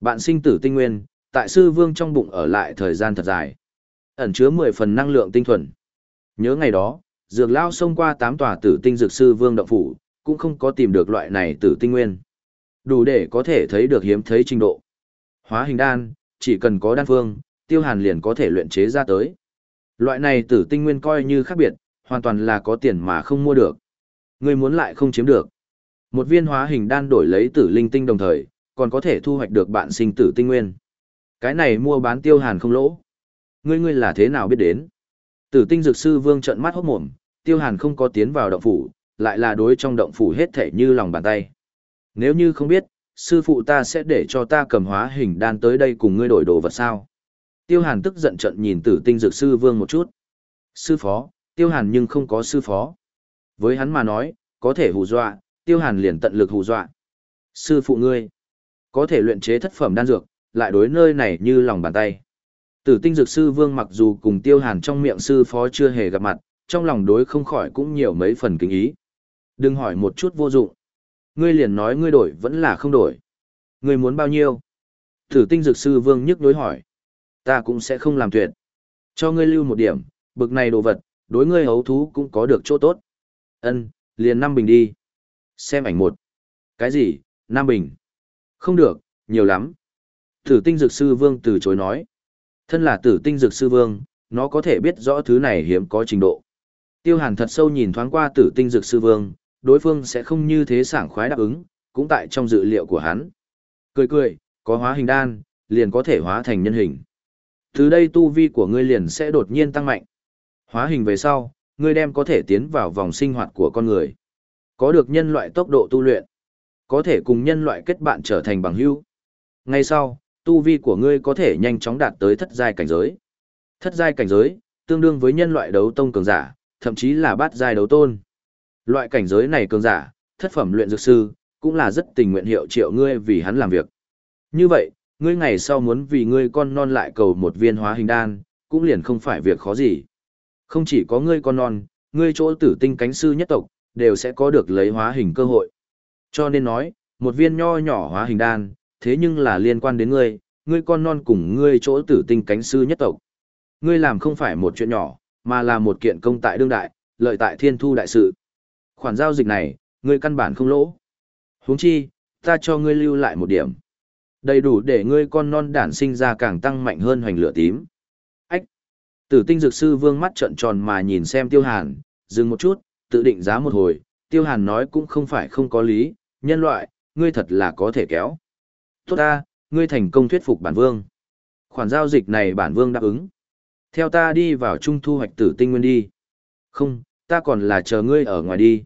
Bạn sinh tử tinh nguyên, tại sư vương trong bụng ở lại thời gian thật dài. Ẩn chứa 10 phần năng lượng tinh thuần. Nhớ ngày đó, dược lao xông qua 8 tòa tử tinh dược sư vương động phủ, cũng không có tìm được loại này tử tinh nguyên. Đủ để có thể thấy được hiếm thấy trình độ. Hóa hình đan, chỉ cần có đan phương, tiêu hàn liền có thể luyện chế ra tới. Loại này tử tinh nguyên coi như khác biệt, hoàn toàn là có tiền mà không mua được. Người muốn lại không chiếm được. Một viên hóa hình đan đổi lấy tử linh tinh đồng thời, còn có thể thu hoạch được bạn sinh tử tinh nguyên. Cái này mua bán tiêu hàn không lỗ. Ngươi ngươi là thế nào biết đến? Tử tinh dược sư vương trận mắt hốt mồm, tiêu hàn không có tiến vào động phủ, lại là đối trong động phủ hết thể như lòng bàn tay. Nếu như không biết, sư phụ ta sẽ để cho ta cầm hóa hình đan tới đây cùng ngươi đổi đồ vật sao? Tiêu hàn tức giận trận nhìn tử tinh dược sư vương một chút. Sư phó, tiêu hàn nhưng không có sư phó. Với hắn mà nói, có thể hù dọa, tiêu hàn liền tận lực hù dọa. Sư phụ ngươi, có thể luyện chế thất phẩm đan dược, lại đối nơi này như lòng bàn tay. Tử tinh dược sư vương mặc dù cùng tiêu hàn trong miệng sư phó chưa hề gặp mặt, trong lòng đối không khỏi cũng nhiều mấy phần kính ý. Đừng hỏi một chút vô dụng. Ngươi liền nói ngươi đổi vẫn là không đổi. Ngươi muốn bao nhiêu? Tử tinh dược sư vương nhức đối hỏi. Ta cũng sẽ không làm tuyệt. Cho ngươi lưu một điểm, bực này đồ vật, đối ngươi hấu thú cũng có được chỗ tốt. Ân, liền năm bình đi. Xem ảnh một. Cái gì, năm bình? Không được, nhiều lắm. Tử tinh dược sư vương từ chối nói. Thân là tử tinh dược sư vương, nó có thể biết rõ thứ này hiếm có trình độ. Tiêu hàn thật sâu nhìn thoáng qua tử tinh dược sư vương, đối phương sẽ không như thế sảng khoái đáp ứng, cũng tại trong dự liệu của hắn. Cười cười, có hóa hình đan, liền có thể hóa thành nhân hình. Từ đây tu vi của ngươi liền sẽ đột nhiên tăng mạnh. Hóa hình về sau, ngươi đem có thể tiến vào vòng sinh hoạt của con người. Có được nhân loại tốc độ tu luyện. Có thể cùng nhân loại kết bạn trở thành bằng hữu. Ngay sau, tu vi của ngươi có thể nhanh chóng đạt tới thất giai cảnh giới. Thất giai cảnh giới, tương đương với nhân loại đấu tông cường giả, thậm chí là bát giai đấu tôn. Loại cảnh giới này cường giả, thất phẩm luyện dược sư, cũng là rất tình nguyện hiệu triệu ngươi vì hắn làm việc. Như vậy, ngươi ngày sau muốn vì ngươi con non lại cầu một viên hóa hình đan, cũng liền không phải việc khó gì. Không chỉ có ngươi con non, ngươi chỗ tử tinh cánh sư nhất tộc, đều sẽ có được lấy hóa hình cơ hội. Cho nên nói, một viên nho nhỏ hóa hình đan, thế nhưng là liên quan đến ngươi, ngươi con non cùng ngươi chỗ tử tinh cánh sư nhất tộc. Ngươi làm không phải một chuyện nhỏ, mà là một kiện công tại đương đại, lợi tại thiên thu đại sự. Khoản giao dịch này, ngươi căn bản không lỗ. huống chi, ta cho ngươi lưu lại một điểm. Đầy đủ để ngươi con non đản sinh ra càng tăng mạnh hơn hoành lửa tím. Ách! Tử tinh dược sư vương mắt trợn tròn mà nhìn xem tiêu hàn, dừng một chút, tự định giá một hồi, tiêu hàn nói cũng không phải không có lý, nhân loại, ngươi thật là có thể kéo. Tốt ta, ngươi thành công thuyết phục bản vương. Khoản giao dịch này bản vương đáp ứng. Theo ta đi vào trung thu hoạch tử tinh nguyên đi. Không, ta còn là chờ ngươi ở ngoài đi.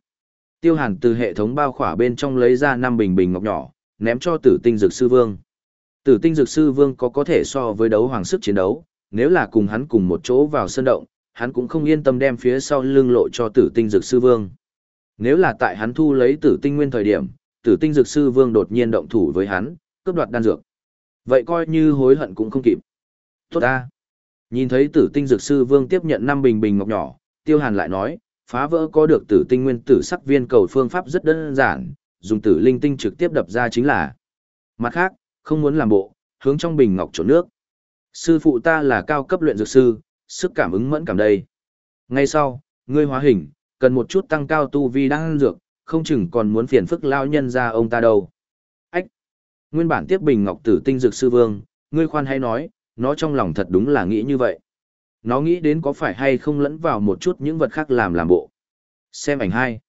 Tiêu hàn từ hệ thống bao khỏa bên trong lấy ra năm bình bình ngọc nhỏ, ném cho tử tinh dược sư vương. Tử tinh dược sư vương có có thể so với đấu hoàng sức chiến đấu, nếu là cùng hắn cùng một chỗ vào sân động, hắn cũng không yên tâm đem phía sau lưng lộ cho tử tinh dược sư vương. Nếu là tại hắn thu lấy tử tinh nguyên thời điểm, tử tinh dược sư vương đột nhiên động thủ với hắn, cướp đoạt đan dược. Vậy coi như hối hận cũng không kịp. Tốt ta. Nhìn thấy tử tinh dược sư vương tiếp nhận năm bình bình ngọc nhỏ, tiêu hàn lại nói, phá vỡ có được tử tinh nguyên tử sắc viên cầu phương pháp rất đơn giản, dùng tử linh tinh trực tiếp đập ra chính là. Mặt khác, không muốn làm bộ, hướng trong bình ngọc trộn nước. Sư phụ ta là cao cấp luyện dược sư, sức cảm ứng mẫn cảm đây. Ngay sau, ngươi hóa hình, cần một chút tăng cao tu vi đang dược, không chừng còn muốn phiền phức lao nhân ra ông ta đâu. Ách! Nguyên bản tiếp bình ngọc tử tinh dược sư vương, ngươi khoan hay nói, nó trong lòng thật đúng là nghĩ như vậy. Nó nghĩ đến có phải hay không lẫn vào một chút những vật khác làm làm bộ. Xem ảnh hai.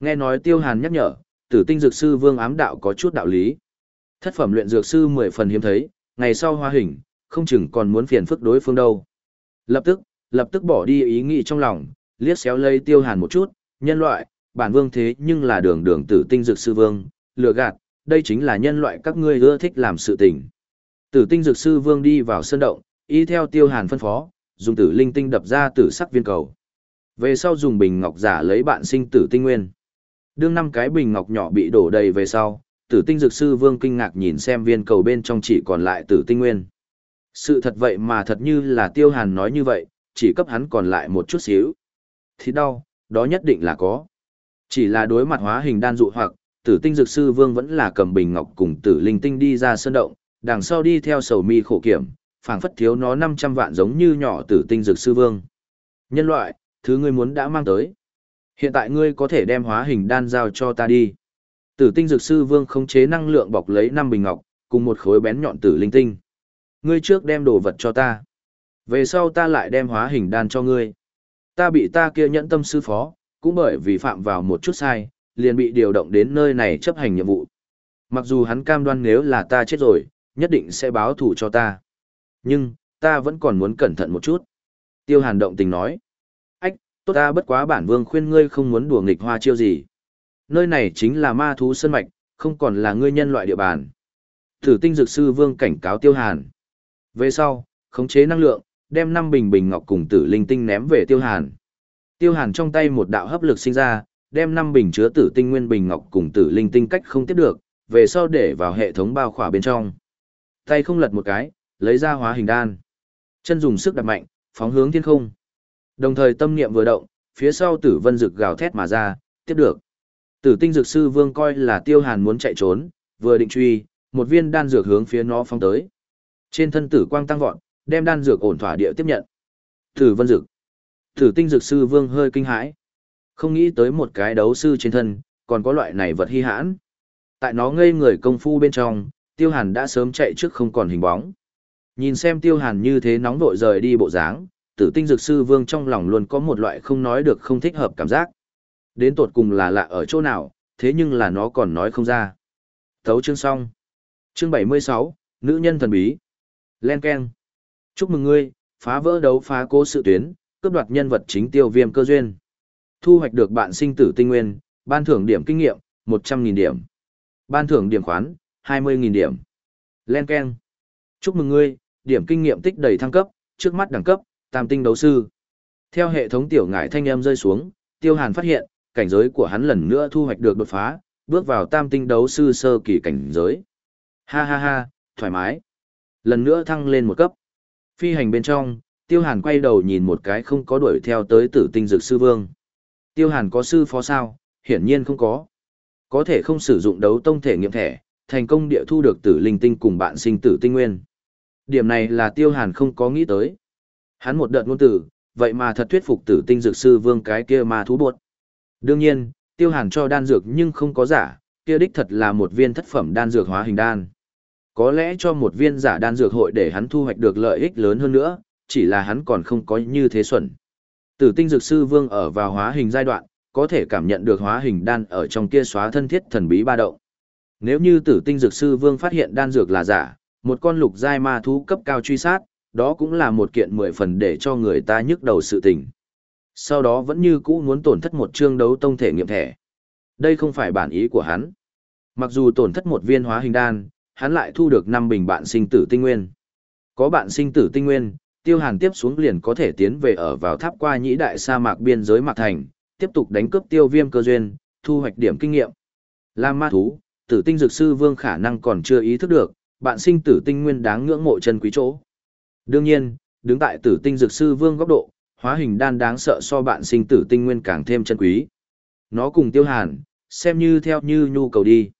Nghe nói tiêu hàn nhắc nhở, tử tinh dược sư vương ám đạo có chút đạo lý. Thất phẩm luyện dược sư mười phần hiếm thấy, ngày sau hoa hình, không chừng còn muốn phiền phức đối phương đâu. Lập tức, lập tức bỏ đi ý nghĩ trong lòng, liếc xéo lây tiêu hàn một chút, nhân loại, bản vương thế nhưng là đường đường tử tinh dược sư vương, lừa gạt, đây chính là nhân loại các ngươi ưa thích làm sự tình. Tử tinh dược sư vương đi vào sân động, y theo tiêu hàn phân phó, dùng tử linh tinh đập ra tử sắc viên cầu. Về sau dùng bình ngọc giả lấy bạn sinh tử tinh nguyên. Đương năm cái bình ngọc nhỏ bị đổ đầy về sau, tử tinh dược sư vương kinh ngạc nhìn xem viên cầu bên trong chỉ còn lại tử tinh nguyên. Sự thật vậy mà thật như là tiêu hàn nói như vậy, chỉ cấp hắn còn lại một chút xíu. Thì đau, đó nhất định là có. Chỉ là đối mặt hóa hình đan dụ hoặc, tử tinh dược sư vương vẫn là cầm bình ngọc cùng tử linh tinh đi ra sơn động, đằng sau đi theo sầu mi khổ kiểm, phảng phất thiếu nó 500 vạn giống như nhỏ tử tinh dược sư vương. Nhân loại, thứ ngươi muốn đã mang tới. Hiện tại ngươi có thể đem hóa hình đan giao cho ta đi. Tử tinh dược sư vương khống chế năng lượng bọc lấy năm bình ngọc, cùng một khối bén nhọn tử linh tinh. Ngươi trước đem đồ vật cho ta. Về sau ta lại đem hóa hình đan cho ngươi. Ta bị ta kia nhẫn tâm sư phó, cũng bởi vì phạm vào một chút sai, liền bị điều động đến nơi này chấp hành nhiệm vụ. Mặc dù hắn cam đoan nếu là ta chết rồi, nhất định sẽ báo thù cho ta. Nhưng, ta vẫn còn muốn cẩn thận một chút. Tiêu hàn động tình nói. Ách, tốt ta bất quá bản vương khuyên ngươi không muốn đùa nghịch hoa chiêu gì. Nơi này chính là ma thú sân mạch, không còn là ngươi nhân loại địa bàn. Thử tinh dược sư vương cảnh cáo tiêu hàn. Về sau, khống chế năng lượng, đem năm bình bình ngọc cùng tử linh tinh ném về tiêu hàn. Tiêu hàn trong tay một đạo hấp lực sinh ra, đem năm bình chứa tử tinh nguyên bình ngọc cùng tử linh tinh cách không tiếp được, về sau để vào hệ thống bao khỏa bên trong. Tay không lật một cái, lấy ra hóa hình đan. Chân dùng sức đặt mạnh, phóng hướng thiên không. Đồng thời tâm niệm vừa động, phía sau tử vân rực gào thét mà ra, tiếp được. Tử tinh dược sư vương coi là tiêu hàn muốn chạy trốn, vừa định truy, một viên đan dược hướng phía nó phóng tới. Trên thân tử quang tăng vọt, đem đan dược ổn thỏa địa tiếp nhận. Tử vân Dực. Tử tinh dược sư vương hơi kinh hãi. Không nghĩ tới một cái đấu sư trên thân, còn có loại này vật hy hãn. Tại nó ngây người công phu bên trong, tiêu hàn đã sớm chạy trước không còn hình bóng. Nhìn xem tiêu hàn như thế nóng vội rời đi bộ dáng, tử tinh dược sư vương trong lòng luôn có một loại không nói được không thích hợp cảm giác. Đến tột cùng là lạ ở chỗ nào, thế nhưng là nó còn nói không ra. Thấu chương xong. Chương 76, Nữ nhân thần bí. Len Ken. Chúc mừng ngươi, phá vỡ đấu phá cố sự tuyến, cướp đoạt nhân vật chính tiêu viêm cơ duyên. Thu hoạch được bạn sinh tử tinh nguyên, ban thưởng điểm kinh nghiệm, 100.000 điểm. Ban thưởng điểm khoán, 20.000 điểm. Len Ken. Chúc mừng ngươi, điểm kinh nghiệm tích đầy thăng cấp, trước mắt đẳng cấp, tam tinh đấu sư. Theo hệ thống tiểu ngải thanh âm rơi xuống, Tiêu Hàn phát hiện, cảnh giới của hắn lần nữa thu hoạch được đột phá, bước vào tam tinh đấu sư sơ kỳ cảnh giới. Ha ha ha, thoải mái. Lần nữa thăng lên một cấp. Phi hành bên trong, Tiêu Hàn quay đầu nhìn một cái không có đuổi theo tới tử tinh dược sư vương. Tiêu Hàn có sư phó sao? Hiển nhiên không có. Có thể không sử dụng đấu tông thể nghiệm thẻ, thành công địa thu được tử linh tinh cùng bạn sinh tử tinh nguyên. Điểm này là Tiêu Hàn không có nghĩ tới. Hắn một đợt ngôn tử, vậy mà thật thuyết phục tử tinh dược sư vương cái kia mà thú buộc. Đương nhiên, Tiêu Hàn cho đan dược nhưng không có giả, kia đích thật là một viên thất phẩm đan dược hóa hình đan. Có lẽ cho một viên giả đan dược hội để hắn thu hoạch được lợi ích lớn hơn nữa, chỉ là hắn còn không có như thế xuẩn. Tử tinh dược sư vương ở vào hóa hình giai đoạn, có thể cảm nhận được hóa hình đan ở trong kia xóa thân thiết thần bí ba động. Nếu như tử tinh dược sư vương phát hiện đan dược là giả, một con lục giai ma thú cấp cao truy sát, đó cũng là một kiện mười phần để cho người ta nhức đầu sự tình. Sau đó vẫn như cũ muốn tổn thất một chương đấu tông thể nghiệm thẻ. Đây không phải bản ý của hắn. Mặc dù tổn thất một viên hóa hình đan, hắn lại thu được năm bình bạn sinh tử tinh nguyên. Có bạn sinh tử tinh nguyên, tiêu hàn tiếp xuống liền có thể tiến về ở vào tháp qua nhĩ đại sa mạc biên giới mạc thành, tiếp tục đánh cướp tiêu viêm cơ duyên, thu hoạch điểm kinh nghiệm. Lam ma thú, tử tinh dược sư vương khả năng còn chưa ý thức được, bạn sinh tử tinh nguyên đáng ngưỡng mộ chân quý chỗ. Đương nhiên, đứng tại tử tinh dược sư vương góc độ, hóa hình đan đáng sợ so bạn sinh tử tinh nguyên càng thêm chân quý. Nó cùng tiêu hàn, xem như theo như nhu cầu đi.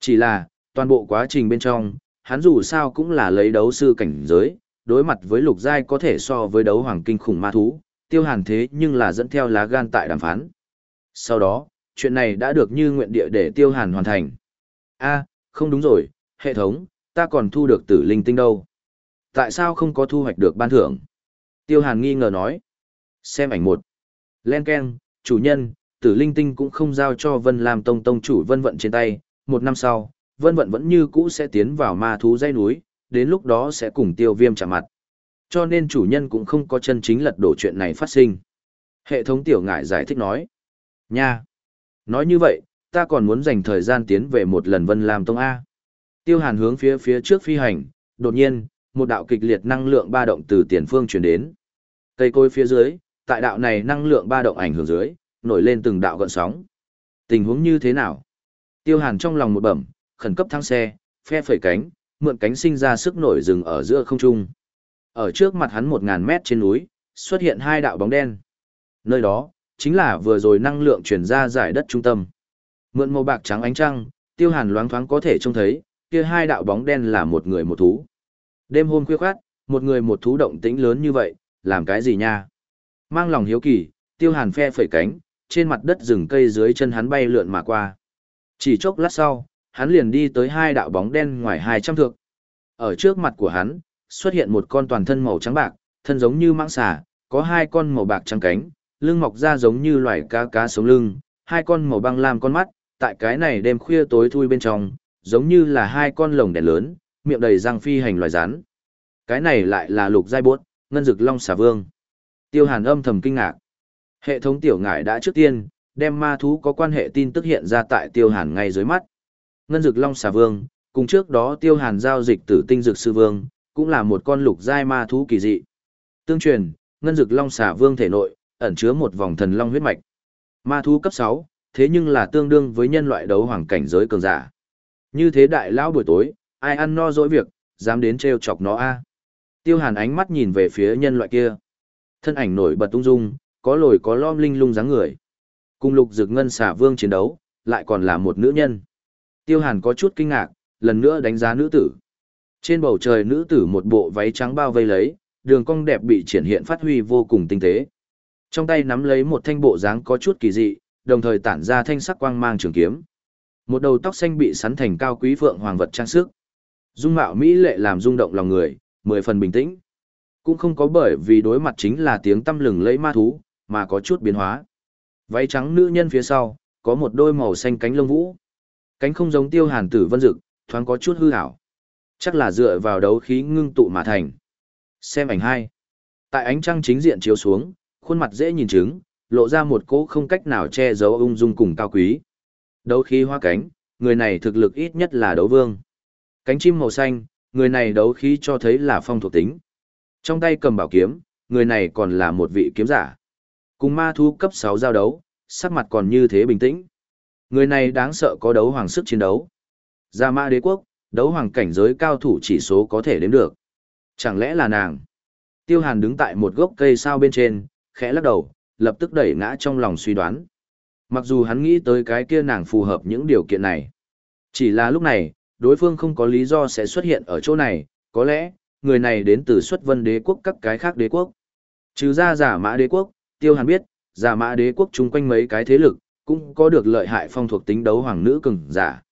Chỉ là, toàn bộ quá trình bên trong, hắn dù sao cũng là lấy đấu sư cảnh giới, đối mặt với lục giai có thể so với đấu hoàng kinh khủng ma thú, tiêu hàn thế nhưng là dẫn theo lá gan tại đàm phán. Sau đó, chuyện này đã được như nguyện địa để tiêu hàn hoàn thành. a không đúng rồi, hệ thống, ta còn thu được tử linh tinh đâu. Tại sao không có thu hoạch được ban thưởng? Tiêu hàn nghi ngờ nói. Xem ảnh một. Len Ken, chủ nhân, tử linh tinh cũng không giao cho Vân Lam Tông Tông chủ Vân Vận trên tay. Một năm sau, Vân Vận vẫn như cũ sẽ tiến vào ma thú dây núi, đến lúc đó sẽ cùng tiêu viêm chạm mặt. Cho nên chủ nhân cũng không có chân chính lật đổ chuyện này phát sinh. Hệ thống tiểu ngại giải thích nói. Nha! Nói như vậy, ta còn muốn dành thời gian tiến về một lần Vân Lam Tông A. Tiêu hàn hướng phía phía trước phi hành, đột nhiên, một đạo kịch liệt năng lượng ba động từ tiền phương chuyển đến. Cây cối phía dưới, tại đạo này năng lượng ba động ảnh hưởng dưới, nổi lên từng đạo gợn sóng. Tình huống như thế nào? Tiêu hàn trong lòng một bẩm, khẩn cấp thăng xe, phe phẩy cánh, mượn cánh sinh ra sức nổi rừng ở giữa không trung. Ở trước mặt hắn một ngàn mét trên núi, xuất hiện hai đạo bóng đen. Nơi đó, chính là vừa rồi năng lượng chuyển ra giải đất trung tâm. Mượn màu bạc trắng ánh trăng, tiêu hàn loáng thoáng có thể trông thấy, kia hai đạo bóng đen là một người một thú. Đêm hôm khuya khoát, một người một thú động tĩnh lớn như vậy, làm cái gì nha? Mang lòng hiếu kỳ, tiêu hàn phe phẩy cánh, trên mặt đất rừng cây dưới chân hắn bay lượn mà qua. Chỉ chốc lát sau, hắn liền đi tới hai đạo bóng đen ngoài hai trăm thước. Ở trước mặt của hắn, xuất hiện một con toàn thân màu trắng bạc, thân giống như mãng xà, có hai con màu bạc trắng cánh, lưng mọc ra giống như loài cá cá sống lưng, hai con màu băng lam con mắt, tại cái này đêm khuya tối thui bên trong, giống như là hai con lồng đèn lớn, miệng đầy răng phi hành loài rắn. Cái này lại là lục giai bốt, ngân dực long xà vương. Tiêu hàn âm thầm kinh ngạc. Hệ thống tiểu ngải đã trước tiên, đem ma thú có quan hệ tin tức hiện ra tại tiêu hàn ngay dưới mắt. Ngân dực long xà vương, cùng trước đó tiêu hàn giao dịch tử tinh dực sư vương, cũng là một con lục giai ma thú kỳ dị. Tương truyền, ngân dực long xà vương thể nội, ẩn chứa một vòng thần long huyết mạch. Ma thú cấp 6, thế nhưng là tương đương với nhân loại đấu hoàng cảnh giới cường giả. Như thế đại lão buổi tối, ai ăn no dỗi việc, dám đến trêu chọc nó a. Tiêu Hàn ánh mắt nhìn về phía nhân loại kia. Thân ảnh nổi bật tung dung, có lồi có lom linh lung dáng người. Cùng lục dực ngân xả vương chiến đấu, lại còn là một nữ nhân. Tiêu Hàn có chút kinh ngạc, lần nữa đánh giá nữ tử. Trên bầu trời nữ tử một bộ váy trắng bao vây lấy, đường cong đẹp bị triển hiện phát huy vô cùng tinh tế. Trong tay nắm lấy một thanh bộ dáng có chút kỳ dị, đồng thời tản ra thanh sắc quang mang trường kiếm. Một đầu tóc xanh bị sắn thành cao quý phượng hoàng vật trang sức. Dung mạo mỹ lệ làm rung động lòng người, mười phần bình tĩnh. Cũng không có bởi vì đối mặt chính là tiếng tâm lừng lấy ma thú, mà có chút biến hóa. Váy trắng nữ nhân phía sau, có một đôi màu xanh cánh lông vũ. Cánh không giống tiêu hàn tử vân dực, thoáng có chút hư hảo. Chắc là dựa vào đấu khí ngưng tụ mà thành. Xem ảnh hai. Tại ánh trăng chính diện chiếu xuống, khuôn mặt dễ nhìn chứng, lộ ra một cỗ không cách nào che giấu ung dung cùng cao quý. Đấu khí hoa cánh, người này thực lực ít nhất là đấu vương. Cánh chim màu xanh, người này đấu khí cho thấy là phong thuộc tính. Trong tay cầm bảo kiếm, người này còn là một vị kiếm giả. Cùng ma thú cấp 6 giao đấu, sắc mặt còn như thế bình tĩnh. Người này đáng sợ có đấu hoàng sức chiến đấu. Gia Mã đế quốc, đấu hoàng cảnh giới cao thủ chỉ số có thể đến được. Chẳng lẽ là nàng? Tiêu hàn đứng tại một gốc cây sao bên trên, khẽ lắc đầu, lập tức đẩy ngã trong lòng suy đoán. Mặc dù hắn nghĩ tới cái kia nàng phù hợp những điều kiện này. Chỉ là lúc này, đối phương không có lý do sẽ xuất hiện ở chỗ này, có lẽ, người này đến từ xuất vân đế quốc các cái khác đế quốc. Trừ ra giả mã đế quốc, tiêu hàn biết, giả mã đế quốc chung quanh mấy cái thế lực, cũng có được lợi hại phong thuộc tính đấu hoàng nữ cường giả.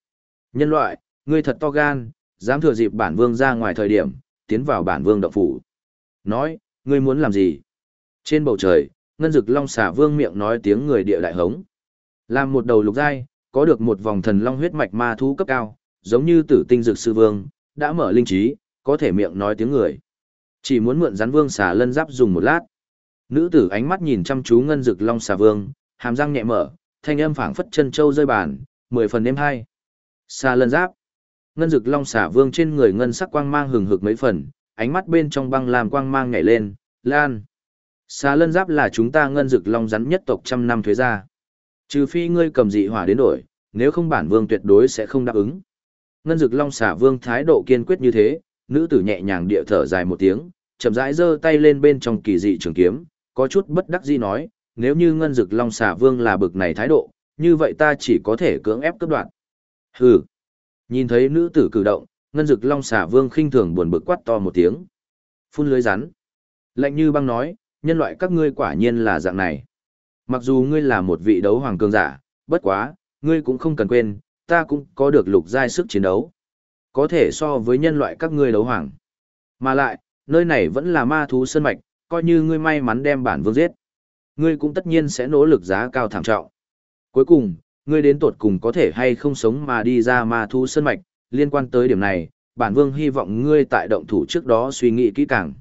Nhân loại, ngươi thật to gan, dám thừa dịp bản vương ra ngoài thời điểm, tiến vào bản vương động phủ. Nói, ngươi muốn làm gì? Trên bầu trời, ngân dực long xả vương miệng nói tiếng người địa đại hống. Làm một đầu lục giai, có được một vòng thần long huyết mạch ma thú cấp cao, giống như tử tinh dực sư vương, đã mở linh trí, có thể miệng nói tiếng người. Chỉ muốn mượn rắn vương xà lân giáp dùng một lát. Nữ tử ánh mắt nhìn chăm chú ngân dực long xà vương, hàm răng nhẹ mở, thanh âm phảng phất chân châu rơi bàn, mười phần êm hai. Xa lân giáp. Ngân dực long xả vương trên người ngân sắc quang mang hừng hực mấy phần, ánh mắt bên trong băng làm quang mang nhảy lên, lan. Xa lân giáp là chúng ta ngân dực long rắn nhất tộc trăm năm thuế ra. Trừ phi ngươi cầm dị hỏa đến đổi, nếu không bản vương tuyệt đối sẽ không đáp ứng. Ngân dực long xả vương thái độ kiên quyết như thế, nữ tử nhẹ nhàng địa thở dài một tiếng, chậm rãi giơ tay lên bên trong kỳ dị trường kiếm, có chút bất đắc dĩ nói, nếu như ngân dực long xà vương là bực này thái độ, như vậy ta chỉ có thể cưỡng ép cấp đoạn. Hừ. Nhìn thấy nữ tử cử động, ngân dực long xà vương khinh thường buồn bực quát to một tiếng. Phun lưới rắn. Lạnh như băng nói, nhân loại các ngươi quả nhiên là dạng này. Mặc dù ngươi là một vị đấu hoàng cường giả, bất quá, ngươi cũng không cần quên, ta cũng có được lục giai sức chiến đấu. Có thể so với nhân loại các ngươi đấu hoàng. Mà lại, nơi này vẫn là ma thú sơn mạch, coi như ngươi may mắn đem bản vương giết. Ngươi cũng tất nhiên sẽ nỗ lực giá cao thảm trọng. Cuối cùng, ngươi đến tột cùng có thể hay không sống mà đi ra ma thú sơn mạch, liên quan tới điểm này, bản vương hy vọng ngươi tại động thủ trước đó suy nghĩ kỹ càng.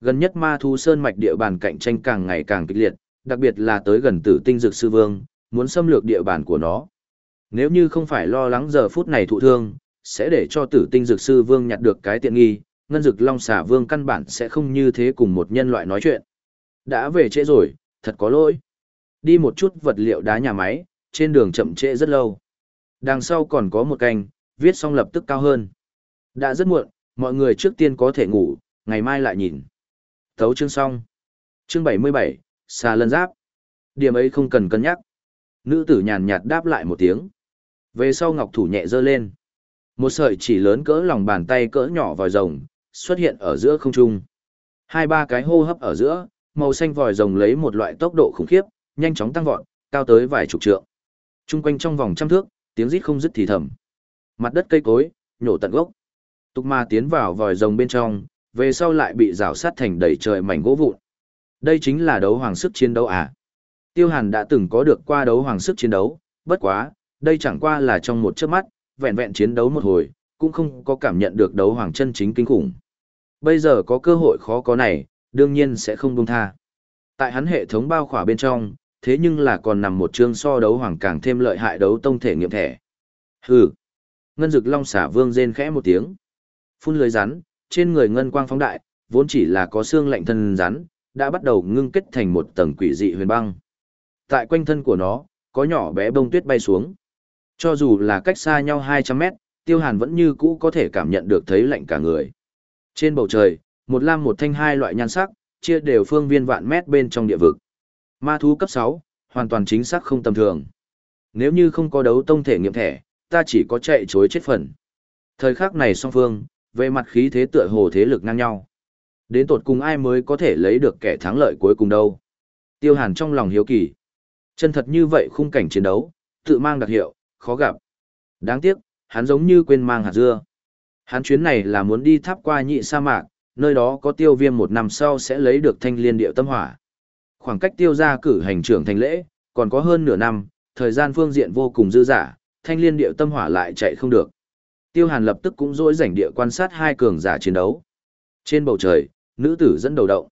Gần nhất ma thú sơn mạch địa bàn cạnh tranh càng ngày càng kịch liệt, đặc biệt là tới gần tử tinh dược sư vương, muốn xâm lược địa bàn của nó. Nếu như không phải lo lắng giờ phút này thụ thương, sẽ để cho tử tinh dược sư vương nhặt được cái tiện nghi, ngân dược long xà vương căn bản sẽ không như thế cùng một nhân loại nói chuyện. Đã về trễ rồi, thật có lỗi. Đi một chút vật liệu đá nhà máy, trên đường chậm trễ rất lâu. Đằng sau còn có một canh, viết xong lập tức cao hơn. Đã rất muộn, mọi người trước tiên có thể ngủ, ngày mai lại nhìn. Thấu chương xong. Chương 77, xà lân giáp. Điểm ấy không cần cân nhắc. Nữ tử nhàn nhạt đáp lại một tiếng. Về sau ngọc thủ nhẹ dơ lên. Một sợi chỉ lớn cỡ lòng bàn tay cỡ nhỏ vòi rồng, xuất hiện ở giữa không trung. Hai ba cái hô hấp ở giữa, màu xanh vòi rồng lấy một loại tốc độ khủng khiếp, nhanh chóng tăng vọt, cao tới vài chục trượng. Trung quanh trong vòng trăm thước, tiếng rít không dứt thì thầm. Mặt đất cây cối, nhổ tận gốc. Tục ma tiến vào vòi rồng bên trong, về sau lại bị rào sát thành đầy trời mảnh gỗ vụn. Đây chính là đấu hoàng sức chiến đấu à? Tiêu Hàn đã từng có được qua đấu hoàng sức chiến đấu, bất quá, đây chẳng qua là trong một chớp mắt, vẹn vẹn chiến đấu một hồi, cũng không có cảm nhận được đấu hoàng chân chính kinh khủng. Bây giờ có cơ hội khó có này, đương nhiên sẽ không buông tha. Tại hắn hệ thống bao khỏa bên trong, thế nhưng là còn nằm một chương so đấu hoàng càng thêm lợi hại đấu tông thể nghiệm thẻ. Hừ. Ngân Dực Long xả vương rên khẽ một tiếng. Phun lưới rắn, trên người ngân quang phóng đại, vốn chỉ là có xương lạnh thân rắn, đã bắt đầu ngưng kết thành một tầng quỷ dị huyền băng. Tại quanh thân của nó, có nhỏ bé bông tuyết bay xuống. Cho dù là cách xa nhau 200 mét, Tiêu Hàn vẫn như cũ có thể cảm nhận được thấy lạnh cả người. Trên bầu trời, một lam một thanh hai loại nhan sắc, chia đều phương viên vạn mét bên trong địa vực. Ma thú cấp 6, hoàn toàn chính xác không tầm thường. Nếu như không có đấu tông thể nghiệm thẻ, ta chỉ có chạy chối chết phần. Thời khắc này song phương, về mặt khí thế tựa hồ thế lực ngang nhau. Đến tột cùng ai mới có thể lấy được kẻ thắng lợi cuối cùng đâu. Tiêu hàn trong lòng hiếu kỳ. Chân thật như vậy khung cảnh chiến đấu, tự mang đặc hiệu, khó gặp. Đáng tiếc, hắn giống như quên mang hạt dưa. Hắn chuyến này là muốn đi tháp qua nhị sa mạc, nơi đó có tiêu viêm một năm sau sẽ lấy được thanh liên điệu tâm hỏa. Khoảng cách tiêu ra cử hành trưởng thành lễ, còn có hơn nửa năm, thời gian phương diện vô cùng dư dả, thanh liên điệu tâm hỏa lại chạy không được. Tiêu hàn lập tức cũng dỗi rảnh địa quan sát hai cường giả chiến đấu. Trên bầu trời, nữ tử dẫn đầu động.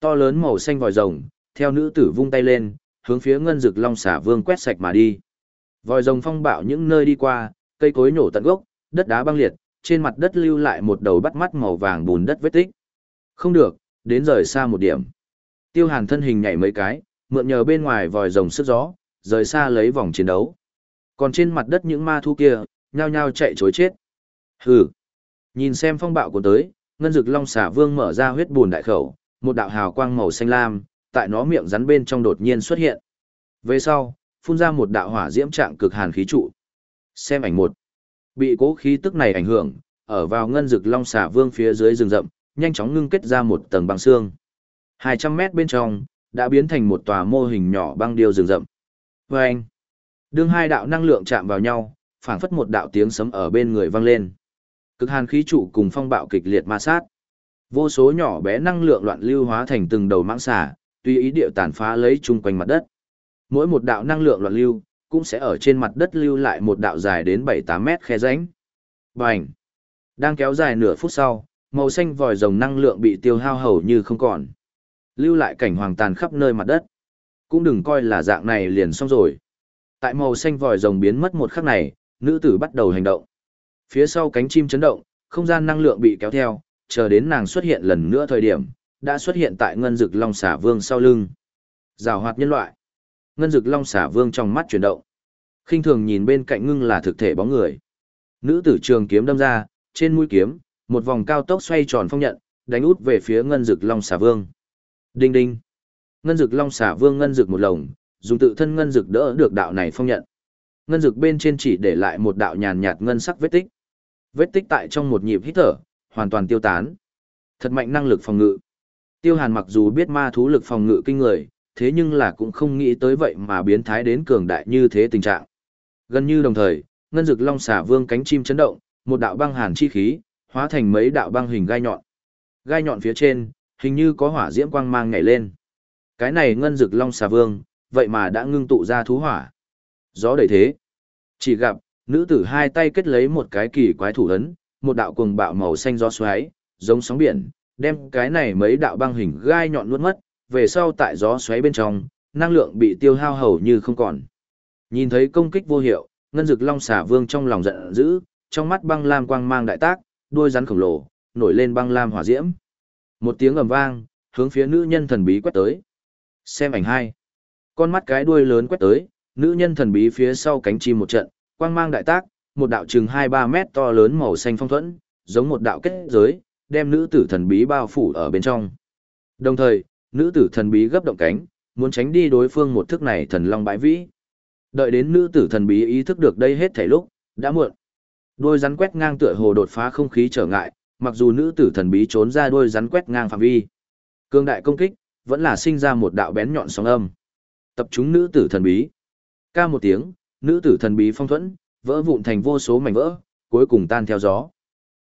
To lớn màu xanh vòi rồng, theo nữ tử vung tay lên, hướng phía ngân rực long xả vương quét sạch mà đi. Vòi rồng phong bạo những nơi đi qua, cây cối nổ tận gốc, đất đá băng liệt, trên mặt đất lưu lại một đầu bắt mắt màu vàng bùn đất vết tích. Không được, đến rời xa một điểm. Tiêu Hàn thân hình nhảy mấy cái, mượn nhờ bên ngoài vòi rồng sức gió, rời xa lấy vòng chiến đấu. Còn trên mặt đất những ma thu kia, nhao nhao chạy chối chết. Hừ. Nhìn xem phong bạo của tới, ngân dực long xả vương mở ra huyết bùn đại khẩu, một đạo hào quang màu xanh lam, tại nó miệng rắn bên trong đột nhiên xuất hiện. Về sau, phun ra một đạo hỏa diễm trạng cực hàn khí trụ. Xem ảnh một. Bị cố khí tức này ảnh hưởng, ở vào ngân dực long xả vương phía dưới rừng rậm, nhanh chóng ngưng kết ra một tầng băng xương. 200 mét bên trong, đã biến thành một tòa mô hình nhỏ băng điêu rừng rậm. Và anh, đương hai đạo năng lượng chạm vào nhau, phảng phất một đạo tiếng sấm ở bên người vang lên. Cực hàn khí trụ cùng phong bạo kịch liệt ma sát. Vô số nhỏ bé năng lượng loạn lưu hóa thành từng đầu mãng xà, tùy ý điệu tàn phá lấy chung quanh mặt đất. Mỗi một đạo năng lượng loạn lưu, cũng sẽ ở trên mặt đất lưu lại một đạo dài đến 7-8 mét khe rãnh. Bành! Đang kéo dài nửa phút sau, màu xanh vòi rồng năng lượng bị tiêu hao hầu như không còn. Lưu lại cảnh hoàng tàn khắp nơi mặt đất. Cũng đừng coi là dạng này liền xong rồi. Tại màu xanh vòi rồng biến mất một khắc này, nữ tử bắt đầu hành động. Phía sau cánh chim chấn động, không gian năng lượng bị kéo theo, chờ đến nàng xuất hiện lần nữa thời điểm, đã xuất hiện tại ngân dực long xả vương sau lưng. Rào hoạt nhân loại. Ngân dực long xả vương trong mắt chuyển động. khinh thường nhìn bên cạnh ngưng là thực thể bóng người. Nữ tử trường kiếm đâm ra, trên mũi kiếm, một vòng cao tốc xoay tròn phong nhận, đánh út về phía ngân dực long xả vương. Đinh đinh. Ngân dực long xả vương ngân dực một lồng, dùng tự thân ngân dực đỡ được đạo này phong nhận. Ngân dực bên trên chỉ để lại một đạo nhàn nhạt ngân sắc vết tích. Vết tích tại trong một nhịp hít thở, hoàn toàn tiêu tán. Thật mạnh năng lực phòng ngự. Tiêu Hàn mặc dù biết ma thú lực phòng ngự kinh người, thế nhưng là cũng không nghĩ tới vậy mà biến thái đến cường đại như thế tình trạng. Gần như đồng thời, ngân dực long xả vương cánh chim chấn động, một đạo băng hàn chi khí, hóa thành mấy đạo băng hình gai nhọn. Gai nhọn phía trên, hình như có hỏa diễm quang mang nhảy lên. Cái này ngân dực long xà vương, vậy mà đã ngưng tụ ra thú hỏa. Gió đầy thế. Chỉ gặp, nữ tử hai tay kết lấy một cái kỳ quái thủ ấn, một đạo cuồng bạo màu xanh gió xoáy, giống sóng biển, đem cái này mấy đạo băng hình gai nhọn nuốt mất, về sau tại gió xoáy bên trong, năng lượng bị tiêu hao hầu như không còn. Nhìn thấy công kích vô hiệu, ngân dực long xà vương trong lòng giận dữ, trong mắt băng lam quang mang đại tác, đuôi rắn khổng lồ, nổi lên băng lam hỏa diễm. Một tiếng ầm vang, hướng phía nữ nhân thần bí quét tới. Xem ảnh hai. Con mắt cái đuôi lớn quét tới, nữ nhân thần bí phía sau cánh chim một trận, quang mang đại tác, một đạo chừng 2-3 mét to lớn màu xanh phong thuẫn, giống một đạo kết giới, đem nữ tử thần bí bao phủ ở bên trong. Đồng thời, nữ tử thần bí gấp động cánh, muốn tránh đi đối phương một thức này thần long bãi vĩ. Đợi đến nữ tử thần bí ý thức được đây hết thảy lúc, đã muộn. Đôi rắn quét ngang tựa hồ đột phá không khí trở ngại, mặc dù nữ tử thần bí trốn ra đôi rắn quét ngang phạm vi. Cương đại công kích, vẫn là sinh ra một đạo bén nhọn sóng âm. Tập trung nữ tử thần bí. Ca một tiếng, nữ tử thần bí phong thuẫn, vỡ vụn thành vô số mảnh vỡ, cuối cùng tan theo gió.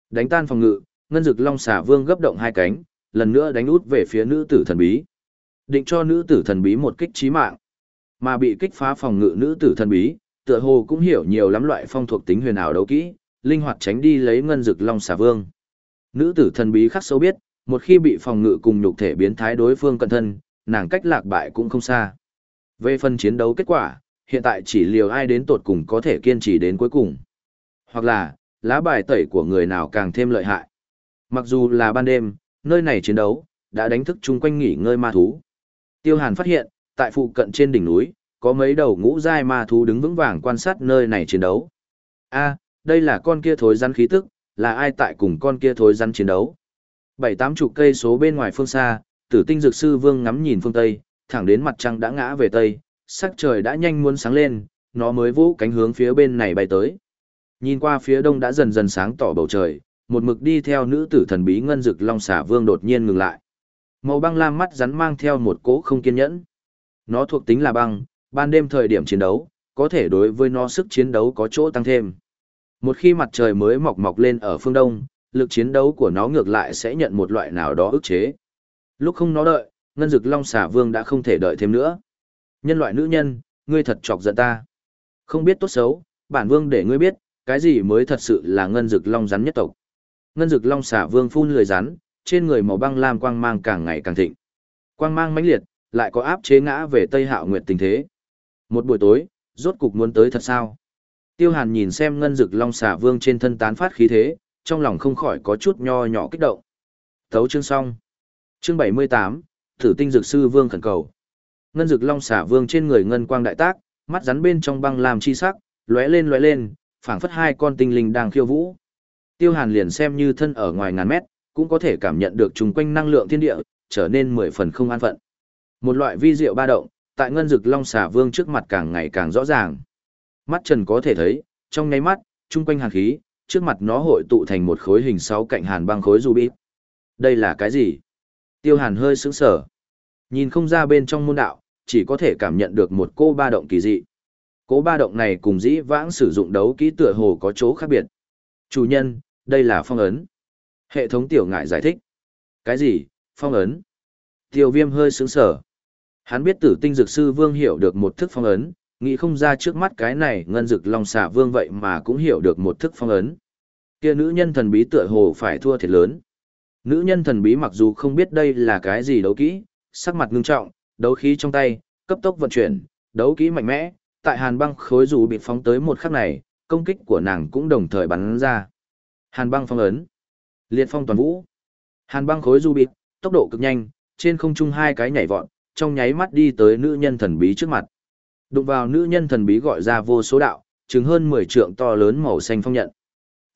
Đánh tan phòng ngự, ngân dực long xà vương gấp động hai cánh, lần nữa đánh út về phía nữ tử thần bí. Định cho nữ tử thần bí một kích chí mạng. Mà bị kích phá phòng ngự nữ tử thần bí, tựa hồ cũng hiểu nhiều lắm loại phong thuộc tính huyền ảo đấu kỹ, linh hoạt tránh đi lấy ngân dực long xà vương. Nữ tử thần bí khắc sâu biết, một khi bị phòng ngự cùng nhục thể biến thái đối phương cận thân, nàng cách lạc bại cũng không xa. Về phần chiến đấu kết quả, hiện tại chỉ liều ai đến tột cùng có thể kiên trì đến cuối cùng. Hoặc là, lá bài tẩy của người nào càng thêm lợi hại. Mặc dù là ban đêm, nơi này chiến đấu, đã đánh thức chung quanh nghỉ ngơi ma thú. Tiêu Hàn phát hiện, tại phụ cận trên đỉnh núi, có mấy đầu ngũ giai ma thú đứng vững vàng quan sát nơi này chiến đấu. A, đây là con kia thối rắn khí tức, là ai tại cùng con kia thối rắn chiến đấu? Bảy tám chục cây số bên ngoài phương xa, Tử Tinh Dược Sư Vương ngắm nhìn phương tây, thẳng đến mặt trăng đã ngã về tây, sắc trời đã nhanh muốn sáng lên, nó mới vũ cánh hướng phía bên này bay tới. Nhìn qua phía đông đã dần dần sáng tỏ bầu trời, một mực đi theo nữ tử thần bí ngân dực long xả vương đột nhiên ngừng lại. Màu băng lam mắt rắn mang theo một cỗ không kiên nhẫn. Nó thuộc tính là băng, ban đêm thời điểm chiến đấu, có thể đối với nó sức chiến đấu có chỗ tăng thêm. Một khi mặt trời mới mọc mọc lên ở phương đông, lực chiến đấu của nó ngược lại sẽ nhận một loại nào đó ức chế. Lúc không nó đợi, ngân dực long xả vương đã không thể đợi thêm nữa. Nhân loại nữ nhân, ngươi thật chọc giận ta. Không biết tốt xấu, bản vương để ngươi biết, cái gì mới thật sự là ngân dực long rắn nhất tộc. Ngân dực long xả vương phun lười rắn, trên người màu băng lam quang mang càng ngày càng thịnh. Quang mang mãnh liệt, lại có áp chế ngã về Tây Hạo Nguyệt tình thế. Một buổi tối, rốt cục muốn tới thật sao? Tiêu Hàn nhìn xem ngân dực long xả vương trên thân tán phát khí thế, trong lòng không khỏi có chút nho nhỏ kích động. Thấu chương xong. Chương 78, Thử tinh dược sư vương khẩn cầu. Ngân dực long xả vương trên người ngân quang đại tác, mắt rắn bên trong băng làm chi sắc, lóe lên lóe lên, phảng phất hai con tinh linh đang khiêu vũ. Tiêu Hàn liền xem như thân ở ngoài ngàn mét, cũng có thể cảm nhận được chung quanh năng lượng thiên địa, trở nên mười phần không an phận. Một loại vi diệu ba động, tại ngân dực long xà vương trước mặt càng ngày càng rõ ràng. Mắt trần có thể thấy, trong nháy mắt, chung quanh hàn khí, trước mặt nó hội tụ thành một khối hình sáu cạnh hàn băng khối ruby. Đây là cái gì? Tiêu hàn hơi sững sờ. Nhìn không ra bên trong môn đạo, chỉ có thể cảm nhận được một cô ba động kỳ dị. Cố ba động này cùng dĩ vãng sử dụng đấu kỹ tựa hồ có chỗ khác biệt. Chủ nhân, đây là phong ấn. Hệ thống tiểu ngại giải thích. Cái gì, phong ấn? Tiêu viêm hơi sướng sở. Hắn biết tử tinh dược sư vương hiểu được một thức phong ấn, nghĩ không ra trước mắt cái này ngân dực long xà vương vậy mà cũng hiểu được một thức phong ấn. Kia nữ nhân thần bí tựa hồ phải thua thiệt lớn. Nữ nhân thần bí mặc dù không biết đây là cái gì đấu kỹ, sắc mặt ngưng trọng, đấu khí trong tay, cấp tốc vận chuyển, đấu kỹ mạnh mẽ, tại hàn băng khối dù bị phóng tới một khắc này, công kích của nàng cũng đồng thời bắn ra. Hàn băng phong ấn. Liệt phong toàn vũ. Hàn băng khối du bịt, tốc độ cực nhanh, trên không trung hai cái nhảy vọt, trong nháy mắt đi tới nữ nhân thần bí trước mặt. Đụng vào nữ nhân thần bí gọi ra vô số đạo, chứng hơn 10 trượng to lớn màu xanh phong nhận.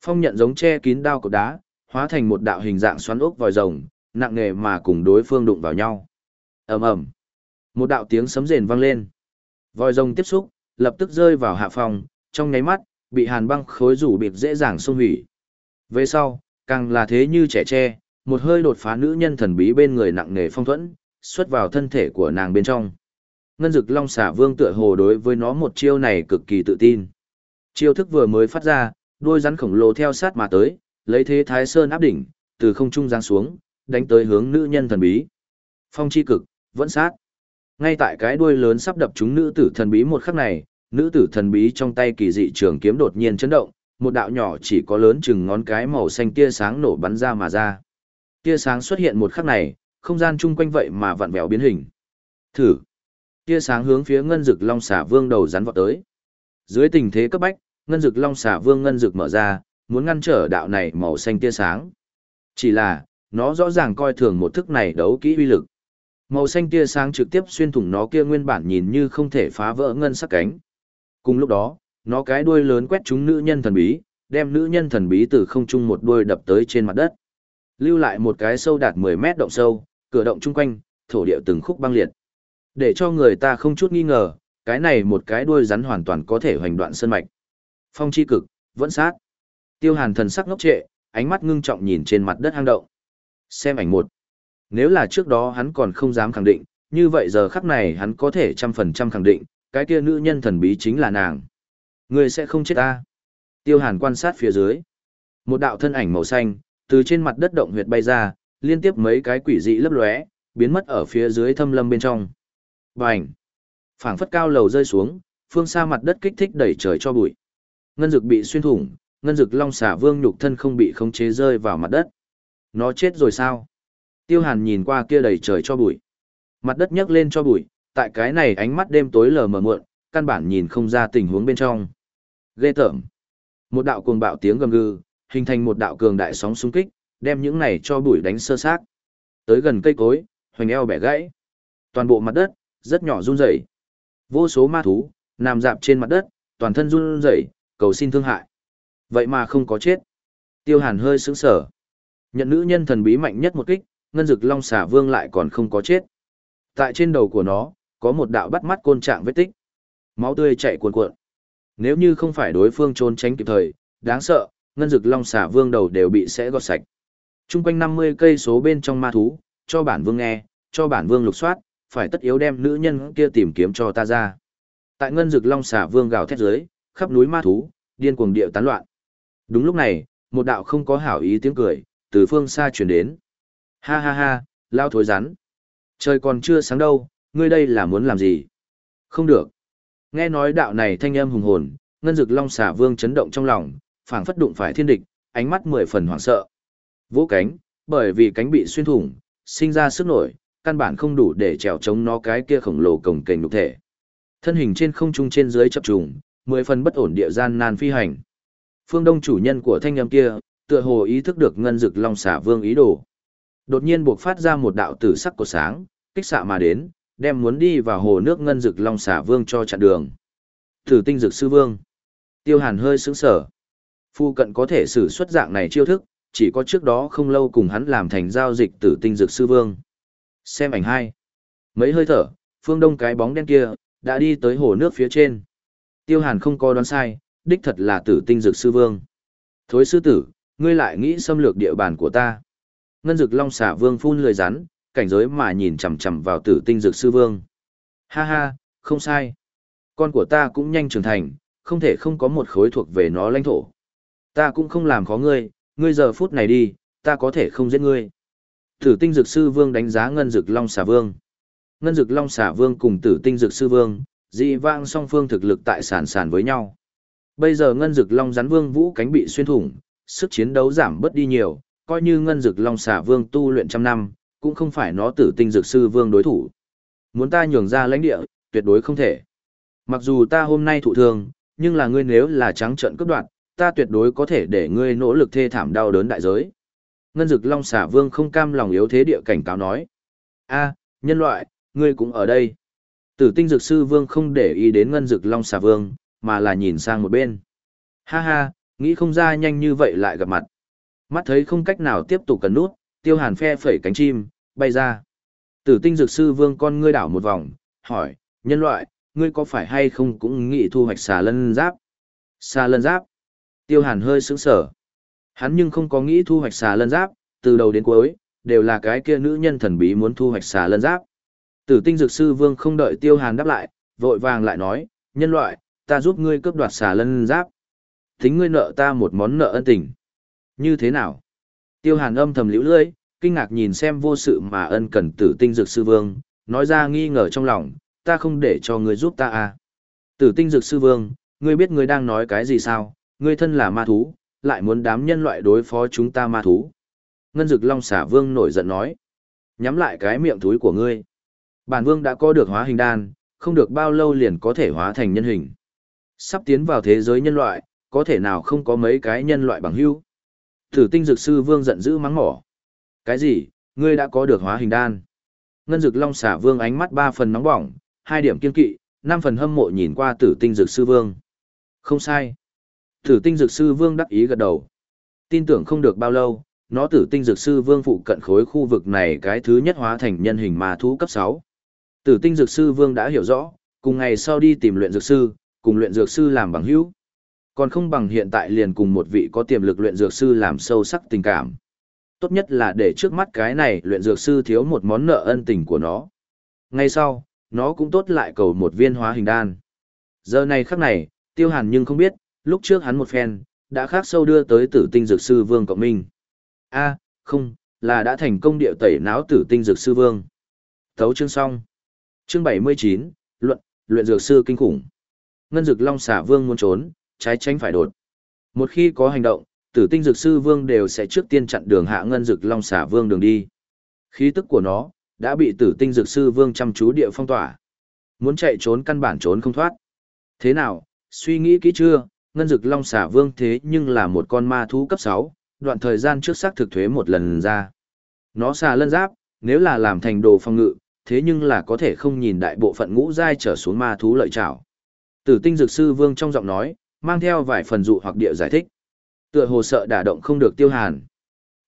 Phong nhận giống che kín đao cột đá, hóa thành một đạo hình dạng xoắn ốc vòi rồng, nặng nề mà cùng đối phương đụng vào nhau. Ầm ầm. Một đạo tiếng sấm rền vang lên. Vòi rồng tiếp xúc, lập tức rơi vào hạ phòng, trong nháy mắt, bị hàn băng khối rủ bịp dễ dàng xông hủy. Về sau, càng là thế như trẻ tre, một hơi đột phá nữ nhân thần bí bên người nặng nề phong thuẫn, xuất vào thân thể của nàng bên trong. Ngân dực long xả vương tựa hồ đối với nó một chiêu này cực kỳ tự tin. Chiêu thức vừa mới phát ra, đuôi rắn khổng lồ theo sát mà tới, lấy thế thái sơn áp đỉnh, từ không trung giáng xuống, đánh tới hướng nữ nhân thần bí. Phong chi cực, vẫn sát. Ngay tại cái đuôi lớn sắp đập trúng nữ tử thần bí một khắc này, nữ tử thần bí trong tay kỳ dị trường kiếm đột nhiên chấn động, một đạo nhỏ chỉ có lớn chừng ngón cái màu xanh tia sáng nổ bắn ra mà ra. Tia sáng xuất hiện một khắc này, không gian chung quanh vậy mà vặn vẹo biến hình. Thử. Tia sáng hướng phía ngân dực long xả vương đầu rắn vọt tới. Dưới tình thế cấp bách, ngân dực long xả vương ngân dực mở ra, muốn ngăn trở đạo này màu xanh tia sáng. Chỉ là, nó rõ ràng coi thường một thức này đấu kỹ uy lực. Màu xanh tia sáng trực tiếp xuyên thủng nó kia nguyên bản nhìn như không thể phá vỡ ngân sắc cánh. Cùng lúc đó, nó cái đuôi lớn quét chúng nữ nhân thần bí, đem nữ nhân thần bí từ không trung một đuôi đập tới trên mặt đất. Lưu lại một cái sâu đạt 10 mét động sâu, cửa động chung quanh, thổ địa từng khúc băng liệt. Để cho người ta không chút nghi ngờ, cái này một cái đuôi rắn hoàn toàn có thể hoành đoạn sơn mạch. Phong chi cực, vẫn sát. Tiêu hàn thần sắc ngốc trệ, ánh mắt ngưng trọng nhìn trên mặt đất hang động. Xem ảnh một. Nếu là trước đó hắn còn không dám khẳng định, như vậy giờ khắc này hắn có thể trăm phần trăm khẳng định, cái kia nữ nhân thần bí chính là nàng. Người sẽ không chết ta. Tiêu hàn quan sát phía dưới. Một đạo thân ảnh màu xanh, từ trên mặt đất động huyệt bay ra, liên tiếp mấy cái quỷ dị lấp lóe, biến mất ở phía dưới thâm lâm bên trong. Bành! phảng phất cao lầu rơi xuống, phương xa mặt đất kích thích đẩy trời cho bụi. Ngân dực bị xuyên thủng, ngân dực long xả vương nhục thân không bị khống chế rơi vào mặt đất. Nó chết rồi sao? Tiêu hàn nhìn qua kia đầy trời cho bụi. Mặt đất nhấc lên cho bụi, tại cái này ánh mắt đêm tối lờ mờ muộn, căn bản nhìn không ra tình huống bên trong. Ghê tởm. Một đạo cuồng bạo tiếng gầm gừ, hình thành một đạo cường đại sóng xung kích, đem những này cho bụi đánh sơ xác. Tới gần cây cối, hoành eo bẻ gãy. Toàn bộ mặt đất, rất nhỏ run rẩy. Vô số ma thú, nằm dạp trên mặt đất, toàn thân run rẩy, cầu xin thương hại. Vậy mà không có chết. Tiêu hàn hơi sững sở. Nhận nữ nhân thần bí mạnh nhất một kích, ngân dực long xà vương lại còn không có chết. Tại trên đầu của nó, có một đạo bắt mắt côn trạng vết tích. Máu tươi chảy cuồn cuộn. Nếu như không phải đối phương trốn tránh kịp thời, đáng sợ, ngân dực long xà vương đầu đều bị sẽ gọt sạch. Trung quanh 50 cây số bên trong ma thú, cho bản vương nghe, cho bản vương lục soát, phải tất yếu đem nữ nhân kia tìm kiếm cho ta ra. Tại ngân dực long xà vương gào thét dưới, khắp núi ma thú, điên cuồng điệu tán loạn. Đúng lúc này, một đạo không có hảo ý tiếng cười, từ phương xa truyền đến. Ha ha ha, lao thối rắn. Trời còn chưa sáng đâu, ngươi đây là muốn làm gì? Không được. Nghe nói đạo này thanh âm hùng hồn, ngân dực long xà vương chấn động trong lòng, phảng phất đụng phải thiên địch, ánh mắt mười phần hoảng sợ. Vỗ cánh, bởi vì cánh bị xuyên thủng, sinh ra sức nổi, căn bản không đủ để trèo chống nó cái kia khổng lồ cồng kềnh nhục thể. Thân hình trên không trung trên dưới chập trùng, mười phần bất ổn địa gian nan phi hành. Phương Đông chủ nhân của thanh âm kia, tựa hồ ý thức được ngân dực long xả vương ý đồ. Đột nhiên buộc phát ra một đạo tử sắc của sáng, kích xạ mà đến, đem muốn đi vào hồ nước ngân dực long xả vương cho chặn đường. Thử tinh dực sư vương. Tiêu hàn hơi sững sở. Phu cận có thể sử xuất dạng này chiêu thức, chỉ có trước đó không lâu cùng hắn làm thành giao dịch tử tinh dực sư vương. Xem ảnh hai. Mấy hơi thở, phương đông cái bóng đen kia, đã đi tới hồ nước phía trên. Tiêu hàn không có đoán sai, đích thật là tử tinh dực sư vương. Thối sư tử, ngươi lại nghĩ xâm lược địa bàn của ta. Ngân dực long xả vương phun lười rắn, cảnh giới mà nhìn chằm chằm vào tử tinh dược sư vương. Ha ha, không sai. Con của ta cũng nhanh trưởng thành, không thể không có một khối thuộc về nó lãnh thổ. Ta cũng không làm khó ngươi, ngươi giờ phút này đi, ta có thể không giết ngươi. Tử tinh dược sư vương đánh giá ngân dược long xà vương. Ngân dược long xà vương cùng tử tinh dược sư vương, dị vang song phương thực lực tại sản sản với nhau. Bây giờ ngân dược long rắn vương vũ cánh bị xuyên thủng, sức chiến đấu giảm bớt đi nhiều, coi như ngân dược long xà vương tu luyện trăm năm, cũng không phải nó tử tinh dược sư vương đối thủ. Muốn ta nhường ra lãnh địa, tuyệt đối không thể. Mặc dù ta hôm nay thụ thương, nhưng là ngươi nếu là trắng trận cấp đoạn, ta tuyệt đối có thể để ngươi nỗ lực thê thảm đau đớn đại giới. Ngân dực long xà vương không cam lòng yếu thế địa cảnh cáo nói. a nhân loại, ngươi cũng ở đây. Tử tinh dược sư vương không để ý đến ngân dực long xà vương, mà là nhìn sang một bên. Ha ha, nghĩ không ra nhanh như vậy lại gặp mặt. Mắt thấy không cách nào tiếp tục cần nút, tiêu hàn phe phẩy cánh chim, bay ra. Tử tinh dược sư vương con ngươi đảo một vòng, hỏi, nhân loại, ngươi có phải hay không cũng nghĩ thu hoạch xà lân giáp? Xà lân giáp? Tiêu hàn hơi sững sở. Hắn nhưng không có nghĩ thu hoạch xà lân giáp, từ đầu đến cuối, đều là cái kia nữ nhân thần bí muốn thu hoạch xà lân giáp. Tử tinh dược sư vương không đợi tiêu hàn đáp lại, vội vàng lại nói, nhân loại, ta giúp ngươi cướp đoạt xà lân giáp. Tính ngươi nợ ta một món nợ ân tình. Như thế nào? Tiêu hàn âm thầm liễu lưỡi, kinh ngạc nhìn xem vô sự mà ân cần tử tinh dược sư vương, nói ra nghi ngờ trong lòng, ta không để cho ngươi giúp ta à. Tử tinh dược sư vương, ngươi biết ngươi đang nói cái gì sao? Ngươi thân là ma thú, lại muốn đám nhân loại đối phó chúng ta ma thú. Ngân dực long xả vương nổi giận nói. Nhắm lại cái miệng thúi của ngươi. Bản vương đã có được hóa hình đan, không được bao lâu liền có thể hóa thành nhân hình. Sắp tiến vào thế giới nhân loại, có thể nào không có mấy cái nhân loại bằng hữu. tử tinh dược sư vương giận dữ mắng mỏ. Cái gì, ngươi đã có được hóa hình đan. Ngân Dực long xả vương ánh mắt ba phần nóng bỏng, hai điểm kiên kỵ, năm phần hâm mộ nhìn qua tử tinh dược sư vương. Không sai. Tử tinh dược sư vương đắc ý gật đầu. Tin tưởng không được bao lâu, nó tử tinh dược sư vương phụ cận khối khu vực này cái thứ nhất hóa thành nhân hình ma thú cấp 6. Tử tinh dược sư vương đã hiểu rõ, cùng ngày sau đi tìm luyện dược sư, cùng luyện dược sư làm bằng hữu. Còn không bằng hiện tại liền cùng một vị có tiềm lực luyện dược sư làm sâu sắc tình cảm. Tốt nhất là để trước mắt cái này luyện dược sư thiếu một món nợ ân tình của nó. Ngay sau, nó cũng tốt lại cầu một viên hóa hình đan. Giờ này khắc này, tiêu hàn nhưng không biết, lúc trước hắn một phen, đã khác sâu đưa tới tử tinh dược sư Vương Cộng Minh. a không, là đã thành công điệu tẩy náo tử tinh dược sư Vương. Thấu chương xong. Chương 79, luận, luyện dược sư kinh khủng. Ngân dược long xả Vương muốn trốn, trái tránh phải đột. Một khi có hành động, tử tinh dược sư Vương đều sẽ trước tiên chặn đường hạ ngân dược long xả Vương đường đi. Khí tức của nó, đã bị tử tinh dược sư Vương chăm chú địa phong tỏa. Muốn chạy trốn căn bản trốn không thoát. Thế nào, suy nghĩ kỹ chưa, ngân Dược long xả vương thế nhưng là một con ma thú cấp 6, đoạn thời gian trước xác thực thuế một lần ra. Nó xà lân giáp, nếu là làm thành đồ phòng ngự, thế nhưng là có thể không nhìn đại bộ phận ngũ giai trở xuống ma thú lợi trảo. Tử tinh dược sư vương trong giọng nói, mang theo vài phần dụ hoặc địa giải thích. Tựa hồ sợ đả động không được tiêu hàn.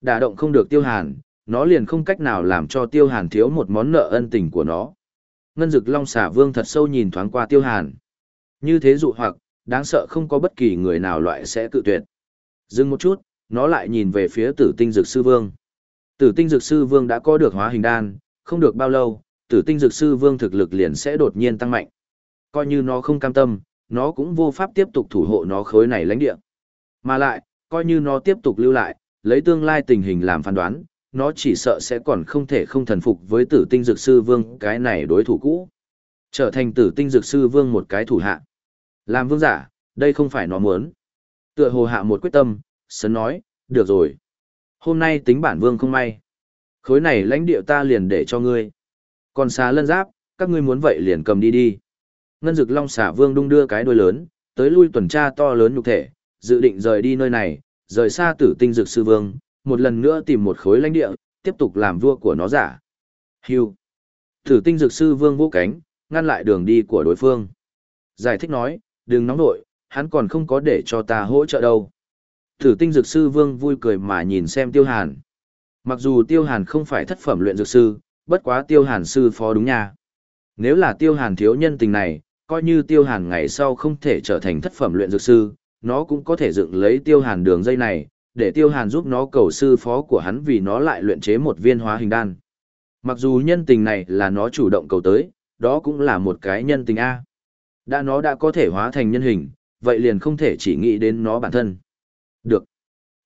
Đả động không được tiêu hàn, nó liền không cách nào làm cho tiêu hàn thiếu một món nợ ân tình của nó. Ngân dực long xả vương thật sâu nhìn thoáng qua tiêu hàn. Như thế dụ hoặc, đáng sợ không có bất kỳ người nào loại sẽ cự tuyệt. Dừng một chút, nó lại nhìn về phía tử tinh dược sư vương. Tử tinh dược sư vương đã có được hóa hình đan, không được bao lâu, tử tinh dược sư vương thực lực liền sẽ đột nhiên tăng mạnh. Coi như nó không cam tâm, nó cũng vô pháp tiếp tục thủ hộ nó khối này lãnh địa. Mà lại, coi như nó tiếp tục lưu lại, lấy tương lai tình hình làm phán đoán, nó chỉ sợ sẽ còn không thể không thần phục với tử tinh dược sư vương cái này đối thủ cũ. Trở thành tử tinh dược sư vương một cái thủ hạ. Làm vương giả, đây không phải nó muốn. Tựa hồ hạ một quyết tâm, sấn nói, được rồi. Hôm nay tính bản vương không may. Khối này lãnh địa ta liền để cho ngươi. Còn xà lân giáp, các ngươi muốn vậy liền cầm đi đi. Ngân dực long xà vương đung đưa cái đuôi lớn, tới lui tuần tra to lớn nhục thể, dự định rời đi nơi này, rời xa tử tinh dực sư vương, một lần nữa tìm một khối lãnh địa, tiếp tục làm vua của nó giả. Hưu. Tử tinh dực sư vương vô cánh, ngăn lại đường đi của đối phương. Giải thích nói, đừng nóng nội, hắn còn không có để cho ta hỗ trợ đâu. Tử tinh dược sư vương vui cười mà nhìn xem tiêu hàn. Mặc dù tiêu hàn không phải thất phẩm luyện dược sư, bất quá tiêu hàn sư phó đúng nha. Nếu là tiêu hàn thiếu nhân tình này, coi như tiêu hàn ngày sau không thể trở thành thất phẩm luyện dược sư, nó cũng có thể dựng lấy tiêu hàn đường dây này, để tiêu hàn giúp nó cầu sư phó của hắn vì nó lại luyện chế một viên hóa hình đan. Mặc dù nhân tình này là nó chủ động cầu tới, đó cũng là một cái nhân tình A. Đã nó đã có thể hóa thành nhân hình, vậy liền không thể chỉ nghĩ đến nó bản thân. Được.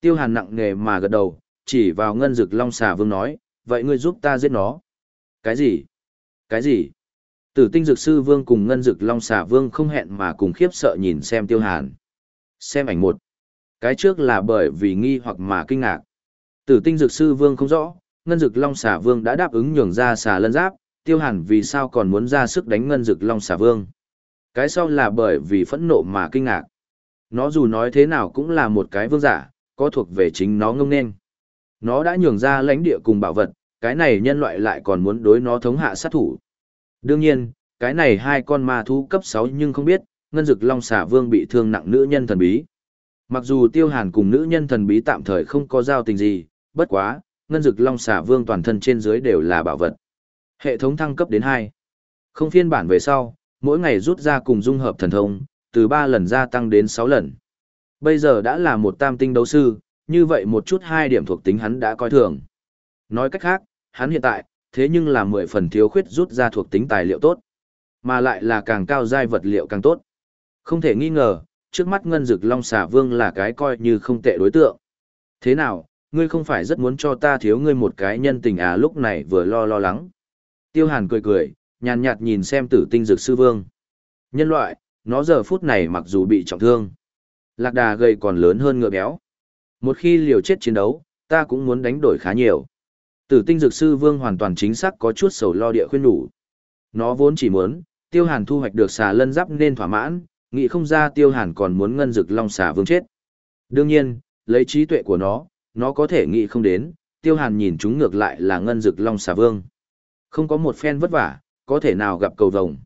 Tiêu hàn nặng nề mà gật đầu, chỉ vào ngân dực long xà vương nói, vậy ngươi giúp ta giết nó. Cái gì? Cái gì? Tử tinh dực sư vương cùng ngân dực long xà vương không hẹn mà cùng khiếp sợ nhìn xem tiêu hàn. Xem ảnh một. Cái trước là bởi vì nghi hoặc mà kinh ngạc. Tử tinh dược sư vương không rõ, ngân dược long xà vương đã đáp ứng nhường ra xà lân giáp, tiêu hàn vì sao còn muốn ra sức đánh ngân dược long xà vương. Cái sau là bởi vì phẫn nộ mà kinh ngạc. Nó dù nói thế nào cũng là một cái vương giả, có thuộc về chính nó ngông nên. Nó đã nhường ra lãnh địa cùng bảo vật, cái này nhân loại lại còn muốn đối nó thống hạ sát thủ. Đương nhiên, cái này hai con ma thú cấp 6 nhưng không biết, ngân dực long xà vương bị thương nặng nữ nhân thần bí. Mặc dù tiêu hàn cùng nữ nhân thần bí tạm thời không có giao tình gì, bất quá, ngân dực long xà vương toàn thân trên dưới đều là bảo vật. Hệ thống thăng cấp đến hai. Không phiên bản về sau, mỗi ngày rút ra cùng dung hợp thần thông, từ ba lần gia tăng đến sáu lần. Bây giờ đã là một tam tinh đấu sư, như vậy một chút hai điểm thuộc tính hắn đã coi thường. Nói cách khác, hắn hiện tại, thế nhưng là 10 phần thiếu khuyết rút ra thuộc tính tài liệu tốt, mà lại là càng cao giai vật liệu càng tốt. Không thể nghi ngờ, trước mắt ngân dực long xà vương là cái coi như không tệ đối tượng. Thế nào, ngươi không phải rất muốn cho ta thiếu ngươi một cái nhân tình à lúc này vừa lo lo lắng. Tiêu hàn cười cười, nhàn nhạt nhìn xem tử tinh dược sư vương. Nhân loại, nó giờ phút này mặc dù bị trọng thương. Lạc đà gầy còn lớn hơn ngựa béo. Một khi liều chết chiến đấu, ta cũng muốn đánh đổi khá nhiều. Tử tinh dược sư vương hoàn toàn chính xác có chút sầu lo địa khuyên đủ Nó vốn chỉ muốn, tiêu hàn thu hoạch được xà lân giáp nên thỏa mãn, nghĩ không ra tiêu hàn còn muốn ngân dực long xà vương chết. Đương nhiên, lấy trí tuệ của nó, nó có thể nghĩ không đến, tiêu hàn nhìn chúng ngược lại là ngân dực long xà vương. Không có một phen vất vả, có thể nào gặp cầu vồng.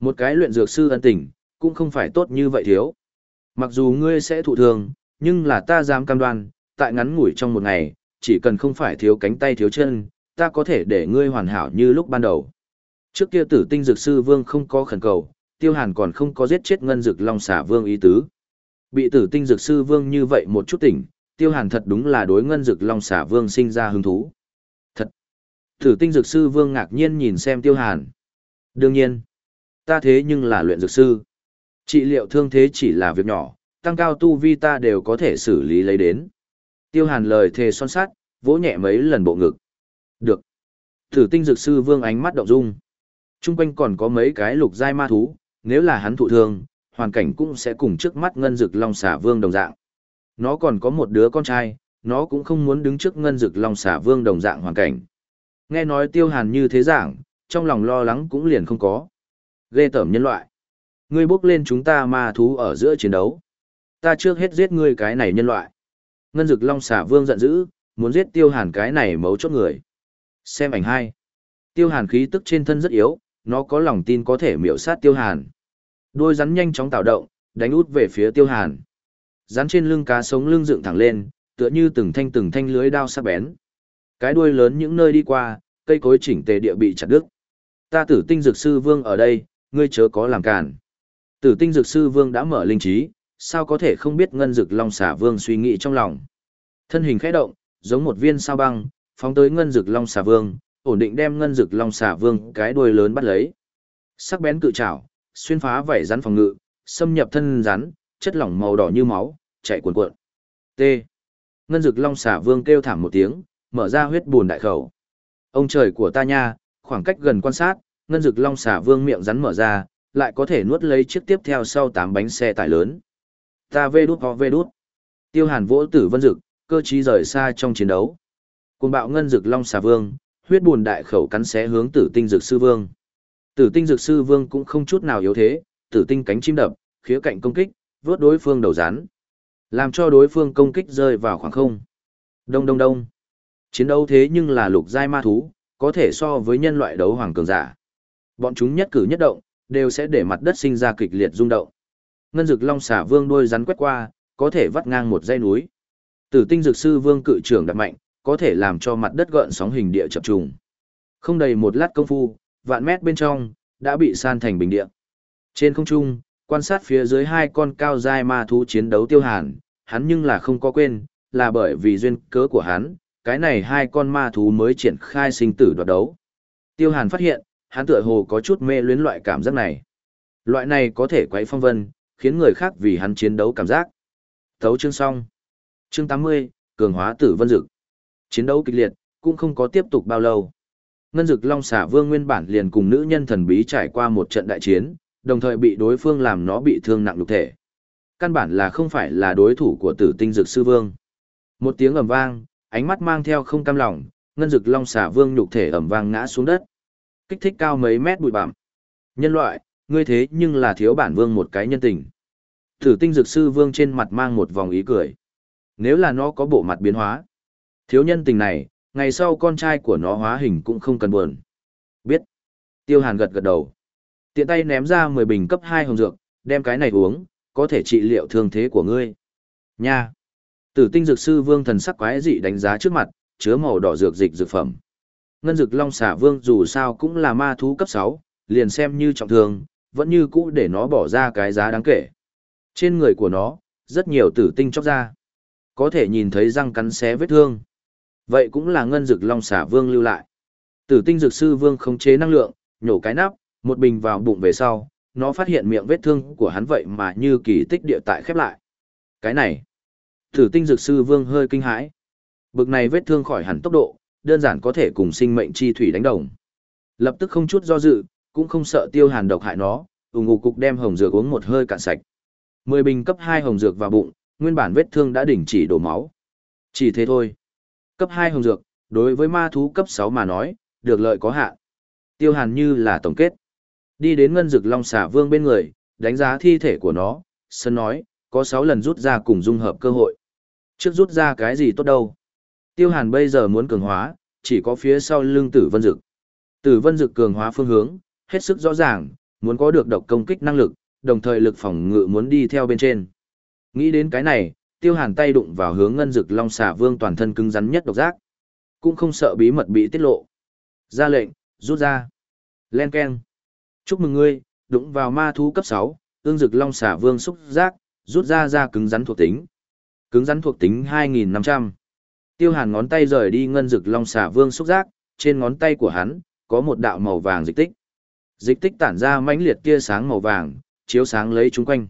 Một cái luyện dược sư ân tình, cũng không phải tốt như vậy thiếu. Mặc dù ngươi sẽ thụ thương, nhưng là ta dám cam đoan, tại ngắn ngủi trong một ngày, chỉ cần không phải thiếu cánh tay thiếu chân, ta có thể để ngươi hoàn hảo như lúc ban đầu. Trước kia tử tinh dược sư vương không có khẩn cầu, tiêu hàn còn không có giết chết ngân dược long xả vương ý tứ. Bị tử tinh dược sư vương như vậy một chút tỉnh, tiêu hàn thật đúng là đối ngân dược long xả vương sinh ra hứng thú. Thật! Tử tinh dược sư vương ngạc nhiên nhìn xem tiêu hàn. Đương nhiên, ta thế nhưng là luyện dược sư. Trị liệu thương thế chỉ là việc nhỏ, tăng cao tu vi ta đều có thể xử lý lấy đến. Tiêu hàn lời thề son sát, vỗ nhẹ mấy lần bộ ngực. Được. Tử tinh dược sư vương ánh mắt động dung. Trung quanh còn có mấy cái lục giai ma thú, nếu là hắn thụ thương, hoàn cảnh cũng sẽ cùng trước mắt ngân dực long xả vương đồng dạng. Nó còn có một đứa con trai, nó cũng không muốn đứng trước ngân dực long xả vương đồng dạng hoàn cảnh. Nghe nói tiêu hàn như thế giảng, trong lòng lo lắng cũng liền không có. Ghê tởm nhân loại. Ngươi bước lên chúng ta ma thú ở giữa chiến đấu. Ta trước hết giết ngươi cái này nhân loại. Ngân dực long xả vương giận dữ, muốn giết tiêu hàn cái này mấu chốt người. Xem ảnh hai. Tiêu hàn khí tức trên thân rất yếu, nó có lòng tin có thể miểu sát tiêu hàn. Đôi rắn nhanh chóng tạo động, đánh út về phía tiêu hàn. Rắn trên lưng cá sống lưng dựng thẳng lên, tựa như từng thanh từng thanh lưới đao sắc bén. Cái đuôi lớn những nơi đi qua, cây cối chỉnh tề địa bị chặt đứt. Ta tử tinh dược sư vương ở đây, ngươi chớ có làm cản. Tử tinh dược sư vương đã mở linh trí, sao có thể không biết ngân dược long xà vương suy nghĩ trong lòng. Thân hình khẽ động, giống một viên sao băng, phóng tới ngân dược long xà vương, ổn định đem ngân dực long xà vương cái đuôi lớn bắt lấy. Sắc bén cự trảo, xuyên phá vảy rắn phòng ngự, xâm nhập thân rắn, chất lỏng màu đỏ như máu, chạy cuồn cuộn. T. Ngân dực long xà vương kêu thảm một tiếng, mở ra huyết buồn đại khẩu. Ông trời của ta nha, khoảng cách gần quan sát, ngân dực long xà vương miệng rắn mở ra, lại có thể nuốt lấy chiếc tiếp theo sau tám bánh xe tải lớn. Ta vê đút ho vê đút. Tiêu hàn vỗ tử vân dực, cơ trí rời xa trong chiến đấu. Cùng bạo ngân dực long xà vương, huyết buồn đại khẩu cắn xé hướng tử tinh dược sư vương. Tử tinh dược sư vương cũng không chút nào yếu thế, tử tinh cánh chim đập, khía cạnh công kích, vớt đối phương đầu rắn. Làm cho đối phương công kích rơi vào khoảng không. Đông đông đông. Chiến đấu thế nhưng là lục giai ma thú, có thể so với nhân loại đấu hoàng cường giả. Bọn chúng nhất cử nhất động, đều sẽ để mặt đất sinh ra kịch liệt rung động. Ngân dực long xả vương đôi rắn quét qua, có thể vắt ngang một dãy núi. Tử tinh dược sư vương cự trưởng đập mạnh, có thể làm cho mặt đất gợn sóng hình địa chập trùng. Không đầy một lát công phu, vạn mét bên trong, đã bị san thành bình địa. Trên không trung, quan sát phía dưới hai con cao giai ma thú chiến đấu tiêu hàn, hắn nhưng là không có quên, là bởi vì duyên cớ của hắn, cái này hai con ma thú mới triển khai sinh tử đoạt đấu. Tiêu hàn phát hiện, hắn tựa hồ có chút mê luyến loại cảm giác này. Loại này có thể quấy phong vân, khiến người khác vì hắn chiến đấu cảm giác. Thấu chương xong. Chương 80, cường hóa tử vân dực. Chiến đấu kịch liệt, cũng không có tiếp tục bao lâu. Ngân Dực Long Xà Vương nguyên bản liền cùng nữ nhân thần bí trải qua một trận đại chiến, đồng thời bị đối phương làm nó bị thương nặng lục thể. Căn bản là không phải là đối thủ của Tử Tinh Dực Sư Vương. Một tiếng ầm vang, ánh mắt mang theo không cam lòng, Ngân Dực Long Xà Vương nhục thể ầm vang ngã xuống đất. Kích thích cao mấy mét bụi bặm. Nhân loại, ngươi thế nhưng là thiếu bản vương một cái nhân tình. Tử Tinh Dực Sư Vương trên mặt mang một vòng ý cười. Nếu là nó có bộ mặt biến hóa, thiếu nhân tình này, ngày sau con trai của nó hóa hình cũng không cần buồn. Biết. Tiêu Hàn gật gật đầu. Tiện tay ném ra 10 bình cấp 2 hồng dược, đem cái này uống, có thể trị liệu thương thế của ngươi. Nha. Tử tinh dược sư vương thần sắc quái dị đánh giá trước mặt, chứa màu đỏ dược dịch dược phẩm. Ngân dược long xả vương dù sao cũng là ma thú cấp 6, liền xem như trọng thương, vẫn như cũ để nó bỏ ra cái giá đáng kể. Trên người của nó, rất nhiều tử tinh chóc ra. Có thể nhìn thấy răng cắn xé vết thương. Vậy cũng là ngân dực long xả vương lưu lại. Tử tinh dược sư vương khống chế năng lượng, nhổ cái nắp, một bình vào bụng về sau, nó phát hiện miệng vết thương của hắn vậy mà như kỳ tích địa tại khép lại. Cái này, tử tinh dược sư vương hơi kinh hãi. Bực này vết thương khỏi hẳn tốc độ, đơn giản có thể cùng sinh mệnh chi thủy đánh đồng. Lập tức không chút do dự, cũng không sợ tiêu hàn độc hại nó, ủng ngục cục đem hồng dược uống một hơi cạn sạch. Mười bình cấp hai hồng dược vào bụng, nguyên bản vết thương đã đình chỉ đổ máu. Chỉ thế thôi. Cấp 2 hồng dược, đối với ma thú cấp 6 mà nói, được lợi có hạn. Tiêu Hàn như là tổng kết. Đi đến ngân dực long xà vương bên người, đánh giá thi thể của nó, sân nói, có 6 lần rút ra cùng dung hợp cơ hội. Trước rút ra cái gì tốt đâu. Tiêu Hàn bây giờ muốn cường hóa, chỉ có phía sau lưng tử vân dực. Tử vân dực cường hóa phương hướng, hết sức rõ ràng, muốn có được độc công kích năng lực, đồng thời lực phòng ngự muốn đi theo bên trên. Nghĩ đến cái này, tiêu hàn tay đụng vào hướng ngân dực long xà vương toàn thân cứng rắn nhất độc giác cũng không sợ bí mật bị tiết lộ ra lệnh rút ra len k e n chúc mừng ngươi đụng vào ma thú cấp sáu ương dực long xà vương xúc giác rút ra ra cứng rắn thuộc tính. Cứng rắn thuộc tính 2.500. Tiêu hàn ngón tay rời đi ngân dực long xà vương xúc giác, trên ngón tay của hắn, có một đạo màu vàng dịch tích. Dịch tích tản ra mãnh liệt tia sáng màu vàng, chiếu sáng lấy chúng quanh.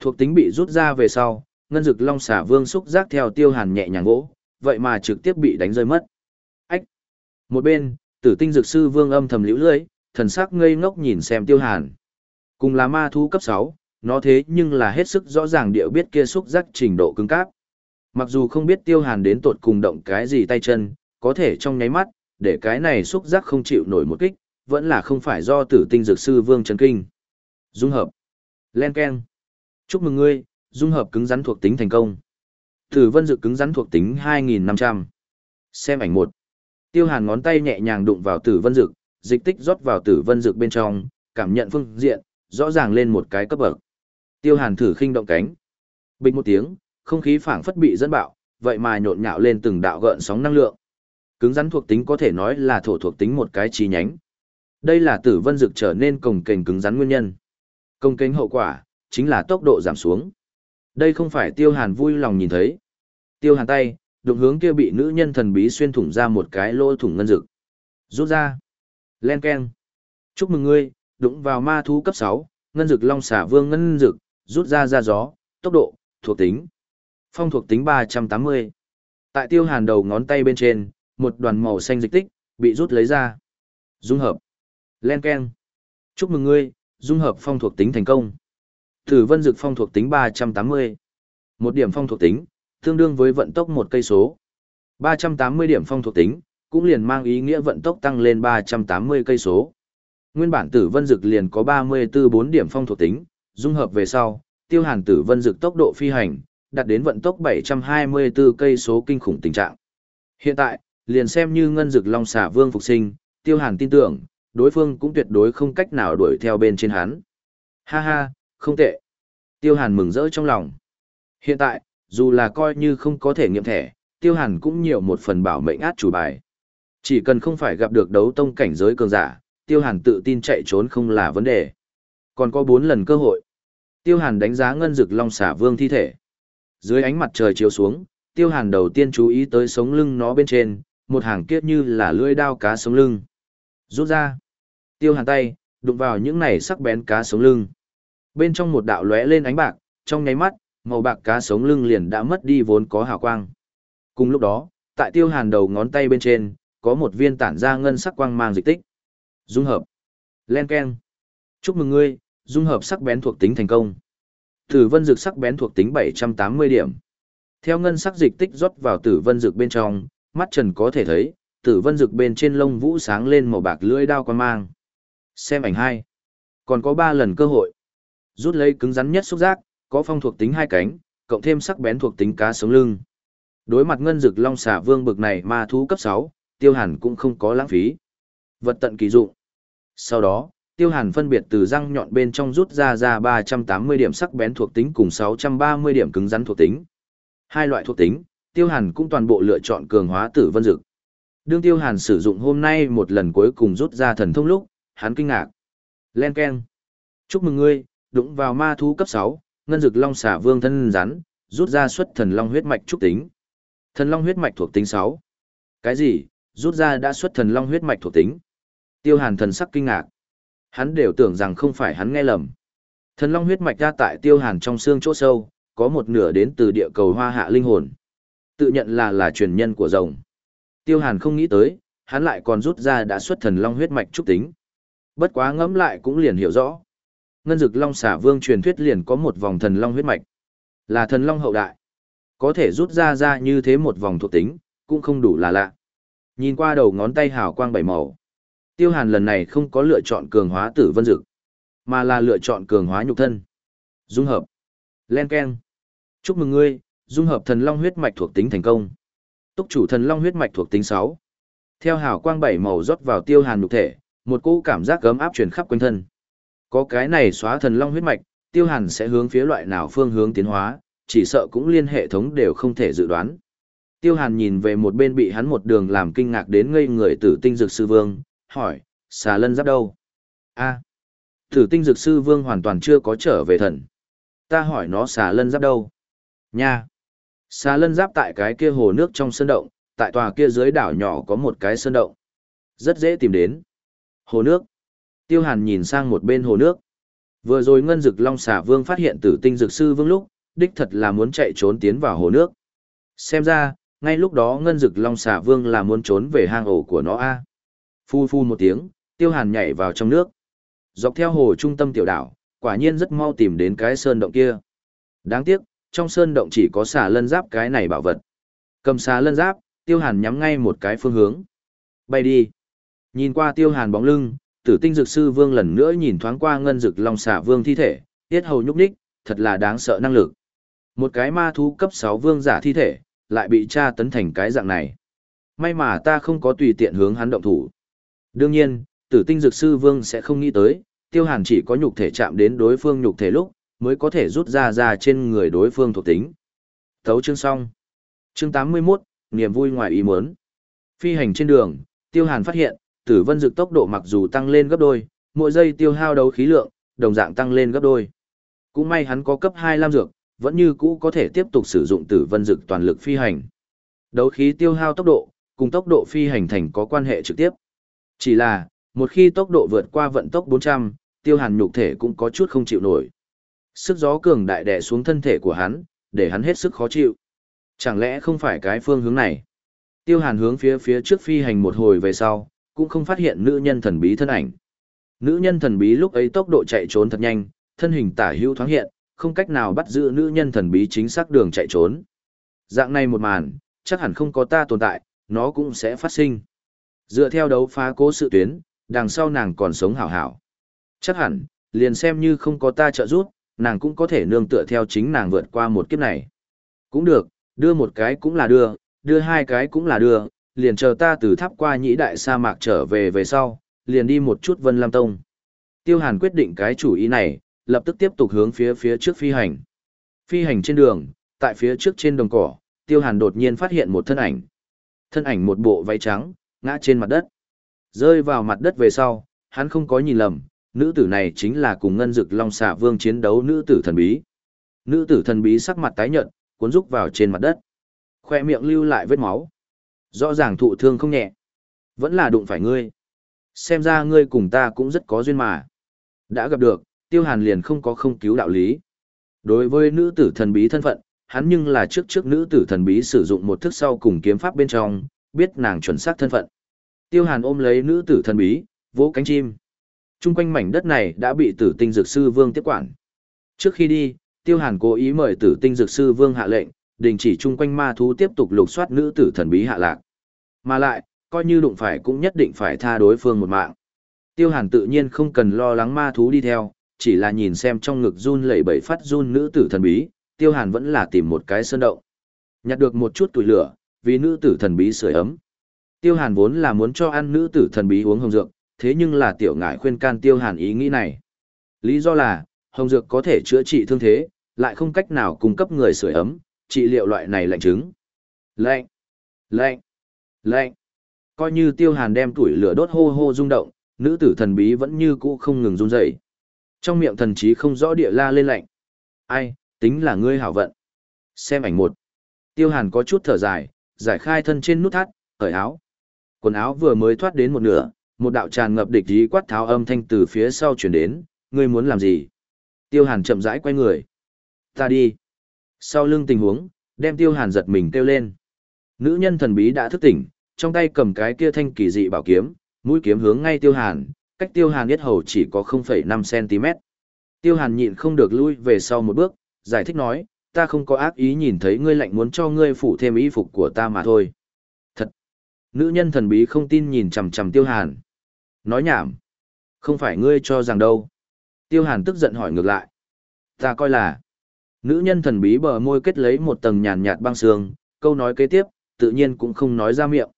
Thuộc tính bị rút ra về sau, ngân Dực long xả vương xúc giác theo tiêu hàn nhẹ nhàng gỗ, vậy mà trực tiếp bị đánh rơi mất. Ách! Một bên, tử tinh dược sư vương âm thầm liễu lưới, thần sắc ngây ngốc nhìn xem tiêu hàn. Cùng là ma thú cấp sáu, nó thế nhưng là hết sức rõ ràng điệu biết kia xúc giác trình độ cứng cáp. Mặc dù không biết tiêu hàn đến tột cùng động cái gì tay chân, có thể trong nháy mắt, để cái này xúc giác không chịu nổi một kích, vẫn là không phải do tử tinh dược sư vương trấn kinh. Dung hợp. Len Ken. Chúc mừng ngươi, dung hợp cứng rắn thuộc tính thành công. Tử vân dược cứng rắn thuộc tính 2.500. Xem ảnh một. Tiêu hàn ngón tay nhẹ nhàng đụng vào tử vân dược, dịch tích rót vào tử vân dược bên trong, cảm nhận phương diện, rõ ràng lên một cái cấp bậc. Tiêu hàn thử khinh động cánh. Bình một tiếng, không khí phảng phất bị dẫn bạo, vậy mà nhộn nhạo lên từng đạo gợn sóng năng lượng. Cứng rắn thuộc tính có thể nói là thổ thuộc tính một cái chi nhánh. Đây là tử vân dực trở nên cồng kềnh cứng rắn nguyên nhân. Công kênh hậu quả, chính là tốc độ giảm xuống. Đây không phải tiêu hàn vui lòng nhìn thấy. Tiêu hàn tay, đụng hướng kia bị nữ nhân thần bí xuyên thủng ra một cái lỗ thủng ngân dực. Rút ra. Len keng. Chúc mừng ngươi, đụng vào ma thú cấp 6, ngân dực long xả vương ngân dực, rút ra ra gió, tốc độ, thuộc tính. Phong thuộc tính 380. Tại tiêu hàn đầu ngón tay bên trên, một đoàn màu xanh dịch tích, bị rút lấy ra. Dung hợp. Len Ken. Chúc mừng ngươi, dung hợp phong thuộc tính thành công. Tử vân dực phong thuộc tính 380. Một điểm phong thuộc tính, tương đương với vận tốc một cây số. 380 điểm phong thuộc tính, cũng liền mang ý nghĩa vận tốc tăng lên 380 cây số. Nguyên bản tử vân dực liền có 34 4 điểm phong thuộc tính, dung hợp về sau, tiêu hàn tử vân dực tốc độ phi hành, đạt đến vận tốc 724 cây số kinh khủng tình trạng. Hiện tại, liền xem như ngân dực long xà vương phục sinh, tiêu hàn tin tưởng, đối phương cũng tuyệt đối không cách nào đuổi theo bên trên hắn. Ha ha, không tệ. Tiêu hàn mừng rỡ trong lòng. Hiện tại, dù là coi như không có thể nghiệm thẻ, tiêu hàn cũng nhiều một phần bảo mệnh át chủ bài. Chỉ cần không phải gặp được đấu tông cảnh giới cường giả, tiêu hàn tự tin chạy trốn không là vấn đề. Còn có bốn lần cơ hội. Tiêu hàn đánh giá ngân dực long xả vương thi thể. Dưới ánh mặt trời chiếu xuống, tiêu hàn đầu tiên chú ý tới sống lưng nó bên trên, một hàng kiết như là lưỡi đao cá sống lưng. Rút ra. Tiêu hàn tay, đụng vào những này sắc bén cá sống lưng. Bên trong một đạo lóe lên ánh bạc, trong nháy mắt, màu bạc cá sống lưng liền đã mất đi vốn có hào quang. Cùng lúc đó, tại tiêu hàn đầu ngón tay bên trên, có một viên tản ra ngân sắc quang mang dịch tích. Dung hợp. Len Ken. Chúc mừng ngươi, dung hợp sắc bén thuộc tính thành công. Tử vân dược sắc bén thuộc tính 780 điểm. Theo ngân sắc dịch tích rót vào tử vân dược bên trong, mắt trần có thể thấy, tử vân dược bên trên lông vũ sáng lên màu bạc lưỡi đao quan mang. Xem ảnh hai. Còn có 3 lần cơ hội. Rút lấy cứng rắn nhất xúc giác, có phong thuộc tính hai cánh, cộng thêm sắc bén thuộc tính cá sống lưng. Đối mặt ngân dực long xà vương bực này ma thú cấp 6, tiêu hàn cũng không có lãng phí. Vật tận kỳ dụng. Sau đó, tiêu hàn phân biệt từ răng nhọn bên trong rút ra ra 380 điểm sắc bén thuộc tính cùng 630 điểm cứng rắn thuộc tính. Hai loại thuộc tính, tiêu hàn cũng toàn bộ lựa chọn cường hóa tử vân dực. Đương tiêu hàn sử dụng hôm nay một lần cuối cùng rút ra thần thông lúc, hắn kinh ngạc. Len Ken. Chúc mừng ngươi, đụng vào ma thú cấp 6, ngân dực long xả vương thân rắn, rút ra xuất thần long huyết mạch trúc tính. Thần long huyết mạch thuộc tính 6. Cái gì? Rút ra đã xuất thần long huyết mạch thuộc tính. Tiêu Hàn thần sắc kinh ngạc. Hắn đều tưởng rằng không phải hắn nghe lầm. Thần long huyết mạch ra tại Tiêu Hàn trong xương chỗ sâu, có một nửa đến từ địa cầu hoa hạ linh hồn. Tự nhận là là truyền nhân của rồng. Tiêu Hàn không nghĩ tới, hắn lại còn rút ra đã xuất thần long huyết mạch trúc tính. Bất quá ngẫm lại cũng liền hiểu rõ. Ngân dực long xả vương truyền thuyết liền có một vòng thần long huyết mạch. Là thần long hậu đại. Có thể rút ra ra như thế một vòng thuộc tính, cũng không đủ là lạ. Nhìn qua đầu ngón tay hào quang bảy màu. Tiêu hàn lần này không có lựa chọn cường hóa tử vân dực, mà là lựa chọn cường hóa nhục thân. Dung hợp. Len Ken. Chúc mừng ngươi, dung hợp thần long huyết mạch thuộc tính thành công. Túc chủ thần long huyết mạch thuộc tính sáu, Theo hào quang bảy màu rót vào tiêu hàn nhục thể, một cỗ cảm giác cấm áp truyền khắp quanh thân. Có cái này xóa thần long huyết mạch, tiêu hàn sẽ hướng phía loại nào phương hướng tiến hóa, chỉ sợ cũng liên hệ thống đều không thể dự đoán. Tiêu hàn nhìn về một bên bị hắn một đường làm kinh ngạc đến ngây người tử tinh dược sư vương, hỏi, xà lân giáp đâu? a tử tinh dược sư vương hoàn toàn chưa có trở về thần. Ta hỏi nó xà lân giáp đâu? Nha! Xà lân giáp tại cái kia hồ nước trong sơn động, tại tòa kia dưới đảo nhỏ có một cái sơn động. Rất dễ tìm đến. Hồ nước. Tiêu Hàn nhìn sang một bên hồ nước. Vừa rồi Ngân Dực Long Xà Vương phát hiện tử tinh Dực sư vương lúc, đích thật là muốn chạy trốn tiến vào hồ nước. Xem ra, ngay lúc đó Ngân Dực Long Xà Vương là muốn trốn về hang ổ của nó a. Phu phu một tiếng, Tiêu Hàn nhảy vào trong nước. Dọc theo hồ trung tâm tiểu đảo, quả nhiên rất mau tìm đến cái sơn động kia. Đáng tiếc, trong sơn động chỉ có xà lân giáp cái này bảo vật. Cầm xà lân giáp, Tiêu Hàn nhắm ngay một cái phương hướng. Bay đi. Nhìn qua Tiêu Hàn bóng lưng, Tử Tinh Dược Sư Vương lần nữa nhìn thoáng qua ngân Dược long xà vương thi thể, tiết hầu nhúc nhích, thật là đáng sợ năng lực. Một cái ma thú cấp 6 vương giả thi thể, lại bị tra tấn thành cái dạng này. May mà ta không có tùy tiện hướng hắn động thủ. Đương nhiên, tử tinh dược sư vương sẽ không nghĩ tới, tiêu hàn chỉ có nhục thể chạm đến đối phương nhục thể lúc, mới có thể rút ra ra trên người đối phương thuộc tính. Thấu chương xong. Chương 81, niềm vui ngoài ý muốn. Phi hành trên đường, tiêu hàn phát hiện, tử vân dược tốc độ mặc dù tăng lên gấp đôi, mỗi giây tiêu hao đấu khí lượng, đồng dạng tăng lên gấp đôi. Cũng may hắn có cấp hai lam dược, vẫn như cũ có thể tiếp tục sử dụng tử vân dược toàn lực phi hành. Đấu khí tiêu hao tốc độ, cùng tốc độ phi hành thành có quan hệ trực tiếp. Chỉ là, một khi tốc độ vượt qua vận tốc 400, tiêu hàn nhục thể cũng có chút không chịu nổi. Sức gió cường đại đè xuống thân thể của hắn, để hắn hết sức khó chịu. Chẳng lẽ không phải cái phương hướng này? Tiêu hàn hướng phía phía trước phi hành một hồi về sau, cũng không phát hiện nữ nhân thần bí thân ảnh. Nữ nhân thần bí lúc ấy tốc độ chạy trốn thật nhanh, thân hình tả hữu thoáng hiện, không cách nào bắt giữ nữ nhân thần bí chính xác đường chạy trốn. Dạng này một màn, chắc hẳn không có ta tồn tại, nó cũng sẽ phát sinh. Dựa theo đấu phá cố sự tuyến, đằng sau nàng còn sống hảo hảo. Chắc hẳn, liền xem như không có ta trợ giúp, nàng cũng có thể nương tựa theo chính nàng vượt qua một kiếp này. Cũng được, đưa một cái cũng là đưa, đưa hai cái cũng là đưa, liền chờ ta từ tháp qua nhĩ đại sa mạc trở về về sau, liền đi một chút Vân Lam Tông. Tiêu Hàn quyết định cái chủ ý này, lập tức tiếp tục hướng phía phía trước phi hành. Phi hành trên đường, tại phía trước trên đồng cỏ, Tiêu Hàn đột nhiên phát hiện một thân ảnh. Thân ảnh một bộ váy trắng, ngã trên mặt đất. Rơi vào mặt đất về sau, hắn không có nhìn lầm, nữ tử này chính là cùng ngân dực long xà vương chiến đấu nữ tử thần bí. Nữ tử thần bí sắc mặt tái nhợt, cuốn rúc vào trên mặt đất. Khoe miệng lưu lại vết máu. Rõ ràng thụ thương không nhẹ. Vẫn là đụng phải ngươi. Xem ra ngươi cùng ta cũng rất có duyên mà. Đã gặp được, tiêu hàn liền không có không cứu đạo lý. Đối với nữ tử thần bí thân phận, hắn nhưng là trước trước nữ tử thần bí sử dụng một thức sau cùng kiếm pháp bên trong, biết nàng chuẩn xác thân phận. Tiêu hàn ôm lấy nữ tử thần bí, vỗ cánh chim. Trung quanh mảnh đất này đã bị tử tinh dược sư vương tiếp quản. Trước khi đi, tiêu hàn cố ý mời tử tinh dược sư vương hạ lệnh, đình chỉ chung quanh ma thú tiếp tục lục soát nữ tử thần bí hạ lạc. Mà lại, coi như đụng phải cũng nhất định phải tha đối phương một mạng. Tiêu hàn tự nhiên không cần lo lắng ma thú đi theo, chỉ là nhìn xem trong ngực run lẩy bẩy phát run nữ tử thần bí, tiêu hàn vẫn là tìm một cái sơn động. Nhặt được một chút tuổi lửa, vì nữ tử thần bí sưởi ấm. Tiêu hàn vốn là muốn cho ăn nữ tử thần bí uống hồng dược, thế nhưng là tiểu ngải khuyên can tiêu hàn ý nghĩ này. Lý do là, hồng dược có thể chữa trị thương thế, lại không cách nào cung cấp người sưởi ấm, trị liệu loại này lạnh trứng Lạnh, lạnh, lạnh. Coi như tiêu hàn đem tuổi lửa đốt hô hô rung động, nữ tử thần bí vẫn như cũ không ngừng run rẩy. Trong miệng thần trí không rõ địa la lên lạnh. Ai, tính là ngươi hảo vận. Xem ảnh một. Tiêu hàn có chút thở dài, giải khai thân trên nút thắt, cởi áo. Quần áo vừa mới thoát đến một nửa, một đạo tràn ngập địch ý quát tháo âm thanh từ phía sau chuyển đến, ngươi muốn làm gì? Tiêu hàn chậm rãi quay người. Ta đi. Sau lưng tình huống, đem tiêu hàn giật mình kêu lên. Nữ nhân thần bí đã thức tỉnh, trong tay cầm cái kia thanh kỳ dị bảo kiếm, mũi kiếm hướng ngay tiêu hàn, cách tiêu hàn yết hầu chỉ có 0,5cm. Tiêu hàn nhịn không được lui về sau một bước, giải thích nói, ta không có ác ý nhìn thấy ngươi lạnh muốn cho ngươi phủ thêm y phục của ta mà thôi. Thật! Nữ nhân thần bí không tin nhìn chằm chằm tiêu hàn. Nói nhảm! Không phải ngươi cho rằng đâu. Tiêu hàn tức giận hỏi ngược lại. Ta coi là... Nữ nhân thần bí bờ môi kết lấy một tầng nhàn nhạt băng sương, câu nói kế tiếp, tự nhiên cũng không nói ra miệng.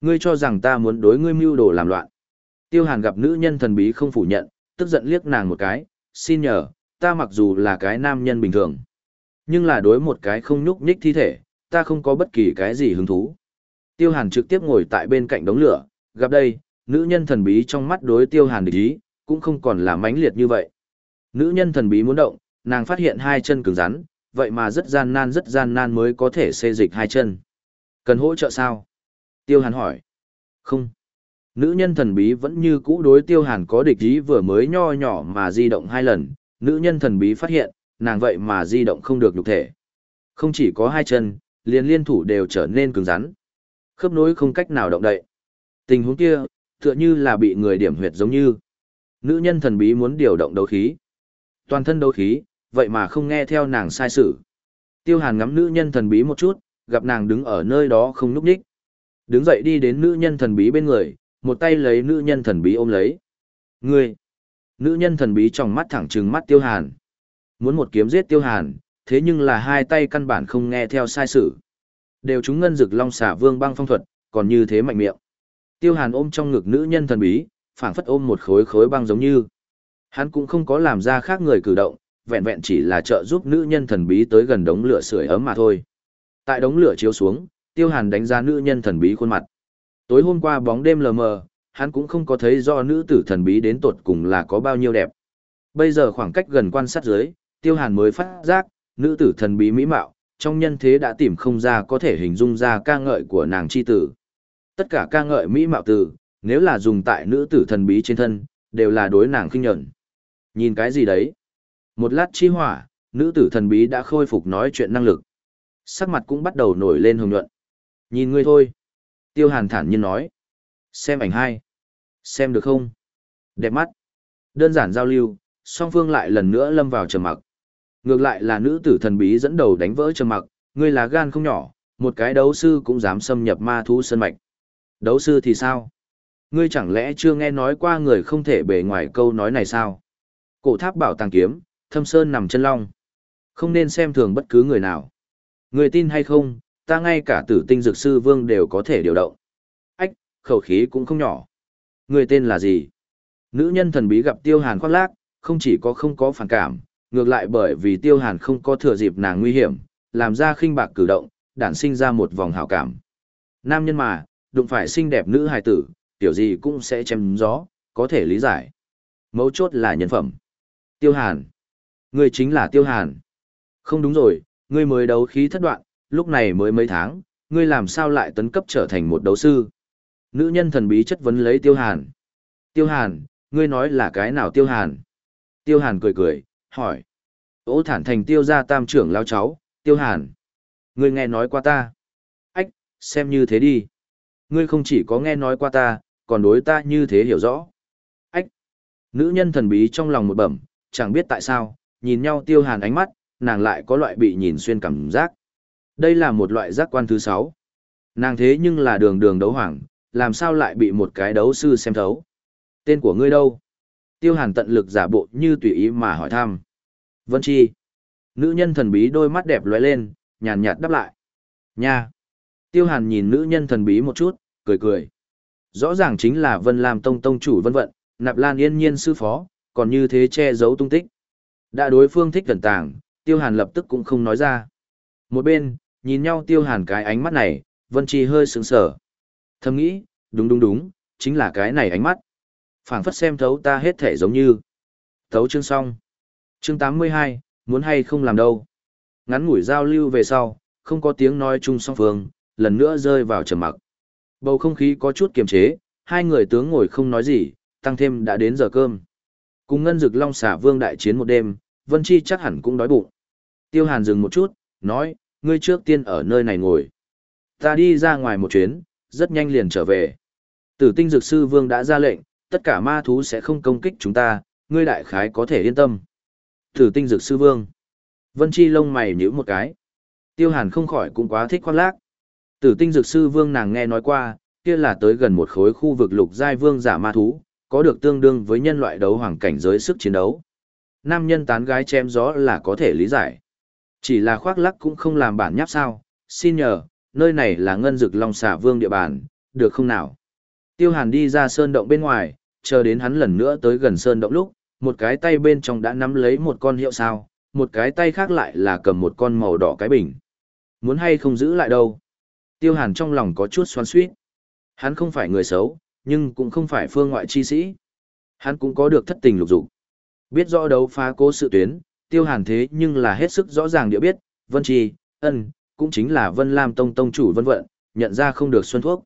Ngươi cho rằng ta muốn đối ngươi mưu đồ làm loạn. Tiêu Hàn gặp nữ nhân thần bí không phủ nhận, tức giận liếc nàng một cái, xin nhờ, ta mặc dù là cái nam nhân bình thường. Nhưng là đối một cái không nhúc nhích thi thể, ta không có bất kỳ cái gì hứng thú. Tiêu Hàn trực tiếp ngồi tại bên cạnh đống lửa, gặp đây, nữ nhân thần bí trong mắt đối Tiêu Hàn địch ý, cũng không còn là mãnh liệt như vậy. Nữ nhân thần bí muốn động, nàng phát hiện hai chân cứng rắn, vậy mà rất gian nan rất gian nan mới có thể xê dịch hai chân. Cần hỗ trợ sao? Tiêu Hàn hỏi. Không. Nữ nhân thần bí vẫn như cũ đối Tiêu Hàn có địch ý vừa mới nho nhỏ mà di động hai lần, nữ nhân thần bí phát hiện, nàng vậy mà di động không được nhục thể. Không chỉ có hai chân, liền liên thủ đều trở nên cứng rắn. Khớp nối không cách nào động đậy. Tình huống kia, tựa như là bị người điểm huyệt giống như. Nữ nhân thần bí muốn điều động đấu khí. Toàn thân đấu khí, vậy mà không nghe theo nàng sai sự. Tiêu Hàn ngắm nữ nhân thần bí một chút, gặp nàng đứng ở nơi đó không núp đích. Đứng dậy đi đến nữ nhân thần bí bên người, một tay lấy nữ nhân thần bí ôm lấy. Ngươi! Nữ nhân thần bí trong mắt thẳng trừng mắt Tiêu Hàn. Muốn một kiếm giết Tiêu Hàn, thế nhưng là hai tay căn bản không nghe theo sai sự. Đều chúng ngân dực long xả vương băng phong thuật, còn như thế mạnh miệng. Tiêu Hàn ôm trong ngực nữ nhân thần bí, phảng phất ôm một khối khối băng giống như. Hắn cũng không có làm ra khác người cử động, vẹn vẹn chỉ là trợ giúp nữ nhân thần bí tới gần đống lửa sưởi ấm mà thôi. Tại đống lửa chiếu xuống, Tiêu Hàn đánh giá nữ nhân thần bí khuôn mặt. Tối hôm qua bóng đêm lờ mờ, hắn cũng không có thấy do nữ tử thần bí đến tột cùng là có bao nhiêu đẹp. Bây giờ khoảng cách gần quan sát dưới, Tiêu Hàn mới phát giác, nữ tử thần bí mỹ mạo, trong nhân thế đã tìm không ra có thể hình dung ra ca ngợi của nàng chi tử. Tất cả ca ngợi mỹ mạo tử, nếu là dùng tại nữ tử thần bí trên thân, đều là đối nàng khinh nhẫn. Nhìn cái gì đấy? Một lát chi hỏa, nữ tử thần bí đã khôi phục nói chuyện năng lực. Sắc mặt cũng bắt đầu nổi lên hồng nhuận. Nhìn ngươi thôi. Tiêu hàn thản nhiên nói. Xem ảnh hai. Xem được không? Đẹp mắt. Đơn giản giao lưu, song phương lại lần nữa lâm vào trầm mặc. Ngược lại là nữ tử thần bí dẫn đầu đánh vỡ trầm mặc, ngươi là gan không nhỏ, một cái đấu sư cũng dám xâm nhập ma thú sân mạch. Đấu sư thì sao? Ngươi chẳng lẽ chưa nghe nói qua người không thể bề ngoài câu nói này sao? Cổ tháp bảo tàng kiếm, thâm sơn nằm chân long. Không nên xem thường bất cứ người nào. Người tin hay không, ta ngay cả tử tinh dược sư vương đều có thể điều động. Ách, khẩu khí cũng không nhỏ. Người tên là gì? Nữ nhân thần bí gặp tiêu hàn khoác lác, không chỉ có không có phản cảm, ngược lại bởi vì tiêu hàn không có thừa dịp nàng nguy hiểm, làm ra khinh bạc cử động, đản sinh ra một vòng hảo cảm. Nam nhân mà, đụng phải xinh đẹp nữ hài tử, tiểu gì cũng sẽ chém gió, có thể lý giải. Mấu chốt là nhân phẩm. Tiêu hàn. Ngươi chính là tiêu hàn. Không đúng rồi, ngươi mới đấu khí thất đoạn, lúc này mới mấy tháng, ngươi làm sao lại tấn cấp trở thành một đấu sư? Nữ nhân thần bí chất vấn lấy tiêu hàn. Tiêu hàn, ngươi nói là cái nào tiêu hàn? Tiêu hàn cười cười, hỏi. Ô thản thành tiêu gia tam trưởng lao cháu, tiêu hàn. Ngươi nghe nói qua ta. Ách, xem như thế đi. Ngươi không chỉ có nghe nói qua ta, còn đối ta như thế hiểu rõ. Ách. Nữ nhân thần bí trong lòng một bẩm, chẳng biết tại sao, nhìn nhau tiêu hàn ánh mắt, nàng lại có loại bị nhìn xuyên cảm giác. Đây là một loại giác quan thứ sáu. Nàng thế nhưng là đường đường đấu hoàng, làm sao lại bị một cái đấu sư xem thấu. Tên của ngươi đâu? Tiêu hàn tận lực giả bộ như tùy ý mà hỏi thăm. Vân Chi. Nữ nhân thần bí đôi mắt đẹp lóe lên, nhàn nhạt đáp lại. Nha. Tiêu hàn nhìn nữ nhân thần bí một chút, cười cười. Rõ ràng chính là Vân Lam Tông Tông chủ Vân Vận, Nạp Lan yên nhiên sư phó, còn như thế che giấu tung tích. Đã đối phương thích gần tàng, Tiêu Hàn lập tức cũng không nói ra. Một bên, nhìn nhau Tiêu Hàn cái ánh mắt này, Vân Chi hơi sững sờ. Thầm nghĩ, đúng đúng đúng, chính là cái này ánh mắt. phảng phất xem thấu ta hết thể giống như. Thấu chương xong. Chương 82, muốn hay không làm đâu. Ngắn ngủi giao lưu về sau, không có tiếng nói chung song phương, lần nữa rơi vào trầm mặc. Bầu không khí có chút kiềm chế, hai người tướng ngồi không nói gì, tăng thêm đã đến giờ cơm. Cùng ngân dực long xả vương đại chiến một đêm, Vân Chi chắc hẳn cũng đói bụng. Tiêu Hàn dừng một chút, nói, ngươi trước tiên ở nơi này ngồi. Ta đi ra ngoài một chuyến, rất nhanh liền trở về. Tử tinh dược sư vương đã ra lệnh, tất cả ma thú sẽ không công kích chúng ta, ngươi đại khái có thể yên tâm. Tử tinh dược sư vương. Vân Chi lông mày nhíu một cái. Tiêu Hàn không khỏi cũng quá thích khoác lác. Tử tinh dược sư vương nàng nghe nói qua, kia là tới gần một khối khu vực lục giai vương giả ma thú, có được tương đương với nhân loại đấu hoàng cảnh giới sức chiến đấu. Nam nhân tán gái chém gió là có thể lý giải. Chỉ là khoác lắc cũng không làm bản nháp sao, xin nhờ, nơi này là ngân dực long xà vương địa bàn, được không nào? Tiêu hàn đi ra sơn động bên ngoài, chờ đến hắn lần nữa tới gần sơn động lúc, một cái tay bên trong đã nắm lấy một con hiệu sao, một cái tay khác lại là cầm một con màu đỏ cái bình. Muốn hay không giữ lại đâu? Tiêu hàn trong lòng có chút xoắn suýt. Hắn không phải người xấu, nhưng cũng không phải phương ngoại chi sĩ. Hắn cũng có được thất tình lục dục. Biết rõ đấu phá cố sự tuyến, tiêu hàn thế nhưng là hết sức rõ ràng địa biết, Vân trì, ân, cũng chính là Vân Lam Tông Tông chủ Vân Vận, nhận ra không được xuân thuốc.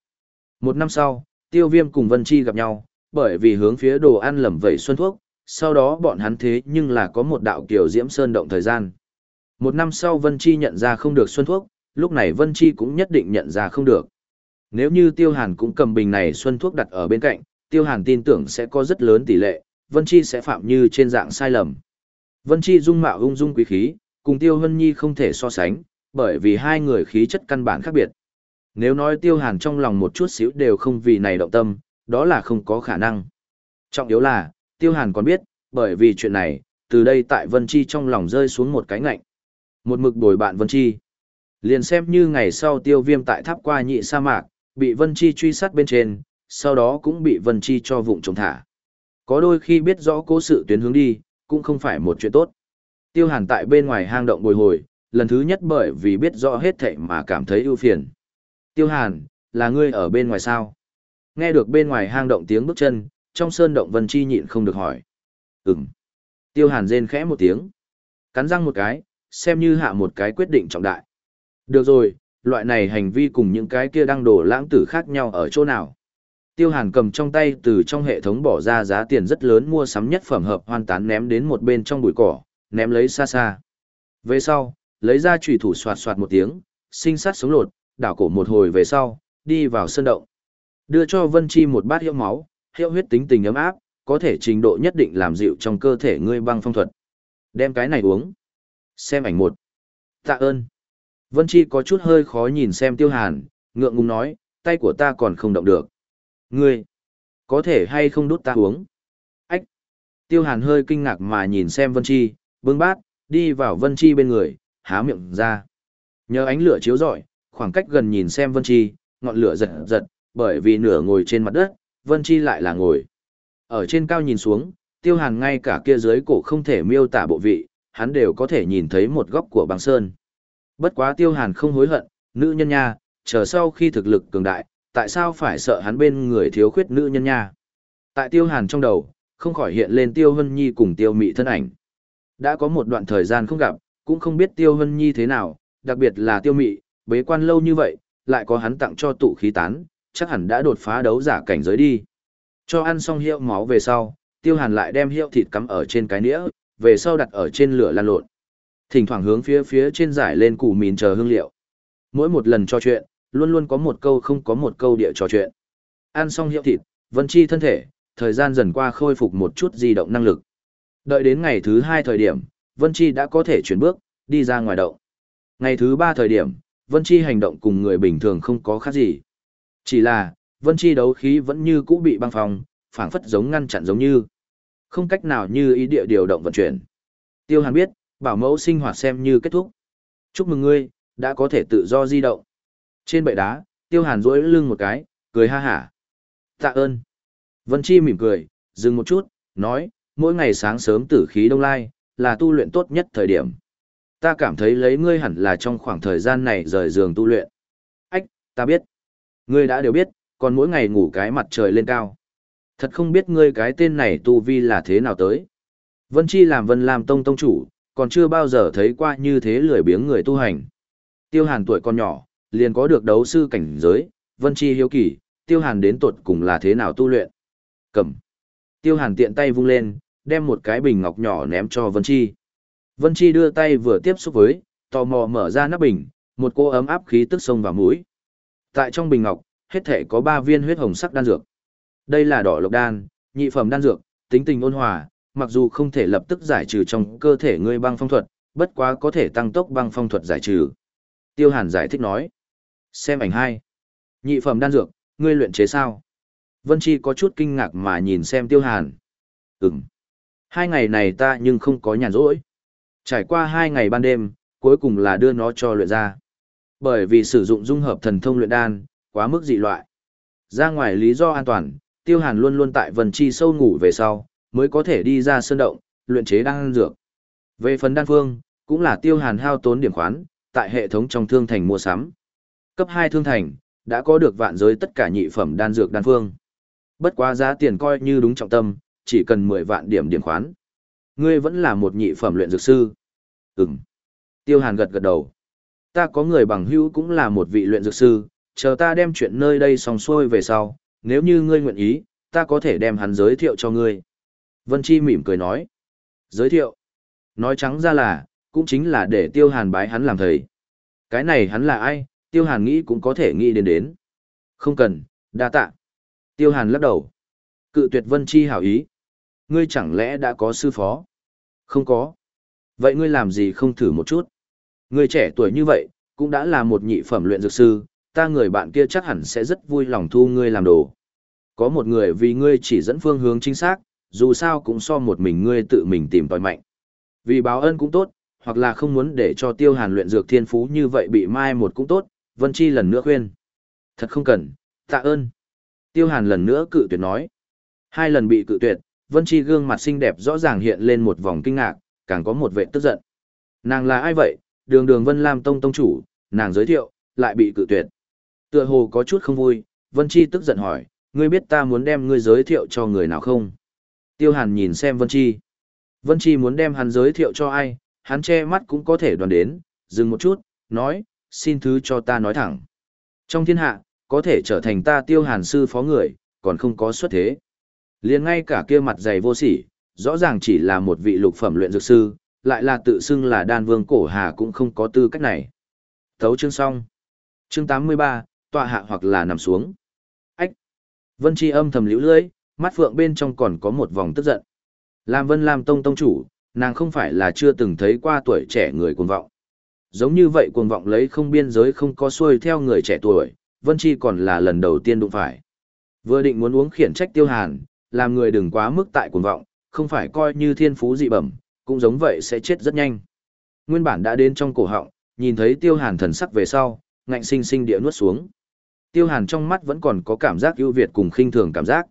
Một năm sau, tiêu viêm cùng Vân Chi gặp nhau, bởi vì hướng phía đồ ăn lầm vẩy xuân thuốc, sau đó bọn hắn thế nhưng là có một đạo kiểu diễm sơn động thời gian. Một năm sau Vân Chi nhận ra không được xuân thuốc, lúc này Vân Chi cũng nhất định nhận ra không được. Nếu như Tiêu Hàn cũng cầm bình này xuân thuốc đặt ở bên cạnh, Tiêu Hàn tin tưởng sẽ có rất lớn tỷ lệ, Vân Chi sẽ phạm như trên dạng sai lầm. Vân Chi dung mạo ung dung quý khí, cùng Tiêu Hân Nhi không thể so sánh, bởi vì hai người khí chất căn bản khác biệt. Nếu nói Tiêu Hàn trong lòng một chút xíu đều không vì này động tâm, đó là không có khả năng. Trọng yếu là, Tiêu Hàn còn biết, bởi vì chuyện này, từ đây tại Vân Chi trong lòng rơi xuống một cái ngạnh. Một mực bồi bạn Vân Chi. Liền xem như ngày sau Tiêu Viêm tại tháp qua nhị sa mạc, bị Vân Chi truy sát bên trên, sau đó cũng bị Vân Chi cho vụng trống thả. Có đôi khi biết rõ cố sự tuyến hướng đi, cũng không phải một chuyện tốt. Tiêu Hàn tại bên ngoài hang động bồi hồi, lần thứ nhất bởi vì biết rõ hết thảy mà cảm thấy ưu phiền. Tiêu Hàn, là ngươi ở bên ngoài sao? Nghe được bên ngoài hang động tiếng bước chân, trong sơn động Vân Chi nhịn không được hỏi. Ừm. Tiêu Hàn rên khẽ một tiếng. Cắn răng một cái, xem như hạ một cái quyết định trọng đại. Được rồi, loại này hành vi cùng những cái kia đang đổ lãng tử khác nhau ở chỗ nào. Tiêu Hàn cầm trong tay từ trong hệ thống bỏ ra giá tiền rất lớn mua sắm nhất phẩm hợp hoàn tán ném đến một bên trong bụi cỏ, ném lấy xa xa. Về sau, lấy ra chủy thủ soạt soạt một tiếng, sinh sát sống lột, đảo cổ một hồi về sau, đi vào sân động. Đưa cho Vân Chi một bát hiệu máu, hiệu huyết tính tình ấm áp, có thể trình độ nhất định làm dịu trong cơ thể ngươi băng phong thuật. Đem cái này uống. Xem ảnh một. Tạ ơn. Vân Chi có chút hơi khó nhìn xem Tiêu Hàn, ngượng ngùng nói, tay của ta còn không động được. Ngươi, có thể hay không đút ta uống? Ách! Tiêu Hàn hơi kinh ngạc mà nhìn xem Vân Chi, bưng bát, đi vào Vân Chi bên người, há miệng ra. Nhờ ánh lửa chiếu rọi, khoảng cách gần nhìn xem Vân Chi, ngọn lửa giật giật, bởi vì nửa ngồi trên mặt đất, Vân Chi lại là ngồi. Ở trên cao nhìn xuống, Tiêu Hàn ngay cả kia dưới cổ không thể miêu tả bộ vị, hắn đều có thể nhìn thấy một góc của băng sơn. Bất quá Tiêu Hàn không hối hận, nữ nhân nha, chờ sau khi thực lực cường đại, tại sao phải sợ hắn bên người thiếu khuyết nữ nhân nha. Tại Tiêu Hàn trong đầu, không khỏi hiện lên Tiêu Hân Nhi cùng Tiêu Mị thân ảnh. Đã có một đoạn thời gian không gặp, cũng không biết Tiêu Hân Nhi thế nào, đặc biệt là Tiêu Mị, bế quan lâu như vậy, lại có hắn tặng cho tụ khí tán, chắc hẳn đã đột phá đấu giả cảnh giới đi. Cho ăn xong hiệu máu về sau, Tiêu Hàn lại đem hiệu thịt cắm ở trên cái nĩa, về sau đặt ở trên lửa lan lộn. Thỉnh thoảng hướng phía phía trên giải lên củ mìn chờ hương liệu. Mỗi một lần cho chuyện, luôn luôn có một câu không có một câu địa trò chuyện. Ăn xong hiệu thịt, Vân Chi thân thể, thời gian dần qua khôi phục một chút di động năng lực. Đợi đến ngày thứ hai thời điểm, Vân Chi đã có thể chuyển bước, đi ra ngoài động. Ngày thứ ba thời điểm, Vân Chi hành động cùng người bình thường không có khác gì. Chỉ là, Vân Chi đấu khí vẫn như cũ bị băng phòng, phảng phất giống ngăn chặn giống như. Không cách nào như ý địa điều động vận chuyển. Tiêu Hàn biết, bảo mẫu sinh hoạt xem như kết thúc. Chúc mừng ngươi, đã có thể tự do di động. Trên bệ đá, Tiêu Hàn duỗi lưng một cái, cười ha hả. Tạ ơn. Vân Chi mỉm cười, dừng một chút, nói, mỗi ngày sáng sớm tử khí đông lai, là tu luyện tốt nhất thời điểm. Ta cảm thấy lấy ngươi hẳn là trong khoảng thời gian này rời giường tu luyện. Ách, ta biết. Ngươi đã đều biết, còn mỗi ngày ngủ cái mặt trời lên cao. Thật không biết ngươi cái tên này tu vi là thế nào tới. Vân Chi làm Vân làm tông tông chủ, còn chưa bao giờ thấy qua như thế lười biếng người tu hành. Tiêu Hàn tuổi còn nhỏ, liền có được đấu sư cảnh giới, Vân Chi hiếu kỳ, Tiêu Hàn đến tuột cùng là thế nào tu luyện. Cầm. Tiêu Hàn tiện tay vung lên, đem một cái bình ngọc nhỏ ném cho Vân Chi. Vân Chi đưa tay vừa tiếp xúc với, tò mò mở ra nắp bình, một cô ấm áp khí tức sông vào mũi. Tại trong bình ngọc, hết thể có 3 viên huyết hồng sắc đan dược. Đây là đỏ lộc đan, nhị phẩm đan dược, tính tình ôn hòa, mặc dù không thể lập tức giải trừ trong cơ thể ngươi băng phong thuật, bất quá có thể tăng tốc băng phong thuật giải trừ. Tiêu Hàn giải thích nói. Xem ảnh hai. Nhị phẩm đan dược, ngươi luyện chế sao? Vân Chi có chút kinh ngạc mà nhìn xem Tiêu Hàn. Ừm. Hai ngày này ta nhưng không có nhàn rỗi. Trải qua hai ngày ban đêm, cuối cùng là đưa nó cho luyện ra. Bởi vì sử dụng dung hợp thần thông luyện đan, quá mức dị loại. Ra ngoài lý do an toàn, Tiêu Hàn luôn luôn tại Vân Chi sâu ngủ về sau, mới có thể đi ra sơn động, luyện chế đan dược. Về phần đan phương, cũng là Tiêu Hàn hao tốn điểm khoán, tại hệ thống trong thương thành mua sắm. Cấp 2 thương thành, đã có được vạn giới tất cả nhị phẩm đan dược đan phương. Bất quá giá tiền coi như đúng trọng tâm, chỉ cần 10 vạn điểm điểm khoán. Ngươi vẫn là một nhị phẩm luyện dược sư. Ừm. Tiêu Hàn gật gật đầu. Ta có người bằng hữu cũng là một vị luyện dược sư, chờ ta đem chuyện nơi đây xong xuôi về sau, nếu như ngươi nguyện ý, ta có thể đem hắn giới thiệu cho ngươi. Vân Chi mỉm cười nói. Giới thiệu. Nói trắng ra là, cũng chính là để Tiêu Hàn bái hắn làm thầy. Cái này hắn là ai, Tiêu Hàn nghĩ cũng có thể nghĩ đến đến. Không cần, đa tạ. Tiêu Hàn lắc đầu. Cự tuyệt Vân Chi hảo ý. Ngươi chẳng lẽ đã có sư phó? Không có. Vậy ngươi làm gì không thử một chút? Ngươi trẻ tuổi như vậy, cũng đã là một nhị phẩm luyện dược sư, ta người bạn kia chắc hẳn sẽ rất vui lòng thu ngươi làm đồ. Có một người vì ngươi chỉ dẫn phương hướng chính xác, dù sao cũng so một mình ngươi tự mình tìm tòi mạnh. Vì báo ân cũng tốt, hoặc là không muốn để cho tiêu hàn luyện dược thiên phú như vậy bị mai một cũng tốt, Vân Chi lần nữa khuyên. Thật không cần, tạ ơn. Tiêu hàn lần nữa cự tuyệt nói. Hai lần bị cự tuyệt, Vân Chi gương mặt xinh đẹp rõ ràng hiện lên một vòng kinh ngạc, càng có một vẻ tức giận. Nàng là ai vậy? Đường đường Vân Lam Tông Tông chủ, nàng giới thiệu, lại bị cự tuyệt. Tựa hồ có chút không vui, Vân Chi tức giận hỏi, ngươi biết ta muốn đem ngươi giới thiệu cho người nào không? Tiêu Hàn nhìn xem Vân Chi. Vân Chi muốn đem hắn giới thiệu cho ai, hắn che mắt cũng có thể đoán đến, dừng một chút, nói, xin thứ cho ta nói thẳng. Trong thiên hạ, có thể trở thành ta Tiêu Hàn sư phó người, còn không có xuất thế. liền ngay cả kia mặt dày vô sỉ, rõ ràng chỉ là một vị lục phẩm luyện dược sư, lại là tự xưng là đan vương cổ hà cũng không có tư cách này. Thấu chương xong. Chương 83, tọa hạ hoặc là nằm xuống. Ách. Vân Chi âm thầm liễu lưỡi, mắt phượng bên trong còn có một vòng tức giận. Lam Vân Lam Tông Tông chủ, nàng không phải là chưa từng thấy qua tuổi trẻ người cuồng vọng. Giống như vậy cuồng vọng lấy không biên giới không có xuôi theo người trẻ tuổi, Vân Chi còn là lần đầu tiên đụng phải. Vừa định muốn uống khiển trách tiêu hàn, làm người đừng quá mức tại cuồng vọng, không phải coi như thiên phú dị bẩm, cũng giống vậy sẽ chết rất nhanh. Nguyên bản đã đến trong cổ họng, nhìn thấy tiêu hàn thần sắc về sau, ngạnh sinh sinh địa nuốt xuống. Tiêu hàn trong mắt vẫn còn có cảm giác ưu việt cùng khinh thường cảm giác.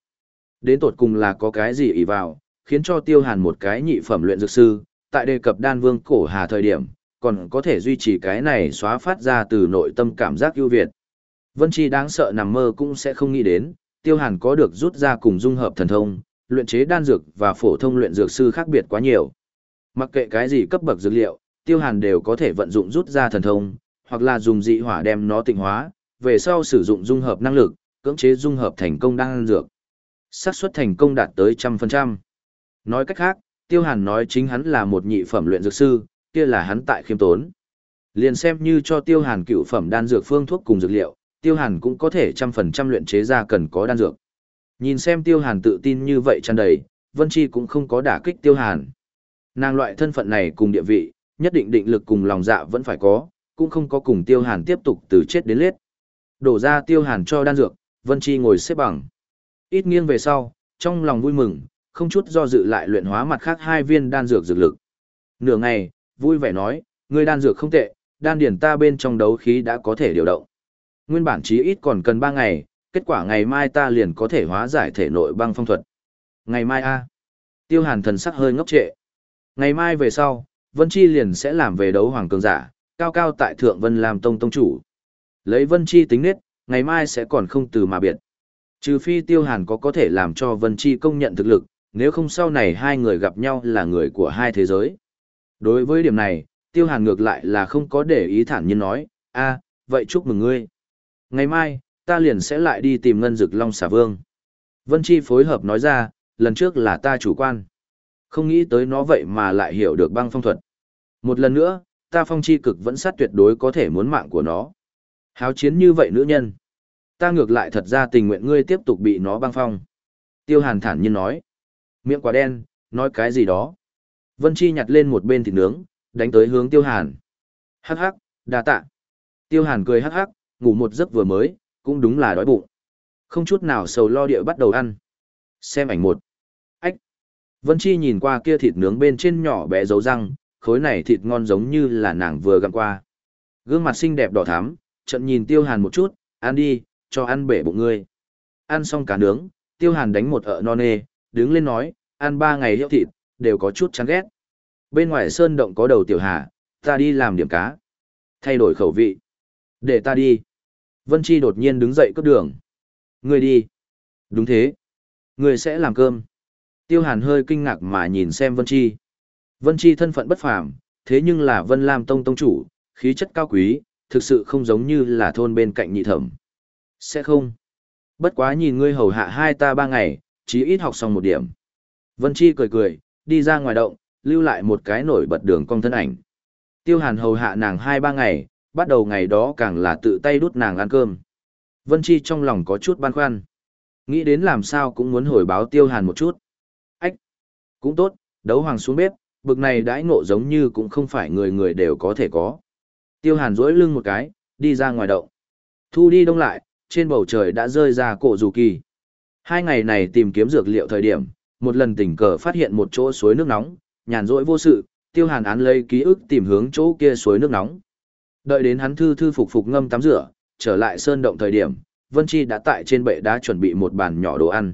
Đến tột cùng là có cái gì ý vào, khiến cho tiêu hàn một cái nhị phẩm luyện dược sư, tại đề cập đan vương cổ hà thời điểm, còn có thể duy trì cái này xóa phát ra từ nội tâm cảm giác ưu việt. Vân Chi đáng sợ nằm mơ cũng sẽ không nghĩ đến, tiêu hàn có được rút ra cùng dung hợp thần thông, luyện chế đan dược và phổ thông luyện dược sư khác biệt quá nhiều. Mặc kệ cái gì cấp bậc dược liệu, tiêu hàn đều có thể vận dụng rút ra thần thông, hoặc là dùng dị hỏa đem nó tịnh hóa, về sau sử dụng dung hợp năng lực, cưỡng chế dung hợp thành công đan dược. xác suất thành công đạt tới trăm phần trăm. Nói cách khác, Tiêu Hàn nói chính hắn là một nhị phẩm luyện dược sư, kia là hắn tại khiêm tốn. Liền xem như cho Tiêu Hàn cựu phẩm đan dược phương thuốc cùng dược liệu, Tiêu Hàn cũng có thể trăm phần trăm luyện chế ra cần có đan dược. Nhìn xem Tiêu Hàn tự tin như vậy tràn đầy, Vân Chi cũng không có đả kích Tiêu Hàn. Nàng loại thân phận này cùng địa vị, nhất định định lực cùng lòng dạ vẫn phải có, cũng không có cùng Tiêu Hàn tiếp tục từ chết đến lết. Đổ ra Tiêu Hàn cho đan dược, Vân Chi ngồi xếp bằng. Ít nghiêng về sau, trong lòng vui mừng, không chút do dự lại luyện hóa mặt khác hai viên đan dược dược lực. Nửa ngày, vui vẻ nói, ngươi đan dược không tệ, đan điển ta bên trong đấu khí đã có thể điều động. Nguyên bản chí ít còn cần 3 ngày, kết quả ngày mai ta liền có thể hóa giải thể nội băng phong thuật. Ngày mai a Tiêu hàn thần sắc hơi ngốc trệ. Ngày mai về sau, Vân Chi liền sẽ làm về đấu hoàng cường giả, cao cao tại thượng Vân làm tông tông chủ. Lấy Vân Chi tính nết, ngày mai sẽ còn không từ mà biệt. Trừ phi Tiêu Hàn có có thể làm cho Vân Chi công nhận thực lực, nếu không sau này hai người gặp nhau là người của hai thế giới. Đối với điểm này, Tiêu Hàn ngược lại là không có để ý thản nhiên nói, a, vậy chúc mừng ngươi. Ngày mai, ta liền sẽ lại đi tìm ngân dực long xà vương. Vân Chi phối hợp nói ra, lần trước là ta chủ quan. Không nghĩ tới nó vậy mà lại hiểu được băng phong thuật. Một lần nữa, ta phong chi cực vẫn sát tuyệt đối có thể muốn mạng của nó. Háo chiến như vậy nữ nhân. Ta ngược lại thật ra tình nguyện ngươi tiếp tục bị nó băng phong. Tiêu hàn thản nhiên nói. Miệng quả đen, nói cái gì đó. Vân Chi nhặt lên một bên thịt nướng, đánh tới hướng Tiêu Hàn. Hắc hắc, đa tạ. Tiêu Hàn cười hắc hắc, ngủ một giấc vừa mới, cũng đúng là đói bụng. Không chút nào sầu lo địa bắt đầu ăn. Xem ảnh một. Ách. Vân Chi nhìn qua kia thịt nướng bên trên nhỏ bé dấu răng, khối này thịt ngon giống như là nàng vừa gặm qua. Gương mặt xinh đẹp đỏ thắm, trận nhìn Tiêu Hàn một chút, ăn đi, cho ăn bể bụng ngươi. Ăn xong cả nướng, Tiêu Hàn đánh một ợ non nê, đứng lên nói, ăn ba ngày hiệu thịt, đều có chút chán ghét. Bên ngoài sơn động có đầu tiểu hà, ta đi làm điểm cá. Thay đổi khẩu vị. Để ta đi. Vân Chi đột nhiên đứng dậy cấp đường. Người đi. Đúng thế. Người sẽ làm cơm. Tiêu hàn hơi kinh ngạc mà nhìn xem Vân Chi. Vân Chi thân phận bất phàm, thế nhưng là Vân Lam Tông Tông chủ, khí chất cao quý, thực sự không giống như là thôn bên cạnh nhị thẩm. Sẽ không. Bất quá nhìn ngươi hầu hạ hai ta ba ngày, chí ít học xong một điểm. Vân Chi cười cười, đi ra ngoài động, lưu lại một cái nổi bật đường cong thân ảnh. Tiêu Hàn hầu hạ nàng hai ba ngày, bắt đầu ngày đó càng là tự tay đút nàng ăn cơm. Vân Chi trong lòng có chút băn khoăn. Nghĩ đến làm sao cũng muốn hồi báo Tiêu Hàn một chút. Ách! Cũng tốt, đấu hoàng xuống bếp, bực này đãi ngộ giống như cũng không phải người người đều có thể có. Tiêu Hàn duỗi lưng một cái, đi ra ngoài động. Thu đi đông lại, trên bầu trời đã rơi ra cổ dù kỳ. Hai ngày này tìm kiếm dược liệu thời điểm, một lần tình cờ phát hiện một chỗ suối nước nóng, nhàn rỗi vô sự, Tiêu Hàn án lấy ký ức tìm hướng chỗ kia suối nước nóng. Đợi đến hắn thư thư phục phục ngâm tắm rửa, trở lại sơn động thời điểm, Vân Chi đã tại trên bệ đá chuẩn bị một bàn nhỏ đồ ăn.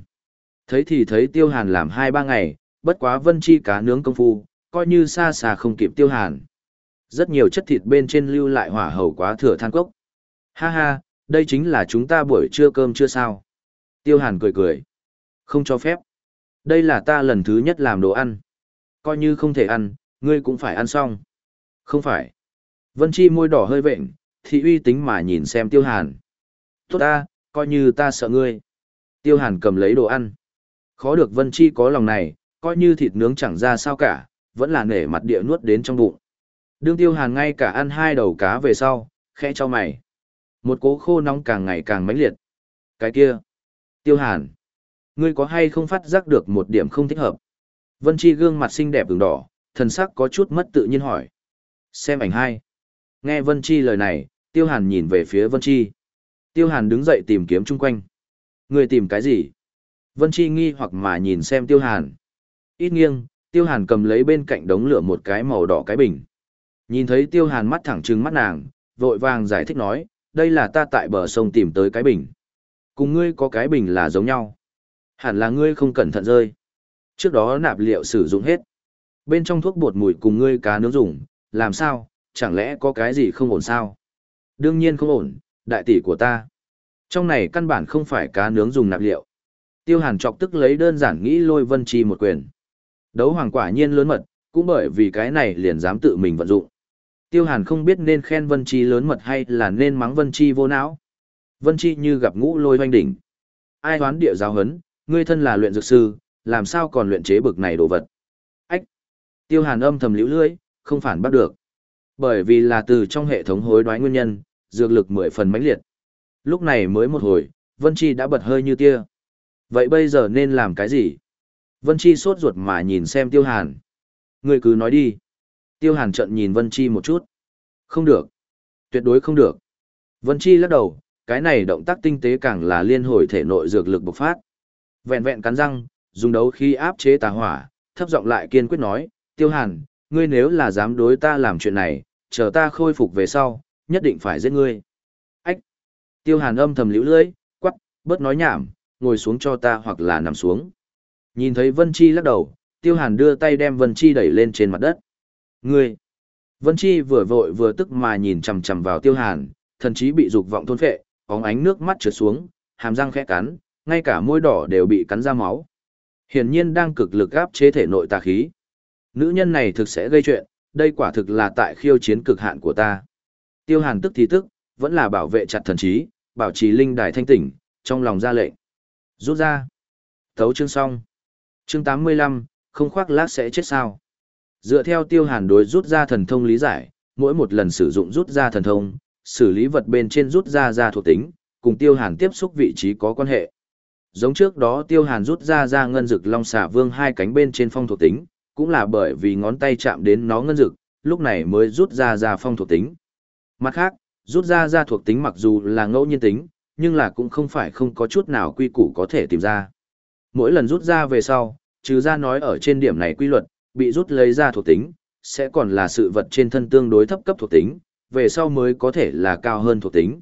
Thấy thì thấy Tiêu Hàn làm hai ba ngày, bất quá Vân Chi cá nướng công phu, coi như xa xa không kịp Tiêu Hàn. Rất nhiều chất thịt bên trên lưu lại hỏa hầu quá thừa than cốc. Ha ha, đây chính là chúng ta buổi trưa cơm chưa sao. Tiêu Hàn cười cười. Không cho phép. Đây là ta lần thứ nhất làm đồ ăn. Coi như không thể ăn, ngươi cũng phải ăn xong. Không phải. Vân Chi môi đỏ hơi vệnh, thị uy tính mà nhìn xem Tiêu Hàn. Tốt ta, coi như ta sợ ngươi. Tiêu Hàn cầm lấy đồ ăn. Khó được Vân Chi có lòng này, coi như thịt nướng chẳng ra sao cả, vẫn là nể mặt địa nuốt đến trong bụng. Đương Tiêu Hàn ngay cả ăn hai đầu cá về sau, khẽ cho mày. Một cố khô nóng càng ngày càng mãnh liệt. Cái kia. Tiêu Hàn. Ngươi có hay không phát giác được một điểm không thích hợp? Vân Chi gương mặt xinh đẹp ửng đỏ, thần sắc có chút mất tự nhiên hỏi. Xem ảnh hai. Nghe Vân Chi lời này, Tiêu Hàn nhìn về phía Vân Chi. Tiêu Hàn đứng dậy tìm kiếm chung quanh. Người tìm cái gì? Vân Chi nghi hoặc mà nhìn xem Tiêu Hàn. Ít nghiêng, Tiêu Hàn cầm lấy bên cạnh đống lửa một cái màu đỏ cái bình. Nhìn thấy Tiêu Hàn mắt thẳng trừng mắt nàng, vội vàng giải thích nói, đây là ta tại bờ sông tìm tới cái bình. Cùng ngươi có cái bình là giống nhau. Hẳn là ngươi không cẩn thận rơi. Trước đó nạp liệu sử dụng hết. Bên trong thuốc bột mùi cùng ngươi cá nướng dùng, làm sao, chẳng lẽ có cái gì không ổn sao? Đương nhiên không ổn, đại tỷ của ta. Trong này căn bản không phải cá nướng dùng nạp liệu. Tiêu hàn chọc tức lấy đơn giản nghĩ lôi vân chi một quyền. Đấu hoàng quả nhiên lớn mật, cũng bởi vì cái này liền dám tự mình vận dụng. Tiêu hàn không biết nên khen vân chi lớn mật hay là nên mắng vân chi vô não. Vân chi như gặp ngũ lôi hoanh đỉnh. Ai đoán địa giáo hấn, ngươi thân là luyện dược sư, làm sao còn luyện chế bực này đồ vật. Ách! Tiêu hàn âm thầm liễu lưỡi, không phản bắt được. Bởi vì là từ trong hệ thống hối đoái nguyên nhân, dược lực mười phần mãnh liệt. Lúc này mới một hồi, Vân Chi đã bật hơi như tia. Vậy bây giờ nên làm cái gì? Vân Chi sốt ruột mà nhìn xem Tiêu Hàn. Ngươi cứ nói đi. Tiêu Hàn trận nhìn Vân Chi một chút. Không được. Tuyệt đối không được. Vân Chi lắc đầu, cái này động tác tinh tế càng là liên hồi thể nội dược lực bộc phát. Vẹn vẹn cắn răng, dùng đấu khi áp chế tà hỏa, thấp giọng lại kiên quyết nói, Tiêu Hàn, ngươi nếu là dám đối ta làm chuyện này, chờ ta khôi phục về sau, nhất định phải giết ngươi. Ách! Tiêu hàn âm thầm liễu lưỡi, quắc, bớt nói nhảm, ngồi xuống cho ta hoặc là nằm xuống. Nhìn thấy Vân Chi lắc đầu, Tiêu hàn đưa tay đem Vân Chi đẩy lên trên mặt đất. Ngươi! Vân Chi vừa vội vừa tức mà nhìn chằm chằm vào Tiêu hàn, thần chí bị dục vọng thôn phệ, bóng ánh nước mắt trượt xuống, hàm răng khẽ cắn, ngay cả môi đỏ đều bị cắn ra máu. Hiển nhiên đang cực lực áp chế thể nội tà khí. Nữ nhân này thực sẽ gây chuyện, đây quả thực là tại khiêu chiến cực hạn của ta. Tiêu hàn tức thì tức, vẫn là bảo vệ chặt thần trí, bảo trì linh đài thanh tỉnh, trong lòng ra lệnh. Rút ra. Thấu chương xong. Chương 85, không khoác lác sẽ chết sao. Dựa theo tiêu hàn đối rút ra thần thông lý giải, mỗi một lần sử dụng rút ra thần thông, xử lý vật bên trên rút ra ra thuộc tính, cùng tiêu hàn tiếp xúc vị trí có quan hệ. Giống trước đó tiêu hàn rút ra ra ngân dực long xà vương hai cánh bên trên phong thuộc tính, cũng là bởi vì ngón tay chạm đến nó ngân dực, lúc này mới rút ra ra phong thuộc tính. Mặt khác, rút ra ra thuộc tính mặc dù là ngẫu nhiên tính, nhưng là cũng không phải không có chút nào quy củ có thể tìm ra. Mỗi lần rút ra về sau, trừ ra nói ở trên điểm này quy luật, bị rút lấy ra thuộc tính, sẽ còn là sự vật trên thân tương đối thấp cấp thuộc tính, về sau mới có thể là cao hơn thuộc tính.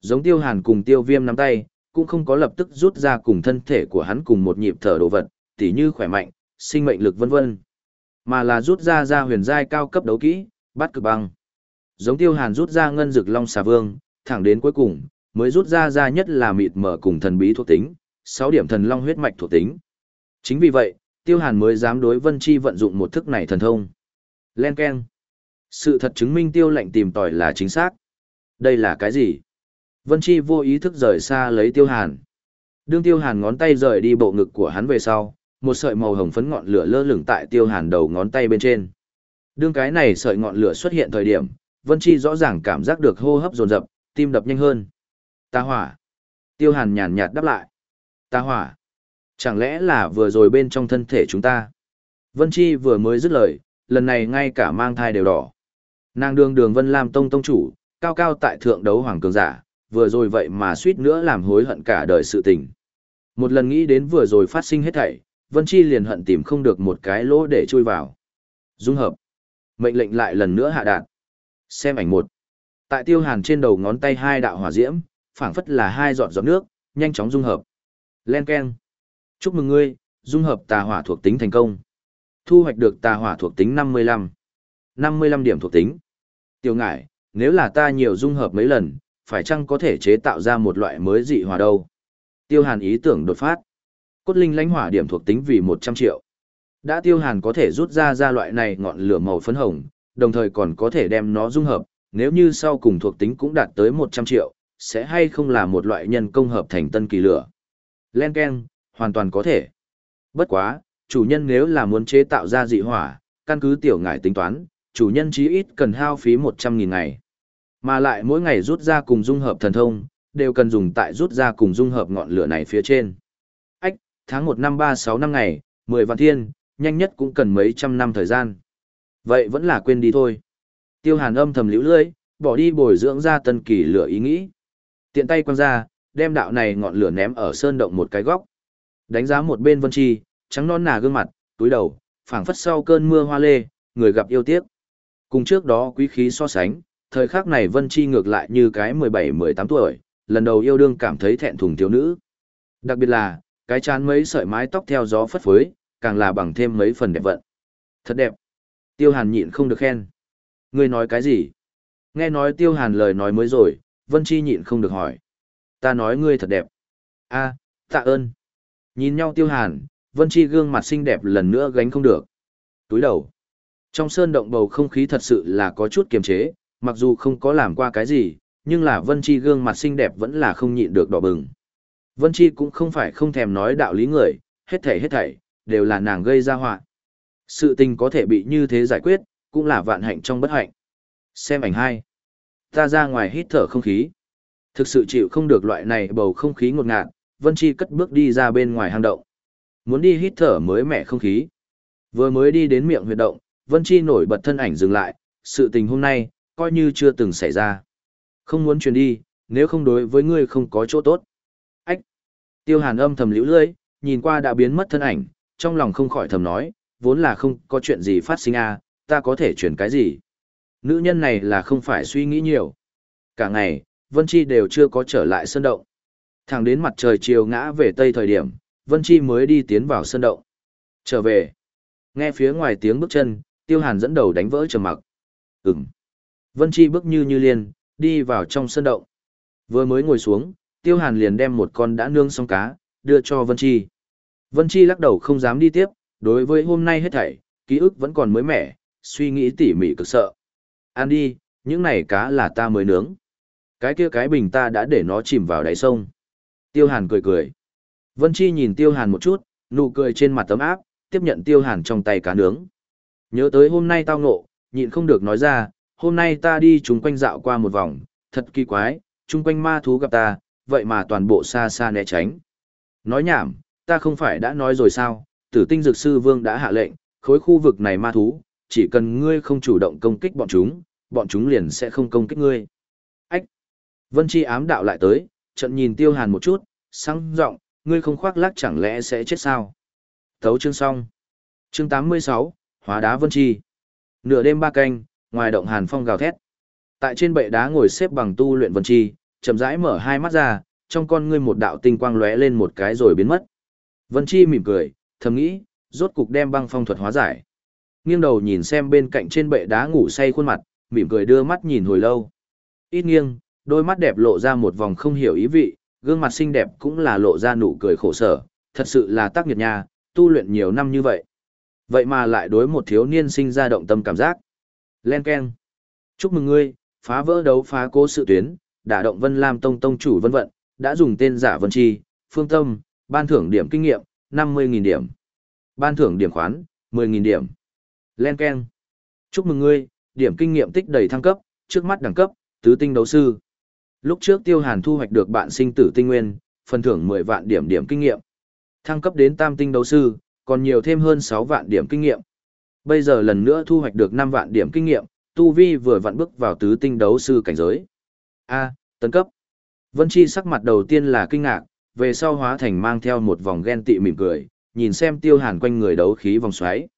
Giống tiêu hàn cùng tiêu viêm nắm tay, cũng không có lập tức rút ra cùng thân thể của hắn cùng một nhịp thở đồ vật, tỉ như khỏe mạnh, sinh mệnh lực vân vân, mà là rút ra ra huyền giai cao cấp đấu kỹ, bắt cực băng. Giống Tiêu Hàn rút ra ngân dực long xà vương, thẳng đến cuối cùng, mới rút ra ra nhất là mịt mở cùng thần bí thuộc tính, 6 điểm thần long huyết mạch thuộc tính. Chính vì vậy, Tiêu Hàn mới dám đối Vân Chi vận dụng một thức này thần thông. Len Ken. Sự thật chứng minh Tiêu lệnh tìm tòi là chính xác. Đây là cái gì? Vân Chi vô ý thức rời xa lấy Tiêu Hàn. Đương Tiêu Hàn ngón tay rời đi bộ ngực của hắn về sau, một sợi màu hồng phấn ngọn lửa lơ lửng tại Tiêu Hàn đầu ngón tay bên trên. Đương cái này sợi ngọn lửa xuất hiện thời điểm, Vân Chi rõ ràng cảm giác được hô hấp dồn dập, tim đập nhanh hơn. Ta hỏa. Tiêu Hàn nhàn nhạt đáp lại. Ta hỏa. Chẳng lẽ là vừa rồi bên trong thân thể chúng ta? Vân Chi vừa mới dứt lời, lần này ngay cả mang thai đều đỏ. Nàng đường đường Vân Lam Tông Tông chủ, cao cao tại thượng đấu hoàng cường giả, vừa rồi vậy mà suýt nữa làm hối hận cả đời sự tình. Một lần nghĩ đến vừa rồi phát sinh hết thảy, Vân Chi liền hận tìm không được một cái lỗ để chui vào. Dung hợp. Mệnh lệnh lại lần nữa hạ đạt. Xem ảnh một. Tại tiêu hàn trên đầu ngón tay hai đạo hỏa diễm, phảng phất là hai giọt giọt nước, nhanh chóng dung hợp. Len keng. Chúc mừng ngươi, dung hợp tà hỏa thuộc tính thành công. Thu hoạch được tà hỏa thuộc tính 55. 55 điểm thuộc tính. Tiêu ngải, nếu là ta nhiều dung hợp mấy lần, phải chăng có thể chế tạo ra một loại mới dị hỏa đâu? Tiêu Hàn ý tưởng đột phát. Cốt linh lãnh hỏa điểm thuộc tính vì 100 triệu. Đã Tiêu Hàn có thể rút ra ra loại này ngọn lửa màu phấn hồng, đồng thời còn có thể đem nó dung hợp, nếu như sau cùng thuộc tính cũng đạt tới 100 triệu, sẽ hay không là một loại nhân công hợp thành tân kỳ lửa. Len Ken, hoàn toàn có thể. Bất quá, chủ nhân nếu là muốn chế tạo ra dị hỏa, căn cứ tiểu ngải tính toán, chủ nhân chí ít cần hao phí 100.000 ngày. Mà lại mỗi ngày rút ra cùng dung hợp thần thông, đều cần dùng tại rút ra cùng dung hợp ngọn lửa này phía trên. Ách, tháng 1 năm 36 năm ngày, 10 vạn thiên, nhanh nhất cũng cần mấy trăm năm thời gian. Vậy vẫn là quên đi thôi. Tiêu hàn âm thầm liễu lưỡi, bỏ đi bồi dưỡng ra tân kỳ lửa ý nghĩ. Tiện tay quăng ra, đem đạo này ngọn lửa ném ở sơn động một cái góc. Đánh giá một bên vân chi, trắng non nà gương mặt, túi đầu, phảng phất sau cơn mưa hoa lê, người gặp yêu tiếc. Cùng trước đó quý khí so sánh, thời khắc này Vân Chi ngược lại như cái 17-18 tuổi, lần đầu yêu đương cảm thấy thẹn thùng thiếu nữ. Đặc biệt là, cái chán mấy sợi mái tóc theo gió phất phới, càng là bằng thêm mấy phần đẹp vận. Thật đẹp. Tiêu Hàn nhịn không được khen. Ngươi nói cái gì? Nghe nói Tiêu Hàn lời nói mới rồi, Vân Chi nhịn không được hỏi. Ta nói ngươi thật đẹp. a tạ ơn. Nhìn nhau Tiêu Hàn, Vân Chi gương mặt xinh đẹp lần nữa gánh không được. Túi đầu. Trong sơn động bầu không khí thật sự là có chút kiềm chế, mặc dù không có làm qua cái gì, nhưng là Vân Chi gương mặt xinh đẹp vẫn là không nhịn được đỏ bừng. Vân Chi cũng không phải không thèm nói đạo lý người, hết thảy hết thảy, đều là nàng gây ra họa. Sự tình có thể bị như thế giải quyết, cũng là vạn hạnh trong bất hạnh. Xem ảnh hai. Ta ra ngoài hít thở không khí. Thực sự chịu không được loại này bầu không khí ngột ngạt, Vân Chi cất bước đi ra bên ngoài hang động. Muốn đi hít thở mới mẻ không khí. Vừa mới đi đến miệng huyệt động, Vân Chi nổi bật thân ảnh dừng lại, sự tình hôm nay, coi như chưa từng xảy ra. Không muốn truyền đi, nếu không đối với ngươi không có chỗ tốt. Ách! Tiêu hàn âm thầm liễu lưỡi, nhìn qua đã biến mất thân ảnh, trong lòng không khỏi thầm nói, vốn là không có chuyện gì phát sinh à, ta có thể truyền cái gì. Nữ nhân này là không phải suy nghĩ nhiều. Cả ngày, Vân Chi đều chưa có trở lại sân động. Thẳng đến mặt trời chiều ngã về tây thời điểm, Vân Chi mới đi tiến vào sân động. Trở về. Nghe phía ngoài tiếng bước chân, Tiêu Hàn dẫn đầu đánh vỡ trầm mặc. Ừm. Vân Chi bước như như liền đi vào trong sân động. Vừa mới ngồi xuống, Tiêu Hàn liền đem một con đã nương xong cá, đưa cho Vân Chi. Vân Chi lắc đầu không dám đi tiếp, đối với hôm nay hết thảy, ký ức vẫn còn mới mẻ, suy nghĩ tỉ mỉ cực sợ. Ăn đi, những này cá là ta mới nướng. Cái kia cái bình ta đã để nó chìm vào đáy sông. Tiêu Hàn cười cười. Vân Chi nhìn Tiêu Hàn một chút, nụ cười trên mặt tấm áp, tiếp nhận Tiêu Hàn trong tay cá nướng. Nhớ tới hôm nay tao ngộ, nhịn không được nói ra, hôm nay ta đi chúng quanh dạo qua một vòng, thật kỳ quái, chung quanh ma thú gặp ta, vậy mà toàn bộ xa xa né tránh. Nói nhảm, ta không phải đã nói rồi sao, tử tinh dược sư vương đã hạ lệnh, khối khu vực này ma thú, chỉ cần ngươi không chủ động công kích bọn chúng, bọn chúng liền sẽ không công kích ngươi. Ách! Vân Chi ám đạo lại tới, trận nhìn tiêu hàn một chút, sáng giọng ngươi không khoác lác chẳng lẽ sẽ chết sao? Thấu chương xong. Chương 86, Hóa đá Vân Chi. Nửa đêm ba canh, ngoài động hàn phong gào thét. Tại trên bệ đá ngồi xếp bằng tu luyện Vân Chi, chậm rãi mở hai mắt ra, trong con ngươi một đạo tinh quang lóe lên một cái rồi biến mất. Vân Chi mỉm cười, thầm nghĩ, rốt cục đem băng phong thuật hóa giải. Nghiêng đầu nhìn xem bên cạnh trên bệ đá ngủ say khuôn mặt, mỉm cười đưa mắt nhìn hồi lâu. Ít nghiêng, đôi mắt đẹp lộ ra một vòng không hiểu ý vị, gương mặt xinh đẹp cũng là lộ ra nụ cười khổ sở, thật sự là tác nghiệt nha, tu luyện nhiều năm như vậy. Vậy mà lại đối một thiếu niên sinh ra động tâm cảm giác. Len Ken. Chúc mừng ngươi, phá vỡ đấu phá cố sự tuyến, đả động Vân Lam Tông Tông chủ vân vận, đã dùng tên giả Vân Chi, Phương Tâm, ban thưởng điểm kinh nghiệm, 50.000 điểm. Ban thưởng điểm khoán, 10.000 điểm. Len Ken. Chúc mừng ngươi, điểm kinh nghiệm tích đầy thăng cấp, trước mắt đẳng cấp, tứ tinh đấu sư. Lúc trước Tiêu Hàn thu hoạch được bạn sinh tử tinh nguyên, phần thưởng 10 vạn điểm điểm kinh nghiệm. Thăng cấp đến tam tinh đấu sư, còn nhiều thêm hơn 6 vạn điểm kinh nghiệm. Bây giờ lần nữa thu hoạch được 5 vạn điểm kinh nghiệm, Tu Vi vừa vặn bước vào tứ tinh đấu sư cảnh giới. A, tấn cấp. Vân Chi sắc mặt đầu tiên là kinh ngạc, về sau hóa thành mang theo một vòng ghen tị mỉm cười, nhìn xem Tiêu Hàn quanh người đấu khí vòng xoáy.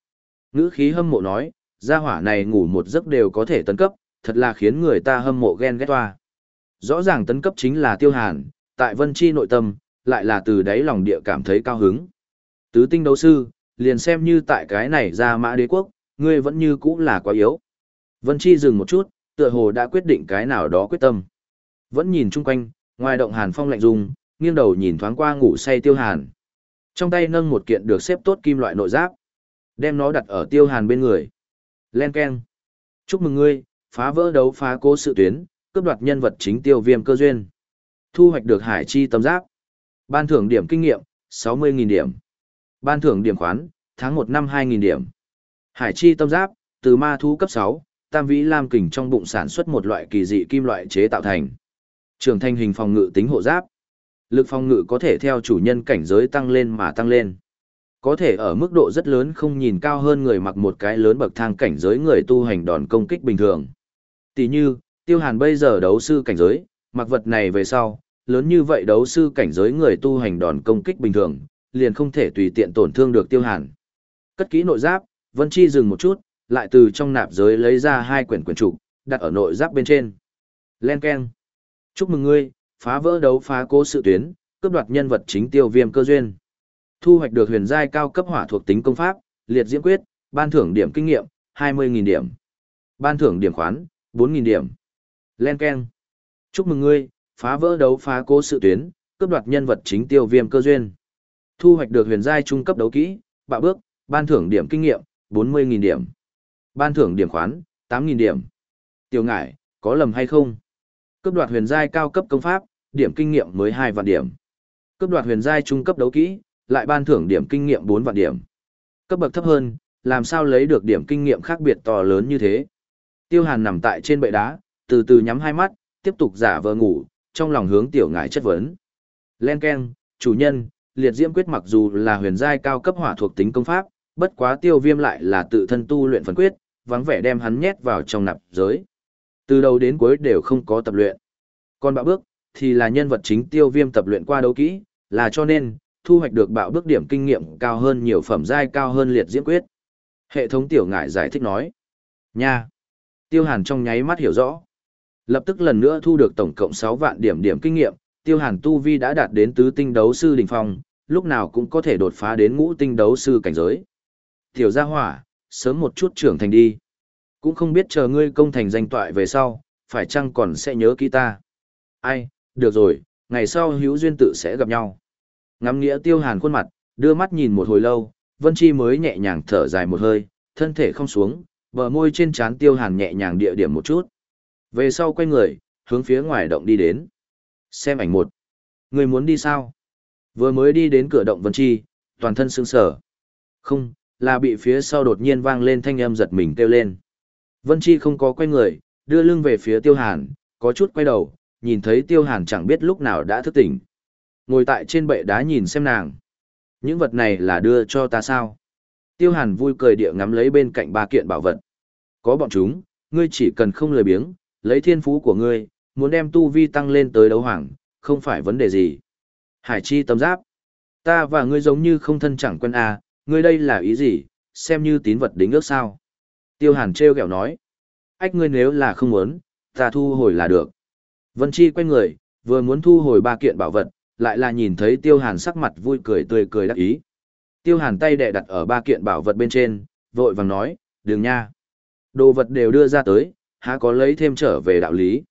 Ngữ khí hâm mộ nói, gia hỏa này ngủ một giấc đều có thể tấn cấp, thật là khiến người ta hâm mộ ghen ghét toa. Rõ ràng tấn cấp chính là Tiêu Hàn, tại Vân Chi nội tâm, lại là từ đáy lòng địa cảm thấy cao hứng. Tứ tinh đấu sư, liền xem như tại cái này ra mã đế quốc, ngươi vẫn như cũ là quá yếu. Vân Chi dừng một chút, tựa hồ đã quyết định cái nào đó quyết tâm. Vẫn nhìn chung quanh, ngoài động hàn phong lạnh rung, nghiêng đầu nhìn thoáng qua ngủ say tiêu hàn. Trong tay nâng một kiện được xếp tốt kim loại nội giáp. Đem nó đặt ở tiêu hàn bên người. Len Ken. Chúc mừng ngươi, phá vỡ đấu phá cố sự tuyến, cướp đoạt nhân vật chính tiêu viêm cơ duyên. Thu hoạch được hải chi tấm giáp. Ban thưởng điểm kinh nghiệm, 60.000 điểm. Ban thưởng điểm khoán, tháng 1 năm 2.000 điểm. Hải chi tâm giáp, từ ma thú cấp 6, tam vĩ lam kình trong bụng sản xuất một loại kỳ dị kim loại chế tạo thành. Trưởng thành hình phòng ngự tính hộ giáp. Lực phòng ngự có thể theo chủ nhân cảnh giới tăng lên mà tăng lên. Có thể ở mức độ rất lớn không nhìn cao hơn người mặc một cái lớn bậc thang cảnh giới người tu hành đòn công kích bình thường. Tỷ như, tiêu hàn bây giờ đấu sư cảnh giới, mặc vật này về sau, lớn như vậy đấu sư cảnh giới người tu hành đòn công kích bình thường, liền không thể tùy tiện tổn thương được tiêu hàn. Cất kỹ nội giáp, Vân Chi dừng một chút, lại từ trong nạp giới lấy ra hai quyển quyển trục, đặt ở nội giáp bên trên. Len Ken. Chúc mừng ngươi, phá vỡ đấu phá cố sự tuyến, cướp đoạt nhân vật chính tiêu viêm cơ duyên. Thu hoạch được huyền giai cao cấp hỏa thuộc tính công pháp, liệt diễm quyết, ban thưởng điểm kinh nghiệm, 20.000 điểm. Ban thưởng điểm khoán, 4.000 điểm. Len Ken. Chúc mừng ngươi, phá vỡ đấu phá cố sự tuyến, cướp đoạt nhân vật chính tiêu viêm cơ duyên. Thu hoạch được huyền giai trung cấp đấu kỹ, bạo bước, ban thưởng điểm kinh nghiệm, 40.000 điểm. Ban thưởng điểm khoán, 8.000 điểm. Tiểu ngải, có lầm hay không? Cấp đoạt huyền giai cao cấp công pháp, điểm kinh nghiệm mới 2 vạn điểm. Cấp đoạt huyền giai trung cấp đấu kỹ, lại ban thưởng điểm kinh nghiệm 4 vạn điểm. Cấp bậc thấp hơn, làm sao lấy được điểm kinh nghiệm khác biệt to lớn như thế? Tiêu Hàn nằm tại trên bệ đá, từ từ nhắm hai mắt, tiếp tục giả vờ ngủ, trong lòng hướng tiểu ngải chất vấn. Len Ken, chủ nhân, liệt diễm quyết mặc dù là huyền giai cao cấp hỏa thuộc tính công pháp, bất quá tiêu viêm lại là tự thân tu luyện phần quyết, vắng vẻ đem hắn nhét vào trong nạp giới. Từ đầu đến cuối đều không có tập luyện. Còn bạo bước, thì là nhân vật chính tiêu viêm tập luyện qua đấu kỹ, là cho nên, thu hoạch được bạo bước điểm kinh nghiệm cao hơn nhiều phẩm giai cao hơn liệt diễm quyết. Hệ thống tiểu ngải giải thích nói. Nha! Tiêu hàn trong nháy mắt hiểu rõ. Lập tức lần nữa thu được tổng cộng 6 vạn điểm điểm kinh nghiệm, tiêu hàn tu vi đã đạt đến tứ tinh đấu sư đỉnh phong, lúc nào cũng có thể đột phá đến ngũ tinh đấu sư cảnh giới. Tiểu gia hỏa, sớm một chút trưởng thành đi. Cũng không biết chờ ngươi công thành danh toại về sau, phải chăng còn sẽ nhớ kỹ ta. Ai, được rồi, ngày sau hữu duyên tự sẽ gặp nhau. Ngắm nghĩa tiêu hàn khuôn mặt, đưa mắt nhìn một hồi lâu, Vân Chi mới nhẹ nhàng thở dài một hơi, thân thể không xuống, bờ môi trên trán tiêu hàn nhẹ nhàng địa điểm một chút. Về sau quay người, hướng phía ngoài động đi đến. Xem ảnh một. Người muốn đi sao? Vừa mới đi đến cửa động Vân Chi, toàn thân sững sờ. Không, là bị phía sau đột nhiên vang lên thanh âm giật mình kêu lên. Vân Chi không có quay người, đưa lưng về phía Tiêu Hàn, có chút quay đầu, nhìn thấy Tiêu Hàn chẳng biết lúc nào đã thức tỉnh. Ngồi tại trên bệ đá nhìn xem nàng. Những vật này là đưa cho ta sao? Tiêu Hàn vui cười địa ngắm lấy bên cạnh ba kiện bảo vật. Có bọn chúng, ngươi chỉ cần không lười biếng, lấy thiên phú của ngươi, muốn đem tu vi tăng lên tới đấu hoàng, không phải vấn đề gì. Hải chi tâm giáp. Ta và ngươi giống như không thân chẳng quen à, ngươi đây là ý gì, xem như tín vật đính ước sao. Tiêu hàn treo kẹo nói. Ách ngươi nếu là không muốn, ta thu hồi là được. Vân Chi quay người, vừa muốn thu hồi ba kiện bảo vật, lại là nhìn thấy tiêu hàn sắc mặt vui cười tươi cười đắc ý. Tiêu hàn tay đè đặt ở ba kiện bảo vật bên trên, vội vàng nói, đừng nha. Đồ vật đều đưa ra tới, há có lấy thêm trở về đạo lý.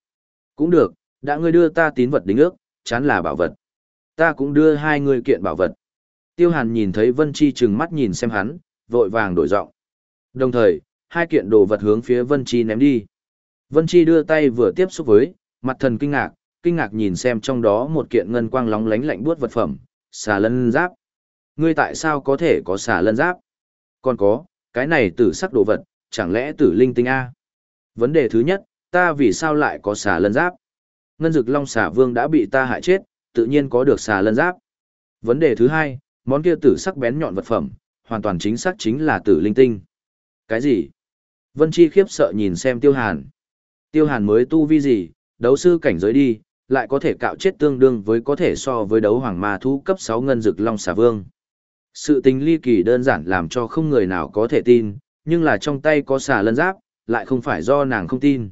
Cũng được, đã ngươi đưa ta tín vật đính ước, chán là bảo vật. Ta cũng đưa hai người kiện bảo vật. Tiêu Hàn nhìn thấy Vân Chi trừng mắt nhìn xem hắn, vội vàng đổi giọng. Đồng thời, hai kiện đồ vật hướng phía Vân Chi ném đi. Vân Chi đưa tay vừa tiếp xúc với, mặt thần kinh ngạc, kinh ngạc nhìn xem trong đó một kiện ngân quang lóng lánh lạnh buốt vật phẩm, xà lân giáp. Ngươi tại sao có thể có xà lân giáp? Còn có, cái này tử sắc đồ vật, chẳng lẽ tử linh tinh A? Vấn đề thứ nhất, ta vì sao lại có xà lân giáp? Ngân dực long xà vương đã bị ta hại chết, tự nhiên có được xà lân giáp. Vấn đề thứ hai, món kia tử sắc bén nhọn vật phẩm, hoàn toàn chính xác chính là tử linh tinh. Cái gì? Vân Chi khiếp sợ nhìn xem Tiêu Hàn. Tiêu Hàn mới tu vi gì, đấu sư cảnh giới đi, lại có thể cạo chết tương đương với có thể so với đấu hoàng ma thú cấp 6 ngân dực long xà vương. Sự tình ly kỳ đơn giản làm cho không người nào có thể tin, nhưng là trong tay có xà lân giáp, lại không phải do nàng không tin.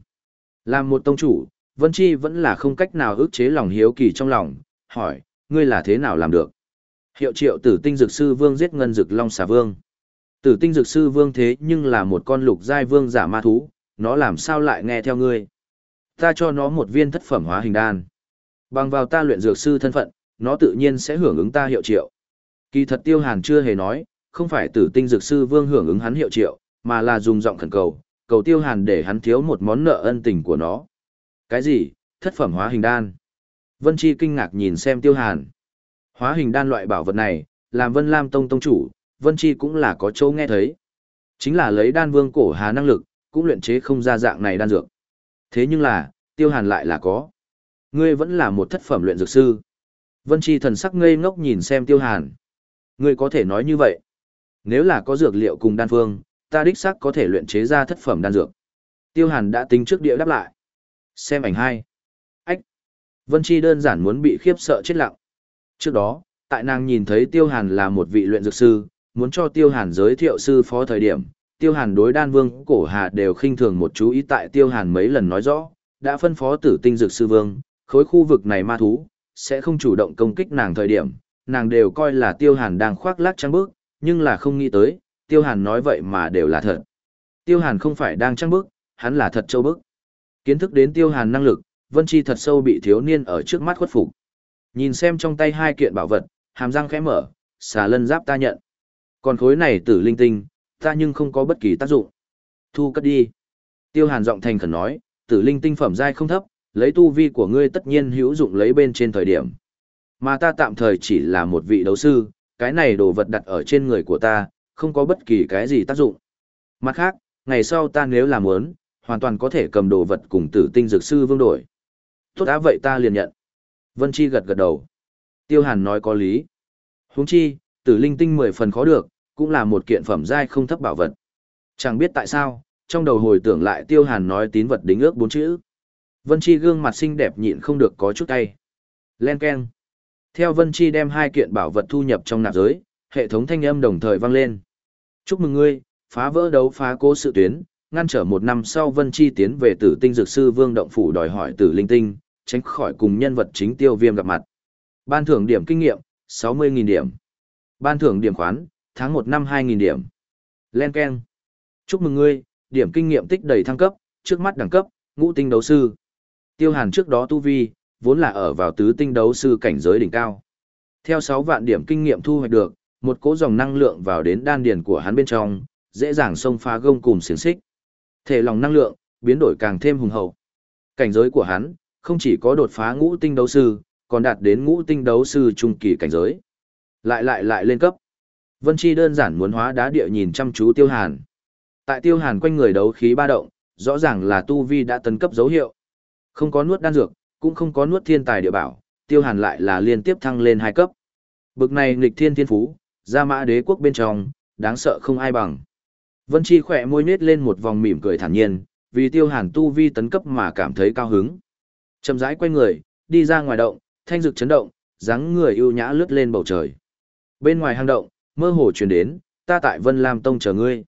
Làm một tông chủ, Vân Chi vẫn là không cách nào ức chế lòng hiếu kỳ trong lòng, hỏi, ngươi là thế nào làm được? Hiệu triệu tử tinh dược sư vương giết ngân dược long xà vương. Tử tinh dược sư vương thế nhưng là một con lục giai vương giả ma thú, nó làm sao lại nghe theo ngươi? Ta cho nó một viên thất phẩm hóa hình đan. Bằng vào ta luyện dược sư thân phận, nó tự nhiên sẽ hưởng ứng ta hiệu triệu. Kỳ thật tiêu hàn chưa hề nói, không phải tử tinh dược sư vương hưởng ứng hắn hiệu triệu, mà là dùng giọng khẩn cầu, cầu tiêu hàn để hắn thiếu một món nợ ân tình của nó. Cái gì? Thất phẩm hóa hình đan. Vân Chi kinh ngạc nhìn xem tiêu hàn. Hóa hình đan loại bảo vật này, làm Vân Lam Tông Tông chủ, Vân Chi cũng là có chỗ nghe thấy. Chính là lấy đan vương cổ hà năng lực, cũng luyện chế không ra dạng này đan dược. Thế nhưng là, tiêu hàn lại là có. Ngươi vẫn là một thất phẩm luyện dược sư. Vân Chi thần sắc ngây ngốc nhìn xem tiêu hàn. Ngươi có thể nói như vậy. Nếu là có dược liệu cùng đan phương, ta đích xác có thể luyện chế ra thất phẩm đan dược. Tiêu hàn đã tính trước địa đáp lại. Xem ảnh hai. Ách. Vân Chi đơn giản muốn bị khiếp sợ chết lặng. Trước đó, tại nàng nhìn thấy Tiêu Hàn là một vị luyện dược sư, muốn cho Tiêu Hàn giới thiệu sư phó thời điểm, Tiêu Hàn đối đan vương cổ hà đều khinh thường một chú ý tại Tiêu Hàn mấy lần nói rõ, đã phân phó tử tinh dược sư vương, khối khu vực này ma thú, sẽ không chủ động công kích nàng thời điểm, nàng đều coi là Tiêu Hàn đang khoác lác trang bước, nhưng là không nghĩ tới, Tiêu Hàn nói vậy mà đều là thật. Tiêu Hàn không phải đang trăng bước, hắn là thật châu bức. Kiến thức đến Tiêu Hàn năng lực, Vân Chi thật sâu bị thiếu niên ở trước mắt khuất phục. Nhìn xem trong tay hai kiện bảo vật, hàm răng khẽ mở, xà lân giáp ta nhận. Còn khối này tử linh tinh, ta nhưng không có bất kỳ tác dụng. Thu cất đi. Tiêu hàn giọng thành khẩn nói, tử linh tinh phẩm giai không thấp, lấy tu vi của ngươi tất nhiên hữu dụng lấy bên trên thời điểm. Mà ta tạm thời chỉ là một vị đấu sư, cái này đồ vật đặt ở trên người của ta, không có bất kỳ cái gì tác dụng. Mặt khác, ngày sau ta nếu làm muốn, hoàn toàn có thể cầm đồ vật cùng tử tinh dược sư vương đổi. Tốt đã vậy ta liền nhận. Vân Chi gật gật đầu. Tiêu Hàn nói có lý. Huống chi, tử linh tinh mười phần khó được, cũng là một kiện phẩm giai không thấp bảo vật. Chẳng biết tại sao, trong đầu hồi tưởng lại Tiêu Hàn nói tín vật đính ước bốn chữ. Vân Chi gương mặt xinh đẹp nhịn không được có chút tay. Len keng. Theo Vân Chi đem hai kiện bảo vật thu nhập trong nạp giới, hệ thống thanh âm đồng thời vang lên. Chúc mừng ngươi, phá vỡ đấu phá cố sự tuyến, ngăn trở một năm sau Vân Chi tiến về tử tinh dược sư Vương Động Phủ đòi hỏi tử linh tinh, tránh khỏi cùng nhân vật chính tiêu viêm gặp mặt. Ban thưởng điểm kinh nghiệm, 60.000 điểm. Ban thưởng điểm khoán, tháng 1 năm 2.000 điểm. Len Ken. Chúc mừng ngươi, điểm kinh nghiệm tích đầy thăng cấp, trước mắt đẳng cấp, ngũ tinh đấu sư. Tiêu hàn trước đó tu vi, vốn là ở vào tứ tinh đấu sư cảnh giới đỉnh cao. Theo 6 vạn điểm kinh nghiệm thu hoạch được, một cỗ dòng năng lượng vào đến đan điền của hắn bên trong, dễ dàng xông phá gông cùng xiềng xích. Thể lòng năng lượng, biến đổi càng thêm hùng hậu. Cảnh giới của hắn, không chỉ có đột phá ngũ tinh đấu sư, còn đạt đến ngũ tinh đấu sư trung kỳ cảnh giới. Lại lại lại lên cấp. Vân Chi đơn giản muốn hóa đá địa nhìn chăm chú Tiêu Hàn. Tại Tiêu Hàn quanh người đấu khí ba động, rõ ràng là tu vi đã tấn cấp dấu hiệu. Không có nuốt đan dược, cũng không có nuốt thiên tài địa bảo, Tiêu Hàn lại là liên tiếp thăng lên hai cấp. Bực này nghịch thiên thiên phú, ra mã đế quốc bên trong, đáng sợ không ai bằng. Vân Chi khỏe môi nết lên một vòng mỉm cười thản nhiên, vì Tiêu Hàn tu vi tấn cấp mà cảm thấy cao hứng. Chậm rãi quay người, đi ra ngoài động, thanh dực chấn động, dáng người ưu nhã lướt lên bầu trời. Bên ngoài hang động, mơ hồ truyền đến, ta tại Vân Lam Tông chờ ngươi.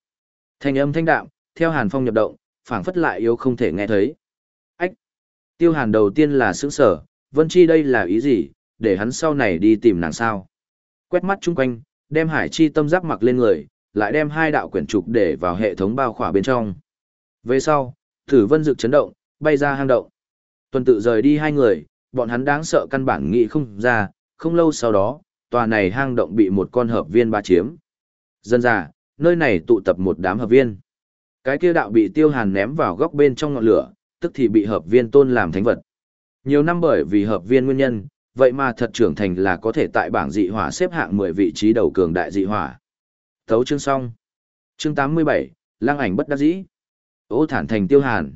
Thanh âm thanh đạm, theo Hàn Phong nhập động, phảng phất lại yếu không thể nghe thấy. Ách! Tiêu Hàn đầu tiên là sững sở, Vân Chi đây là ý gì, để hắn sau này đi tìm nàng sao. Quét mắt chung quanh, đem hải chi tâm giáp mặc lên người, lại đem hai đạo quyển trục để vào hệ thống bao khỏa bên trong. Về sau, thử vân dực chấn động, bay ra hang động. Tuần tự rời đi hai người, bọn hắn đáng sợ căn bản nghĩ không ra, không lâu sau đó, tòa này hang động bị một con hợp viên ba chiếm. Dân ra, nơi này tụ tập một đám hợp viên. Cái kia đạo bị tiêu hàn ném vào góc bên trong ngọn lửa, tức thì bị hợp viên tôn làm thánh vật. Nhiều năm bởi vì hợp viên nguyên nhân, vậy mà thật trưởng thành là có thể tại bảng dị hỏa xếp hạng 10 vị trí đầu cường đại dị hỏa. Thấu chương xong. Chương 87, Lăng ảnh bất đắc dĩ. Ô thản thành tiêu hàn.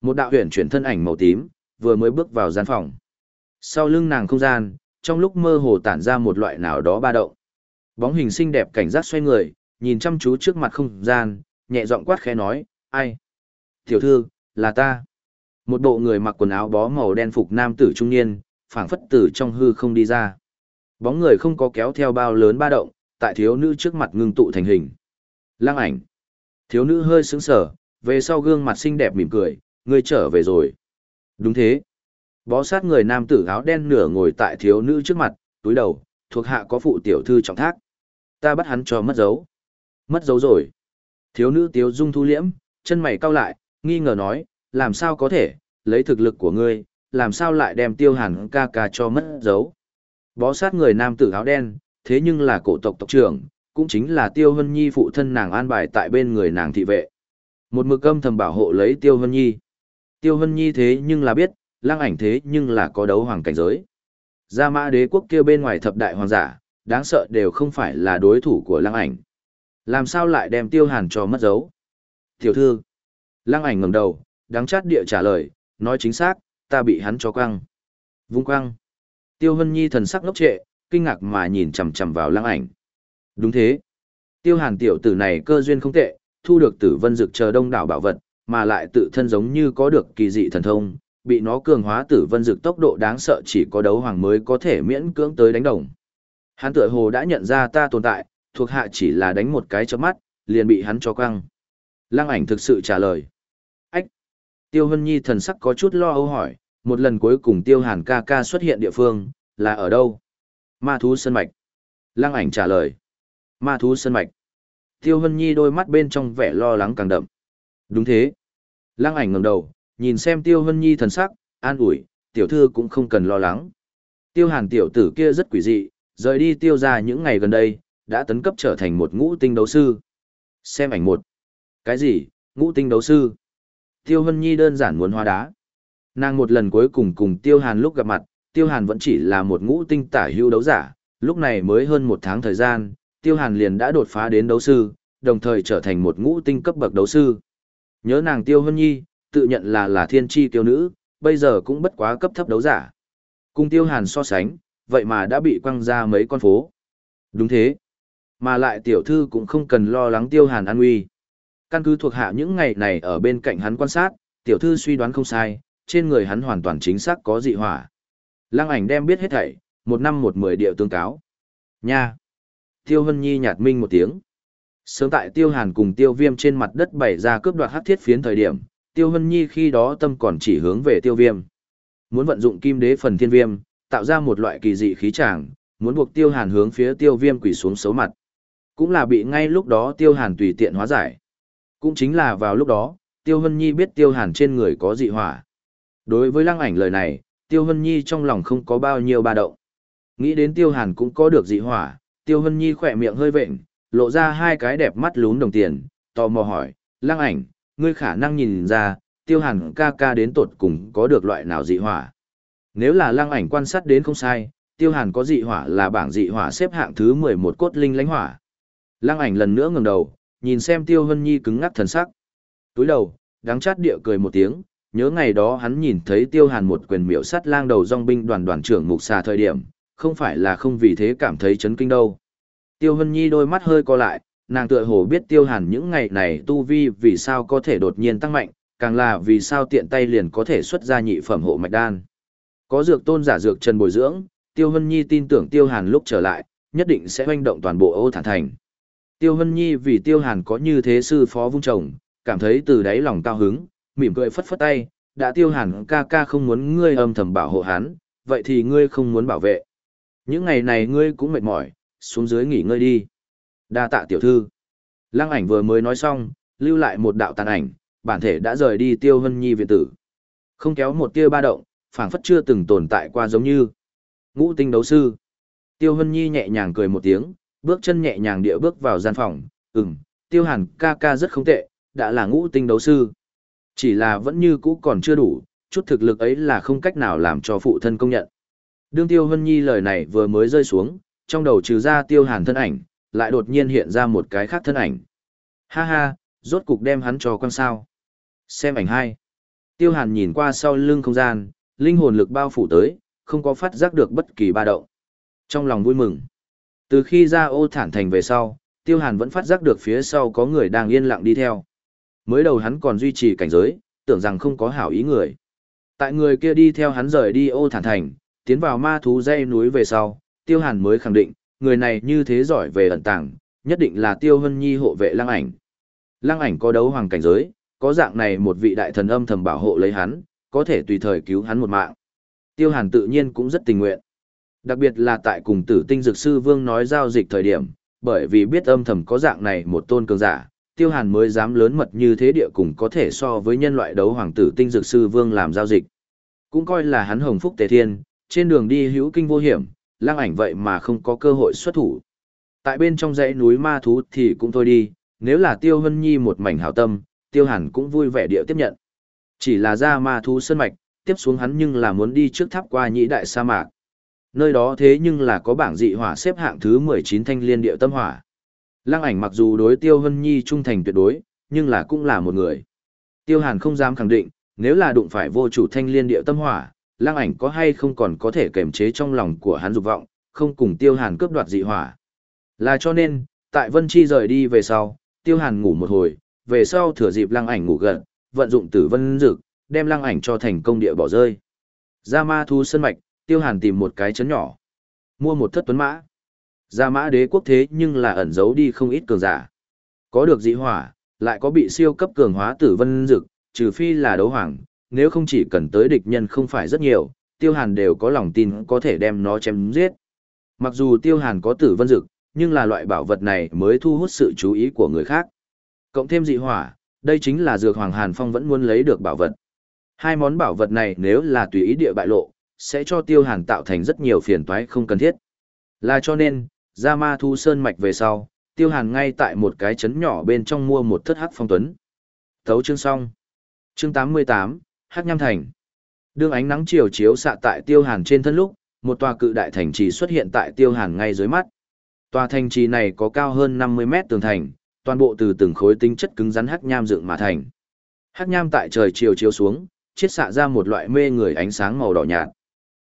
Một đạo huyền chuyển thân ảnh màu tím, vừa mới bước vào gian phòng. Sau lưng nàng không gian, trong lúc mơ hồ tản ra một loại nào đó ba động. Bóng hình xinh đẹp cảnh giác xoay người, nhìn chăm chú trước mặt không gian, nhẹ giọng quát khẽ nói, ai? Tiểu thư, là ta. Một bộ người mặc quần áo bó màu đen phục nam tử trung niên, phảng phất tử trong hư không đi ra. Bóng người không có kéo theo bao lớn ba động, tại thiếu nữ trước mặt ngưng tụ thành hình. Lăng ảnh. Thiếu nữ hơi sững sờ, về sau gương mặt xinh đẹp mỉm cười, ngươi trở về rồi. Đúng thế. Bó sát người nam tử áo đen nửa ngồi tại thiếu nữ trước mặt, túi đầu, thuộc hạ có phụ tiểu thư trọng thác. Ta bắt hắn cho mất dấu. Mất dấu rồi. Thiếu nữ tiếu dung thu liễm, chân mày cau lại, nghi ngờ nói, làm sao có thể, lấy thực lực của ngươi, làm sao lại đem tiêu hàn ca ca cho mất dấu. Bó sát người nam tử áo đen, thế nhưng là cổ tộc tộc trưởng, cũng chính là tiêu hân nhi phụ thân nàng an bài tại bên người nàng thị vệ. Một mực âm thầm bảo hộ lấy tiêu hân nhi. Tiêu hân nhi thế nhưng là biết, lăng ảnh thế nhưng là có đấu hoàng cảnh giới. Gia mã đế quốc kia bên ngoài thập đại hoàng giả, đáng sợ đều không phải là đối thủ của lăng ảnh. Làm sao lại đem tiêu hàn cho mất dấu? Tiểu thư, lăng ảnh ngẩng đầu, đáng chát địa trả lời, nói chính xác, ta bị hắn cho quăng. Vung quăng. Tiêu hân nhi thần sắc ngốc trệ, kinh ngạc mà nhìn chằm chằm vào lăng ảnh. Đúng thế. Tiêu hàn tiểu tử này cơ duyên không tệ, thu được tử vân dực chờ đông đảo bảo vật, mà lại tự thân giống như có được kỳ dị thần thông, bị nó cường hóa tử vân dực tốc độ đáng sợ chỉ có đấu hoàng mới có thể miễn cưỡng tới đánh đồng. Hắn tựa hồ đã nhận ra ta tồn tại, thuộc hạ chỉ là đánh một cái chớp mắt, liền bị hắn cho quăng. Lăng ảnh thực sự trả lời. Ách! Tiêu Hân Nhi thần sắc có chút lo âu hỏi, một lần cuối cùng Tiêu Hàn ca ca xuất hiện địa phương, là ở đâu? Ma thú sân mạch. Lăng ảnh trả lời. Ma thú sân mạch. Tiêu Hân Nhi đôi mắt bên trong vẻ lo lắng càng đậm. Đúng thế. Lăng ảnh ngẩng đầu, nhìn xem Tiêu Hân Nhi thần sắc, an ủi, tiểu thư cũng không cần lo lắng. Tiêu Hàn tiểu tử kia rất quỷ dị, rời đi tiêu ra những ngày gần đây, đã tấn cấp trở thành một ngũ tinh đấu sư. Xem ảnh một. Cái gì, ngũ tinh đấu sư? Tiêu Hân Nhi đơn giản muốn hoa đá. Nàng một lần cuối cùng cùng Tiêu Hàn lúc gặp mặt, Tiêu Hàn vẫn chỉ là một ngũ tinh tả hưu đấu giả, lúc này mới hơn một tháng thời gian, Tiêu Hàn liền đã đột phá đến đấu sư, đồng thời trở thành một ngũ tinh cấp bậc đấu sư. Nhớ nàng Tiêu Hân Nhi, tự nhận là là thiên tri tiêu nữ, bây giờ cũng bất quá cấp thấp đấu giả. Cùng Tiêu Hàn so sánh, vậy mà đã bị quăng ra mấy con phố. Đúng thế. Mà lại tiểu thư cũng không cần lo lắng Tiêu Hàn an nguy. Căn cứ thuộc hạ những ngày này ở bên cạnh hắn quan sát, tiểu thư suy đoán không sai, trên người hắn hoàn toàn chính xác có dị hỏa. Lăng ảnh đem biết hết thảy, một năm một mười điệu tương cáo. Nha! Tiêu Hân Nhi nhạt minh một tiếng. Sớm tại Tiêu Hàn cùng Tiêu Viêm trên mặt đất bày ra cướp đoạt hắc thiết phiến thời điểm, Tiêu Hân Nhi khi đó tâm còn chỉ hướng về Tiêu Viêm. Muốn vận dụng kim đế phần thiên viêm, tạo ra một loại kỳ dị khí tràng, muốn buộc Tiêu Hàn hướng phía Tiêu Viêm quỳ xuống xấu mặt. Cũng là bị ngay lúc đó Tiêu Hàn tùy tiện hóa giải. Cũng chính là vào lúc đó, Tiêu Hân Nhi biết Tiêu Hàn trên người có dị hỏa. Đối với lăng ảnh lời này, Tiêu Hân Nhi trong lòng không có bao nhiêu ba động. Nghĩ đến Tiêu Hàn cũng có được dị hỏa, Tiêu Hân Nhi khỏe miệng hơi vệnh, lộ ra hai cái đẹp mắt lún đồng tiền, tò mò hỏi, lăng ảnh, ngươi khả năng nhìn ra, Tiêu Hàn ca ca đến tột cùng có được loại nào dị hỏa. Nếu là lăng ảnh quan sát đến không sai, Tiêu Hàn có dị hỏa là bảng dị hỏa xếp hạng thứ 11 cốt linh lãnh hỏa. Lăng ảnh lần nữa ngẩng đầu, nhìn xem Tiêu Hân Nhi cứng ngắc thần sắc. Túi đầu, đáng chát địa cười một tiếng, nhớ ngày đó hắn nhìn thấy Tiêu Hàn một quyền miểu sắt lang đầu dong binh đoàn đoàn trưởng mục xà thời điểm, không phải là không vì thế cảm thấy chấn kinh đâu. Tiêu Hân Nhi đôi mắt hơi co lại, nàng tựa hồ biết Tiêu Hàn những ngày này tu vi vì sao có thể đột nhiên tăng mạnh, càng là vì sao tiện tay liền có thể xuất ra nhị phẩm hộ mạch đan. Có dược tôn giả dược trần bồi dưỡng, Tiêu Hân Nhi tin tưởng Tiêu Hàn lúc trở lại, nhất định sẽ hoành động toàn bộ ô thản thành. Tiêu Hân Nhi vì Tiêu Hàn có như thế sư phó vung chồng, cảm thấy từ đáy lòng cao hứng, mỉm cười phất phất tay, đã Tiêu Hàn ca ca không muốn ngươi âm thầm bảo hộ hắn, vậy thì ngươi không muốn bảo vệ. Những ngày này ngươi cũng mệt mỏi, xuống dưới nghỉ ngơi đi. Đa tạ tiểu thư. Lăng ảnh vừa mới nói xong, lưu lại một đạo tàn ảnh, bản thể đã rời đi Tiêu Hân Nhi viện tử. Không kéo một tia ba động, phảng phất chưa từng tồn tại qua giống như ngũ tinh đấu sư. Tiêu Hân Nhi nhẹ nhàng cười một tiếng, bước chân nhẹ nhàng địa bước vào gian phòng, ừm, Tiêu Hàn ca ca rất không tệ, đã là ngũ tinh đấu sư. Chỉ là vẫn như cũ còn chưa đủ, chút thực lực ấy là không cách nào làm cho phụ thân công nhận. Đương Tiêu Hân Nhi lời này vừa mới rơi xuống, trong đầu trừ ra Tiêu Hàn thân ảnh, lại đột nhiên hiện ra một cái khác thân ảnh. Ha ha, rốt cục đem hắn cho quan sao. Xem ảnh hai. Tiêu Hàn nhìn qua sau lưng không gian, linh hồn lực bao phủ tới, không có phát giác được bất kỳ ba động. Trong lòng vui mừng. Từ khi ra ô thản thành về sau, Tiêu Hàn vẫn phát giác được phía sau có người đang yên lặng đi theo. Mới đầu hắn còn duy trì cảnh giới, tưởng rằng không có hảo ý người. Tại người kia đi theo hắn rời đi ô thản thành, tiến vào ma thú dây núi về sau, Tiêu Hàn mới khẳng định, người này như thế giỏi về ẩn tàng, nhất định là Tiêu Hân Nhi hộ vệ lăng ảnh. Lăng ảnh có đấu hoàng cảnh giới, có dạng này một vị đại thần âm thầm bảo hộ lấy hắn, có thể tùy thời cứu hắn một mạng. Tiêu Hàn tự nhiên cũng rất tình nguyện. Đặc biệt là tại cùng tử tinh dược sư Vương nói giao dịch thời điểm, bởi vì biết âm thầm có dạng này một tôn cường giả, Tiêu Hàn mới dám lớn mật như thế địa cùng có thể so với nhân loại đấu hoàng tử tinh dược sư Vương làm giao dịch. Cũng coi là hắn hồng phúc tề thiên, trên đường đi hữu kinh vô hiểm, lang ảnh vậy mà không có cơ hội xuất thủ. Tại bên trong dãy núi ma thú thì cũng thôi đi, nếu là Tiêu Hân Nhi một mảnh hảo tâm, Tiêu Hàn cũng vui vẻ địa tiếp nhận. Chỉ là ra ma thú sơn mạch, tiếp xuống hắn nhưng là muốn đi trước tháp qua nhĩ đại sa mạc. Nơi đó thế nhưng là có bảng dị hỏa xếp hạng thứ 19 thanh liên điệu tâm hỏa. Lăng ảnh mặc dù đối Tiêu Hân Nhi trung thành tuyệt đối, nhưng là cũng là một người. Tiêu Hàn không dám khẳng định, nếu là đụng phải vô chủ thanh liên điệu tâm hỏa, lăng ảnh có hay không còn có thể kềm chế trong lòng của hắn dục vọng, không cùng Tiêu Hàn cướp đoạt dị hỏa. Là cho nên, tại Vân Chi rời đi về sau, Tiêu Hàn ngủ một hồi, về sau thừa dịp lăng ảnh ngủ gần, vận dụng tử vân dực, đem lăng ảnh cho thành công địa bỏ rơi. Ra ma thu sân mạch, Tiêu Hàn tìm một cái chấn nhỏ, mua một thất tuấn mã gia mã đế quốc thế nhưng là ẩn giấu đi không ít cường giả. Có được dị hỏa, lại có bị siêu cấp cường hóa tử vân dực, trừ phi là đấu hoàng, nếu không chỉ cần tới địch nhân không phải rất nhiều, Tiêu Hàn đều có lòng tin có thể đem nó chém giết. Mặc dù Tiêu Hàn có tử vân dực, nhưng là loại bảo vật này mới thu hút sự chú ý của người khác. Cộng thêm dị hỏa, đây chính là dược Hoàng Hàn Phong vẫn muốn lấy được bảo vật. Hai món bảo vật này nếu là tùy ý địa bại lộ, sẽ cho Tiêu Hàn tạo thành rất nhiều phiền toái không cần thiết. Là cho nên, ra ma thu sơn mạch về sau, Tiêu Hàn ngay tại một cái trấn nhỏ bên trong mua một thất hắc phong tuấn. Thấu chương xong. Chương 88, Hắc Nham Thành. Đương ánh nắng chiều chiếu xạ tại Tiêu Hàn trên thân lúc, một tòa cự đại thành trì xuất hiện tại Tiêu Hàn ngay dưới mắt. Tòa thành trì này có cao hơn 50 mét tường thành, toàn bộ từ từng khối tinh chất cứng rắn hắc nham dựng mà thành. Hắc nham tại trời chiều chiếu xuống, chiết xạ ra một loại mê người ánh sáng màu đỏ nhạt.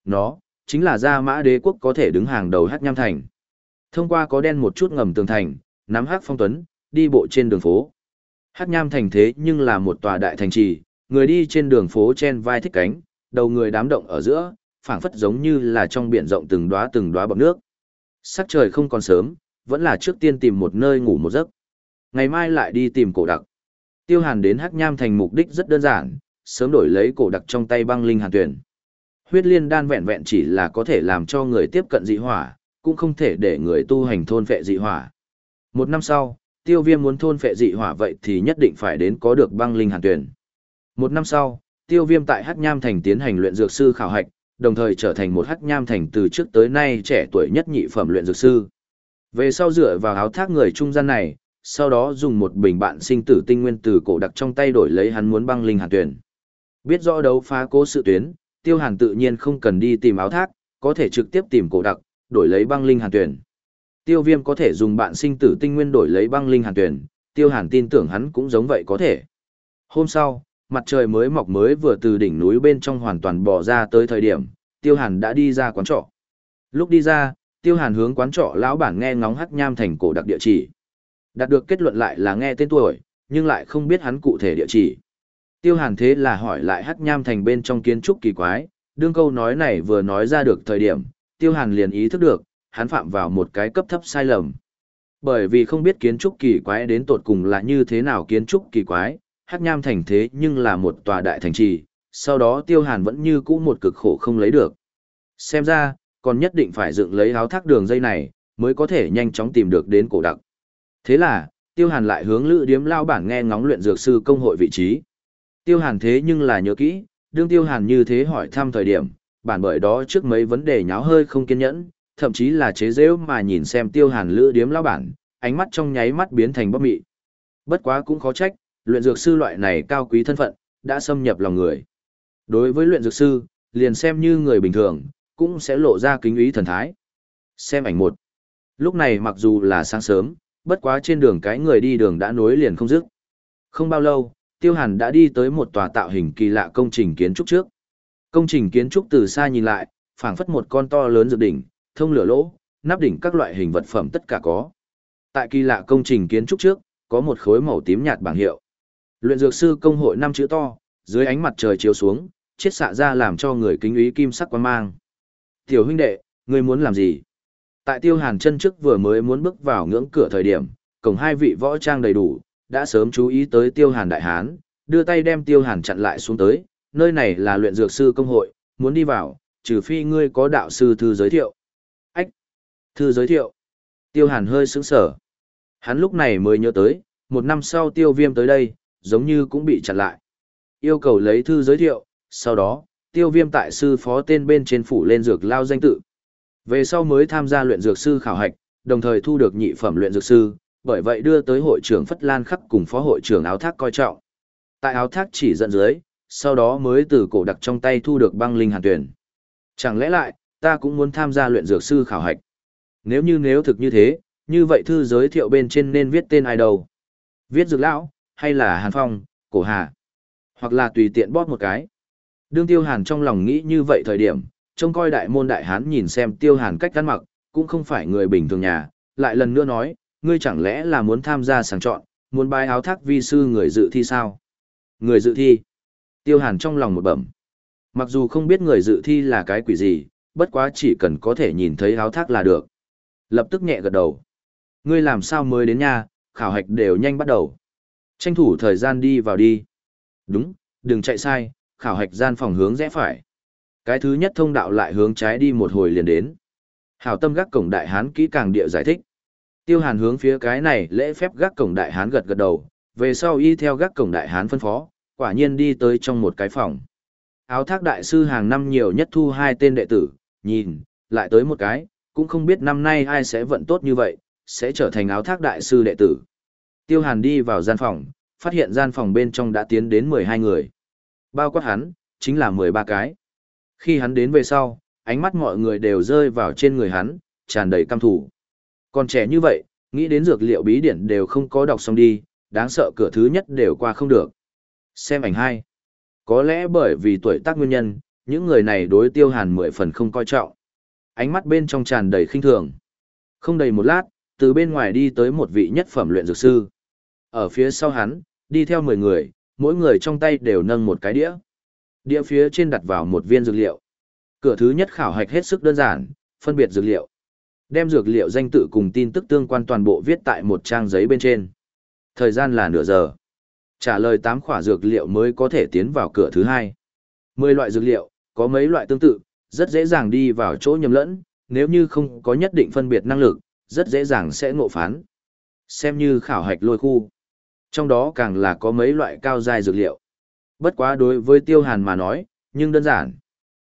Nó chính là gia mã đế quốc có thể đứng hàng đầu hắc nham thành. Thông qua có đen một chút ngầm tường thành, nắm hắc phong tuấn, đi bộ trên đường phố. Hắc nham thành thế nhưng là một tòa đại thành trì, người đi trên đường phố chen vai thích cánh, đầu người đám động ở giữa, phảng phất giống như là trong biển rộng từng đóa từng đóa bọt nước. Sắc trời không còn sớm, vẫn là trước tiên tìm một nơi ngủ một giấc. Ngày mai lại đi tìm cổ đặc. Tiêu Hàn đến Hắc Nham thành mục đích rất đơn giản, sớm đổi lấy cổ đặc trong tay băng linh hàn tuyển. Huyết liên đan vẹn vẹn chỉ là có thể làm cho người tiếp cận dị hỏa, cũng không thể để người tu hành thôn phệ dị hỏa. Một năm sau, tiêu viêm muốn thôn phệ dị hỏa vậy thì nhất định phải đến có được băng linh hàn tuyển. Một năm sau, tiêu viêm tại Hắc Nham thành tiến hành luyện dược sư khảo hạch, đồng thời trở thành một Hắc Nham thành từ trước tới nay trẻ tuổi nhất nhị phẩm luyện dược sư. Về sau dựa vào áo thác người trung gian này, sau đó dùng một bình bạn sinh tử tinh nguyên từ cổ đặc trong tay đổi lấy hắn muốn băng linh hàn tuyển. Biết rõ đấu phá cố sự tuyến, tiêu hàn tự nhiên không cần đi tìm áo thác, có thể trực tiếp tìm cổ đặc, đổi lấy băng linh hàn tuyển. Tiêu viêm có thể dùng bạn sinh tử tinh nguyên đổi lấy băng linh hàn tuyển, tiêu hàn tin tưởng hắn cũng giống vậy có thể. Hôm sau, mặt trời mới mọc mới vừa từ đỉnh núi bên trong hoàn toàn bỏ ra tới thời điểm, tiêu hàn đã đi ra quán trọ. Lúc đi ra, tiêu hàn hướng quán trọ lão bản nghe ngóng hắc nham thành cổ đặc địa chỉ. Đạt được kết luận lại là nghe tên tuổi, nhưng lại không biết hắn cụ thể địa chỉ. Tiêu hàn thế là hỏi lại hắc nham thành bên trong kiến trúc kỳ quái, đương câu nói này vừa nói ra được thời điểm, tiêu hàn liền ý thức được, hắn phạm vào một cái cấp thấp sai lầm. Bởi vì không biết kiến trúc kỳ quái đến tột cùng là như thế nào kiến trúc kỳ quái, hắc nham thành thế nhưng là một tòa đại thành trì, sau đó tiêu hàn vẫn như cũ một cực khổ không lấy được. Xem ra, còn nhất định phải dựng lấy áo thác đường dây này, mới có thể nhanh chóng tìm được đến cổ đặc. Thế là, Tiêu Hàn lại hướng Lữ Điếm lao bản nghe ngóng luyện dược sư công hội vị trí. Tiêu Hàn thế nhưng là nhớ kỹ, đương Tiêu Hàn như thế hỏi thăm thời điểm, bản bởi đó trước mấy vấn đề nháo hơi không kiên nhẫn, thậm chí là chế giễu mà nhìn xem tiêu hàn lữ điếm lão bản, ánh mắt trong nháy mắt biến thành bất mị. Bất quá cũng khó trách, luyện dược sư loại này cao quý thân phận, đã xâm nhập lòng người. Đối với luyện dược sư, liền xem như người bình thường, cũng sẽ lộ ra kính ý thần thái. Xem ảnh một. Lúc này mặc dù là sáng sớm, bất quá trên đường cái người đi đường đã nối liền không dứt. Không bao lâu, Tiêu Hàn đã đi tới một tòa tạo hình kỳ lạ công trình kiến trúc trước. Công trình kiến trúc từ xa nhìn lại, phảng phất một con to lớn dược đỉnh, thông lửa lỗ, nắp đỉnh các loại hình vật phẩm tất cả có. Tại kỳ lạ công trình kiến trúc trước, có một khối màu tím nhạt bảng hiệu. Luyện dược sư công hội năm chữ to, dưới ánh mặt trời chiếu xuống, chiết xạ ra làm cho người kính ý kim sắc quan mang. Tiểu huynh đệ, ngươi muốn làm gì? Tại tiêu hàn chân trước vừa mới muốn bước vào ngưỡng cửa thời điểm, cổng hai vị võ trang đầy đủ, đã sớm chú ý tới tiêu hàn đại hán, đưa tay đem tiêu hàn chặn lại xuống tới, nơi này là luyện dược sư công hội, muốn đi vào, trừ phi ngươi có đạo sư thư giới thiệu. Ách! Thư giới thiệu. Tiêu hàn hơi sững sở. Hắn lúc này mới nhớ tới, một năm sau tiêu viêm tới đây, giống như cũng bị chặn lại. Yêu cầu lấy thư giới thiệu, sau đó, tiêu viêm tại sư phó tên bên trên phủ lên dược lao danh tự. Về sau mới tham gia luyện dược sư khảo hạch, đồng thời thu được nhị phẩm luyện dược sư, bởi vậy đưa tới hội trưởng Phất Lan Khắc cùng phó hội trưởng áo thác coi trọng. Tại áo thác chỉ dẫn dưới, sau đó mới từ cổ đặc trong tay thu được băng linh hàn tuyển. Chẳng lẽ lại, ta cũng muốn tham gia luyện dược sư khảo hạch. Nếu như nếu thực như thế, như vậy thư giới thiệu bên trên nên viết tên ai đâu? Viết dược lão, hay là Hàn Phong, Cổ Hà? Hoặc là tùy tiện bóp một cái. Đương Tiêu Hàn trong lòng nghĩ như vậy thời điểm, trông coi đại môn đại hán nhìn xem Tiêu Hàn cách ăn mặc, cũng không phải người bình thường nhà, lại lần nữa nói, ngươi chẳng lẽ là muốn tham gia sàng chọn, muốn bài áo thác vi sư người dự thi sao? Người dự thi. Tiêu Hàn trong lòng một bẩm. Mặc dù không biết người dự thi là cái quỷ gì, bất quá chỉ cần có thể nhìn thấy áo thác là được. Lập tức nhẹ gật đầu. Ngươi làm sao mới đến nhà, khảo hạch đều nhanh bắt đầu. Tranh thủ thời gian đi vào đi. Đúng, đừng chạy sai, khảo hạch gian phòng hướng rẽ phải. Cái thứ nhất thông đạo lại hướng trái đi một hồi liền đến. Hảo tâm gác cổng đại hán kỹ càng địa giải thích. Tiêu Hàn hướng phía cái này lễ phép gác cổng đại hán gật gật đầu, về sau y theo gác cổng đại hán phân phó, quả nhiên đi tới trong một cái phòng. Áo thác đại sư hàng năm nhiều nhất thu hai tên đệ tử, nhìn, lại tới một cái, cũng không biết năm nay ai sẽ vận tốt như vậy, sẽ trở thành áo thác đại sư đệ tử. Tiêu Hàn đi vào gian phòng, phát hiện gian phòng bên trong đã tiến đến 12 người. Bao quát hắn, chính là 13 cái. Khi hắn đến về sau, ánh mắt mọi người đều rơi vào trên người hắn, tràn đầy căm thủ. Còn trẻ như vậy, nghĩ đến dược liệu bí điển đều không có đọc xong đi, đáng sợ cửa thứ nhất đều qua không được. Xem ảnh hai. Có lẽ bởi vì tuổi tác nguyên nhân, những người này đối tiêu hàn mười phần không coi trọng. Ánh mắt bên trong tràn đầy khinh thường. Không đầy một lát, từ bên ngoài đi tới một vị nhất phẩm luyện dược sư. Ở phía sau hắn, đi theo 10 người, mỗi người trong tay đều nâng một cái đĩa. Đĩa phía trên đặt vào một viên dược liệu. Cửa thứ nhất khảo hạch hết sức đơn giản, phân biệt dược liệu. Đem dược liệu danh tự cùng tin tức tương quan toàn bộ viết tại một trang giấy bên trên. Thời gian là nửa giờ. Trả lời 8 khỏa dược liệu mới có thể tiến vào cửa thứ hai. 10 loại dược liệu, có mấy loại tương tự, rất dễ dàng đi vào chỗ nhầm lẫn, nếu như không có nhất định phân biệt năng lực, rất dễ dàng sẽ ngộ phán. Xem như khảo hạch lôi khu. Trong đó càng là có mấy loại cao dài dược liệu. Bất quá đối với tiêu hàn mà nói, nhưng đơn giản.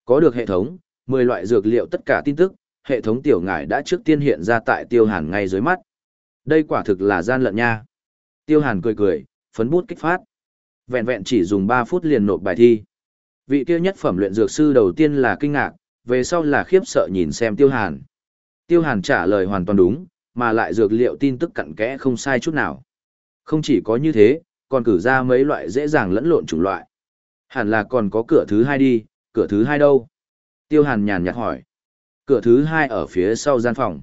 Có được hệ thống, 10 loại dược liệu tất cả tin tức, hệ thống tiểu ngải đã trước tiên hiện ra tại tiêu hàn ngay dưới mắt. Đây quả thực là gian lận nha. Tiêu hàn cười cười, phấn bút kích phát. Vẹn vẹn chỉ dùng 3 phút liền nộp bài thi. Vị kia nhất phẩm luyện dược sư đầu tiên là kinh ngạc, về sau là khiếp sợ nhìn xem tiêu hàn. Tiêu hàn trả lời hoàn toàn đúng, mà lại dược liệu tin tức cặn kẽ không sai chút nào. Không chỉ có như thế, còn cử ra mấy loại dễ dàng lẫn lộn chủng loại. Hẳn là còn có cửa thứ hai đi, cửa thứ hai đâu? Tiêu hàn nhàn nhạt hỏi. Cửa thứ hai ở phía sau gian phòng.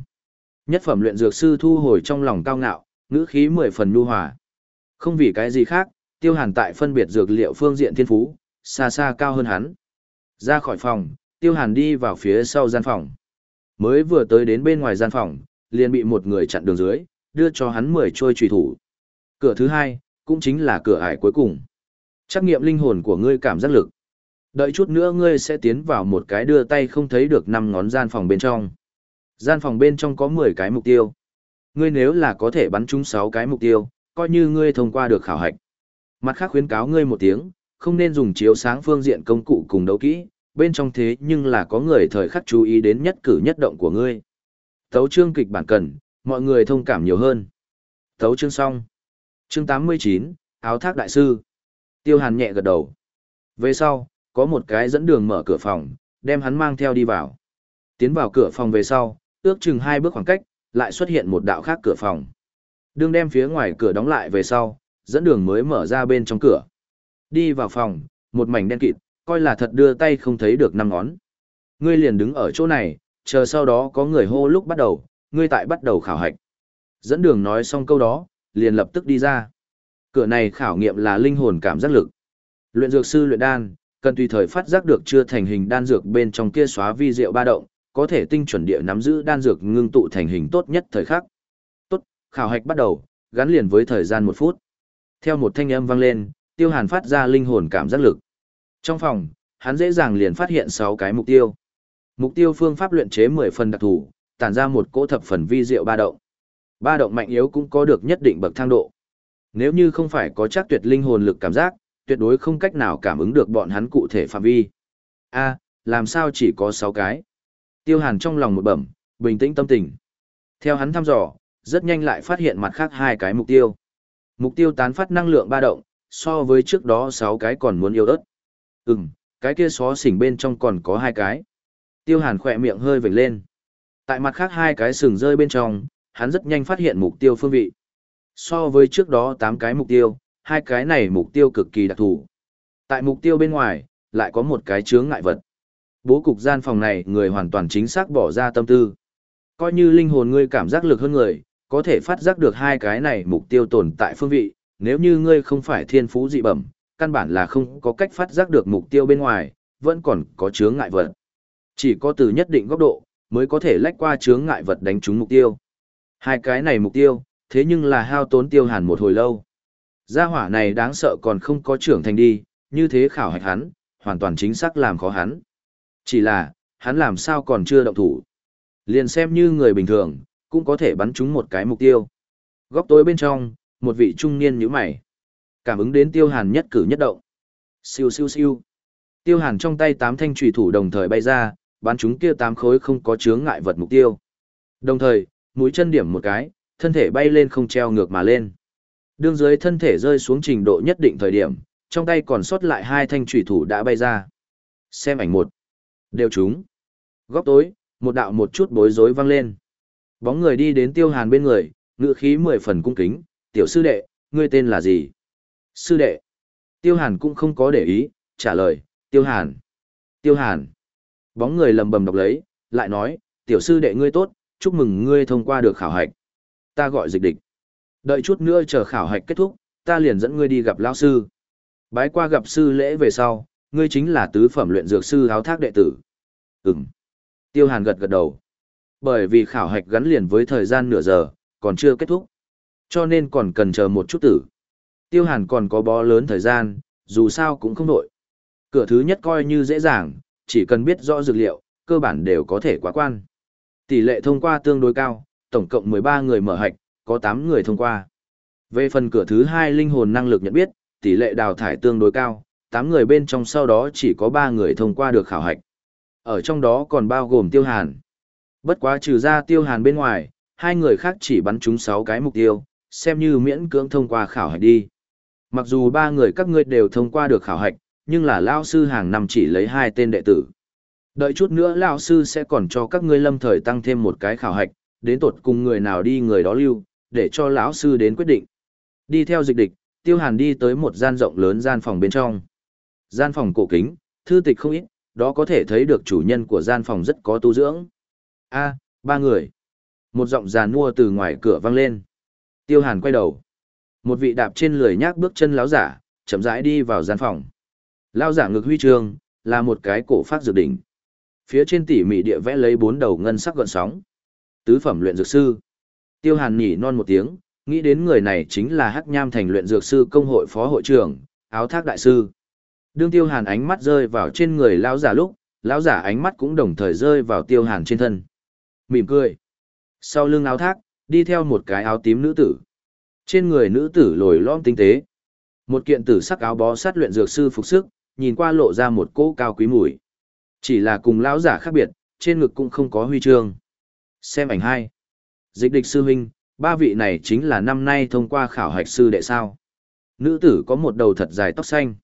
Nhất phẩm luyện dược sư thu hồi trong lòng cao ngạo, ngữ khí mười phần nhu hòa. Không vì cái gì khác, tiêu hàn tại phân biệt dược liệu phương diện thiên phú, xa xa cao hơn hắn. Ra khỏi phòng, tiêu hàn đi vào phía sau gian phòng. Mới vừa tới đến bên ngoài gian phòng, liền bị một người chặn đường dưới, đưa cho hắn mười trôi trùy thủ. Cửa thứ hai, cũng chính là cửa ải cuối cùng. Trắc nghiệm linh hồn của ngươi cảm giác lực. Đợi chút nữa ngươi sẽ tiến vào một cái đưa tay không thấy được năm ngón gian phòng bên trong. Gian phòng bên trong có 10 cái mục tiêu. Ngươi nếu là có thể bắn trúng 6 cái mục tiêu, coi như ngươi thông qua được khảo hạch. Mặt khác khuyến cáo ngươi một tiếng, không nên dùng chiếu sáng phương diện công cụ cùng đấu kỹ, bên trong thế nhưng là có người thời khắc chú ý đến nhất cử nhất động của ngươi. Tấu chương kịch bản cần, mọi người thông cảm nhiều hơn. Tấu chương xong. Chương 89, áo thác đại sư. Tiêu Hàn nhẹ gật đầu. Về sau, có một cái dẫn đường mở cửa phòng, đem hắn mang theo đi vào. Tiến vào cửa phòng về sau, ước chừng hai bước khoảng cách, lại xuất hiện một đạo khác cửa phòng đường đem phía ngoài cửa đóng lại về sau, dẫn đường mới mở ra bên trong cửa. Đi vào phòng, một mảnh đen kịt, coi là thật đưa tay không thấy được năm ngón. Ngươi liền đứng ở chỗ này, chờ sau đó có người hô lúc bắt đầu, ngươi tại bắt đầu khảo hạch. Dẫn đường nói xong câu đó, liền lập tức đi ra. Cửa này khảo nghiệm là linh hồn cảm giác lực. Luyện dược sư luyện đan, cần tùy thời phát giác được chưa thành hình đan dược bên trong kia xóa vi diệu ba động, có thể tinh chuẩn địa nắm giữ đan dược ngưng tụ thành hình tốt nhất thời khắc. Khảo hạch bắt đầu, gắn liền với thời gian một phút. Theo một thanh âm vang lên, Tiêu Hàn phát ra linh hồn cảm giác lực. Trong phòng, hắn dễ dàng liền phát hiện 6 cái mục tiêu. Mục tiêu phương pháp luyện chế 10 phần đặc thù, tản ra một cỗ thập phần vi diệu ba động. Ba động mạnh yếu cũng có được nhất định bậc thang độ. Nếu như không phải có chắc tuyệt linh hồn lực cảm giác, tuyệt đối không cách nào cảm ứng được bọn hắn cụ thể phạm vi. A, làm sao chỉ có 6 cái? Tiêu Hàn trong lòng một bẩm, bình tĩnh tâm tình. Theo hắn thăm dò, rất nhanh lại phát hiện mặt khác hai cái mục tiêu. Mục tiêu tán phát năng lượng ba động, so với trước đó 6 cái còn muốn yêu ớt. Ừm, cái kia xó xỉnh bên trong còn có hai cái. Tiêu Hàn khỏe miệng hơi vểnh lên. Tại mặt khác hai cái sừng rơi bên trong, hắn rất nhanh phát hiện mục tiêu phương vị. So với trước đó 8 cái mục tiêu, hai cái này mục tiêu cực kỳ đặc thù. Tại mục tiêu bên ngoài, lại có một cái chướng ngại vật. Bố cục gian phòng này người hoàn toàn chính xác bỏ ra tâm tư. Coi như linh hồn ngươi cảm giác lực hơn người, có thể phát giác được hai cái này mục tiêu tồn tại phương vị, nếu như ngươi không phải thiên phú dị bẩm, căn bản là không có cách phát giác được mục tiêu bên ngoài, vẫn còn có chướng ngại vật. Chỉ có từ nhất định góc độ, mới có thể lách qua chướng ngại vật đánh trúng mục tiêu. Hai cái này mục tiêu, thế nhưng là hao tốn tiêu hàn một hồi lâu. Gia hỏa này đáng sợ còn không có trưởng thành đi, như thế khảo hạch hắn, hoàn toàn chính xác làm khó hắn. Chỉ là, hắn làm sao còn chưa động thủ. Liền xem như người bình thường, cũng có thể bắn trúng một cái mục tiêu. Góc tối bên trong, một vị trung niên nhíu mày. Cảm ứng đến tiêu hàn nhất cử nhất động. Siêu siêu siêu. Tiêu hàn trong tay tám thanh chủy thủ đồng thời bay ra, bắn chúng kia tám khối không có chướng ngại vật mục tiêu. Đồng thời, mũi chân điểm một cái, thân thể bay lên không treo ngược mà lên. Đương dưới thân thể rơi xuống trình độ nhất định thời điểm, trong tay còn sót lại hai thanh chủy thủ đã bay ra. Xem ảnh một. Đều chúng. Góc tối, một đạo một chút bối rối vang lên. Bóng người đi đến tiêu hàn bên người, ngữ khí mười phần cung kính. Tiểu sư đệ, ngươi tên là gì? Sư đệ. Tiêu hàn cũng không có để ý, trả lời, tiêu hàn. Tiêu hàn. Bóng người lầm bầm đọc lấy, lại nói, tiểu sư đệ ngươi tốt, chúc mừng ngươi thông qua được khảo hạch. Ta gọi dịch địch. Đợi chút nữa chờ khảo hạch kết thúc, ta liền dẫn ngươi đi gặp lão sư. Bái qua gặp sư lễ về sau, ngươi chính là tứ phẩm luyện dược sư áo thác đệ tử. Ừm. Tiêu Hàn gật gật đầu. Bởi vì khảo hạch gắn liền với thời gian nửa giờ, còn chưa kết thúc. Cho nên còn cần chờ một chút tử. Tiêu Hàn còn có bó lớn thời gian, dù sao cũng không đổi. Cửa thứ nhất coi như dễ dàng, chỉ cần biết rõ dược liệu, cơ bản đều có thể quá quan. Tỷ lệ thông qua tương đối cao, tổng cộng 13 người mở hạch, có 8 người thông qua. Về phần cửa thứ hai linh hồn năng lực nhận biết, tỷ lệ đào thải tương đối cao, 8 người bên trong sau đó chỉ có 3 người thông qua được khảo hạch. Ở trong đó còn bao gồm tiêu hàn. Bất quá trừ ra tiêu hàn bên ngoài, hai người khác chỉ bắn trúng 6 cái mục tiêu, xem như miễn cưỡng thông qua khảo hạch đi. Mặc dù ba người các ngươi đều thông qua được khảo hạch, nhưng là lao sư hàng năm chỉ lấy hai tên đệ tử. Đợi chút nữa lão sư sẽ còn cho các ngươi lâm thời tăng thêm một cái khảo hạch, đến tột cùng người nào đi người đó lưu, để cho lão sư đến quyết định. Đi theo dịch địch, Tiêu Hàn đi tới một gian rộng lớn gian phòng bên trong. Gian phòng cổ kính, thư tịch không ít, đó có thể thấy được chủ nhân của gian phòng rất có tu dưỡng. A, ba người. Một giọng giàn mua từ ngoài cửa vang lên. Tiêu Hàn quay đầu. Một vị đạp trên lười nhác bước chân láo giả, chậm rãi đi vào gian phòng. Lao giả ngực huy chương, là một cái cổ phát dược đỉnh. Phía trên tỉ mỉ địa vẽ lấy bốn đầu ngân sắc gọn sóng. Tứ phẩm luyện dược sư. Tiêu Hàn nhỉ non một tiếng, nghĩ đến người này chính là Hắc Nham thành luyện dược sư công hội phó hội trưởng, áo thác đại sư. Đương Tiêu Hàn ánh mắt rơi vào trên người lão giả lúc, lão giả ánh mắt cũng đồng thời rơi vào Tiêu Hàn trên thân. Mỉm cười. Sau lưng áo thác, đi theo một cái áo tím nữ tử. Trên người nữ tử lồi lõm tinh tế. Một kiện tử sắc áo bó sát luyện dược sư phục sức, nhìn qua lộ ra một cỗ cao quý mùi. Chỉ là cùng lão giả khác biệt, trên ngực cũng không có huy chương. Xem ảnh hai. Dịch địch sư huynh, ba vị này chính là năm nay thông qua khảo hạch sư đệ sao. Nữ tử có một đầu thật dài tóc xanh.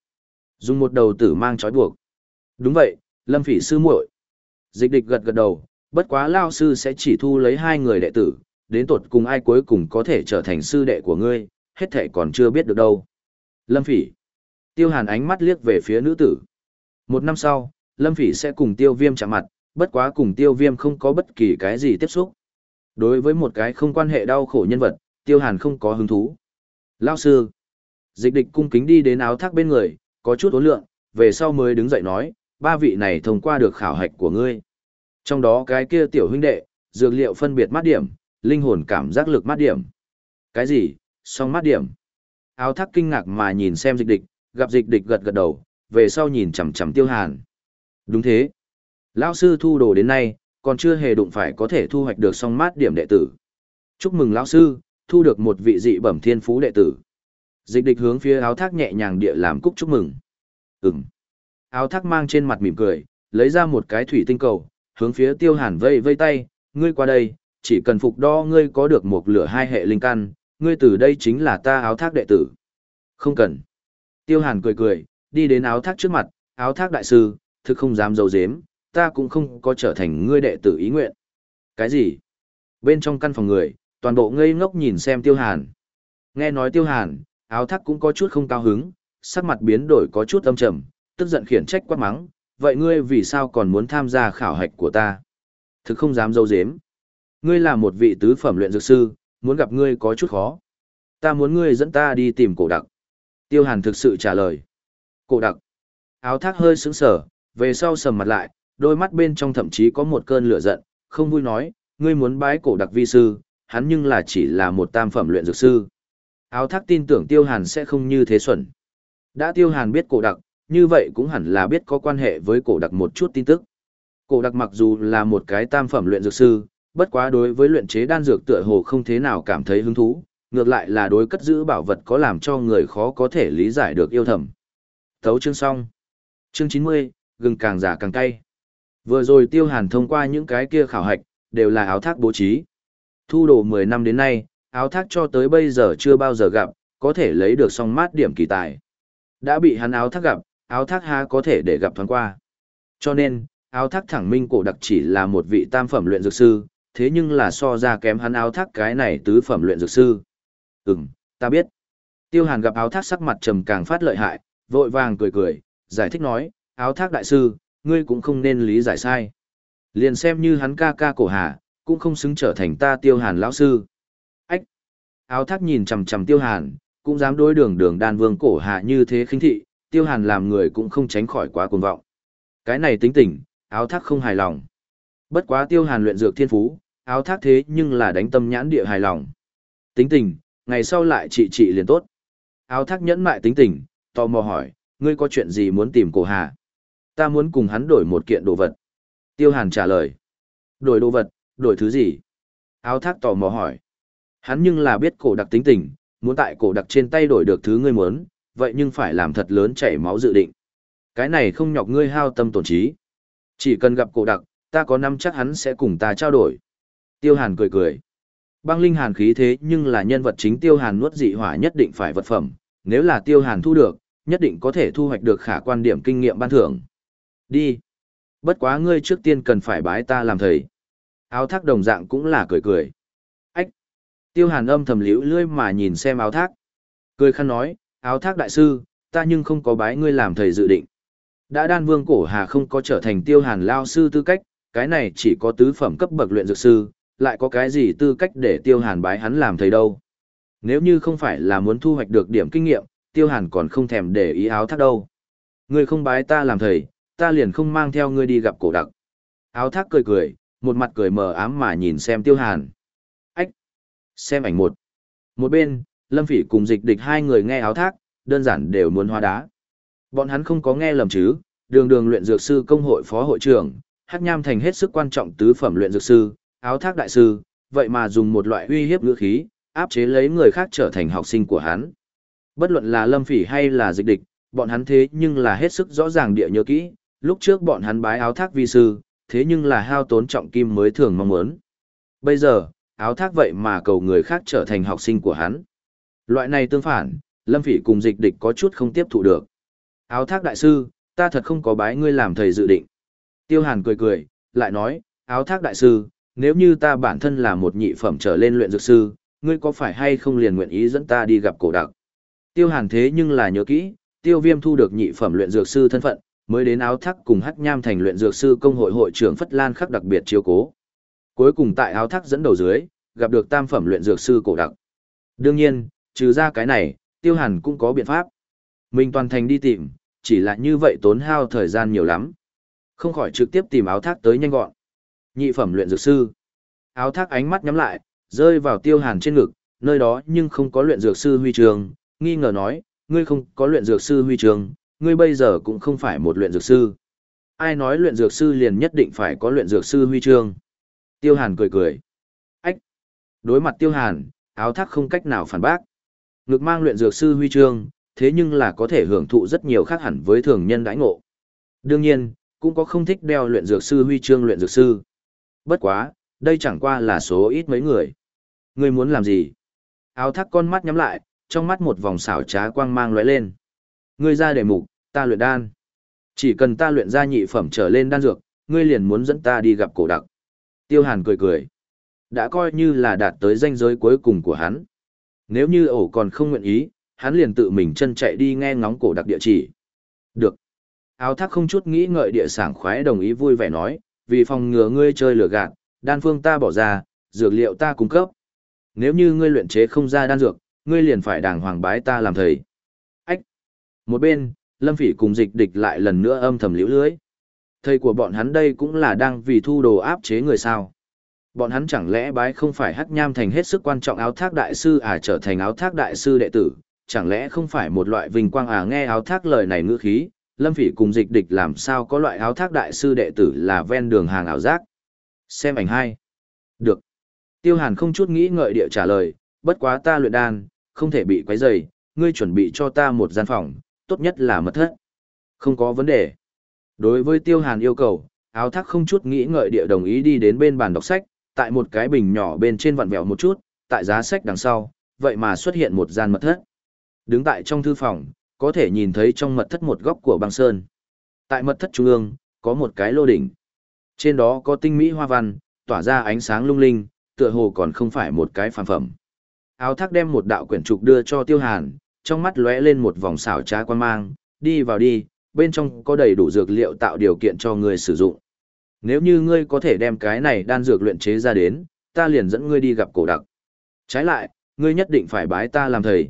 Dùng một đầu tử mang trói buộc. Đúng vậy, lâm phỉ sư muội. Dịch địch gật gật đầu, bất quá lao sư sẽ chỉ thu lấy hai người đệ tử, đến tột cùng ai cuối cùng có thể trở thành sư đệ của ngươi, hết thể còn chưa biết được đâu. Lâm phỉ. Tiêu hàn ánh mắt liếc về phía nữ tử. Một năm sau, Lâm phỉ sẽ cùng tiêu viêm chạm mặt, bất quá cùng tiêu viêm không có bất kỳ cái gì tiếp xúc. Đối với một cái không quan hệ đau khổ nhân vật, tiêu hàn không có hứng thú. Lao sư. Dịch địch cung kính đi đến áo thác bên người, có chút ố lượng, về sau mới đứng dậy nói, ba vị này thông qua được khảo hạch của ngươi. Trong đó cái kia tiểu huynh đệ, dược liệu phân biệt mát điểm, linh hồn cảm giác lực mát điểm. Cái gì? Song mát điểm. Áo thác kinh ngạc mà nhìn xem dịch địch, gặp dịch địch gật gật đầu, về sau nhìn chằm chằm tiêu hàn. Đúng thế. Lão sư thu đồ đến nay, còn chưa hề đụng phải có thể thu hoạch được song mát điểm đệ tử. Chúc mừng lão sư, thu được một vị dị bẩm thiên phú đệ tử. Dịch địch hướng phía áo thác nhẹ nhàng địa làm cúc chúc mừng. Ừm. Áo thác mang trên mặt mỉm cười, lấy ra một cái thủy tinh cầu, hướng phía tiêu hàn vây vây tay, ngươi qua đây, chỉ cần phục đo ngươi có được một lửa hai hệ linh căn, ngươi từ đây chính là ta áo thác đệ tử. Không cần. Tiêu hàn cười cười, đi đến áo thác trước mặt, áo thác đại sư, thực không dám dấu dếm, ta cũng không có trở thành ngươi đệ tử ý nguyện. Cái gì? Bên trong căn phòng người, toàn bộ ngây ngốc nhìn xem tiêu hàn. Nghe nói tiêu hàn, áo thác cũng có chút không cao hứng, sắc mặt biến đổi có chút âm trầm, tức giận khiển trách quát mắng, vậy ngươi vì sao còn muốn tham gia khảo hạch của ta? Thực không dám dâu dếm. Ngươi là một vị tứ phẩm luyện dược sư, muốn gặp ngươi có chút khó. Ta muốn ngươi dẫn ta đi tìm cổ đặc. Tiêu hàn thực sự trả lời. Cổ đặc. Áo thác hơi sững sờ, về sau sầm mặt lại, đôi mắt bên trong thậm chí có một cơn lửa giận, không vui nói, ngươi muốn bái cổ đặc vi sư, hắn nhưng là chỉ là một tam phẩm luyện dược sư. Áo thác tin tưởng tiêu hàn sẽ không như thế xuẩn. Đã tiêu hàn biết cổ đặc, như vậy cũng hẳn là biết có quan hệ với cổ đặc một chút tin tức. Cổ đặc mặc dù là một cái tam phẩm luyện dược sư, bất quá đối với luyện chế đan dược tựa hồ không thế nào cảm thấy hứng thú, ngược lại là đối cất giữ bảo vật có làm cho người khó có thể lý giải được yêu thầm. Thấu chương xong. Chương 90, gừng càng giả càng cay. Vừa rồi tiêu hàn thông qua những cái kia khảo hạch, đều là áo thác bố trí. Thu đồ 10 năm đến nay, áo thác cho tới bây giờ chưa bao giờ gặp, có thể lấy được song mát điểm kỳ tài. Đã bị hắn áo thác gặp, áo thác há có thể để gặp thoáng qua. Cho nên, áo thác thẳng minh cổ đặc chỉ là một vị tam phẩm luyện dược sư, thế nhưng là so ra kém hắn áo thác cái này tứ phẩm luyện dược sư. Ừm, ta biết. Tiêu hàn gặp áo thác sắc mặt trầm càng phát lợi hại, vội vàng cười cười, giải thích nói, áo thác đại sư, ngươi cũng không nên lý giải sai. Liền xem như hắn ca ca cổ hà, cũng không xứng trở thành ta tiêu hàn lão sư. Ách! Áo thác nhìn chầm chầm tiêu hàn, cũng dám đối đường đường đan vương cổ hà như thế khinh thị, tiêu hàn làm người cũng không tránh khỏi quá cuồng vọng. Cái này tính tình, áo thác không hài lòng. Bất quá tiêu hàn luyện dược thiên phú, áo thác thế nhưng là đánh tâm nhãn địa hài lòng. Tính tình, ngày sau lại trị trị liền tốt. Áo thác nhẫn mại tính tình, tò mò hỏi, ngươi có chuyện gì muốn tìm cổ hà? Ta muốn cùng hắn đổi một kiện đồ vật. Tiêu hàn trả lời. Đổi đồ vật, đổi thứ gì? Áo thác tò mò hỏi. Hắn nhưng là biết cổ đặc tính tình, muốn tại cổ đặc trên tay đổi được thứ ngươi muốn, vậy nhưng phải làm thật lớn chảy máu dự định. Cái này không nhọc ngươi hao tâm tổn trí. Chỉ cần gặp cổ đặc, ta có năm chắc hắn sẽ cùng ta trao đổi. Tiêu hàn cười cười. Băng linh hàn khí thế nhưng là nhân vật chính tiêu hàn nuốt dị hỏa nhất định phải vật phẩm, nếu là tiêu hàn thu được, nhất định có thể thu hoạch được khả quan điểm kinh nghiệm ban thưởng. Đi. Bất quá ngươi trước tiên cần phải bái ta làm thầy. Áo thác đồng dạng cũng là cười cười. Ách. Tiêu hàn âm thầm liễu lươi mà nhìn xem áo thác. Cười khăn nói, áo thác đại sư, ta nhưng không có bái ngươi làm thầy dự định. Đã đan vương cổ hà không có trở thành tiêu hàn lao sư tư cách, cái này chỉ có tứ phẩm cấp bậc luyện dược sư, lại có cái gì tư cách để tiêu hàn bái hắn làm thầy đâu. Nếu như không phải là muốn thu hoạch được điểm kinh nghiệm, tiêu hàn còn không thèm để ý áo thác đâu. Ngươi không bái ta làm thầy, ta liền không mang theo ngươi đi gặp cổ đặc. Áo thác cười cười, một mặt cười mờ ám mà nhìn xem tiêu hàn. Ách! Xem ảnh một. Một bên, Lâm Phỉ cùng dịch địch hai người nghe áo thác, đơn giản đều muốn hóa đá. Bọn hắn không có nghe lầm chứ, đường đường luyện dược sư công hội phó hội trưởng, Hắc Nham thành hết sức quan trọng tứ phẩm luyện dược sư, áo thác đại sư, vậy mà dùng một loại uy hiếp ngữ khí, áp chế lấy người khác trở thành học sinh của hắn. Bất luận là Lâm Phỉ hay là dịch địch, bọn hắn thế nhưng là hết sức rõ ràng địa nhớ kỹ, lúc trước bọn hắn bái áo thác vi sư, thế nhưng là hao tốn trọng kim mới thường mong muốn. Bây giờ, áo thác vậy mà cầu người khác trở thành học sinh của hắn. Loại này tương phản, Lâm Phỉ cùng dịch địch có chút không tiếp thụ được. Áo thác đại sư, ta thật không có bái ngươi làm thầy dự định. Tiêu Hàn cười cười, lại nói, áo thác đại sư, nếu như ta bản thân là một nhị phẩm trở lên luyện dược sư, ngươi có phải hay không liền nguyện ý dẫn ta đi gặp cổ đặc? Tiêu Hàn thế nhưng là nhớ kỹ, Tiêu Viêm thu được nhị phẩm luyện dược sư thân phận, mới đến áo thác cùng Hắc Nham thành luyện dược sư công hội hội trưởng Phất Lan khắc đặc biệt chiếu cố. Cuối cùng tại áo thác dẫn đầu dưới, gặp được tam phẩm luyện dược sư cổ đặc. Đương nhiên, trừ ra cái này, Tiêu Hàn cũng có biện pháp. Mình toàn thành đi tìm, chỉ là như vậy tốn hao thời gian nhiều lắm. Không khỏi trực tiếp tìm áo thác tới nhanh gọn. Nhị phẩm luyện dược sư. Áo thác ánh mắt nhắm lại, rơi vào tiêu hàn trên ngực, nơi đó nhưng không có luyện dược sư huy trường, nghi ngờ nói, ngươi không có luyện dược sư huy trường, ngươi bây giờ cũng không phải một luyện dược sư. Ai nói luyện dược sư liền nhất định phải có luyện dược sư huy chương? Tiêu hàn cười cười. Ách! Đối mặt tiêu hàn, áo thác không cách nào phản bác. Ngực mang luyện dược sư huy chương, thế nhưng là có thể hưởng thụ rất nhiều khác hẳn với thường nhân đãi ngộ. Đương nhiên, cũng có không thích đeo luyện dược sư huy chương luyện dược sư. Bất quá, đây chẳng qua là số ít mấy người. Ngươi muốn làm gì? Áo thác con mắt nhắm lại, trong mắt một vòng xảo trá quang mang lóe lên. Ngươi ra đề mục, ta luyện đan. Chỉ cần ta luyện ra nhị phẩm trở lên đan dược, ngươi liền muốn dẫn ta đi gặp cổ đặc. Tiêu Hàn cười cười. Đã coi như là đạt tới danh giới cuối cùng của hắn. Nếu như ổ còn không nguyện ý, hắn liền tự mình chân chạy đi nghe ngóng cổ đặc địa chỉ. Được. Áo thác không chút nghĩ ngợi địa sảng khoái đồng ý vui vẻ nói, vì phòng ngừa ngươi chơi lừa gạt, đan phương ta bỏ ra, dược liệu ta cung cấp. Nếu như ngươi luyện chế không ra đan dược, ngươi liền phải đàng hoàng bái ta làm thầy. Ách! Một bên, Lâm Phỉ cùng dịch địch lại lần nữa âm thầm liễu lưới. Thầy của bọn hắn đây cũng là đang vì thu đồ áp chế người sao. Bọn hắn chẳng lẽ bái không phải hắc nham thành hết sức quan trọng áo thác đại sư à trở thành áo thác đại sư đệ tử, chẳng lẽ không phải một loại vinh quang à nghe áo thác lời này ngữ khí, Lâm Phỉ cùng dịch địch làm sao có loại áo thác đại sư đệ tử là ven đường hàng ảo giác. Xem ảnh hai. Được. Tiêu Hàn không chút nghĩ ngợi địa trả lời, bất quá ta luyện đan, không thể bị quấy rầy, ngươi chuẩn bị cho ta một gian phòng, tốt nhất là mật thất. Không có vấn đề. Đối với Tiêu Hàn yêu cầu, áo thác không chút nghĩ ngợi địa đồng ý đi đến bên bàn đọc sách, tại một cái bình nhỏ bên trên vặn vẹo một chút, tại giá sách đằng sau, vậy mà xuất hiện một gian mật thất. Đứng tại trong thư phòng, có thể nhìn thấy trong mật thất một góc của băng sơn. Tại mật thất trung ương, có một cái lô đỉnh. Trên đó có tinh mỹ hoa văn, tỏa ra ánh sáng lung linh, tựa hồ còn không phải một cái phàm phẩm. Áo thác đem một đạo quyển trục đưa cho Tiêu Hàn, trong mắt lóe lên một vòng xảo trá quan mang, đi vào đi, bên trong có đầy đủ dược liệu tạo điều kiện cho người sử dụng. Nếu như ngươi có thể đem cái này đan dược luyện chế ra đến, ta liền dẫn ngươi đi gặp cổ đặc. Trái lại, ngươi nhất định phải bái ta làm thầy.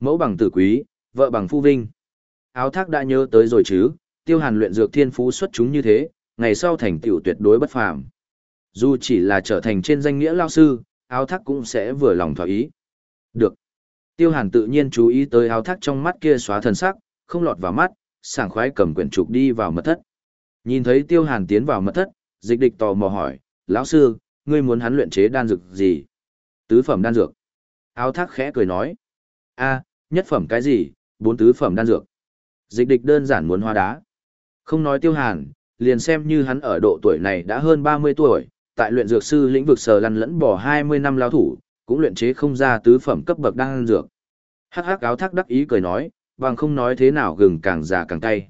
Mẫu bằng tử quý, vợ bằng phu vinh. Áo thác đã nhớ tới rồi chứ, tiêu hàn luyện dược thiên phú xuất chúng như thế, ngày sau thành tựu tuyệt đối bất phàm. Dù chỉ là trở thành trên danh nghĩa lao sư, áo thác cũng sẽ vừa lòng thỏa ý. Được. Tiêu hàn tự nhiên chú ý tới áo thác trong mắt kia xóa thần sắc, không lọt vào mắt, sảng khoái cầm quyển trục đi vào mật thất. Nhìn thấy tiêu hàn tiến vào mật thất, dịch địch tò mò hỏi, lão sư, ngươi muốn hắn luyện chế đan dược gì? Tứ phẩm đan dược. Áo thác khẽ cười nói. a nhất phẩm cái gì, bốn tứ phẩm đan dược. Dịch địch đơn giản muốn hoa đá. Không nói tiêu hàn, liền xem như hắn ở độ tuổi này đã hơn 30 tuổi, tại luyện dược sư lĩnh vực sờ lăn lẫn bỏ 20 năm lao thủ, cũng luyện chế không ra tứ phẩm cấp bậc đan dược. Hắc hắc áo thác đắc ý cười nói, bằng không nói thế nào gừng càng già càng cay.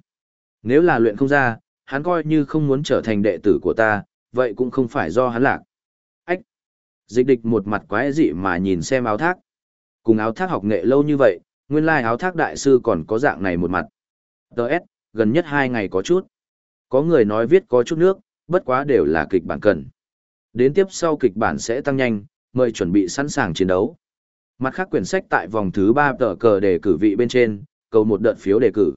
Nếu là luyện không ra, hắn coi như không muốn trở thành đệ tử của ta, vậy cũng không phải do hắn lạc. Ách! Dịch địch một mặt quái dị mà nhìn xem áo thác. Cùng áo thác học nghệ lâu như vậy, nguyên lai áo thác đại sư còn có dạng này một mặt. Đợt, gần nhất hai ngày có chút. Có người nói viết có chút nước, bất quá đều là kịch bản cần. Đến tiếp sau kịch bản sẽ tăng nhanh, mời chuẩn bị sẵn sàng chiến đấu. Mặt khác quyển sách tại vòng thứ 3 tờ cờ đề cử vị bên trên, cầu một đợt phiếu đề cử.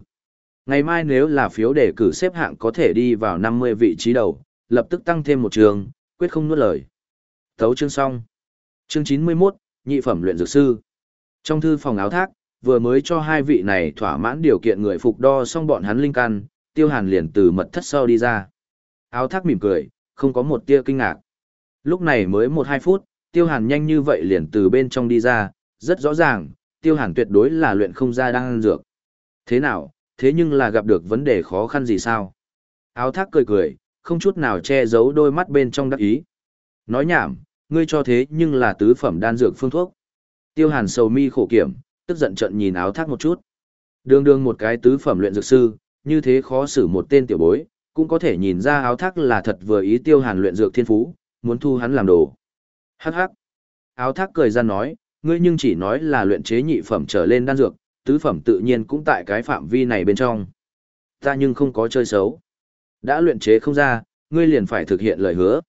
Ngày mai nếu là phiếu đề cử xếp hạng có thể đi vào 50 vị trí đầu, lập tức tăng thêm một trường, quyết không nuốt lời. Thấu chương xong. Chương 91, nhị phẩm luyện dược sư. Trong thư phòng áo thác, vừa mới cho hai vị này thỏa mãn điều kiện người phục đo xong bọn hắn linh căn, tiêu hàn liền từ mật thất sau đi ra. Áo thác mỉm cười, không có một tia kinh ngạc. Lúc này mới một hai phút, tiêu hàn nhanh như vậy liền từ bên trong đi ra, rất rõ ràng, tiêu hàn tuyệt đối là luyện không ra đang ăn dược. Thế nào, thế nhưng là gặp được vấn đề khó khăn gì sao? Áo thác cười cười, không chút nào che giấu đôi mắt bên trong đắc ý. Nói nhảm, ngươi cho thế nhưng là tứ phẩm đan dược phương thuốc. Tiêu hàn sầu mi khổ kiểm, tức giận trận nhìn áo thác một chút. Đường đường một cái tứ phẩm luyện dược sư, như thế khó xử một tên tiểu bối, cũng có thể nhìn ra áo thác là thật vừa ý tiêu hàn luyện dược thiên phú, muốn thu hắn làm đồ. Hắc hắc. Áo thác cười ra nói, ngươi nhưng chỉ nói là luyện chế nhị phẩm trở lên đan dược, tứ phẩm tự nhiên cũng tại cái phạm vi này bên trong. Ta nhưng không có chơi xấu. Đã luyện chế không ra, ngươi liền phải thực hiện lời hứa.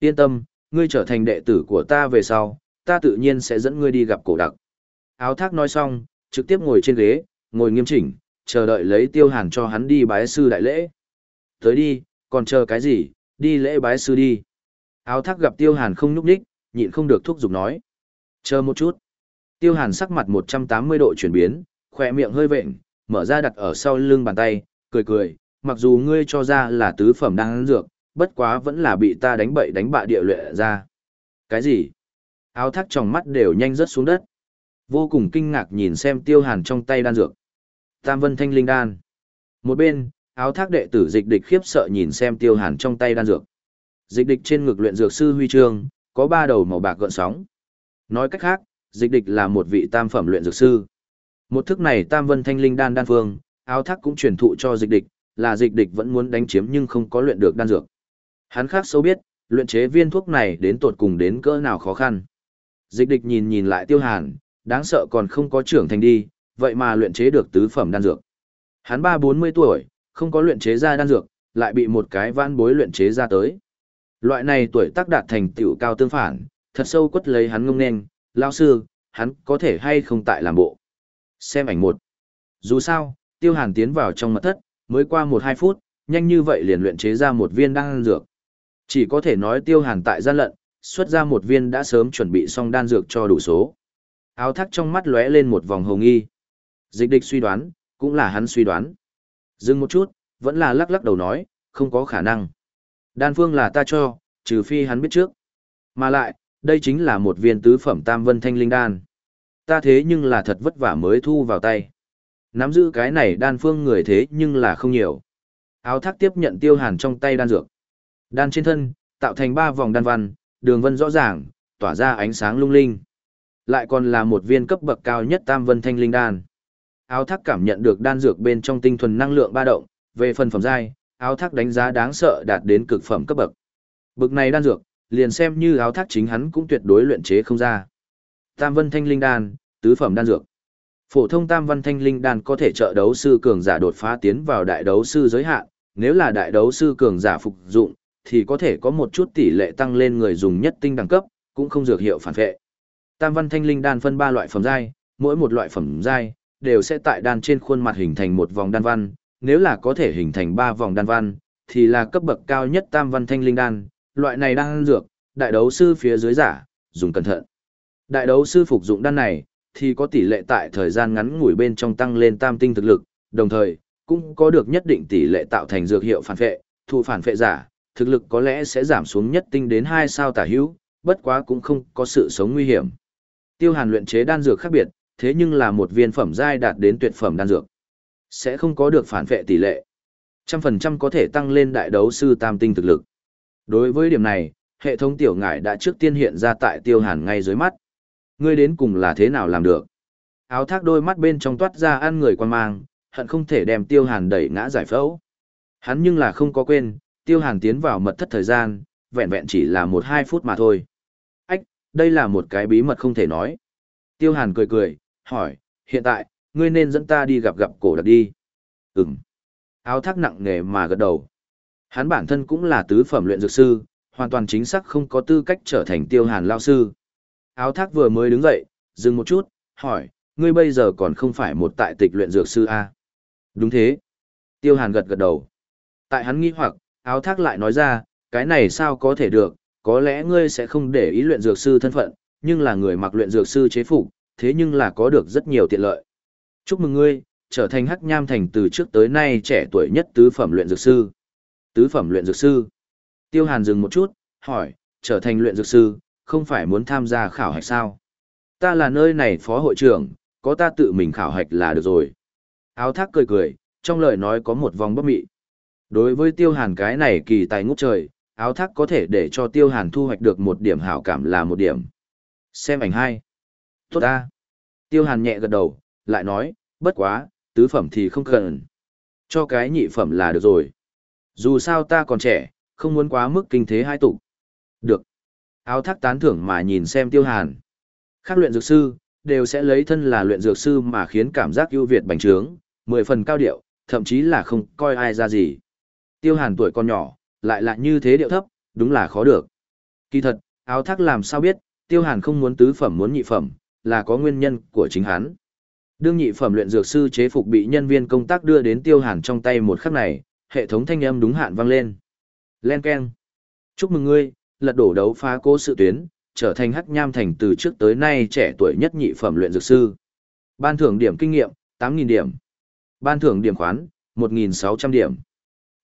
Yên tâm, ngươi trở thành đệ tử của ta về sau, ta tự nhiên sẽ dẫn ngươi đi gặp cổ đặc. Áo thác nói xong, trực tiếp ngồi trên ghế, ngồi nghiêm chỉnh, chờ đợi lấy tiêu hàn cho hắn đi bái sư đại lễ. Tới đi, còn chờ cái gì, đi lễ bái sư đi. Áo thác gặp tiêu hàn không nhúc đích, nhịn không được thúc giục nói. Chờ một chút. Tiêu hàn sắc mặt 180 độ chuyển biến, khỏe miệng hơi vện, mở ra đặt ở sau lưng bàn tay, cười cười, mặc dù ngươi cho ra là tứ phẩm đang dược, bất quá vẫn là bị ta đánh bậy đánh bạ địa luyện ra. Cái gì? Áo thác trong mắt đều nhanh rớt xuống đất. Vô cùng kinh ngạc nhìn xem tiêu hàn trong tay đan dược. Tam vân thanh linh đan. Một bên, áo thác đệ tử dịch địch khiếp sợ nhìn xem tiêu hàn trong tay đan dược. Dịch địch trên ngực luyện dược sư huy chương, có ba đầu màu bạc gợn sóng. Nói cách khác, dịch địch là một vị tam phẩm luyện dược sư. Một thức này tam vân thanh linh đan đan phương, áo thác cũng truyền thụ cho dịch địch, là dịch địch vẫn muốn đánh chiếm nhưng không có luyện được đan dược. Hắn khác sâu biết, luyện chế viên thuốc này đến tột cùng đến cỡ nào khó khăn. Dịch địch nhìn nhìn lại tiêu hàn, đáng sợ còn không có trưởng thành đi, vậy mà luyện chế được tứ phẩm đan dược. Hắn ba bốn mươi tuổi, không có luyện chế ra đan dược, lại bị một cái vãn bối luyện chế ra tới. Loại này tuổi tác đạt thành tiểu cao tương phản, thật sâu quất lấy hắn ngông nên, lao sư, hắn có thể hay không tại làm bộ. Xem ảnh một. Dù sao, tiêu hàn tiến vào trong mật thất, mới qua một hai phút, nhanh như vậy liền luyện chế ra một viên đan dược. Chỉ có thể nói tiêu hàn tại gian lận, xuất ra một viên đã sớm chuẩn bị xong đan dược cho đủ số. Áo thắt trong mắt lóe lên một vòng hồng nghi. Dịch địch suy đoán, cũng là hắn suy đoán. Dừng một chút, vẫn là lắc lắc đầu nói, không có khả năng. Đan phương là ta cho, trừ phi hắn biết trước. Mà lại, đây chính là một viên tứ phẩm tam vân thanh linh đan. Ta thế nhưng là thật vất vả mới thu vào tay. Nắm giữ cái này đan phương người thế nhưng là không nhiều. Áo thác tiếp nhận tiêu hàn trong tay đan dược. Đan trên thân, tạo thành ba vòng đan văn, đường vân rõ ràng, tỏa ra ánh sáng lung linh. Lại còn là một viên cấp bậc cao nhất tam vân thanh linh đan. Áo thác cảm nhận được đan dược bên trong tinh thuần năng lượng ba động, về phần phẩm giai, áo thác đánh giá đáng sợ đạt đến cực phẩm cấp bậc. Bực này đan dược, liền xem như áo thác chính hắn cũng tuyệt đối luyện chế không ra. Tam vân thanh linh đan, tứ phẩm đan dược. Phổ thông tam văn thanh linh đan có thể trợ đấu sư cường giả đột phá tiến vào đại đấu sư giới hạn, nếu là đại đấu sư cường giả phục dụng, thì có thể có một chút tỷ lệ tăng lên người dùng nhất tinh đẳng cấp, cũng không dược hiệu phản vệ. Tam văn thanh linh đan phân ba loại phẩm giai, mỗi một loại phẩm giai đều sẽ tại đan trên khuôn mặt hình thành một vòng đan văn, nếu là có thể hình thành ba vòng đan văn, thì là cấp bậc cao nhất tam văn thanh linh đan, loại này đan dược, đại đấu sư phía dưới giả, dùng cẩn thận. Đại đấu sư phục dụng đan này, thì có tỷ lệ tại thời gian ngắn ngủi bên trong tăng lên tam tinh thực lực, đồng thời, cũng có được nhất định tỷ lệ tạo thành dược hiệu phản vệ, thụ phản vệ giả, thực lực có lẽ sẽ giảm xuống nhất tinh đến hai sao tả hữu, bất quá cũng không có sự sống nguy hiểm. Tiêu Hàn luyện chế đan dược khác biệt, thế nhưng là một viên phẩm giai đạt đến tuyệt phẩm đan dược. Sẽ không có được phản vệ tỷ lệ. Trăm phần trăm có thể tăng lên đại đấu sư tam tinh thực lực. Đối với điểm này, hệ thống tiểu ngải đã trước tiên hiện ra tại Tiêu Hàn ngay dưới mắt. Ngươi đến cùng là thế nào làm được? Áo thác đôi mắt bên trong toát ra ăn người quan mang, hận không thể đem Tiêu Hàn đẩy ngã giải phẫu. Hắn nhưng là không có quên, Tiêu Hàn tiến vào mật thất thời gian, vẹn vẹn chỉ là một hai phút mà thôi. Ách, đây là một cái bí mật không thể nói. Tiêu Hàn cười cười, hỏi, hiện tại, ngươi nên dẫn ta đi gặp gặp cổ đặc đi. Ừm. Áo thác nặng nề mà gật đầu. Hắn bản thân cũng là tứ phẩm luyện dược sư, hoàn toàn chính xác không có tư cách trở thành tiêu hàn lao sư. Áo thác vừa mới đứng dậy, dừng một chút, hỏi, ngươi bây giờ còn không phải một tại tịch luyện dược sư A. Đúng thế. Tiêu hàn gật gật đầu. Tại hắn nghi hoặc, áo thác lại nói ra, cái này sao có thể được, có lẽ ngươi sẽ không để ý luyện dược sư thân phận, nhưng là người mặc luyện dược sư chế phục, thế nhưng là có được rất nhiều tiện lợi. Chúc mừng ngươi, trở thành hắc nham thành từ trước tới nay trẻ tuổi nhất tứ phẩm luyện dược sư. Tứ phẩm luyện dược sư. Tiêu Hàn dừng một chút, hỏi, trở thành luyện dược sư, không phải muốn tham gia khảo hạch sao? Ta là nơi này phó hội trưởng, có ta tự mình khảo hạch là được rồi. Áo thác cười cười, trong lời nói có một vòng bất mị. Đối với tiêu hàn cái này kỳ tài ngút trời, áo thác có thể để cho tiêu hàn thu hoạch được một điểm hảo cảm là một điểm. Xem ảnh hai. Tốt ta. Tiêu hàn nhẹ gật đầu, lại nói, bất quá, tứ phẩm thì không cần. Cho cái nhị phẩm là được rồi. Dù sao ta còn trẻ, không muốn quá mức kinh thế hai tục. Được. Áo thác tán thưởng mà nhìn xem tiêu hàn. Khác luyện dược sư, đều sẽ lấy thân là luyện dược sư mà khiến cảm giác ưu việt bành trướng, mười phần cao điệu, thậm chí là không coi ai ra gì. Tiêu hàn tuổi còn nhỏ, lại lại như thế điệu thấp, đúng là khó được. Kỳ thật, áo thác làm sao biết, tiêu hàn không muốn tứ phẩm muốn nhị phẩm, là có nguyên nhân của chính hắn. Đương nhị phẩm luyện dược sư chế phục bị nhân viên công tác đưa đến tiêu hàn trong tay một khắc này, hệ thống thanh âm đúng hạn vang lên. Len Ken. Chúc mừng ngươi, lật đổ đấu phá cố sự tuyến, trở thành hắc nham thành từ trước tới nay trẻ tuổi nhất nhị phẩm luyện dược sư. Ban thưởng điểm kinh nghiệm, 8.000 điểm. Ban thưởng điểm khoán, 1.600 điểm.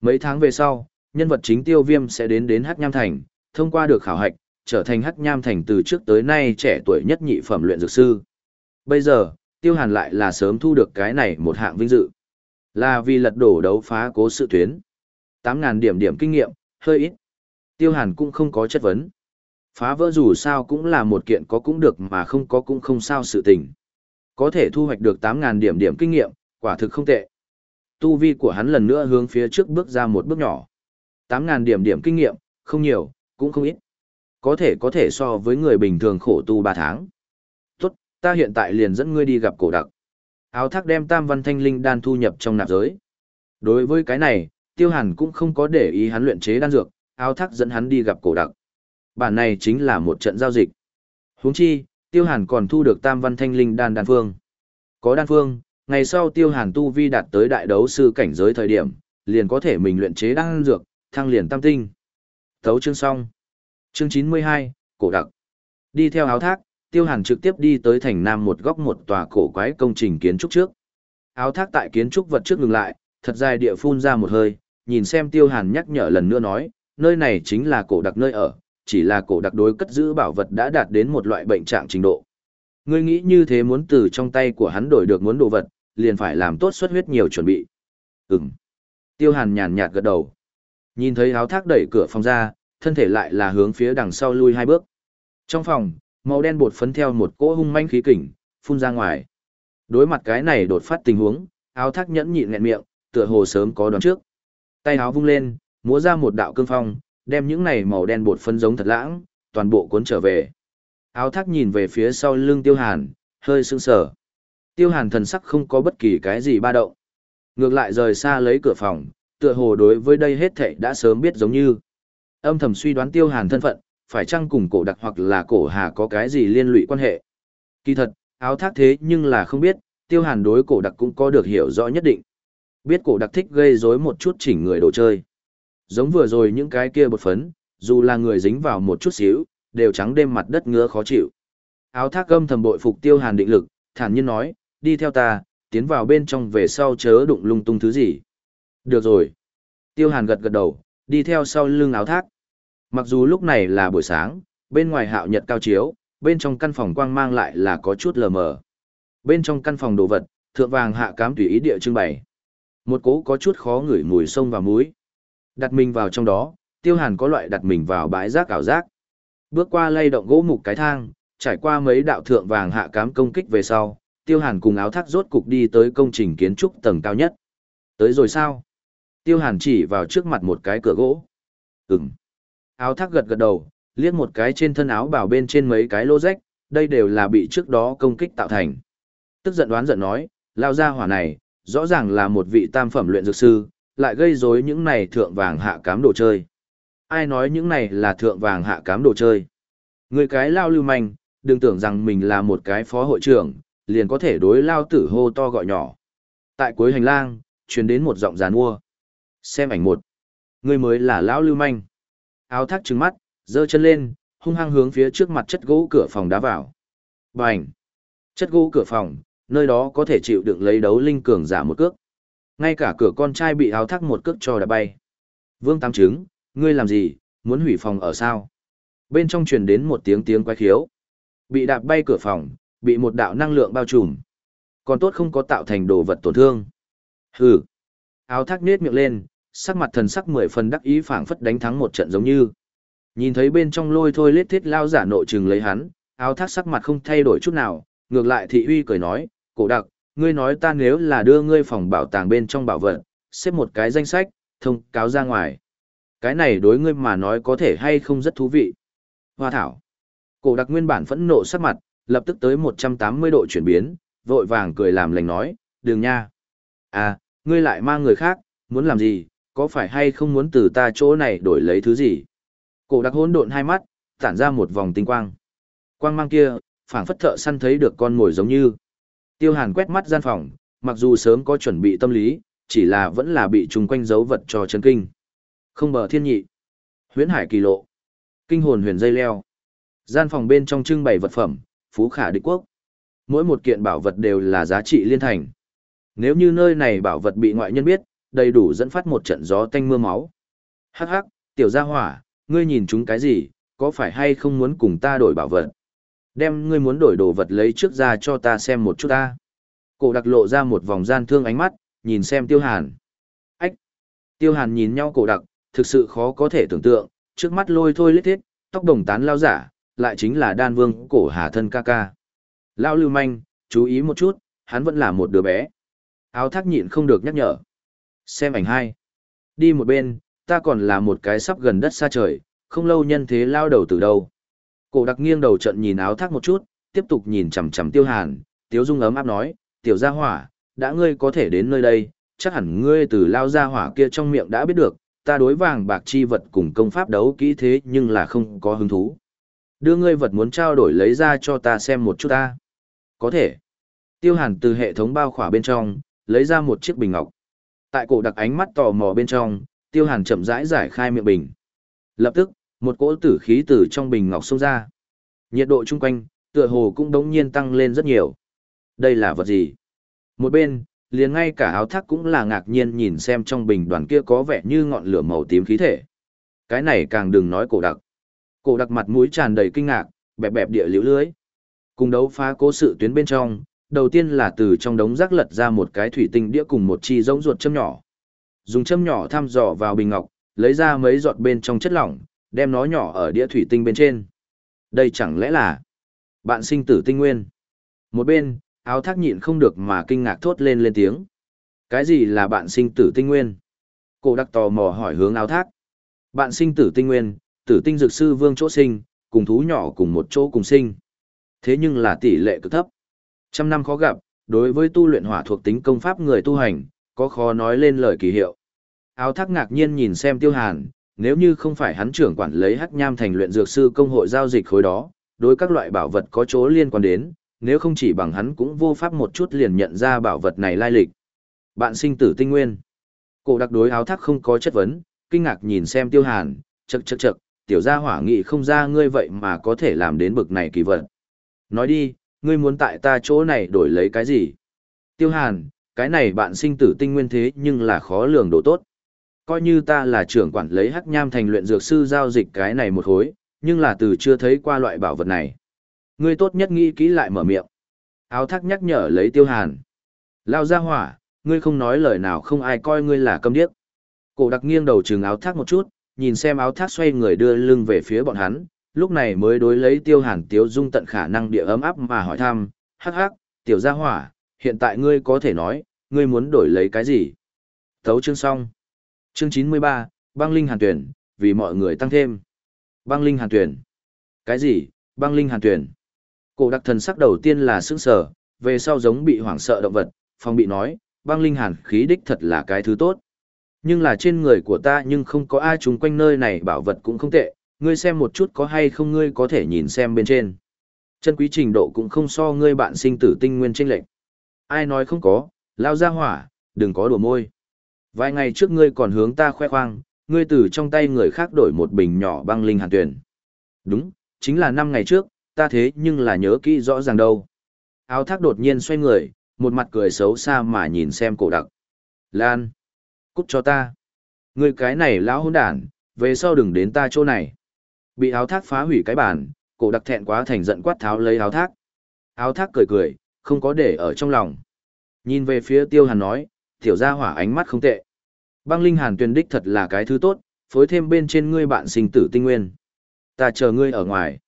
Mấy tháng về sau, nhân vật chính tiêu viêm sẽ đến đến hắc nham thành, thông qua được khảo hạch, trở thành hắc nham thành từ trước tới nay trẻ tuổi nhất nhị phẩm luyện dược sư. Bây giờ, tiêu hàn lại là sớm thu được cái này một hạng vinh dự. Là vì lật đổ đấu phá cố sự tuyến. 8.000 điểm điểm kinh nghiệm, hơi ít. Tiêu hàn cũng không có chất vấn. Phá vỡ dù sao cũng là một kiện có cũng được mà không có cũng không sao sự tình. Có thể thu hoạch được 8.000 điểm điểm kinh nghiệm, quả thực không tệ. Tu vi của hắn lần nữa hướng phía trước bước ra một bước nhỏ. 8.000 điểm điểm kinh nghiệm, không nhiều, cũng không ít. Có thể có thể so với người bình thường khổ tu 3 tháng. Tốt, ta hiện tại liền dẫn ngươi đi gặp cổ đặc. Áo thác đem tam văn thanh linh đan thu nhập trong nạp giới. Đối với cái này, tiêu hàn cũng không có để ý hắn luyện chế đan dược, áo thác dẫn hắn đi gặp cổ đặc. Bản này chính là một trận giao dịch. Huống chi, tiêu hàn còn thu được tam văn thanh linh đan đan phương. Có đan phương, ngày sau tiêu hàn tu vi đạt tới đại đấu sư cảnh giới thời điểm, liền có thể mình luyện chế đan dược, thăng liền tam tinh. Thấu chương xong. Chương 92, cổ đặc. Đi theo áo thác, tiêu hàn trực tiếp đi tới thành nam một góc một tòa cổ quái công trình kiến trúc trước. Áo thác tại kiến trúc vật trước ngừng lại, thật dài địa phun ra một hơi, nhìn xem tiêu hàn nhắc nhở lần nữa nói, nơi này chính là cổ đặc nơi ở, chỉ là cổ đặc đối cất giữ bảo vật đã đạt đến một loại bệnh trạng trình độ. Ngươi nghĩ như thế muốn từ trong tay của hắn đổi được muốn đồ vật, liền phải làm tốt xuất huyết nhiều chuẩn bị. Ừm. Tiêu hàn nhàn nhạt gật đầu. Nhìn thấy áo thác đẩy cửa phòng ra, thân thể lại là hướng phía đằng sau lui hai bước. Trong phòng, màu đen bột phấn theo một cỗ hung manh khí kình, phun ra ngoài. Đối mặt cái này đột phát tình huống, áo thác nhẫn nhịn nghẹn miệng, tựa hồ sớm có đoán trước. Tay áo vung lên, múa ra một đạo cương phong, đem những này màu đen bột phân giống thật lãng, toàn bộ cuốn trở về. Áo thác nhìn về phía sau lưng tiêu hàn, hơi sững sờ. Tiêu hàn thần sắc không có bất kỳ cái gì ba động. Ngược lại rời xa lấy cửa phòng, tựa hồ đối với đây hết thảy đã sớm biết giống như. Âm thầm suy đoán tiêu hàn thân phận, phải chăng cùng cổ đặc hoặc là cổ hà có cái gì liên lụy quan hệ. Kỳ thật, áo thác thế nhưng là không biết, tiêu hàn đối cổ đặc cũng có được hiểu rõ nhất định. Biết cổ đặc thích gây rối một chút chỉnh người đồ chơi. Giống vừa rồi những cái kia bột phấn, dù là người dính vào một chút xíu, đều trắng đêm mặt đất ngứa khó chịu. Áo thác gâm thầm bội phục tiêu hàn định lực, thản nhiên nói, đi theo ta, tiến vào bên trong về sau chớ đụng lung tung thứ gì. Được rồi. Tiêu hàn gật gật đầu, đi theo sau lưng áo thác. Mặc dù lúc này là buổi sáng, bên ngoài hạo nhật cao chiếu, bên trong căn phòng quang mang lại là có chút lờ mờ. Bên trong căn phòng đồ vật, thượng vàng hạ cám tùy ý địa trưng bày. Một cố có chút khó ngửi mùi sông và muối. Đặt mình vào trong đó, tiêu hàn có loại đặt mình vào bãi rác ảo giác. Bước qua lay động gỗ mục cái thang, trải qua mấy đạo thượng vàng hạ cám công kích về sau, tiêu hàn cùng áo thác rốt cục đi tới công trình kiến trúc tầng cao nhất. Tới rồi sao? Tiêu hàn chỉ vào trước mặt một cái cửa gỗ. Ừm. Áo thác gật gật đầu, liếc một cái trên thân áo bảo bên trên mấy cái lô rách, đây đều là bị trước đó công kích tạo thành. Tức giận đoán giận nói, lao ra hỏa này, rõ ràng là một vị tam phẩm luyện dược sư, lại gây rối những này thượng vàng hạ cám đồ chơi. Ai nói những này là thượng vàng hạ cám đồ chơi? Người cái lao lưu manh, đừng tưởng rằng mình là một cái phó hội trưởng, liền có thể đối lao tử hô to gọi nhỏ. Tại cuối hành lang, truyền đến một giọng giàn mua. Xem ảnh một. Người mới là lão lưu manh. Áo thác trừng mắt, giơ chân lên, hung hăng hướng phía trước mặt chất gỗ cửa phòng đá vào. Bành! Chất gỗ cửa phòng, nơi đó có thể chịu đựng lấy đấu linh cường giả một cước. Ngay cả cửa con trai bị áo thác một cước cho đã bay. Vương Tam Trứng, ngươi làm gì, muốn hủy phòng ở sao? Bên trong truyền đến một tiếng tiếng quái khiếu. Bị đạp bay cửa phòng, bị một đạo năng lượng bao trùm. Còn tốt không có tạo thành đồ vật tổn thương. Hừ. Áo thác nết miệng lên, sắc mặt thần sắc mười phần đắc ý phảng phất đánh thắng một trận giống như. Nhìn thấy bên trong lôi thôi lết thiết lao giả nội trừng lấy hắn, áo thác sắc mặt không thay đổi chút nào, ngược lại thị uy cười nói, cổ đặc, ngươi nói ta nếu là đưa ngươi phòng bảo tàng bên trong bảo vật, xếp một cái danh sách, thông cáo ra ngoài. Cái này đối ngươi mà nói có thể hay không rất thú vị. Hoa thảo. Cổ đặc nguyên bản phẫn nộ sắc mặt, lập tức tới 180 độ chuyển biến, vội vàng cười làm lành nói, đừng nha. À, ngươi lại mang người khác, muốn làm gì, có phải hay không muốn từ ta chỗ này đổi lấy thứ gì? Cổ đặc hỗn độn hai mắt, tản ra một vòng tinh quang. Quang mang kia, phảng phất thợ săn thấy được con mồi giống như. Tiêu Hàn quét mắt gian phòng, mặc dù sớm có chuẩn bị tâm lý, chỉ là vẫn là bị trùng quanh dấu vật cho chấn kinh. Không bờ thiên nhị. Huyễn hải kỳ lộ. Kinh hồn huyền dây leo. Gian phòng bên trong trưng bày vật phẩm, phú khả địch quốc. Mỗi một kiện bảo vật đều là giá trị liên thành. Nếu như nơi này bảo vật bị ngoại nhân biết, đầy đủ dẫn phát một trận gió tanh mưa máu. Hắc hắc, tiểu gia hỏa, ngươi nhìn chúng cái gì, có phải hay không muốn cùng ta đổi bảo vật? Đem ngươi muốn đổi đồ vật lấy trước ra cho ta xem một chút ta. Cổ đặc lộ ra một vòng gian thương ánh mắt, nhìn xem tiêu hàn. Ách! Tiêu hàn nhìn nhau cổ đặc, thực sự khó có thể tưởng tượng, trước mắt lôi thôi lít thiết, tóc đồng tán lao giả, lại chính là đan vương cổ hà thân ca ca. Lao lưu manh, chú ý một chút, hắn vẫn là một đứa bé. Áo thác nhịn không được nhắc nhở. Xem ảnh hai. Đi một bên, ta còn là một cái sắp gần đất xa trời, không lâu nhân thế lao đầu từ đâu. Cổ đặc nghiêng đầu trận nhìn áo thác một chút, tiếp tục nhìn chằm chằm tiêu hàn, tiếu dung ấm áp nói, tiểu gia hỏa, đã ngươi có thể đến nơi đây, chắc hẳn ngươi từ lao gia hỏa kia trong miệng đã biết được, ta đối vàng bạc chi vật cùng công pháp đấu kỹ thế nhưng là không có hứng thú. Đưa ngươi vật muốn trao đổi lấy ra cho ta xem một chút ta. Có thể. Tiêu hàn từ hệ thống bao khỏa bên trong, lấy ra một chiếc bình ngọc. Tại cổ đặc ánh mắt tò mò bên trong, tiêu hàn chậm rãi giải khai miệng bình. Lập tức, một cỗ tử khí từ trong bình ngọc xông ra. Nhiệt độ chung quanh, tựa hồ cũng đống nhiên tăng lên rất nhiều. Đây là vật gì? Một bên, liền ngay cả áo thác cũng là ngạc nhiên nhìn xem trong bình đoàn kia có vẻ như ngọn lửa màu tím khí thể. Cái này càng đừng nói cổ đặc. Cổ đặc mặt mũi tràn đầy kinh ngạc, bẹp bẹp địa liễu lưới. Cùng đấu phá cố sự tuyến bên trong, đầu tiên là từ trong đống rác lật ra một cái thủy tinh đĩa cùng một chi giống ruột châm nhỏ. Dùng châm nhỏ thăm dò vào bình ngọc, lấy ra mấy giọt bên trong chất lỏng, đem nó nhỏ ở đĩa thủy tinh bên trên. Đây chẳng lẽ là bạn sinh tử tinh nguyên? Một bên, áo thác nhịn không được mà kinh ngạc thốt lên lên tiếng. Cái gì là bạn sinh tử tinh nguyên? Cổ đặc tò mò hỏi hướng áo thác. Bạn sinh tử tinh nguyên, tử tinh dược sư vương chỗ sinh, cùng thú nhỏ cùng một chỗ cùng sinh. Thế nhưng là tỷ lệ cực thấp. Trăm năm khó gặp, đối với tu luyện hỏa thuộc tính công pháp người tu hành, có khó nói lên lời kỳ hiệu. Áo thác ngạc nhiên nhìn xem tiêu hàn, nếu như không phải hắn trưởng quản lấy hắc nham thành luyện dược sư công hội giao dịch khối đó, đối các loại bảo vật có chỗ liên quan đến, nếu không chỉ bằng hắn cũng vô pháp một chút liền nhận ra bảo vật này lai lịch. Bạn sinh tử tinh nguyên. Cổ đặc đối áo thác không có chất vấn, kinh ngạc nhìn xem tiêu hàn, chậc chậc chậc, tiểu gia hỏa nghị không ra ngươi vậy mà có thể làm đến bực này kỳ vật. Nói đi, ngươi muốn tại ta chỗ này đổi lấy cái gì? Tiêu hàn, cái này bạn sinh tử tinh nguyên thế nhưng là khó lường độ tốt. Coi như ta là trưởng quản lấy hắc nham thành luyện dược sư giao dịch cái này một hối, nhưng là từ chưa thấy qua loại bảo vật này. Ngươi tốt nhất nghĩ kỹ lại mở miệng. Áo thác nhắc nhở lấy tiêu hàn. Lao ra hỏa, ngươi không nói lời nào không ai coi ngươi là câm điếc. Cổ đặc nghiêng đầu trừng áo thác một chút, nhìn xem áo thác xoay người đưa lưng về phía bọn hắn, lúc này mới đối lấy tiêu hàn tiếu dung tận khả năng địa ấm áp mà hỏi thăm, hắc hắc, tiểu gia hỏa, hiện tại ngươi có thể nói, ngươi muốn đổi lấy cái gì? Thấu chương xong. Chương chín mươi ba, băng linh hàn tuyển, vì mọi người tăng thêm. Băng linh hàn tuyển. Cái gì? Băng linh hàn tuyển. Cổ đặc thần sắc đầu tiên là sững sờ, về sau giống bị hoảng sợ động vật, phong bị nói, băng linh hàn khí đích thật là cái thứ tốt. Nhưng là trên người của ta nhưng không có ai chung quanh nơi này bảo vật cũng không tệ, ngươi xem một chút có hay không ngươi có thể nhìn xem bên trên. Chân quý trình độ cũng không so ngươi bạn sinh tử tinh nguyên tranh lệnh. Ai nói không có, lao ra hỏa, đừng có đùa môi. Vài ngày trước ngươi còn hướng ta khoe khoang, ngươi từ trong tay người khác đổi một bình nhỏ băng linh hàn tuyển. Đúng, chính là năm ngày trước, ta thế nhưng là nhớ kỹ rõ ràng đâu. Áo thác đột nhiên xoay người, một mặt cười xấu xa mà nhìn xem cổ đặc. Lan! Cút cho ta! Ngươi cái này lão hỗn đản, về sau đừng đến ta chỗ này. Bị áo thác phá hủy cái bàn, cổ đặc thẹn quá thành giận quát tháo lấy áo thác. Áo thác cười cười, không có để ở trong lòng. Nhìn về phía tiêu hàn nói, tiểu gia hỏa ánh mắt không tệ. Băng linh hàn tuyền đích thật là cái thứ tốt, phối thêm bên trên ngươi bạn sinh tử tinh nguyên. Ta chờ ngươi ở ngoài.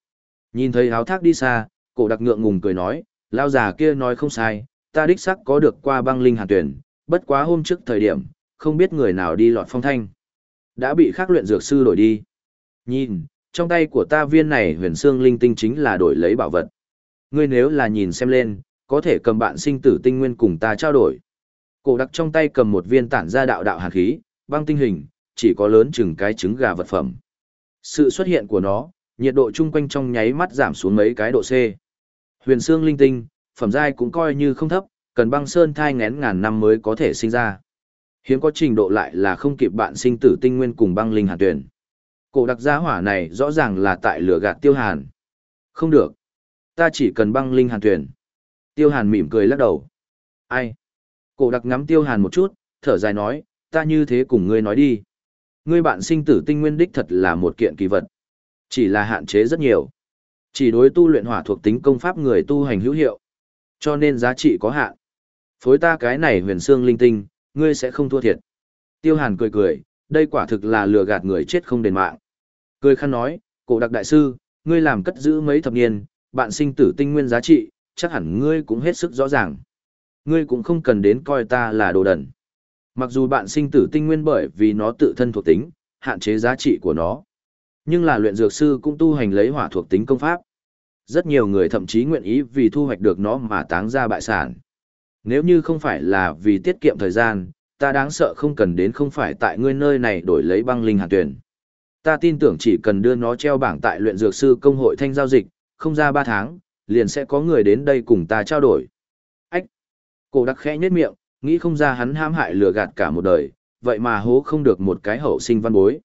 Nhìn thấy áo thác đi xa, cổ đặc ngượng ngùng cười nói, lao già kia nói không sai, ta đích sắc có được qua băng linh hàn tuyển, bất quá hôm trước thời điểm, không biết người nào đi lọt phong thanh. Đã bị khắc luyện dược sư đổi đi. Nhìn, trong tay của ta viên này huyền xương linh tinh chính là đổi lấy bảo vật. Ngươi nếu là nhìn xem lên, có thể cầm bạn sinh tử tinh nguyên cùng ta trao đổi. Cổ đặc trong tay cầm một viên tản ra đạo đạo hàn khí, băng tinh hình, chỉ có lớn chừng cái trứng gà vật phẩm. Sự xuất hiện của nó, nhiệt độ chung quanh trong nháy mắt giảm xuống mấy cái độ C. Huyền xương linh tinh, phẩm giai cũng coi như không thấp, cần băng sơn thai ngén ngàn năm mới có thể sinh ra. Hiếm có trình độ lại là không kịp bạn sinh tử tinh nguyên cùng băng linh hàn tuyển. Cổ đặc giá hỏa này rõ ràng là tại lửa gạt tiêu hàn. Không được. Ta chỉ cần băng linh hàn tuyển. Tiêu hàn mỉm cười lắc đầu. Ai? Cổ đặc ngắm tiêu hàn một chút, thở dài nói, ta như thế cùng ngươi nói đi. Ngươi bạn sinh tử tinh nguyên đích thật là một kiện kỳ vật. Chỉ là hạn chế rất nhiều. Chỉ đối tu luyện hỏa thuộc tính công pháp người tu hành hữu hiệu. Cho nên giá trị có hạn. Phối ta cái này huyền xương linh tinh, ngươi sẽ không thua thiệt. Tiêu hàn cười cười, đây quả thực là lừa gạt người chết không đền mạng. Cười khăn nói, cổ đặc đại sư, ngươi làm cất giữ mấy thập niên, bạn sinh tử tinh nguyên giá trị, chắc hẳn ngươi cũng hết sức rõ ràng. Ngươi cũng không cần đến coi ta là đồ đần. Mặc dù bạn sinh tử tinh nguyên bởi vì nó tự thân thuộc tính, hạn chế giá trị của nó. Nhưng là luyện dược sư cũng tu hành lấy hỏa thuộc tính công pháp. Rất nhiều người thậm chí nguyện ý vì thu hoạch được nó mà táng ra bại sản. Nếu như không phải là vì tiết kiệm thời gian, ta đáng sợ không cần đến không phải tại ngươi nơi này đổi lấy băng linh hàn tuyển. Ta tin tưởng chỉ cần đưa nó treo bảng tại luyện dược sư công hội thanh giao dịch, không ra 3 tháng, liền sẽ có người đến đây cùng ta trao đổi. Cổ đặc khẽ nhếch miệng, nghĩ không ra hắn hãm hại lừa gạt cả một đời, vậy mà hố không được một cái hậu sinh văn bối.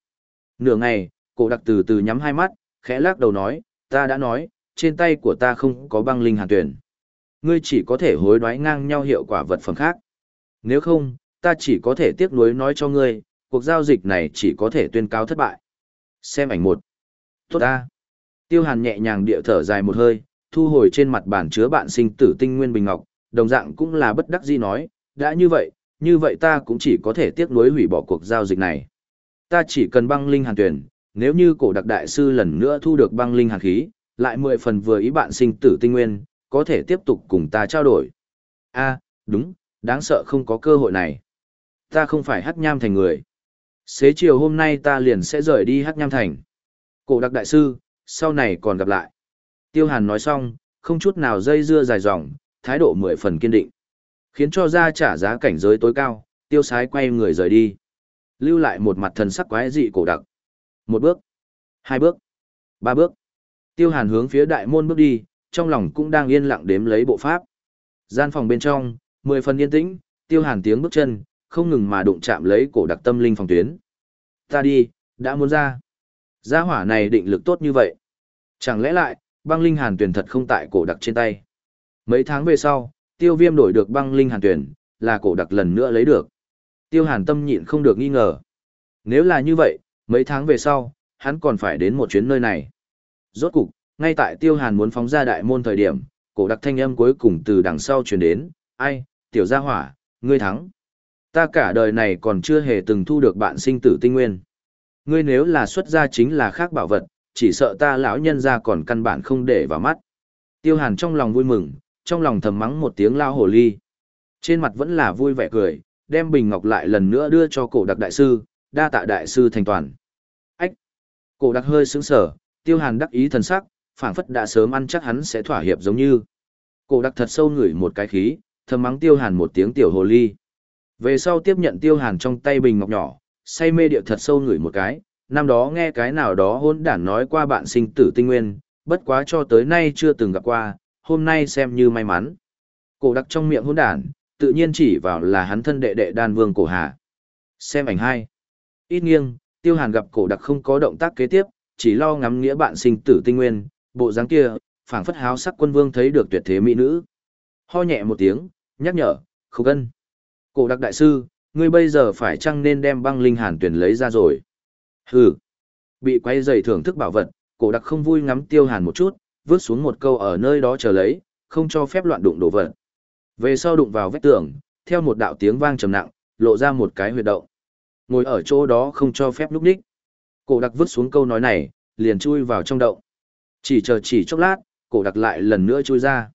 Nửa ngày, cổ đặc từ từ nhắm hai mắt, khẽ lắc đầu nói, ta đã nói, trên tay của ta không có băng linh hàn tuyển. Ngươi chỉ có thể hối đoái ngang nhau hiệu quả vật phẩm khác. Nếu không, ta chỉ có thể tiếc nuối nói cho ngươi, cuộc giao dịch này chỉ có thể tuyên cáo thất bại. Xem ảnh một. Tốt ta. Tiêu hàn nhẹ nhàng địa thở dài một hơi, thu hồi trên mặt bản chứa bạn sinh tử tinh nguyên bình ngọc, đồng dạng cũng là bất đắc dĩ nói, đã như vậy, như vậy ta cũng chỉ có thể tiếc nuối hủy bỏ cuộc giao dịch này. Ta chỉ cần băng linh hàn tuyển, nếu như cổ đặc đại sư lần nữa thu được băng linh hàn khí, lại mười phần vừa ý bạn sinh tử tinh nguyên, có thể tiếp tục cùng ta trao đổi. a đúng, đáng sợ không có cơ hội này. Ta không phải hát nham thành người. Xế chiều hôm nay ta liền sẽ rời đi hát nham thành. Cổ đặc đại sư, sau này còn gặp lại. Tiêu hàn nói xong, không chút nào dây dưa dài dòng, thái độ mười phần kiên định. Khiến cho ra trả giá cảnh giới tối cao, tiêu sái quay người rời đi. Lưu lại một mặt thần sắc quái dị cổ đặc. Một bước, hai bước, ba bước. Tiêu hàn hướng phía đại môn bước đi, trong lòng cũng đang yên lặng đếm lấy bộ pháp. Gian phòng bên trong, mười phần yên tĩnh, tiêu hàn tiếng bước chân, không ngừng mà đụng chạm lấy cổ đặc tâm linh phòng tuyến. Ta đi, đã muốn ra. Gia hỏa này định lực tốt như vậy. Chẳng lẽ lại, băng linh hàn tuyển thật không tại cổ đặc trên tay. Mấy tháng về sau, tiêu viêm đổi được băng linh hàn tuyển, là cổ đặc lần nữa lấy được. Tiêu hàn tâm nhịn không được nghi ngờ. Nếu là như vậy, mấy tháng về sau, hắn còn phải đến một chuyến nơi này. Rốt cục, ngay tại tiêu hàn muốn phóng ra đại môn thời điểm, cổ đặc thanh âm cuối cùng từ đằng sau truyền đến, ai, tiểu gia hỏa, ngươi thắng. Ta cả đời này còn chưa hề từng thu được bạn sinh tử tinh nguyên. Ngươi nếu là xuất gia chính là khác bảo vật, chỉ sợ ta lão nhân ra còn căn bản không để vào mắt. Tiêu hàn trong lòng vui mừng, trong lòng thầm mắng một tiếng lao hồ ly. Trên mặt vẫn là vui vẻ cười, đem bình ngọc lại lần nữa đưa cho cổ đặc đại sư, đa tạ đại sư thành toàn. Ách! Cổ đặc hơi sững sở, tiêu hàn đắc ý thần sắc, phảng phất đã sớm ăn chắc hắn sẽ thỏa hiệp giống như. Cổ đặc thật sâu ngửi một cái khí, thầm mắng tiêu hàn một tiếng tiểu hồ ly. Về sau tiếp nhận tiêu hàn trong tay bình ngọc nhỏ, say mê điệu thật sâu ngửi một cái, năm đó nghe cái nào đó hôn đản nói qua bạn sinh tử tinh nguyên, bất quá cho tới nay chưa từng gặp qua, hôm nay xem như may mắn. Cổ đặc trong miệng hôn đản, tự nhiên chỉ vào là hắn thân đệ đệ đan vương cổ hà. Xem ảnh hai. Ít nghiêng, tiêu hàn gặp cổ đặc không có động tác kế tiếp, chỉ lo ngắm nghĩa bạn sinh tử tinh nguyên, bộ dáng kia, phảng phất háo sắc quân vương thấy được tuyệt thế mỹ nữ. Ho nhẹ một tiếng, nhắc nhở, không gân, Cổ đặc đại sư, ngươi bây giờ phải chăng nên đem băng linh hàn tuyển lấy ra rồi? Hừ. Bị quay dày thưởng thức bảo vật, cổ đặc không vui ngắm tiêu hàn một chút, vứt xuống một câu ở nơi đó chờ lấy, không cho phép loạn đụng đồ vật. Về sau đụng vào vách tường, theo một đạo tiếng vang trầm nặng, lộ ra một cái huyệt động. Ngồi ở chỗ đó không cho phép lúc đích. Cổ đặc vứt xuống câu nói này, liền chui vào trong động. Chỉ chờ chỉ chốc lát, cổ đặc lại lần nữa chui ra.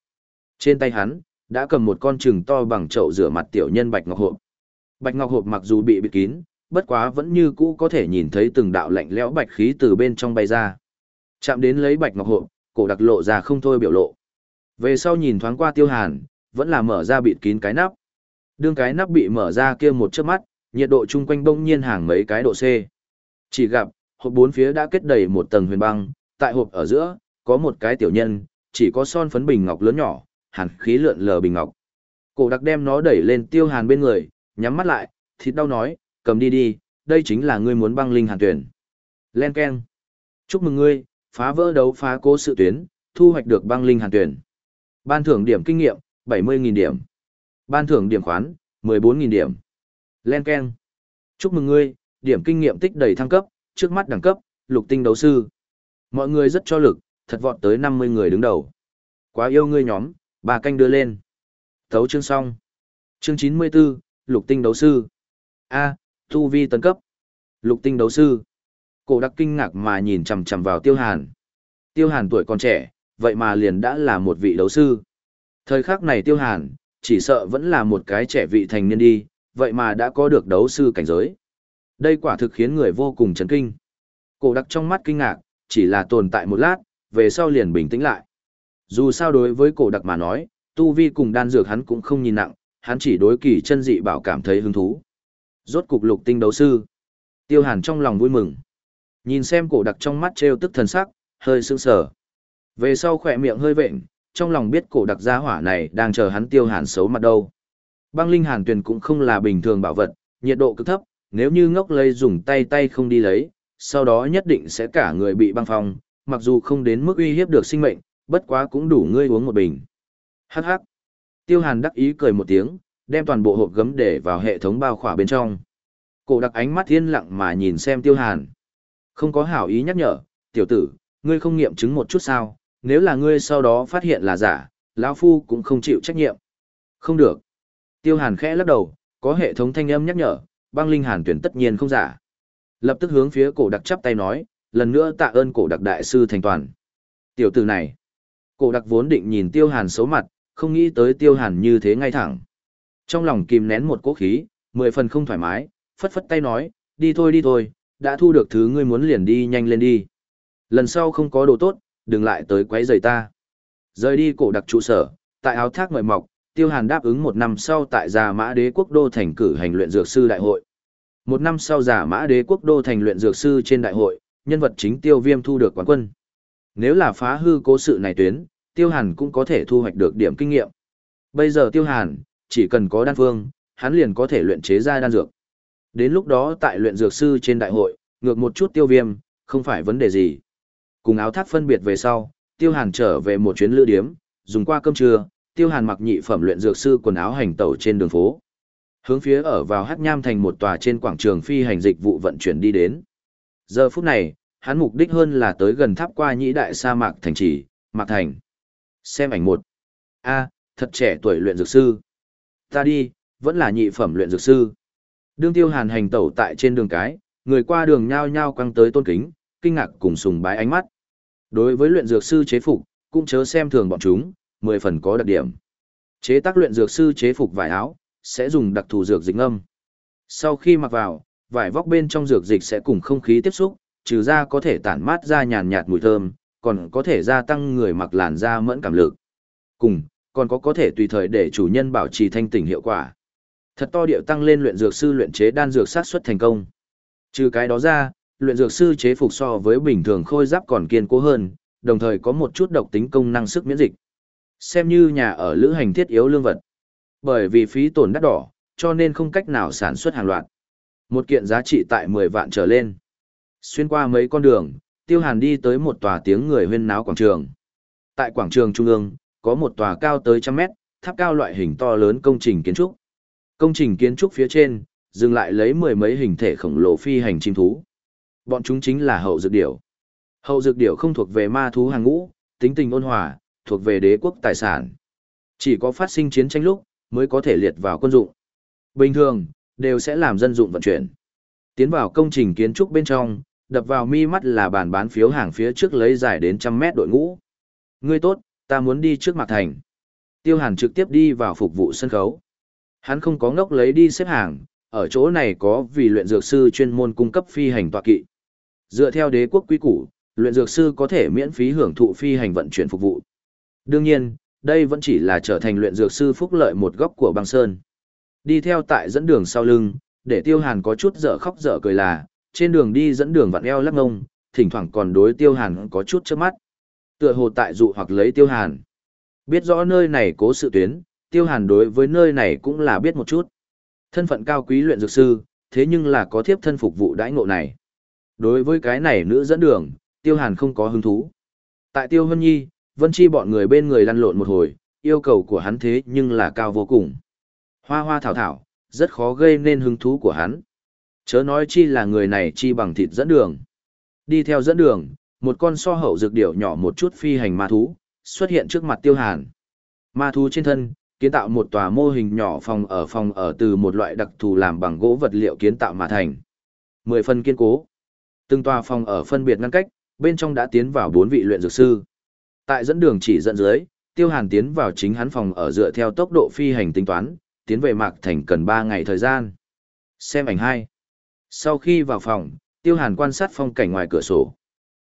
Trên tay hắn, đã cầm một con trừng to bằng chậu rửa mặt tiểu nhân bạch ngọc hộp. Bạch ngọc hộp mặc dù bị bịt kín, bất quá vẫn như cũ có thể nhìn thấy từng đạo lạnh lẽo bạch khí từ bên trong bay ra. Chạm đến lấy bạch ngọc hộp, cổ đặc lộ ra không thôi biểu lộ. Về sau nhìn thoáng qua tiêu hàn, vẫn là mở ra bịt kín cái nắp. Đương cái nắp bị mở ra kia một chớp mắt, nhiệt độ chung quanh bỗng nhiên hàng mấy cái độ C. Chỉ gặp, hộp bốn phía đã kết đầy một tầng huyền băng, tại hộp ở giữa, có một cái tiểu nhân, chỉ có son phấn bình ngọc lớn nhỏ, hàn khí lượn lờ bình ngọc. Cổ đặc đem nó đẩy lên tiêu hàn bên người, nhắm mắt lại, thịt đau nói, cầm đi đi, đây chính là ngươi muốn băng linh hàn tuyển. Len Ken. Chúc mừng ngươi, phá vỡ đấu phá cố sự tuyến, thu hoạch được băng linh hàn tuyển. Ban thưởng điểm kinh nghiệm, 70.000 điểm. Ban thưởng điểm khoán, 14.000 điểm. Len Ken. Chúc mừng ngươi, điểm kinh nghiệm tích đầy thăng cấp, trước mắt đẳng cấp, lục tinh đấu sư. Mọi người rất cho lực, thật vọt tới 50 người đứng đầu. Quá yêu ngươi nhóm, bà canh đưa lên. Thấu chương xong. Chương 94, lục tinh đấu sư. A, tu vi tấn cấp. Lục tinh đấu sư. Cổ đặc kinh ngạc mà nhìn chằm chằm vào tiêu hàn. Tiêu hàn tuổi còn trẻ, vậy mà liền đã là một vị đấu sư. Thời khắc này tiêu hàn, chỉ sợ vẫn là một cái trẻ vị thành niên đi, vậy mà đã có được đấu sư cảnh giới. Đây quả thực khiến người vô cùng chấn kinh. Cổ đặc trong mắt kinh ngạc, chỉ là tồn tại một lát, về sau liền bình tĩnh lại. Dù sao đối với cổ đặc mà nói, tu vi cùng đan dược hắn cũng không nhìn nặng, hắn chỉ đối kỳ chân dị bảo cảm thấy hứng thú. Rốt cục lục tinh đấu sư. Tiêu hàn trong lòng vui mừng. Nhìn xem cổ đặc trong mắt treo tức thần sắc, hơi sững sờ. Về sau khỏe miệng hơi vện, trong lòng biết cổ đặc gia hỏa này đang chờ hắn tiêu hàn xấu mặt đâu. Băng linh hàn tuyền cũng không là bình thường bảo vật, nhiệt độ cực thấp, nếu như ngốc lây dùng tay tay không đi lấy, sau đó nhất định sẽ cả người bị băng phong, mặc dù không đến mức uy hiếp được sinh mệnh, bất quá cũng đủ ngươi uống một bình. Hắc hắc. Tiêu Hàn đắc ý cười một tiếng, đem toàn bộ hộp gấm để vào hệ thống bao khỏa bên trong. Cổ đặc ánh mắt thiên lặng mà nhìn xem Tiêu Hàn. Không có hảo ý nhắc nhở, tiểu tử, ngươi không nghiệm chứng một chút sao, nếu là ngươi sau đó phát hiện là giả, lão Phu cũng không chịu trách nhiệm. Không được. Tiêu Hàn khẽ lắc đầu, có hệ thống thanh âm nhắc nhở, băng linh hàn tuyển tất nhiên không giả. Lập tức hướng phía cổ đặc chắp tay nói, lần nữa tạ ơn cổ đặc đại sư thành toàn. Tiểu tử này, cổ đặc vốn định nhìn tiêu hàn xấu mặt, không nghĩ tới tiêu hàn như thế ngay thẳng. Trong lòng kìm nén một cố khí, mười phần không thoải mái, phất phất tay nói, đi thôi đi thôi, đã thu được thứ ngươi muốn liền đi nhanh lên đi. Lần sau không có đồ tốt, đừng lại tới quấy rầy ta. Rời đi cổ đặc trụ sở, tại áo thác mời mọc, Tiêu Hàn đáp ứng một năm sau tại Già Mã Đế Quốc Đô thành cử hành luyện dược sư đại hội. Một năm sau Già Mã Đế Quốc Đô thành luyện dược sư trên đại hội, nhân vật chính Tiêu Viêm thu được quán quân. Nếu là phá hư cố sự này tuyến, Tiêu Hàn cũng có thể thu hoạch được điểm kinh nghiệm. Bây giờ Tiêu Hàn, chỉ cần có đan phương, hắn liền có thể luyện chế ra đan dược. Đến lúc đó tại luyện dược sư trên đại hội, ngược một chút Tiêu Viêm, không phải vấn đề gì. Cùng áo thác phân biệt về sau, Tiêu Hàn trở về một chuyến lữ điếm, dùng qua cơm trưa, tiêu hàn mặc nhị phẩm luyện dược sư quần áo hành tẩu trên đường phố. Hướng phía ở vào hát nham thành một tòa trên quảng trường phi hành dịch vụ vận chuyển đi đến. Giờ phút này hắn mục đích hơn là tới gần tháp qua nhĩ đại sa mạc thành trì mạc thành. Xem ảnh một. A thật trẻ tuổi luyện dược sư. Ta đi vẫn là nhị phẩm luyện dược sư đương tiêu hàn hành tẩu tại trên đường cái người qua đường nhao nhao quăng tới tôn kính kinh ngạc cùng sùng bái ánh mắt đối với luyện dược sư chế phục cũng chớ xem thường bọn chúng mười phần có đặc điểm. Chế tác luyện dược sư chế phục vải áo, sẽ dùng đặc thù dược dịch ngâm. Sau khi mặc vào, vải vóc bên trong dược dịch sẽ cùng không khí tiếp xúc, trừ ra có thể tản mát ra nhàn nhạt mùi thơm, còn có thể gia tăng người mặc làn da mẫn cảm lực. Cùng, còn có có thể tùy thời để chủ nhân bảo trì thanh tỉnh hiệu quả. Thật to điệu tăng lên luyện dược sư luyện chế đan dược sát xuất thành công. Trừ cái đó ra, luyện dược sư chế phục so với bình thường khôi giáp còn kiên cố hơn, đồng thời có một chút độc tính công năng sức miễn dịch. Xem như nhà ở lữ hành thiết yếu lương vật. Bởi vì phí tổn đắt đỏ, cho nên không cách nào sản xuất hàng loạt. Một kiện giá trị tại 10 vạn trở lên. Xuyên qua mấy con đường, Tiêu Hàn đi tới một tòa tiếng người huyên náo quảng trường. Tại quảng trường trung ương, có một tòa cao tới trăm mét, tháp cao loại hình to lớn công trình kiến trúc. Công trình kiến trúc phía trên, dừng lại lấy mười mấy hình thể khổng lồ phi hành chim thú. Bọn chúng chính là hậu dược điểu. Hậu dược điểu không thuộc về ma thú hàng ngũ, tính tình ôn hòa, thuộc về đế quốc tài sản. Chỉ có phát sinh chiến tranh lúc, mới có thể liệt vào quân dụng. Bình thường, đều sẽ làm dân dụng vận chuyển. Tiến vào công trình kiến trúc bên trong, đập vào mi mắt là bàn bán phiếu hàng phía trước lấy dài đến trăm mét đội ngũ. Ngươi tốt, ta muốn đi trước mặt thành. Tiêu Hàn trực tiếp đi vào phục vụ sân khấu. Hắn không có ngốc lấy đi xếp hàng, ở chỗ này có vì luyện dược sư chuyên môn cung cấp phi hành tọa kỵ. Dựa theo đế quốc quý củ, luyện dược sư có thể miễn phí hưởng thụ phi hành vận chuyển phục vụ. Đương nhiên, đây vẫn chỉ là trở thành luyện dược sư phúc lợi một góc của băng sơn. Đi theo tại dẫn đường sau lưng, để tiêu hàn có chút dở khóc dở cười là, trên đường đi dẫn đường vặn eo lắc ngông, thỉnh thoảng còn đối tiêu hàn có chút trước mắt. Tựa hồ tại dụ hoặc lấy tiêu hàn. Biết rõ nơi này cố sự tuyến, tiêu hàn đối với nơi này cũng là biết một chút. Thân phận cao quý luyện dược sư, thế nhưng là có thiếp thân phục vụ đãi ngộ này. Đối với cái này nữ dẫn đường, tiêu hàn không có hứng thú. Tại tiêu hân nhi, vân chi bọn người bên người lăn lộn một hồi, yêu cầu của hắn thế nhưng là cao vô cùng. Hoa hoa thảo thảo, rất khó gây nên hứng thú của hắn. Chớ nói chi là người này chi bằng thịt dẫn đường. Đi theo dẫn đường, một con so hậu dược điểu nhỏ một chút phi hành ma thú, xuất hiện trước mặt tiêu hàn. Ma thú trên thân, kiến tạo một tòa mô hình nhỏ phòng ở phòng ở từ một loại đặc thù làm bằng gỗ vật liệu kiến tạo mà thành. Mười phần kiên cố. Từng tòa phòng ở phân biệt ngăn cách, bên trong đã tiến vào bốn vị luyện dược sư. Tại dẫn đường chỉ dẫn dưới, Tiêu Hàn tiến vào chính hắn phòng ở dựa theo tốc độ phi hành tính toán, tiến về Mạc Thành cần 3 ngày thời gian. Xem ảnh 2. Sau khi vào phòng, Tiêu Hàn quan sát phong cảnh ngoài cửa sổ.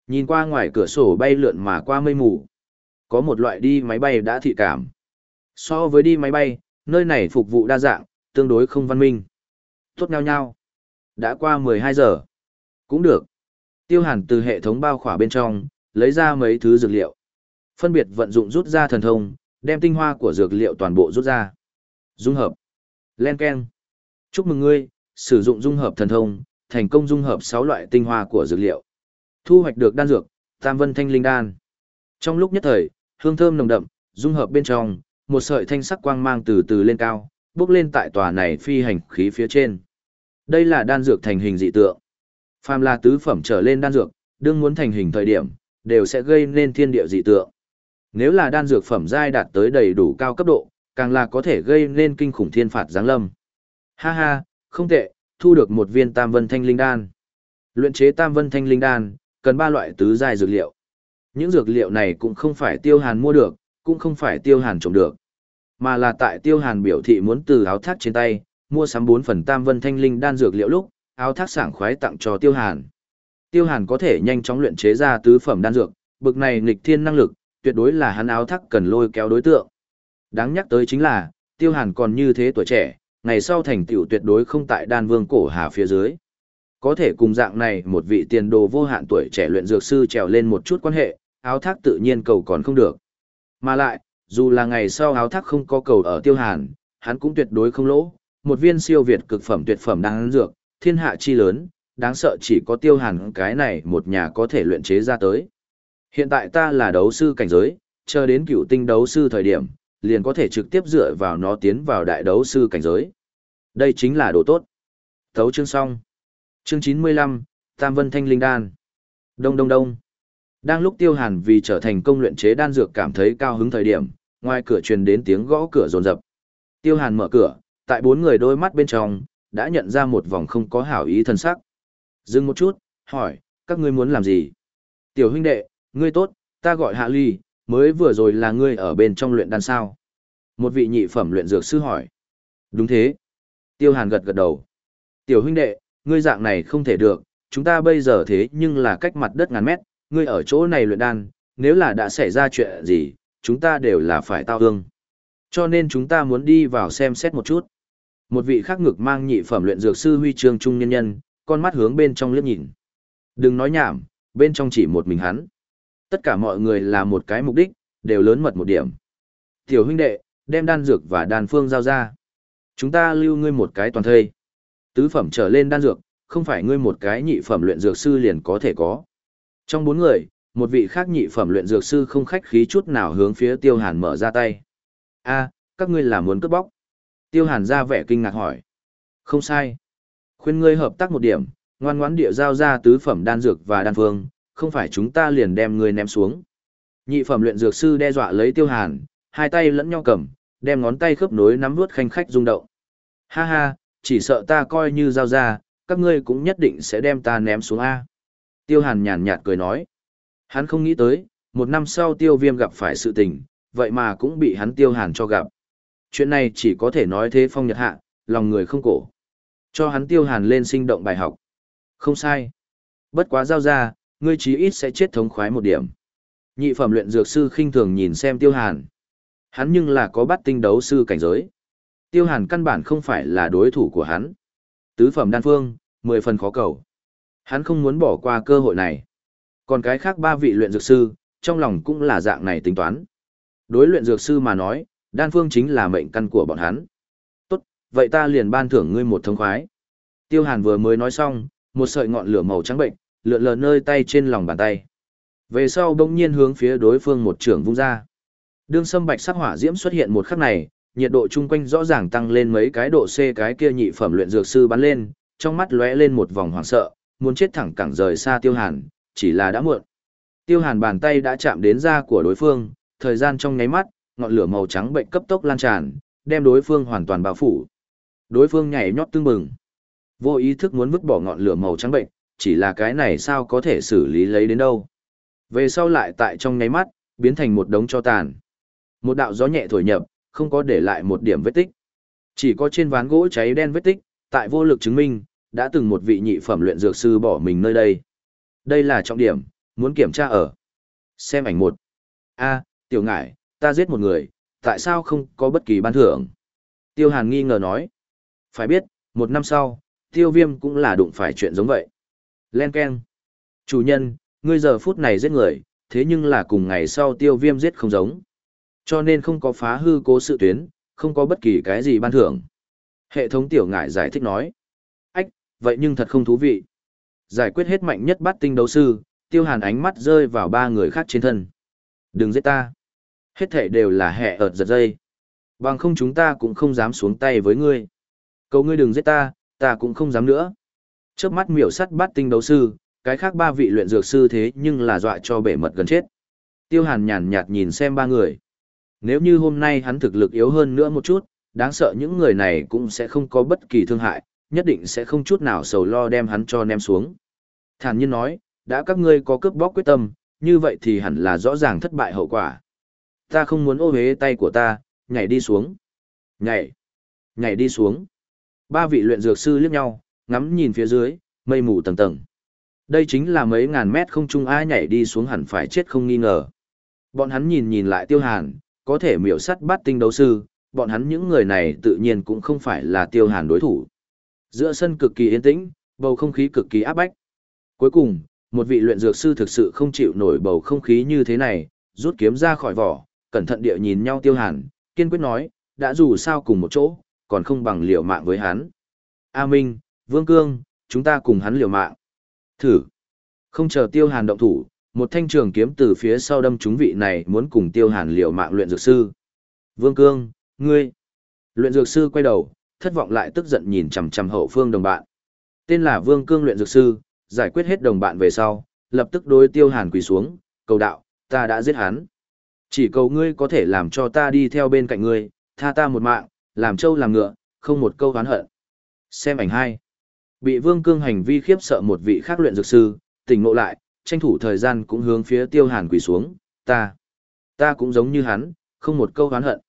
Nhìn qua ngoài cửa sổ bay lượn mà qua mây mù. Có một loại đi máy bay đã thị cảm. So với đi máy bay, nơi này phục vụ đa dạng, tương đối không văn minh. Tốt nhau nhau. Đã qua 12 giờ. Cũng được. Tiêu Hàn từ hệ thống bao khỏa bên trong, lấy ra mấy thứ dược liệu. Phân biệt vận dụng rút ra thần thông, đem tinh hoa của dược liệu toàn bộ rút ra. Dung hợp. Len Ken. Chúc mừng ngươi, sử dụng dung hợp thần thông, thành công dung hợp 6 loại tinh hoa của dược liệu. Thu hoạch được đan dược, Tam Vân Thanh Linh Đan. Trong lúc nhất thời, hương thơm nồng đậm, dung hợp bên trong, một sợi thanh sắc quang mang từ từ lên cao, bước lên tại tòa này phi hành khí phía trên. Đây là đan dược thành hình dị tượng. Phàm là tứ phẩm trở lên đan dược, đương muốn thành hình thời điểm, đều sẽ gây nên thiên địa dị tượng. Nếu là đan dược phẩm giai đạt tới đầy đủ cao cấp độ, càng là có thể gây nên kinh khủng thiên phạt giáng lâm. Ha ha, không tệ, thu được một viên Tam Vân Thanh Linh đan. Luyện chế Tam Vân Thanh Linh đan, cần ba loại tứ giai dược liệu. Những dược liệu này cũng không phải Tiêu Hàn mua được, cũng không phải Tiêu Hàn trộm được, mà là tại Tiêu Hàn biểu thị muốn từ áo thác trên tay, mua sắm bốn phần Tam Vân Thanh Linh đan dược liệu lúc, áo thác sảng khoái tặng cho Tiêu Hàn. Tiêu Hàn có thể nhanh chóng luyện chế ra tứ phẩm đan dược, bực này nghịch thiên năng lực, tuyệt đối là hắn áo thác cần lôi kéo đối tượng. Đáng nhắc tới chính là, Tiêu Hàn còn như thế tuổi trẻ, ngày sau thành tựu tuyệt đối không tại đan vương cổ hà phía dưới. Có thể cùng dạng này một vị tiền đồ vô hạn tuổi trẻ luyện dược sư trèo lên một chút quan hệ, áo thác tự nhiên cầu còn không được. Mà lại, dù là ngày sau áo thác không có cầu ở Tiêu Hàn, hắn cũng tuyệt đối không lỗ, một viên siêu việt cực phẩm tuyệt phẩm đan dược, thiên hạ chi lớn, đáng sợ chỉ có tiêu hàn cái này một nhà có thể luyện chế ra tới. Hiện tại ta là đấu sư cảnh giới, chờ đến cựu tinh đấu sư thời điểm, liền có thể trực tiếp dựa vào nó tiến vào đại đấu sư cảnh giới. Đây chính là đồ tốt. Thấu chương xong. Chương 95, Tam Vân Thanh Linh Đan. Đông đông đông. Đang lúc tiêu hàn vì trở thành công luyện chế đan dược cảm thấy cao hứng thời điểm, ngoài cửa truyền đến tiếng gõ cửa rồn rập. Tiêu hàn mở cửa, tại bốn người đôi mắt bên trong, đã nhận ra một vòng không có hảo ý thân sắc. Dừng một chút, hỏi, các ngươi muốn làm gì? Tiểu huynh đệ, ngươi tốt, ta gọi Hạ Ly, mới vừa rồi là ngươi ở bên trong luyện đan sao? Một vị nhị phẩm luyện dược sư hỏi. Đúng thế. Tiêu Hàn gật gật đầu. Tiểu huynh đệ, ngươi dạng này không thể được, chúng ta bây giờ thế nhưng là cách mặt đất ngàn mét, ngươi ở chỗ này luyện đan, nếu là đã xảy ra chuyện gì, chúng ta đều là phải tao hương. Cho nên chúng ta muốn đi vào xem xét một chút. Một vị khác ngực mang nhị phẩm luyện dược sư huy chương trung nhân nhân, con mắt hướng bên trong liếc nhìn. Đừng nói nhảm, bên trong chỉ một mình hắn. Tất cả mọi người là một cái mục đích, đều lớn mật một điểm. Tiểu huynh đệ, đem đan dược và đan phương giao ra. Chúng ta lưu ngươi một cái toàn thây. Tứ phẩm trở lên đan dược, không phải ngươi một cái nhị phẩm luyện dược sư liền có thể có. Trong bốn người, một vị khác nhị phẩm luyện dược sư không khách khí chút nào hướng phía tiêu hàn mở ra tay. a các ngươi là muốn cướp bóc. Tiêu hàn ra vẻ kinh ngạc hỏi. Không sai. Khuyên ngươi hợp tác một điểm, ngoan ngoãn địa giao ra tứ phẩm đan dược và đan phương, không phải chúng ta liền đem ngươi ném xuống. Nhị phẩm luyện dược sư đe dọa lấy tiêu hàn, hai tay lẫn nhau cầm, đem ngón tay khớp nối nắm vuốt khanh khách rung động. Ha ha, chỉ sợ ta coi như giao ra, các ngươi cũng nhất định sẽ đem ta ném xuống A. Tiêu hàn nhàn nhạt cười nói. Hắn không nghĩ tới, một năm sau tiêu viêm gặp phải sự tình, vậy mà cũng bị hắn tiêu hàn cho gặp. Chuyện này chỉ có thể nói thế phong nhật hạ, lòng người không cổ. Cho hắn tiêu hàn lên sinh động bài học. Không sai. Bất quá giao ra, ngươi chí ít sẽ chết thống khoái một điểm. Nhị phẩm luyện dược sư khinh thường nhìn xem tiêu hàn. Hắn nhưng là có bắt tinh đấu sư cảnh giới. Tiêu hàn căn bản không phải là đối thủ của hắn. Tứ phẩm đan phương, mười phần khó cầu. Hắn không muốn bỏ qua cơ hội này. Còn cái khác ba vị luyện dược sư, trong lòng cũng là dạng này tính toán. Đối luyện dược sư mà nói, đan phương chính là mệnh căn của bọn hắn. Tốt, vậy ta liền ban thưởng ngươi một thông khoái. Tiêu hàn vừa mới nói xong, một sợi ngọn lửa màu trắng bệnh, lượn lờ nơi tay trên lòng bàn tay. Về sau đông nhiên hướng phía đối phương một trường vung ra. Đương sâm bạch sắc hỏa diễm xuất hiện một khắc này, nhiệt độ chung quanh rõ ràng tăng lên mấy cái độ C cái kia nhị phẩm luyện dược sư bắn lên, trong mắt lóe lên một vòng hoảng sợ, muốn chết thẳng cẳng rời xa Tiêu Hàn, chỉ là đã muộn. Tiêu Hàn bàn tay đã chạm đến da của đối phương, thời gian trong nháy mắt, ngọn lửa màu trắng bệnh cấp tốc lan tràn, đem đối phương hoàn toàn bao phủ. Đối phương nhảy nhót tương bừng. Vô ý thức muốn vứt bỏ ngọn lửa màu trắng bệnh, chỉ là cái này sao có thể xử lý lấy đến đâu. Về sau lại tại trong nháy mắt, biến thành một đống cho tàn. Một đạo gió nhẹ thổi nhập, không có để lại một điểm vết tích. Chỉ có trên ván gỗ cháy đen vết tích, tại vô lực chứng minh, đã từng một vị nhị phẩm luyện dược sư bỏ mình nơi đây. Đây là trọng điểm, muốn kiểm tra ở. Xem ảnh một. A, tiểu ngải, ta giết một người, tại sao không có bất kỳ ban thưởng? Tiêu Hàn nghi ngờ nói. Phải biết, một năm sau, tiêu viêm cũng là đụng phải chuyện giống vậy. Len Ken. Chủ nhân, ngươi giờ phút này giết người, thế nhưng là cùng ngày sau tiêu viêm giết không giống. Cho nên không có phá hư cố sự tuyến, không có bất kỳ cái gì ban thưởng. Hệ thống tiểu ngải giải thích nói. Vậy nhưng thật không thú vị. Giải quyết hết mạnh nhất bắt tinh đấu sư, tiêu hàn ánh mắt rơi vào ba người khác trên thân. Đừng giết ta. Hết thể đều là hệ ợt giật dây. Bằng không chúng ta cũng không dám xuống tay với ngươi. Cầu ngươi đừng giết ta, ta cũng không dám nữa. Trước mắt miểu sắt bắt tinh đấu sư, cái khác ba vị luyện dược sư thế nhưng là dọa cho bể mật gần chết. Tiêu hàn nhàn nhạt nhìn xem ba người. Nếu như hôm nay hắn thực lực yếu hơn nữa một chút, đáng sợ những người này cũng sẽ không có bất kỳ thương hại, nhất định sẽ không chút nào sầu lo đem hắn cho ném xuống. Thản nhiên nói, đã các ngươi có cướp bóc quyết tâm, như vậy thì hẳn là rõ ràng thất bại hậu quả. Ta không muốn ô hế tay của ta, nhảy đi xuống. Nhảy. Nhảy đi xuống. Ba vị luyện dược sư liếc nhau, ngắm nhìn phía dưới, mây mù tầng tầng. Đây chính là mấy ngàn mét không trung ai nhảy đi xuống hẳn phải chết không nghi ngờ. Bọn hắn nhìn nhìn lại tiêu hàn, có thể miểu sắt bắt tinh đấu sư, bọn hắn những người này tự nhiên cũng không phải là tiêu hàn đối thủ. Giữa sân cực kỳ yên tĩnh, bầu không khí cực kỳ áp bách. Cuối cùng, một vị luyện dược sư thực sự không chịu nổi bầu không khí như thế này, rút kiếm ra khỏi vỏ, cẩn thận địa nhìn nhau tiêu hàn, kiên quyết nói, đã dù sao cùng một chỗ, còn không bằng liều mạng với hắn. A Minh, Vương Cương, chúng ta cùng hắn liều mạng. Thử. Không chờ tiêu hàn động thủ, một thanh trường kiếm từ phía sau đâm chúng vị này muốn cùng tiêu hàn liều mạng luyện dược sư. Vương Cương, ngươi. Luyện dược sư quay đầu, thất vọng lại tức giận nhìn chằm chằm hậu phương đồng bạn. Tên là Vương Cương luyện dược sư, giải quyết hết đồng bạn về sau, lập tức đối tiêu hàn quỳ xuống, cầu đạo, ta đã giết hắn. Chỉ cầu ngươi có thể làm cho ta đi theo bên cạnh ngươi, tha ta một mạng, làm trâu làm ngựa, không một câu oán hận. Xem ảnh hai. Bị Vương Cương hành vi khiếp sợ một vị khác luyện dược sư, tỉnh ngộ lại, tranh thủ thời gian cũng hướng phía Tiêu Hàn quỳ xuống, ta, ta cũng giống như hắn, không một câu oán hận.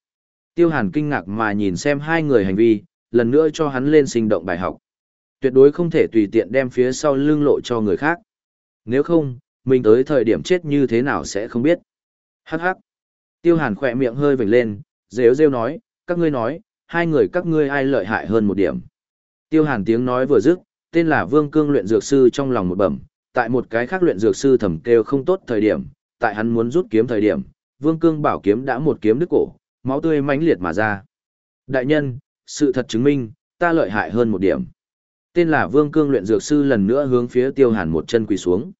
Tiêu Hàn kinh ngạc mà nhìn xem hai người hành vi, lần nữa cho hắn lên sinh động bài học. Tuyệt đối không thể tùy tiện đem phía sau lưng lộ cho người khác. Nếu không, mình tới thời điểm chết như thế nào sẽ không biết. Hắc hắc. Tiêu Hàn khỏe miệng hơi vểnh lên, rêu rêu nói, các ngươi nói, hai người các ngươi ai lợi hại hơn một điểm. Tiêu Hàn tiếng nói vừa dứt, tên là Vương Cương luyện dược sư trong lòng một bẩm, tại một cái khác luyện dược sư thầm kêu không tốt thời điểm, tại hắn muốn rút kiếm thời điểm, Vương Cương bảo kiếm đã một kiếm đứt cổ, máu tươi mãnh liệt mà ra. Đại nhân, sự thật chứng minh, ta lợi hại hơn một điểm. Tên là Vương Cương luyện dược sư lần nữa hướng phía Tiêu Hàn một chân quỳ xuống.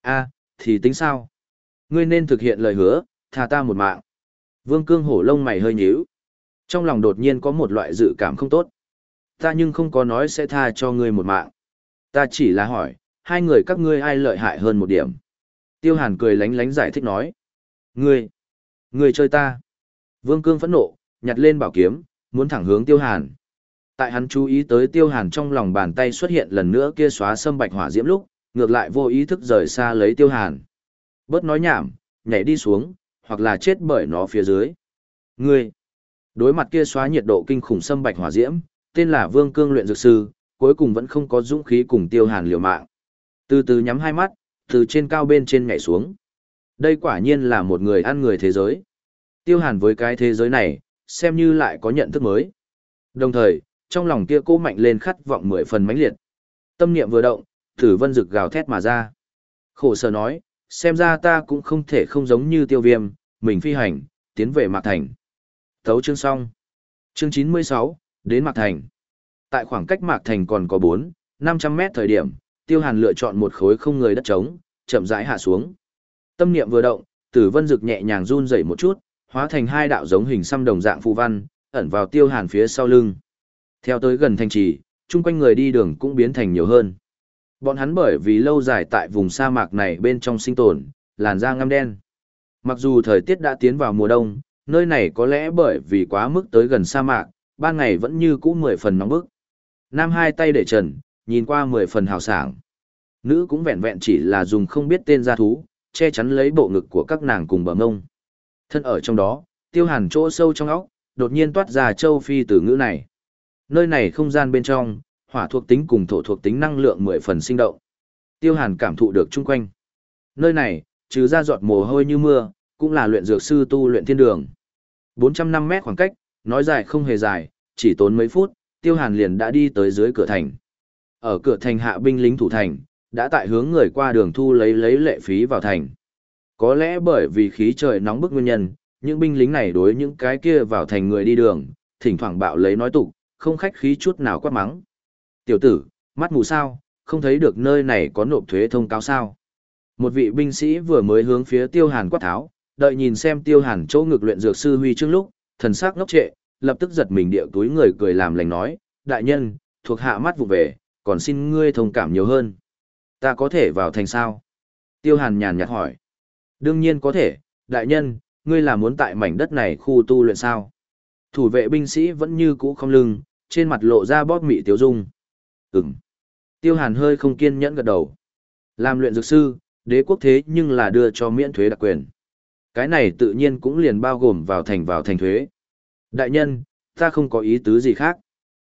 A, thì tính sao? Ngươi nên thực hiện lời hứa, tha ta một mạng. Vương Cương hổ lông mày hơi nhíu. Trong lòng đột nhiên có một loại dự cảm không tốt. Ta nhưng không có nói sẽ tha cho ngươi một mạng. Ta chỉ là hỏi, hai người các ngươi ai lợi hại hơn một điểm. Tiêu Hàn cười lánh lánh giải thích nói. Ngươi, ngươi chơi ta. Vương Cương phẫn nộ, nhặt lên bảo kiếm, muốn thẳng hướng Tiêu Hàn. Tại hắn chú ý tới tiêu hàn trong lòng bàn tay xuất hiện lần nữa kia xóa sâm bạch hỏa diễm lúc, ngược lại vô ý thức rời xa lấy tiêu hàn. Bớt nói nhảm, nhảy đi xuống, hoặc là chết bởi nó phía dưới. Ngươi, đối mặt kia xóa nhiệt độ kinh khủng sâm bạch hỏa diễm, tên là Vương Cương luyện dược sư, cuối cùng vẫn không có dũng khí cùng tiêu hàn liều mạng. Từ từ nhắm hai mắt, từ trên cao bên trên nhảy xuống. Đây quả nhiên là một người ăn người thế giới. Tiêu hàn với cái thế giới này, xem như lại có nhận thức mới. Đồng thời, trong lòng kia cô mạnh lên khát vọng mười phần mãnh liệt. Tâm niệm vừa động, Tử Vân rực gào thét mà ra. Khổ sở nói, xem ra ta cũng không thể không giống như tiêu viêm, mình phi hành, tiến về Mạc Thành. Thấu chương xong. Chương 96, đến Mạc Thành. Tại khoảng cách Mạc Thành còn có 4, 500 mét thời điểm, Tiêu Hàn lựa chọn một khối không người đất trống, chậm rãi hạ xuống. Tâm niệm vừa động, Tử Vân Dực nhẹ nhàng run rẩy một chút, hóa thành hai đạo giống hình xăm đồng dạng phù văn, ẩn vào Tiêu Hàn phía sau lưng. Theo tới gần thành trì, chung quanh người đi đường cũng biến thành nhiều hơn. Bọn hắn bởi vì lâu dài tại vùng sa mạc này bên trong sinh tồn, làn da ngăm đen. Mặc dù thời tiết đã tiến vào mùa đông, nơi này có lẽ bởi vì quá mức tới gần sa mạc, ban ngày vẫn như cũ mười phần nóng bức. Nam hai tay để trần, nhìn qua mười phần hào sảng. Nữ cũng vẹn vẹn chỉ là dùng không biết tên gia thú, che chắn lấy bộ ngực của các nàng cùng bờ ngông. Thân ở trong đó, tiêu hàn chỗ sâu trong óc, đột nhiên toát ra châu phi từ ngữ này. Nơi này không gian bên trong, hỏa thuộc tính cùng thổ thuộc tính năng lượng mười phần sinh động. Tiêu hàn cảm thụ được chung quanh. Nơi này, trừ ra giọt mồ hôi như mưa, cũng là luyện dược sư tu luyện thiên đường. 405 mét khoảng cách, nói dài không hề dài, chỉ tốn mấy phút, tiêu hàn liền đã đi tới dưới cửa thành. Ở cửa thành hạ binh lính thủ thành, đã tại hướng người qua đường thu lấy lấy lệ phí vào thành. Có lẽ bởi vì khí trời nóng bức nguyên nhân, những binh lính này đối những cái kia vào thành người đi đường, thỉnh thoảng bạo lấy nói tục, không khách khí chút nào quát mắng. Tiểu tử, mắt mù sao, không thấy được nơi này có nộp thuế thông cáo sao. Một vị binh sĩ vừa mới hướng phía tiêu hàn quát tháo, đợi nhìn xem tiêu hàn chỗ ngực luyện dược sư huy trước lúc, thần sắc ngốc trệ, lập tức giật mình điệu túi người cười làm lành nói, đại nhân, thuộc hạ mắt vụ về, còn xin ngươi thông cảm nhiều hơn. Ta có thể vào thành sao? Tiêu hàn nhàn nhạt hỏi. Đương nhiên có thể, đại nhân, ngươi là muốn tại mảnh đất này khu tu luyện sao? Thủ vệ binh sĩ vẫn như cũ không lưng, trên mặt lộ ra bóp mị tiếu dung. Ừm. Tiêu hàn hơi không kiên nhẫn gật đầu. Làm luyện dược sư, đế quốc thế nhưng là đưa cho miễn thuế đặc quyền. Cái này tự nhiên cũng liền bao gồm vào thành vào thành thuế. Đại nhân, ta không có ý tứ gì khác.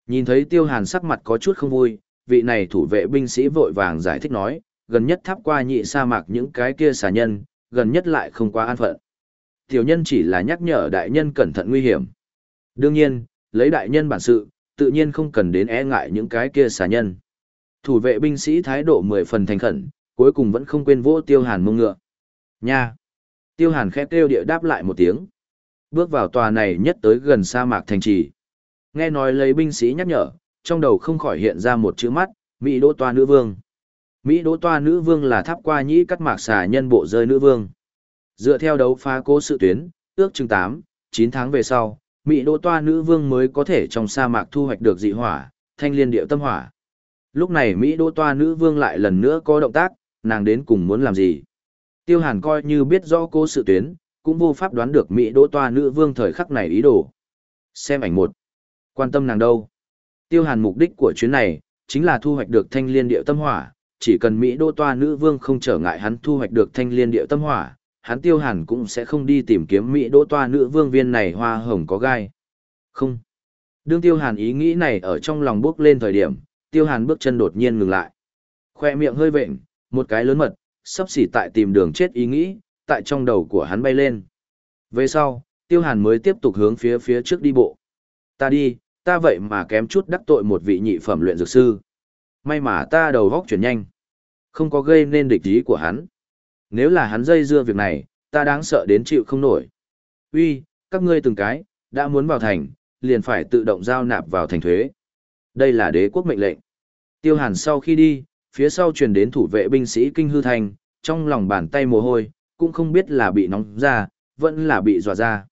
Nhìn thấy tiêu hàn sắc mặt có chút không vui, vị này thủ vệ binh sĩ vội vàng giải thích nói, gần nhất tháp qua nhị sa mạc những cái kia xà nhân, gần nhất lại không quá an phận. Tiểu nhân chỉ là nhắc nhở đại nhân cẩn thận nguy hiểm. Đương nhiên, lấy đại nhân bản sự, tự nhiên không cần đến e ngại những cái kia xà nhân. Thủ vệ binh sĩ thái độ mười phần thành khẩn, cuối cùng vẫn không quên vỗ tiêu hàn mông ngựa. Nha! Tiêu hàn khẽ kêu địa đáp lại một tiếng. Bước vào tòa này nhất tới gần sa mạc thành trì. Nghe nói lấy binh sĩ nhắc nhở, trong đầu không khỏi hiện ra một chữ mắt, Mỹ Đỗ Toa Nữ Vương. Mỹ Đỗ Toa Nữ Vương là tháp qua nhĩ cắt mạc xà nhân bộ rơi Nữ Vương. Dựa theo đấu phá cố sự tuyến, ước chừng 8, 9 tháng về sau, Mỹ Đỗ Toa Nữ Vương mới có thể trong sa mạc thu hoạch được dị hỏa, thanh liên điệu tâm hỏa. Lúc này Mỹ Đỗ Toa Nữ Vương lại lần nữa có động tác, nàng đến cùng muốn làm gì? Tiêu Hàn coi như biết rõ cố sự tuyến, cũng vô pháp đoán được Mỹ Đỗ Toa Nữ Vương thời khắc này ý đồ. Xem ảnh một. Quan tâm nàng đâu? Tiêu Hàn mục đích của chuyến này, chính là thu hoạch được thanh liên điệu tâm hỏa, chỉ cần Mỹ Đỗ Toa Nữ Vương không trở ngại hắn thu hoạch được thanh liên điệu tâm hỏa, hắn Tiêu Hàn cũng sẽ không đi tìm kiếm Mỹ Đỗ Toa Nữ Vương viên này hoa hồng có gai. Không. Đương Tiêu Hàn ý nghĩ này ở trong lòng bước lên thời điểm, Tiêu Hàn bước chân đột nhiên ngừng lại. Khoe miệng hơi vệnh, một cái lớn mật, sắp xỉ tại tìm đường chết ý nghĩ, tại trong đầu của hắn bay lên. Về sau, Tiêu Hàn mới tiếp tục hướng phía phía trước đi bộ. Ta đi, ta vậy mà kém chút đắc tội một vị nhị phẩm luyện dược sư. May mà ta đầu góc chuyển nhanh. Không có gây nên địch ý của hắn. Nếu là hắn dây dưa việc này, ta đáng sợ đến chịu không nổi. Uy, các ngươi từng cái, đã muốn vào thành, liền phải tự động giao nạp vào thành thuế. Đây là đế quốc mệnh lệnh. Tiêu hàn sau khi đi, phía sau truyền đến thủ vệ binh sĩ kinh hư thành, trong lòng bàn tay mồ hôi, cũng không biết là bị nóng ra, vẫn là bị dọa ra.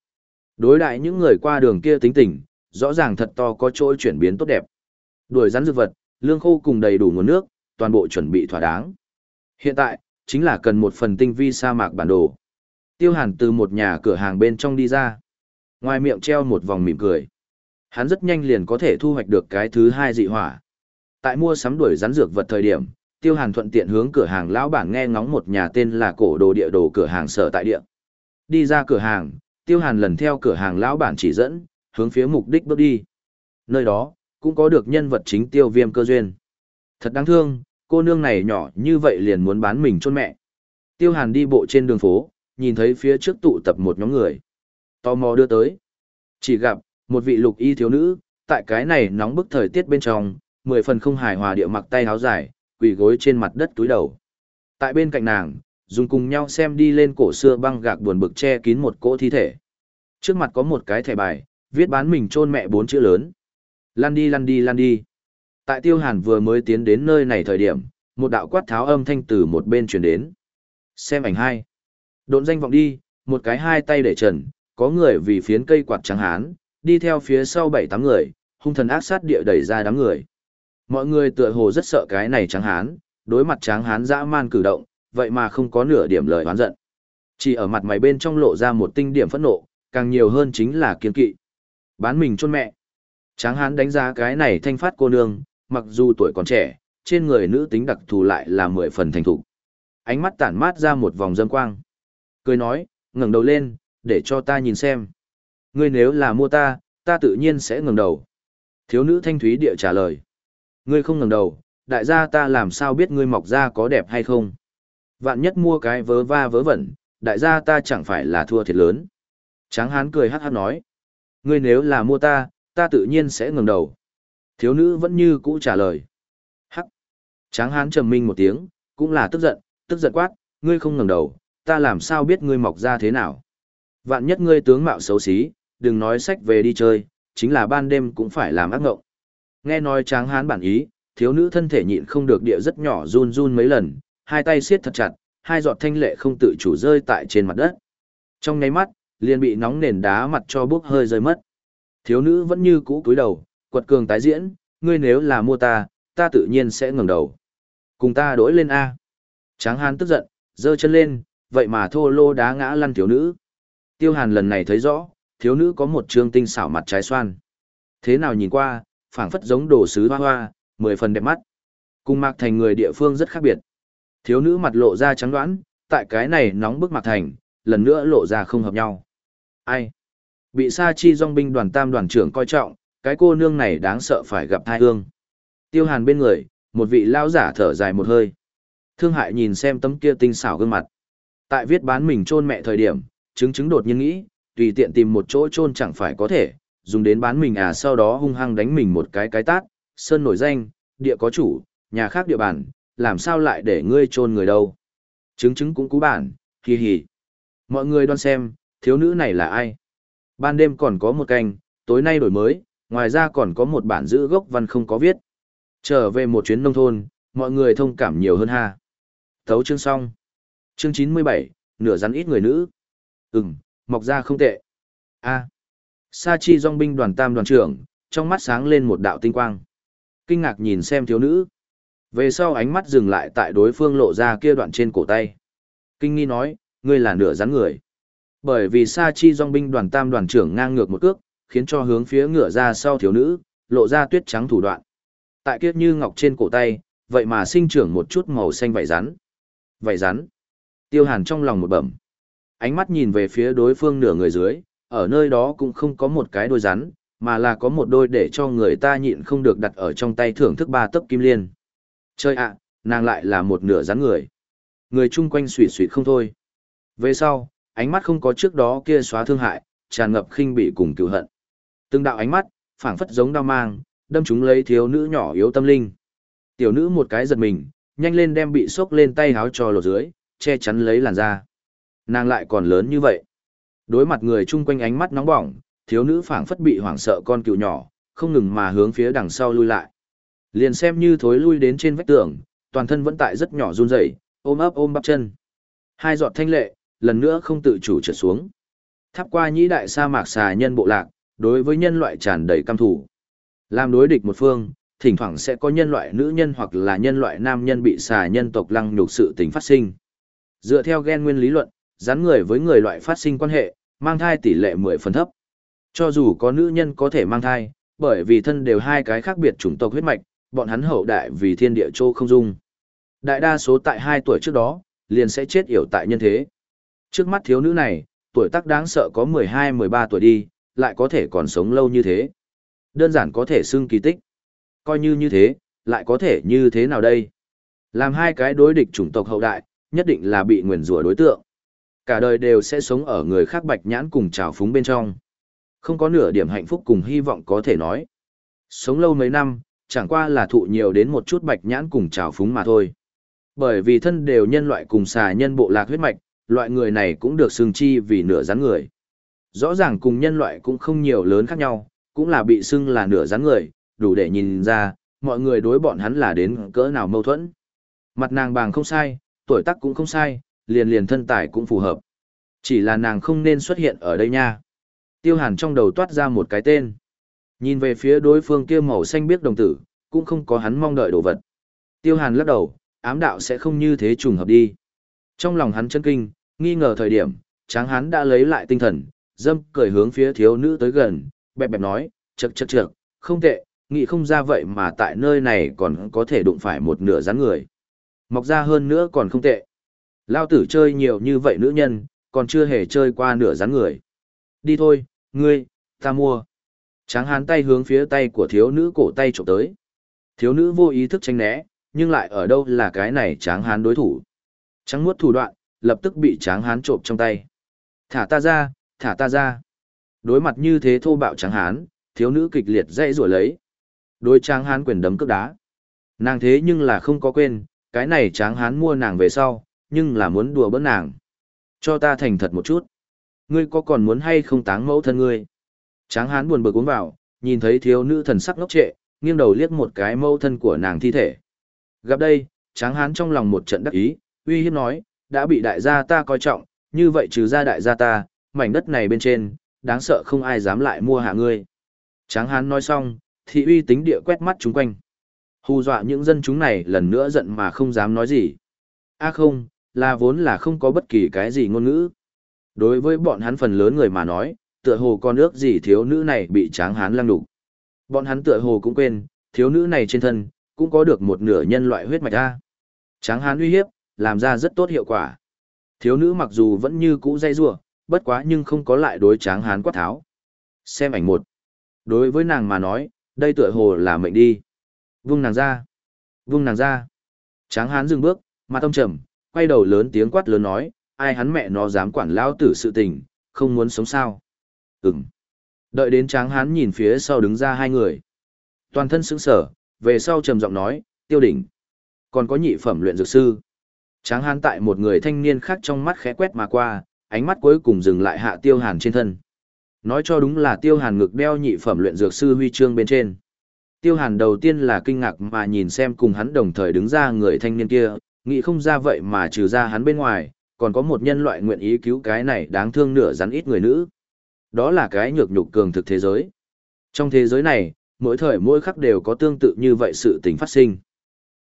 Đối đại những người qua đường kia tính tình, rõ ràng thật to có chỗ chuyển biến tốt đẹp. Đuổi rắn dược vật, lương khô cùng đầy đủ nguồn nước, toàn bộ chuẩn bị thỏa đáng. Hiện tại, chính là cần một phần tinh vi sa mạc bản đồ. Tiêu hàn từ một nhà cửa hàng bên trong đi ra. Ngoài miệng treo một vòng mỉm cười. Hắn rất nhanh liền có thể thu hoạch được cái thứ hai dị hỏa. Tại mua sắm đuổi rắn dược vật thời điểm, Tiêu Hàn thuận tiện hướng cửa hàng lão bản nghe ngóng một nhà tên là cổ đồ địa đồ cửa hàng sở tại địa. Đi ra cửa hàng, Tiêu Hàn lần theo cửa hàng lão bản chỉ dẫn, hướng phía mục đích bước đi. Nơi đó, cũng có được nhân vật chính Tiêu Viêm cơ duyên. Thật đáng thương, cô nương này nhỏ như vậy liền muốn bán mình chôn mẹ. Tiêu Hàn đi bộ trên đường phố, nhìn thấy phía trước tụ tập một nhóm người. Tò mò đưa tới. Chỉ gặp, một vị lục y thiếu nữ, tại cái này nóng bức thời tiết bên trong, mười phần không hài hòa địa mặc tay áo dài, quỳ gối trên mặt đất túi đầu. Tại bên cạnh nàng, dùng cùng nhau xem đi lên cổ xưa băng gạc buồn bực che kín một cỗ thi thể. Trước mặt có một cái thẻ bài, viết bán mình chôn mẹ bốn chữ lớn. Lăn đi lăn đi lăn đi. Tại Tiêu Hàn vừa mới tiến đến nơi này thời điểm, một đạo quát tháo âm thanh từ một bên truyền đến. Xem ảnh hai. Độn danh vọng đi, một cái hai tay để trần, có người vì phiến cây quạt trắng hán, đi theo phía sau bảy tám người, hung thần ác sát địa đẩy ra đám người. Mọi người tựa hồ rất sợ cái này trắng hán, đối mặt trắng hán dã man cử động, vậy mà không có nửa điểm lời oán giận. Chỉ ở mặt mày bên trong lộ ra một tinh điểm phẫn nộ, càng nhiều hơn chính là kiên kỵ. Bán mình chôn mẹ. Tráng hán đánh giá cái này thanh phát cô nương, mặc dù tuổi còn trẻ, trên người nữ tính đặc thù lại là mười phần thành thục. Ánh mắt tản mát ra một vòng dâm quang. Cười nói, ngẩng đầu lên, để cho ta nhìn xem. Ngươi nếu là mua ta, ta tự nhiên sẽ ngẩng đầu. Thiếu nữ thanh thúy địa trả lời. Ngươi không ngẩng đầu, đại gia ta làm sao biết ngươi mọc ra có đẹp hay không? Vạn nhất mua cái vớ va vớ vẩn, đại gia ta chẳng phải là thua thiệt lớn. Tráng hán cười hát hát nói. Ngươi nếu là mua ta, ta tự nhiên sẽ ngẩng đầu. Thiếu nữ vẫn như cũ trả lời. Hắc. Tráng hán trầm minh một tiếng, cũng là tức giận, tức giận quát, ngươi không ngẩng đầu, ta làm sao biết ngươi mọc ra thế nào. Vạn nhất ngươi tướng mạo xấu xí, đừng nói sách về đi chơi, chính là ban đêm cũng phải làm ác ngộng. Nghe nói tráng hán bản ý, thiếu nữ thân thể nhịn không được địa rất nhỏ run run mấy lần, hai tay siết thật chặt, hai giọt thanh lệ không tự chủ rơi tại trên mặt đất. Trong nháy mắt, liền bị nóng nền đá mặt cho bốc hơi rơi mất. Thiếu nữ vẫn như cũ cúi đầu, quật cường tái diễn, ngươi nếu là mua ta, ta tự nhiên sẽ ngẩng đầu. Cùng ta đổi lên A. Tráng hán tức giận, giơ chân lên, vậy mà thô lô đá ngã lăn thiếu nữ. Tiêu hàn lần này thấy rõ, thiếu nữ có một trương tinh xảo mặt trái xoan. Thế nào nhìn qua, phảng phất giống đồ sứ hoa hoa, mười phần đẹp mắt. Cùng Mạc Thành người địa phương rất khác biệt. Thiếu nữ mặt lộ ra trắng đoán, tại cái này nóng bức Mạc Thành, lần nữa lộ ra không hợp nhau. Ai? Bị Sa Chi Dòng binh đoàn tam đoàn trưởng coi trọng, cái cô nương này đáng sợ phải gặp thai hương. Tiêu Hàn bên người, một vị lão giả thở dài một hơi. Thương hại nhìn xem tấm kia tinh xảo gương mặt. Tại viết bán mình chôn mẹ thời điểm, chứng chứng đột nhiên nghĩ, tùy tiện tìm một chỗ chôn chẳng phải có thể, dùng đến bán mình à sau đó hung hăng đánh mình một cái cái tát, sơn nổi danh, địa có chủ, nhà khác địa bàn, làm sao lại để ngươi chôn người đâu. Chứng chứng cũng cú bản, hì hì. Mọi người đoán xem, thiếu nữ này là ai? Ban đêm còn có một canh, tối nay đổi mới, ngoài ra còn có một bản giữ gốc văn không có viết. Trở về một chuyến nông thôn, mọi người thông cảm nhiều hơn ha. Thấu chương xong. Chương 97, nửa rắn ít người nữ. Ừm, mọc ra không tệ. A. Sa chi dòng binh đoàn tam đoàn trưởng, trong mắt sáng lên một đạo tinh quang. Kinh ngạc nhìn xem thiếu nữ. Về sau ánh mắt dừng lại tại đối phương lộ ra kia đoạn trên cổ tay. Kinh nghi nói, ngươi là nửa rắn người. Bởi vì Sa chi dòng binh đoàn tam đoàn trưởng ngang ngược một cước, khiến cho hướng phía ngựa ra sau thiếu nữ, lộ ra tuyết trắng thủ đoạn. Tại kiếp như ngọc trên cổ tay, vậy mà sinh trưởng một chút màu xanh vảy rắn. Vảy rắn. Tiêu hàn trong lòng một bẩm. Ánh mắt nhìn về phía đối phương nửa người dưới, ở nơi đó cũng không có một cái đôi rắn, mà là có một đôi để cho người ta nhịn không được đặt ở trong tay thưởng thức ba tấc kim liên. Chơi ạ, nàng lại là một nửa rắn người. Người chung quanh suy suy không thôi. Về sau, ánh mắt không có trước đó kia xóa thương hại, tràn ngập khinh bị cùng cựu hận. Từng đạo ánh mắt, phảng phất giống đao mang, đâm chúng lấy thiếu nữ nhỏ yếu tâm linh. Tiểu nữ một cái giật mình, nhanh lên đem bị sốc lên tay háo cho lột dưới, che chắn lấy làn da. Nàng lại còn lớn như vậy. Đối mặt người chung quanh ánh mắt nóng bỏng, thiếu nữ phảng phất bị hoảng sợ con cừu nhỏ, không ngừng mà hướng phía đằng sau lui lại. Liền xem như thối lui đến trên vách tường, toàn thân vẫn tại rất nhỏ run rẩy, ôm ấp ôm bắp chân. Hai giọt thanh lệ, lần nữa không tự chủ trượt xuống. Tháp qua nhĩ đại sa mạc xà nhân bộ lạc, đối với nhân loại tràn đầy căm thủ. Làm đối địch một phương, thỉnh thoảng sẽ có nhân loại nữ nhân hoặc là nhân loại nam nhân bị xà nhân tộc lăng nhục sự tình phát sinh. Dựa theo gen nguyên lý luận, rắn người với người loại phát sinh quan hệ, mang thai tỷ lệ 10 phần thấp. Cho dù có nữ nhân có thể mang thai, Bởi vì thân đều hai cái khác biệt chủng tộc huyết mạch, bọn hắn hậu đại vì thiên địa châu không dung. Đại đa số tại 2 tuổi trước đó, liền sẽ chết yểu tại nhân thế. Trước mắt thiếu nữ này, tuổi tác đáng sợ có 12-13 tuổi đi, lại có thể còn sống lâu như thế. Đơn giản có thể xưng kỳ tích. Coi như như thế, lại có thể như thế nào đây? Làm hai cái đối địch chủng tộc hậu đại, nhất định là bị nguyền rủa đối tượng. Cả đời đều sẽ sống ở người khác bạch nhãn cùng trào phúng bên trong. Không có nửa điểm hạnh phúc cùng hy vọng có thể nói. Sống lâu mấy năm, chẳng qua là thụ nhiều đến một chút bạch nhãn cùng trào phúng mà thôi. Bởi vì thân đều nhân loại cùng xà nhân bộ lạc huyết mạch, loại người này cũng được xương chi vì nửa rắn người. Rõ ràng cùng nhân loại cũng không nhiều lớn khác nhau, cũng là bị xưng là nửa rắn người, đủ để nhìn ra, mọi người đối bọn hắn là đến cỡ nào mâu thuẫn. Mặt nàng bàng không sai, tuổi tác cũng không sai, liền liền thân tài cũng phù hợp. Chỉ là nàng không nên xuất hiện ở đây nha. Tiêu hàn trong đầu toát ra một cái tên. Nhìn về phía đối phương kia màu xanh biết đồng tử, cũng không có hắn mong đợi đồ vật. Tiêu hàn lắc đầu, ám đạo sẽ không như thế trùng hợp đi. Trong lòng hắn chân kinh, nghi ngờ thời điểm, tráng hắn đã lấy lại tinh thần, dâm cười hướng phía thiếu nữ tới gần, bẹp bẹp nói, chật chật chật, không tệ, nghĩ không ra vậy mà tại nơi này còn có thể đụng phải một nửa rắn người. Mọc ra hơn nữa còn không tệ. Lao tử chơi nhiều như vậy nữ nhân, còn chưa hề chơi qua nửa rắn người. Đi thôi, ngươi, ta mua. Tráng hán tay hướng phía tay của thiếu nữ cổ tay trộm tới. Thiếu nữ vô ý thức tránh né, nhưng lại ở đâu là cái này tráng hán đối thủ. Trắng muốt thủ đoạn, lập tức bị tráng hán trộm trong tay. Thả ta ra, thả ta ra. Đối mặt như thế thô bạo tráng hán, thiếu nữ kịch liệt dây rủa lấy. Đối tráng hán quyền đấm cước đá. Nàng thế nhưng là không có quên, cái này tráng hán mua nàng về sau, nhưng là muốn đùa bỡn nàng. Cho ta thành thật một chút. Ngươi có còn muốn hay không táng mẫu thân ngươi? Tráng hán buồn bực uống vào, nhìn thấy thiếu nữ thần sắc ngốc trệ, nghiêng đầu liếc một cái mẫu thân của nàng thi thể. Gặp đây, tráng hán trong lòng một trận đắc ý, uy hiếp nói, đã bị đại gia ta coi trọng, như vậy trừ ra đại gia ta, mảnh đất này bên trên, đáng sợ không ai dám lại mua hạ ngươi. Tráng hán nói xong, thị uy tính địa quét mắt chúng quanh. Hù dọa những dân chúng này lần nữa giận mà không dám nói gì. a không, là vốn là không có bất kỳ cái gì ngôn ngữ. Đối với bọn hắn phần lớn người mà nói, tựa hồ con ước gì thiếu nữ này bị tráng hán lăng đục. Bọn hắn tựa hồ cũng quên, thiếu nữ này trên thân, cũng có được một nửa nhân loại huyết mạch A. Tráng hán uy hiếp, làm ra rất tốt hiệu quả. Thiếu nữ mặc dù vẫn như cũ dây rủa bất quá nhưng không có lại đối tráng hán quát tháo. Xem ảnh một. Đối với nàng mà nói, đây tựa hồ là mệnh đi. Vung nàng ra. Vung nàng ra. Tráng hán dừng bước, mặt tâm trầm, quay đầu lớn tiếng quát lớn nói, ai hắn mẹ nó dám quản lao tử sự tình, không muốn sống sao. Ừm. Đợi đến tráng hán nhìn phía sau đứng ra hai người. Toàn thân sững sở, về sau trầm giọng nói, tiêu đỉnh. Còn có nhị phẩm luyện dược sư. Tráng hán tại một người thanh niên khác trong mắt khẽ quét mà qua, ánh mắt cuối cùng dừng lại hạ tiêu hàn trên thân. Nói cho đúng là tiêu hàn ngực đeo nhị phẩm luyện dược sư huy chương bên trên. Tiêu hàn đầu tiên là kinh ngạc mà nhìn xem cùng hắn đồng thời đứng ra người thanh niên kia, nghĩ không ra vậy mà trừ ra hắn bên ngoài, còn có một nhân loại nguyện ý cứu cái này đáng thương nửa rắn ít người nữ. Đó là cái nhược nhục cường thực thế giới. Trong thế giới này, mỗi thời mỗi khắc đều có tương tự như vậy sự tình phát sinh.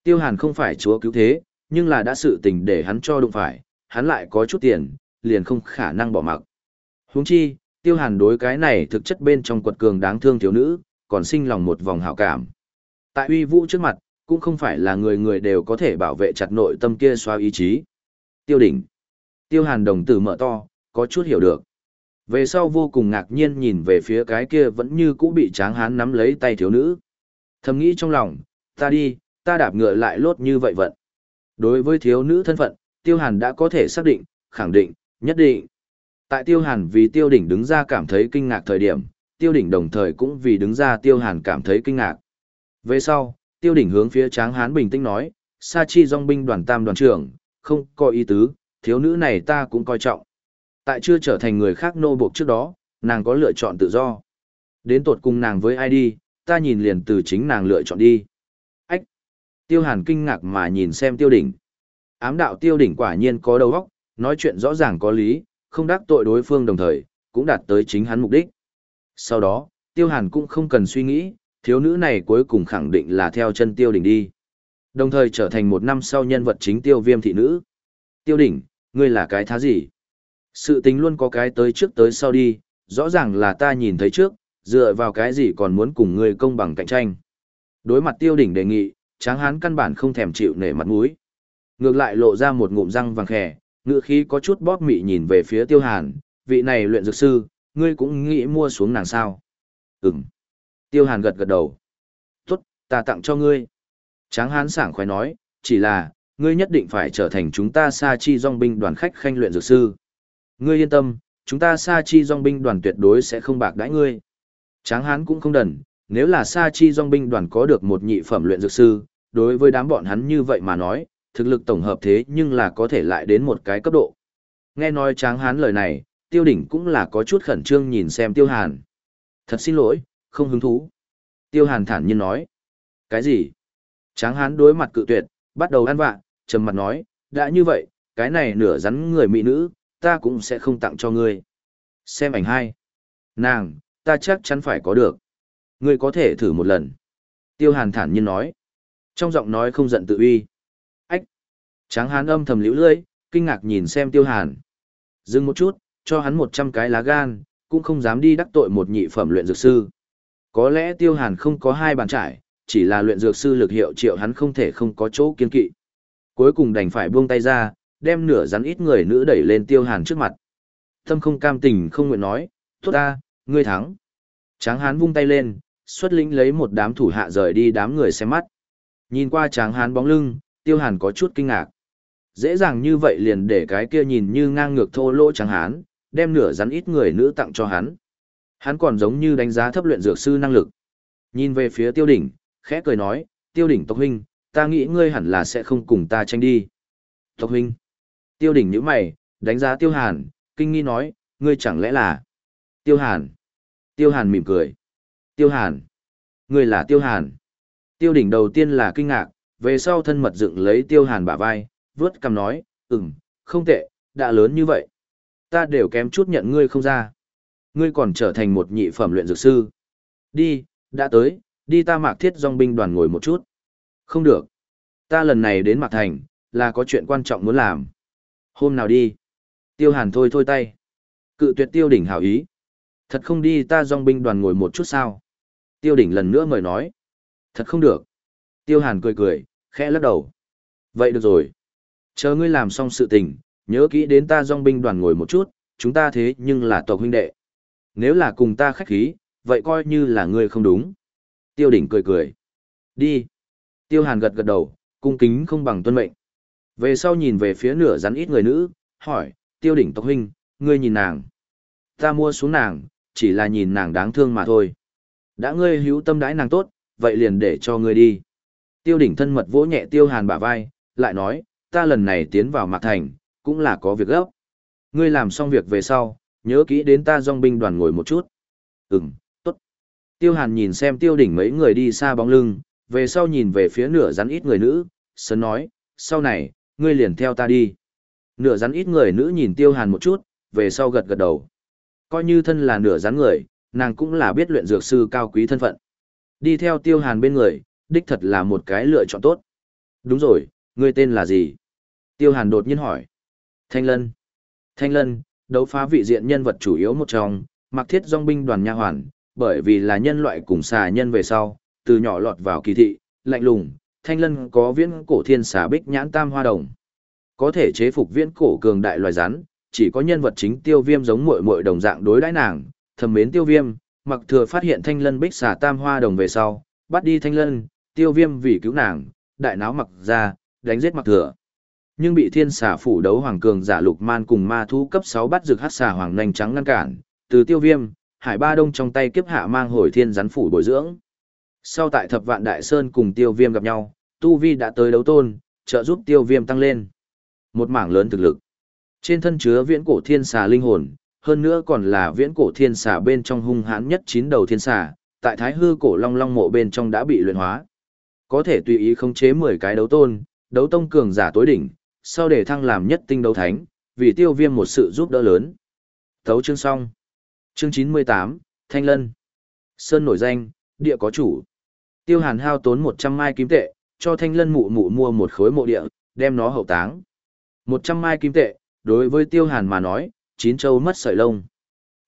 Tiêu hàn không phải chúa cứu thế, nhưng là đã sự tình để hắn cho đụng phải, hắn lại có chút tiền, liền không khả năng bỏ mặc. Huống chi, tiêu hàn đối cái này thực chất bên trong quật cường đáng thương thiếu nữ, còn sinh lòng một vòng hảo cảm. Tại uy vũ trước mặt, cũng không phải là người người đều có thể bảo vệ chặt nội tâm kia xoa ý chí. Tiêu đỉnh. Tiêu hàn đồng tử mở to, có chút hiểu được. Về sau vô cùng ngạc nhiên nhìn về phía cái kia vẫn như cũ bị tráng hán nắm lấy tay thiếu nữ. Thầm nghĩ trong lòng, ta đi, ta đạp ngựa lại lốt như vậy vận. Đối với thiếu nữ thân phận, tiêu hàn đã có thể xác định, khẳng định, nhất định. Tại tiêu hàn vì tiêu đỉnh đứng ra cảm thấy kinh ngạc thời điểm, tiêu đỉnh đồng thời cũng vì đứng ra tiêu hàn cảm thấy kinh ngạc. Về sau, tiêu đỉnh hướng phía tráng hán bình tĩnh nói, sa chi dòng binh đoàn tam đoàn trưởng, không có ý tứ, thiếu nữ này ta cũng coi trọng. Tại chưa trở thành người khác nô buộc trước đó, nàng có lựa chọn tự do. Đến tột cùng nàng với ai đi, ta nhìn liền từ chính nàng lựa chọn đi. Ách! Tiêu hàn kinh ngạc mà nhìn xem tiêu đỉnh. Ám đạo tiêu đỉnh quả nhiên có đầu óc, nói chuyện rõ ràng có lý, không đắc tội đối phương đồng thời, cũng đạt tới chính hắn mục đích. Sau đó, tiêu hàn cũng không cần suy nghĩ, thiếu nữ này cuối cùng khẳng định là theo chân tiêu đỉnh đi. Đồng thời trở thành một năm sau nhân vật chính tiêu viêm thị nữ. Tiêu đỉnh, ngươi là cái thá gì? Sự tình luôn có cái tới trước tới sau đi, rõ ràng là ta nhìn thấy trước, dựa vào cái gì còn muốn cùng ngươi công bằng cạnh tranh. Đối mặt tiêu đỉnh đề nghị, tráng hán căn bản không thèm chịu nể mặt mũi. Ngược lại lộ ra một ngụm răng vàng khẻ, ngựa khí có chút bóp mị nhìn về phía tiêu hàn, vị này luyện dược sư, ngươi cũng nghĩ mua xuống nàng sao. Ừm. Tiêu hàn gật gật đầu. Tốt, ta tặng cho ngươi. Tráng hán sảng khoái nói, chỉ là, ngươi nhất định phải trở thành chúng ta sa chi dòng binh đoàn khách khanh luyện dược sư. Ngươi yên tâm, chúng ta sa chi dòng binh đoàn tuyệt đối sẽ không bạc đãi ngươi. Tráng hán cũng không đần, nếu là sa chi dòng binh đoàn có được một nhị phẩm luyện dược sư, đối với đám bọn hắn như vậy mà nói, thực lực tổng hợp thế nhưng là có thể lại đến một cái cấp độ. Nghe nói tráng hán lời này, tiêu đỉnh cũng là có chút khẩn trương nhìn xem tiêu hàn. Thật xin lỗi, không hứng thú. Tiêu hàn thản nhiên nói. Cái gì? Tráng hán đối mặt cự tuyệt, bắt đầu ăn vạ, trầm mặt nói, đã như vậy, cái này nửa rắn người mỹ nữ, ta cũng sẽ không tặng cho ngươi. Xem ảnh hai. Nàng, ta chắc chắn phải có được. Ngươi có thể thử một lần. Tiêu hàn thản nhiên nói. Trong giọng nói không giận tự uy. Tráng hán âm thầm liễu lưỡi, kinh ngạc nhìn xem tiêu hàn. Dừng một chút, cho hắn một trăm cái lá gan, cũng không dám đi đắc tội một nhị phẩm luyện dược sư. Có lẽ tiêu hàn không có hai bàn trải, chỉ là luyện dược sư lực hiệu triệu hắn không thể không có chỗ kiên kỵ. Cuối cùng đành phải buông tay ra, đem nửa rắn ít người nữ đẩy lên tiêu hàn trước mặt. Tâm không cam tình không nguyện nói, tốt ta, ngươi thắng. Tráng hán vung tay lên, xuất lĩnh lấy một đám thủ hạ rời đi đám người xem mắt. Nhìn qua tráng hán bóng lưng, tiêu hàn có chút kinh ngạc. Dễ dàng như vậy liền để cái kia nhìn như ngang ngược thô lỗ trắng hán, đem nửa rắn ít người nữ tặng cho hắn. Hắn còn giống như đánh giá thấp luyện dược sư năng lực. Nhìn về phía tiêu đỉnh, khẽ cười nói, tiêu đỉnh tộc huynh, ta nghĩ ngươi hẳn là sẽ không cùng ta tranh đi. Tộc huynh. Tiêu đỉnh nhíu mày, đánh giá tiêu hàn, kinh nghi nói, ngươi chẳng lẽ là... Tiêu hàn. Tiêu hàn mỉm cười. Tiêu hàn. Ngươi là tiêu hàn. Tiêu đỉnh đầu tiên là kinh ngạc, về sau thân mật dựng lấy tiêu hàn bả vai, vớt cằm nói, ừm, không tệ, đã lớn như vậy. Ta đều kém chút nhận ngươi không ra. Ngươi còn trở thành một nhị phẩm luyện dược sư. Đi, đã tới, đi ta mạc thiết dòng binh đoàn ngồi một chút. Không được. Ta lần này đến Mạc Thành, là có chuyện quan trọng muốn làm. Hôm nào đi. Tiêu hàn thôi thôi tay. Cự tuyệt tiêu đỉnh hảo ý. Thật không đi ta dòng binh đoàn ngồi một chút sao. Tiêu đỉnh lần nữa mời nói. Thật không được. Tiêu hàn cười cười, khẽ lắc đầu. Vậy được rồi. Chờ ngươi làm xong sự tình, nhớ kỹ đến ta dòng binh đoàn ngồi một chút, chúng ta thế nhưng là tộc huynh đệ. Nếu là cùng ta khách khí, vậy coi như là ngươi không đúng. Tiêu đỉnh cười cười. Đi. Tiêu hàn gật gật đầu, cung kính không bằng tuân mệnh. Về sau nhìn về phía nửa rắn ít người nữ, hỏi, tiêu đỉnh tộc huynh, ngươi nhìn nàng. Ta mua xuống nàng, chỉ là nhìn nàng đáng thương mà thôi. Đã ngươi hữu tâm đãi nàng tốt, vậy liền để cho ngươi đi. Tiêu đỉnh thân mật vỗ nhẹ tiêu hàn bả vai, lại nói, ta lần này tiến vào mạc thành, cũng là có việc gấp. Ngươi làm xong việc về sau, nhớ kỹ đến ta dòng binh đoàn ngồi một chút. Ừm, tốt. Tiêu hàn nhìn xem tiêu đỉnh mấy người đi xa bóng lưng, về sau nhìn về phía nửa rắn ít người nữ, sớm nói, sau này, ngươi liền theo ta đi. Nửa rắn ít người nữ nhìn tiêu hàn một chút, về sau gật gật đầu. Coi như thân là nửa rắn người, nàng cũng là biết luyện dược sư cao quý thân phận. Đi theo tiêu hàn bên người, đích thật là một cái lựa chọn tốt. Đúng rồi, ngươi tên là gì? Tiêu hàn đột nhiên hỏi. Thanh Lân. Thanh Lân, đấu phá vị diện nhân vật chủ yếu một trong, mặc thiết dòng binh đoàn nha hoàn, bởi vì là nhân loại cùng xà nhân về sau, từ nhỏ lọt vào kỳ thị, lạnh lùng, thanh lân có viễn cổ thiên xà bích nhãn tam hoa đồng. Có thể chế phục viễn cổ cường đại loài rắn, chỉ có nhân vật chính tiêu viêm giống muội muội đồng dạng đối đãi nàng, thầm mến tiêu viêm, mặc thừa phát hiện thanh lân bích xà tam hoa đồng về sau, bắt đi thanh lân, tiêu viêm vì cứu nàng, đại náo mặc ra, đánh giết mặc thừa. Nhưng bị thiên xà phủ đấu hoàng cường giả lục man cùng ma thú cấp 6 bắt rực hát xà hoàng nành trắng ngăn cản, từ tiêu viêm, hải ba đông trong tay kiếp hạ mang hồi thiên rắn phủ bồi dưỡng. Sau tại thập vạn đại sơn cùng tiêu viêm gặp nhau, Tu Vi đã tới đấu tôn, trợ giúp tiêu viêm tăng lên. Một mảng lớn thực lực. Trên thân chứa viễn cổ thiên xà linh hồn, hơn nữa còn là viễn cổ thiên xà bên trong hung hãn nhất chín đầu thiên xà, tại thái hư cổ long long mộ bên trong đã bị luyện hóa. Có thể tùy ý khống chế 10 cái đấu tôn, đấu tông cường giả tối đỉnh, sau để thăng làm nhất tinh đấu thánh, vì tiêu viêm một sự giúp đỡ lớn. Thấu chương xong. Chương 98, Thanh Lân. Sơn nổi danh, địa có chủ. Tiêu Hàn hao tốn 100 mai kim tệ, cho Thanh Lân mụ mụ mua một khối mộ địa, đem nó hậu táng. 100 mai kim tệ, đối với Tiêu Hàn mà nói, chín châu mất sợi lông.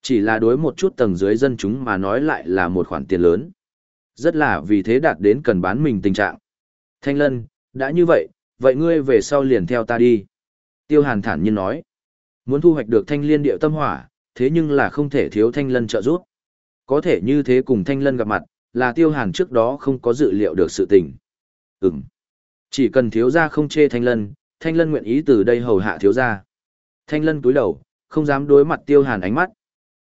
Chỉ là đối một chút tầng dưới dân chúng mà nói lại là một khoản tiền lớn. Rất là vì thế đạt đến cần bán mình tình trạng. Thanh Lân, đã như vậy, vậy ngươi về sau liền theo ta đi. Tiêu Hàn thản nhiên nói. Muốn thu hoạch được thanh liên điệu tâm hỏa, thế nhưng là không thể thiếu thanh lân trợ giúp. Có thể như thế cùng thanh lân gặp mặt, là tiêu hàn trước đó không có dự liệu được sự tình. Ừm. Chỉ cần thiếu gia không chê thanh lân, thanh lân nguyện ý từ đây hầu hạ thiếu gia. Thanh lân túi đầu, không dám đối mặt tiêu hàn ánh mắt.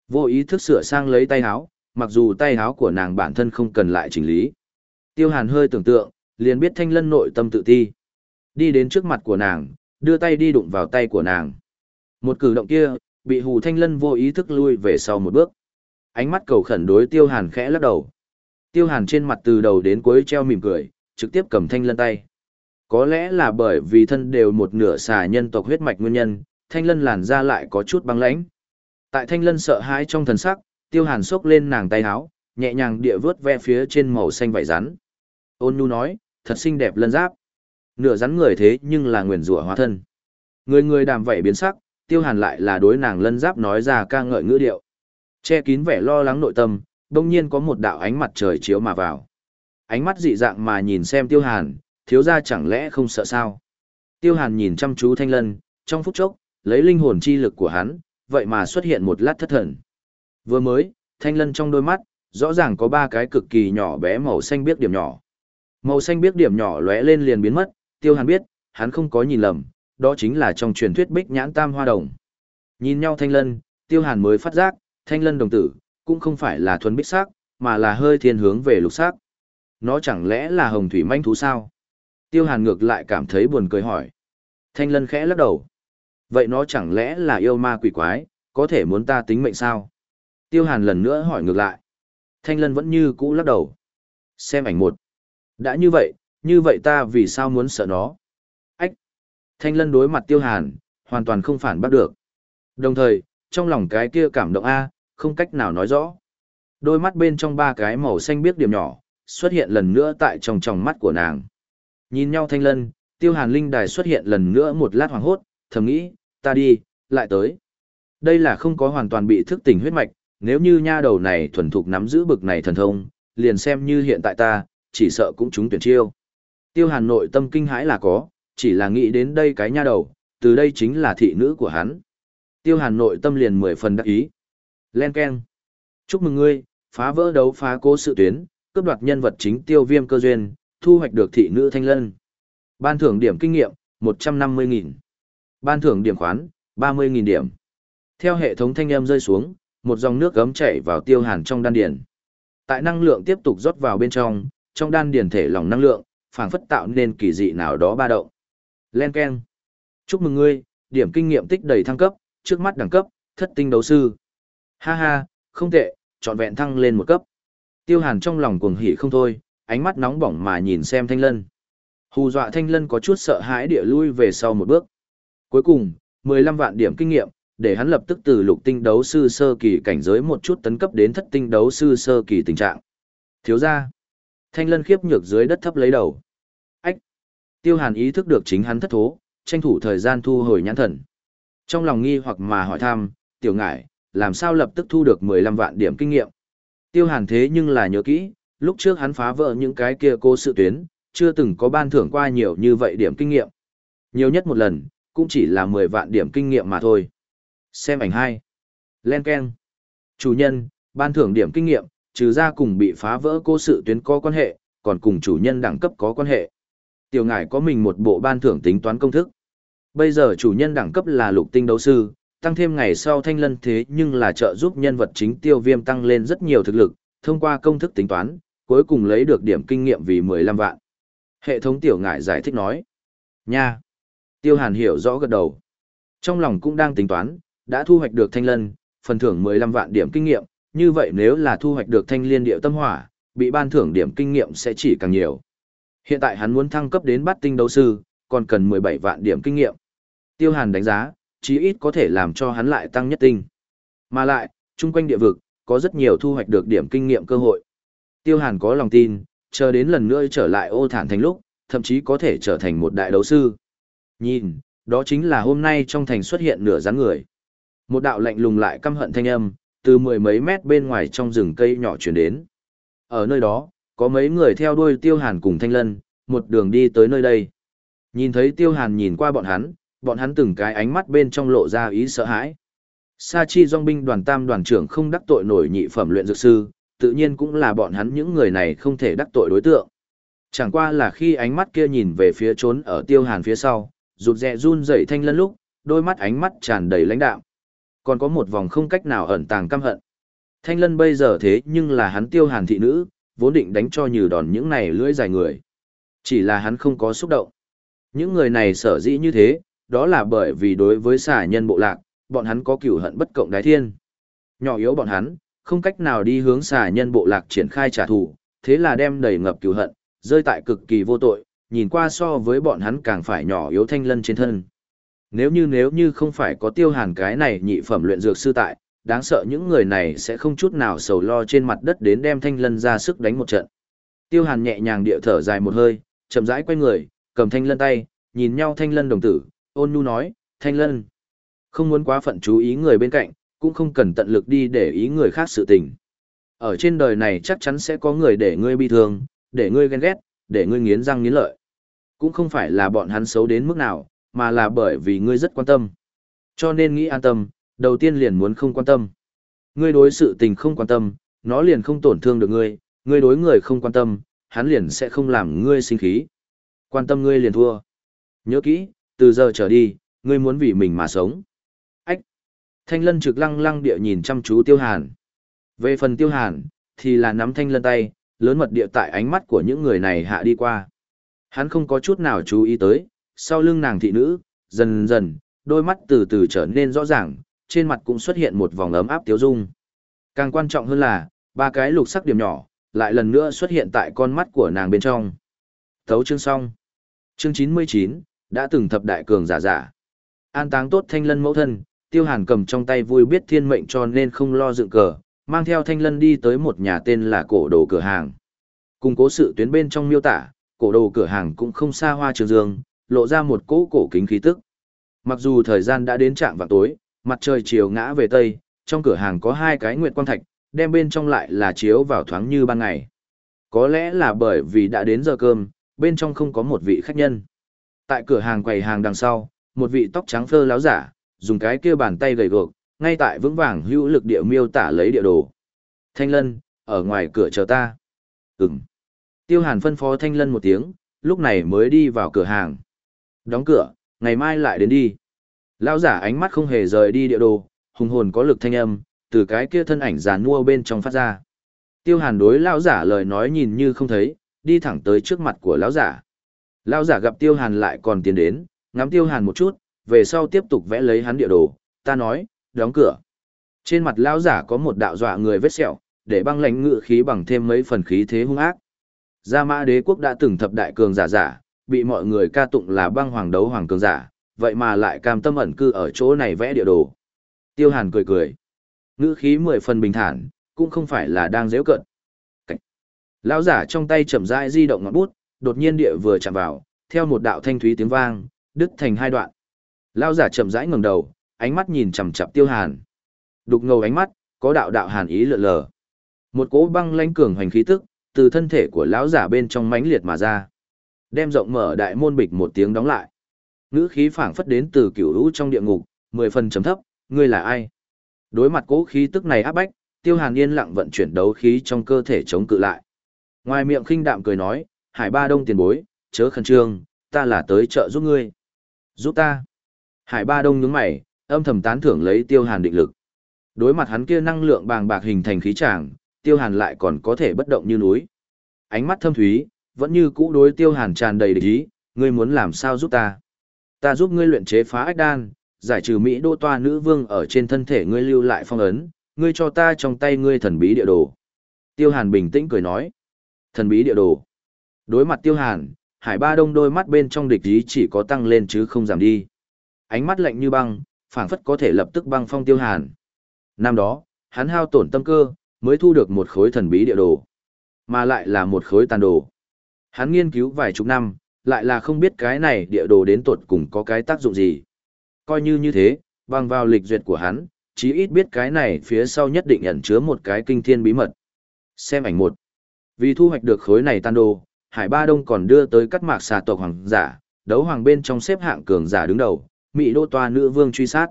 Vô ý thức sửa sang lấy tay áo, mặc dù tay áo của nàng bản thân không cần lại chỉnh lý. Tiêu hàn hơi tưởng tượng, liền biết thanh lân nội tâm tự ti. Đi đến trước mặt của nàng, đưa tay đi đụng vào tay của nàng. Một cử động kia, bị Hù Thanh Lân vô ý thức lui về sau một bước. Ánh mắt cầu khẩn đối Tiêu Hàn khẽ lắc đầu. Tiêu Hàn trên mặt từ đầu đến cuối treo mỉm cười, trực tiếp cầm Thanh Lân tay. Có lẽ là bởi vì thân đều một nửa xà nhân tộc huyết mạch nguyên nhân, Thanh Lân làn ra lại có chút băng lãnh. Tại Thanh Lân sợ hãi trong thần sắc, Tiêu Hàn xốc lên nàng tay áo, nhẹ nhàng địa vớt ve phía trên màu xanh vảy rắn. Ôn Nhu nói, thật xinh đẹp lân giáp. Nửa rắn người thế nhưng là nguyền rủa hóa thân. Người người đàm vậy biến sắc, tiêu hàn lại là đối nàng lân giáp nói ra ca ngợi ngữ điệu. Che kín vẻ lo lắng nội tâm, đông nhiên có một đạo ánh mặt trời chiếu mà vào. Ánh mắt dị dạng mà nhìn xem tiêu hàn, thiếu ra chẳng lẽ không sợ sao. Tiêu hàn nhìn chăm chú thanh lân, trong phút chốc, lấy linh hồn chi lực của hắn, vậy mà xuất hiện một lát thất thần. Vừa mới, thanh lân trong đôi mắt, rõ ràng có ba cái cực kỳ nhỏ bé màu xanh biếc điểm nhỏ. Màu xanh biếc điểm nhỏ lóe lên liền biến mất, tiêu hàn biết, hắn không có nhìn lầm, đó chính là trong truyền thuyết bích nhãn tam hoa đồng. Nhìn nhau thanh lân, tiêu hàn mới phát giác, thanh lân đồng tử, cũng không phải là thuần bích sắc, mà là hơi thiên hướng về lục sắc. Nó chẳng lẽ là hồng thủy manh thú sao? Tiêu hàn ngược lại cảm thấy buồn cười hỏi. Thanh lân khẽ lắc đầu. Vậy nó chẳng lẽ là yêu ma quỷ quái, có thể muốn ta tính mệnh sao? Tiêu hàn lần nữa hỏi ngược lại. Thanh lân vẫn như cũ lắc đầu. Xem ảnh một. Đã như vậy, như vậy ta vì sao muốn sợ nó? Ách! Thanh lân đối mặt tiêu hàn, hoàn toàn không phản bắt được. Đồng thời, trong lòng cái kia cảm động A, không cách nào nói rõ. Đôi mắt bên trong ba cái màu xanh biếc điểm nhỏ, xuất hiện lần nữa tại trong tròng mắt của nàng. Nhìn nhau thanh lân, tiêu hàn linh đài xuất hiện lần nữa một lát hoàng hốt, thầm nghĩ, ta đi, lại tới. Đây là không có hoàn toàn bị thức tỉnh huyết mạch, nếu như nha đầu này thuần thục nắm giữ bực này thần thông, liền xem như hiện tại ta, chỉ sợ cũng chúng tuyển chiêu. Tiêu hàn nội tâm kinh hãi là có, chỉ là nghĩ đến đây cái nha đầu, từ đây chính là thị nữ của hắn. Tiêu hàn nội tâm liền mười phần đắc ý. Len Ken. Chúc mừng ngươi, phá vỡ đấu phá cố sự tuyến, cướp đoạt nhân vật chính tiêu viêm cơ duyên, thu hoạch được thị nữ thanh lân. Ban thưởng điểm kinh nghiệm, 150.000. Ban thưởng điểm khoán, 30.000 điểm. Theo hệ thống thanh âm rơi xuống, một dòng nước gấm chảy vào tiêu hàn trong đan điền. Tại năng lượng tiếp tục rót vào bên trong, trong đan điền thể lỏng năng lượng, phảng phất tạo nên kỳ dị nào đó ba động. Len Ken. Chúc mừng ngươi, điểm kinh nghiệm tích đầy thăng cấp, trước mắt đẳng cấp, thất tinh đấu sư. Ha ha, không tệ, trọn vẹn thăng lên một cấp. Tiêu hàn trong lòng cuồng hỉ không thôi, ánh mắt nóng bỏng mà nhìn xem thanh lân. Hù dọa thanh lân có chút sợ hãi địa lui về sau một bước. Cuối cùng, 15 vạn điểm kinh nghiệm, để hắn lập tức từ lục tinh đấu sư sơ kỳ cảnh giới một chút tấn cấp đến thất tinh đấu sư sơ kỳ tình trạng. Thiếu ra, thanh lân khiếp nhược dưới đất thấp lấy đầu. Tiêu Hàn ý thức được chính hắn thất thố, tranh thủ thời gian thu hồi nhãn thần. Trong lòng nghi hoặc mà hỏi thăm, tiểu ngải, làm sao lập tức thu được 15 vạn điểm kinh nghiệm. Tiêu Hàn thế nhưng là nhớ kỹ, lúc trước hắn phá vỡ những cái kia cô sự tuyến, chưa từng có ban thưởng qua nhiều như vậy điểm kinh nghiệm. Nhiều nhất một lần, cũng chỉ là 10 vạn điểm kinh nghiệm mà thôi. Xem ảnh 2. Len Ken. Chủ nhân, ban thưởng điểm kinh nghiệm, trừ ra cùng bị phá vỡ cô sự tuyến có quan hệ, còn cùng chủ nhân đẳng cấp có quan hệ. Tiểu ngải có mình một bộ ban thưởng tính toán công thức. Bây giờ chủ nhân đẳng cấp là lục tinh đấu sư, tăng thêm ngày sau thanh lân thế nhưng là trợ giúp nhân vật chính tiêu viêm tăng lên rất nhiều thực lực, thông qua công thức tính toán, cuối cùng lấy được điểm kinh nghiệm vì 15 vạn. Hệ thống tiểu ngải giải thích nói. Nha! Tiêu hàn hiểu rõ gật đầu. Trong lòng cũng đang tính toán, đã thu hoạch được thanh lân, phần thưởng 15 vạn điểm kinh nghiệm, như vậy nếu là thu hoạch được thanh liên điệu tâm hỏa, bị ban thưởng điểm kinh nghiệm sẽ chỉ càng nhiều. Hiện tại hắn muốn thăng cấp đến bát tinh đấu sư, còn cần 17 vạn điểm kinh nghiệm. Tiêu Hàn đánh giá, chí ít có thể làm cho hắn lại tăng nhất tinh. Mà lại, chung quanh địa vực, có rất nhiều thu hoạch được điểm kinh nghiệm cơ hội. Tiêu Hàn có lòng tin, chờ đến lần nữa trở lại ô thản thành lúc, thậm chí có thể trở thành một đại đấu sư. Nhìn, đó chính là hôm nay trong thành xuất hiện nửa dáng người. Một đạo lạnh lùng lại căm hận thanh âm, từ mười mấy mét bên ngoài trong rừng cây nhỏ chuyển đến. Ở nơi đó, có mấy người theo đuôi Tiêu Hàn cùng Thanh Lân, một đường đi tới nơi đây. Nhìn thấy Tiêu Hàn nhìn qua bọn hắn, bọn hắn từng cái ánh mắt bên trong lộ ra ý sợ hãi. Sa chi dòng binh đoàn tam đoàn trưởng không đắc tội nổi nhị phẩm luyện dược sư, tự nhiên cũng là bọn hắn những người này không thể đắc tội đối tượng. Chẳng qua là khi ánh mắt kia nhìn về phía trốn ở tiêu hàn phía sau, rụt rè run dậy thanh lân lúc, đôi mắt ánh mắt tràn đầy lãnh đạm. Còn có một vòng không cách nào ẩn tàng căm hận. Thanh lân bây giờ thế nhưng là hắn tiêu hàn thị nữ, vốn định đánh cho như đòn những này lưỡi dài người. Chỉ là hắn không có xúc động. Những người này sở dĩ như thế, đó là bởi vì đối với xả nhân bộ lạc, bọn hắn có cửu hận bất cộng đái thiên. Nhỏ yếu bọn hắn, không cách nào đi hướng xả nhân bộ lạc triển khai trả thù, thế là đem đầy ngập cửu hận, rơi tại cực kỳ vô tội, nhìn qua so với bọn hắn càng phải nhỏ yếu thanh lân trên thân. Nếu như nếu như không phải có tiêu hàn cái này nhị phẩm luyện dược sư tại, đáng sợ những người này sẽ không chút nào sầu lo trên mặt đất đến đem thanh lân ra sức đánh một trận. Tiêu hàn nhẹ nhàng địa thở dài một hơi, chậm rãi quay người, cầm thanh lân tay, nhìn nhau thanh lân đồng tử, ôn nhu nói, thanh lân. Không muốn quá phận chú ý người bên cạnh, cũng không cần tận lực đi để ý người khác sự tình. Ở trên đời này chắc chắn sẽ có người để ngươi bi thương, để ngươi ghen ghét, để ngươi nghiến răng nghiến lợi. Cũng không phải là bọn hắn xấu đến mức nào, mà là bởi vì ngươi rất quan tâm. Cho nên nghĩ an tâm, đầu tiên liền muốn không quan tâm. Ngươi đối sự tình không quan tâm, nó liền không tổn thương được ngươi, ngươi đối người không quan tâm, hắn liền sẽ không làm ngươi sinh khí. Quan tâm ngươi liền thua. Nhớ kỹ, từ giờ trở đi, ngươi muốn vì mình mà sống. Ách! Thanh lân trực lăng lăng địa nhìn chăm chú tiêu hàn. Về phần tiêu hàn, thì là nắm thanh lân tay, lớn mật địa tại ánh mắt của những người này hạ đi qua. Hắn không có chút nào chú ý tới, sau lưng nàng thị nữ, dần dần, đôi mắt từ từ trở nên rõ ràng, trên mặt cũng xuất hiện một vòng ấm áp tiếu dung. Càng quan trọng hơn là, ba cái lục sắc điểm nhỏ, lại lần nữa xuất hiện tại con mắt của nàng bên trong. Thấu chương xong. Chương 99, đã từng thập đại cường giả giả. An táng tốt thanh lân mẫu thân, tiêu hàn cầm trong tay vui biết thiên mệnh cho nên không lo dựng cờ, mang theo thanh lân đi tới một nhà tên là cổ đồ cửa hàng. Cùng cố sự tuyến bên trong miêu tả, cổ đồ cửa hàng cũng không xa hoa trường dương, lộ ra một cỗ cổ kính khí tức. Mặc dù thời gian đã đến trạng vào tối, mặt trời chiều ngã về tây, trong cửa hàng có hai cái nguyệt quang thạch, đem bên trong lại là chiếu vào thoáng như ban ngày. Có lẽ là bởi vì đã đến giờ cơm, bên trong không có một vị khách nhân. Tại cửa hàng quầy hàng đằng sau, một vị tóc trắng phơ láo giả, dùng cái kia bàn tay gầy gộc, ngay tại vững vàng hữu lực địa miêu tả lấy địa đồ. Thanh Lân, ở ngoài cửa chờ ta. Ừm. Tiêu Hàn phân phó Thanh Lân một tiếng, lúc này mới đi vào cửa hàng. Đóng cửa, ngày mai lại đến đi. Lão giả ánh mắt không hề rời đi địa đồ, hùng hồn có lực thanh âm, từ cái kia thân ảnh giàn mua bên trong phát ra. Tiêu Hàn đối lão giả lời nói nhìn như không thấy, đi thẳng tới trước mặt của lão giả. Lão giả gặp Tiêu Hàn lại còn tiến đến, ngắm Tiêu Hàn một chút, về sau tiếp tục vẽ lấy hắn địa đồ, ta nói, đóng cửa. Trên mặt lão giả có một đạo dọa người vết sẹo, để băng lãnh ngự khí bằng thêm mấy phần khí thế hung ác. Gia Mã Đế quốc đã từng thập đại cường giả giả, bị mọi người ca tụng là băng hoàng đấu hoàng cường giả, vậy mà lại cam tâm ẩn cư ở chỗ này vẽ địa đồ. Tiêu Hàn cười cười. Ngữ khí mười phần bình thản, cũng không phải là đang dễ cận. Cảnh. Lão giả trong tay chậm rãi di động ngọn bút, đột nhiên địa vừa chạm vào, theo một đạo thanh thúy tiếng vang, đứt thành hai đoạn. Lão giả chậm rãi ngẩng đầu, ánh mắt nhìn chằm chằm Tiêu Hàn. Đục ngầu ánh mắt, có đạo đạo hàn ý lượn lờ. Một cỗ băng lãnh cường hành khí tức, từ thân thể của lão giả bên trong mãnh liệt mà ra. Đem rộng mở đại môn bịch một tiếng đóng lại. Ngữ khí phảng phất đến từ cửu lũ trong địa ngục, mười phần chấm thấp, ngươi là ai? Đối mặt cỗ khí tức này áp bách, Tiêu Hàn yên lặng vận chuyển đấu khí trong cơ thể chống cự lại. Ngoài miệng khinh đạm cười nói, Hải Ba Đông tiền bối, chớ khẩn trương, ta là tới chợ giúp ngươi. Giúp ta. Hải Ba Đông nhướng mày, âm thầm tán thưởng lấy Tiêu Hàn định lực. Đối mặt hắn kia năng lượng bàng bạc hình thành khí tràng, Tiêu Hàn lại còn có thể bất động như núi. Ánh mắt thâm thúy, vẫn như cũ đối Tiêu Hàn tràn đầy địch ý, ngươi muốn làm sao giúp ta? Ta giúp ngươi luyện chế phá ách đan, giải trừ Mỹ đô toa nữ vương ở trên thân thể ngươi lưu lại phong ấn, ngươi cho ta trong tay ngươi thần bí địa đồ. Tiêu Hàn bình tĩnh cười nói. Thần bí địa đồ. Đối mặt Tiêu Hàn, Hải Ba Đông đôi mắt bên trong địch ý chỉ có tăng lên chứ không giảm đi. Ánh mắt lạnh như băng, phảng phất có thể lập tức băng phong Tiêu Hàn. Năm đó, hắn hao tổn tâm cơ, mới thu được một khối thần bí địa đồ. Mà lại là một khối tàn đồ. Hắn nghiên cứu vài chục năm, lại là không biết cái này địa đồ đến tột cùng có cái tác dụng gì. Coi như như thế, bằng vào lịch duyệt của hắn, chí ít biết cái này phía sau nhất định ẩn chứa một cái kinh thiên bí mật. Xem ảnh một. Vì thu hoạch được khối này tan đồ, Hải Ba Đông còn đưa tới cắt mạc xà tộc hoàng giả, đấu hoàng bên trong xếp hạng cường giả đứng đầu, Mỹ đô toa nữ vương truy sát.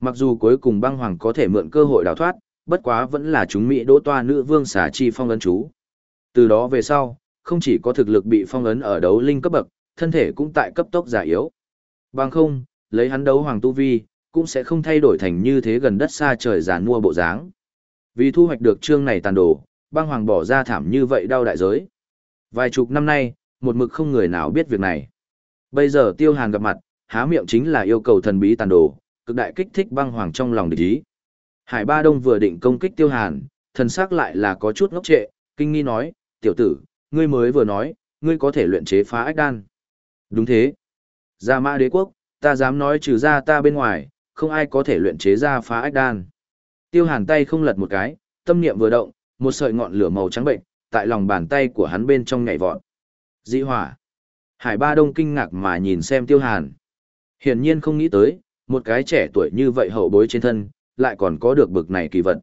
Mặc dù cuối cùng băng hoàng có thể mượn cơ hội đào thoát, bất quá vẫn là chúng Mỹ đô toa nữ vương xà chi phong ấn chú. Từ đó về sau, không chỉ có thực lực bị phong ấn ở đấu linh cấp bậc, thân thể cũng tại cấp tốc giả yếu. Bằng không, lấy hắn đấu hoàng tu vi, cũng sẽ không thay đổi thành như thế gần đất xa trời giàn mua bộ dáng. Vì thu hoạch được chương này tàn đồ, băng hoàng bỏ ra thảm như vậy đau đại giới. Vài chục năm nay, một mực không người nào biết việc này. Bây giờ tiêu hàn gặp mặt, há miệng chính là yêu cầu thần bí tàn đồ, cực đại kích thích băng hoàng trong lòng địch ý. Hải Ba Đông vừa định công kích tiêu hàn, thần sắc lại là có chút ngốc trệ, kinh nghi nói, tiểu tử, ngươi mới vừa nói, ngươi có thể luyện chế phá ách đan. Đúng thế. Gia mã đế quốc, ta dám nói trừ ra ta bên ngoài, không ai có thể luyện chế ra phá ách đan. Tiêu hàn tay không lật một cái, tâm niệm vừa động, một sợi ngọn lửa màu trắng bệnh, tại lòng bàn tay của hắn bên trong nhảy vọt. Dĩ hỏa. Hải Ba Đông kinh ngạc mà nhìn xem Tiêu Hàn. Hiển nhiên không nghĩ tới, một cái trẻ tuổi như vậy hậu bối trên thân, lại còn có được bực này kỳ vật.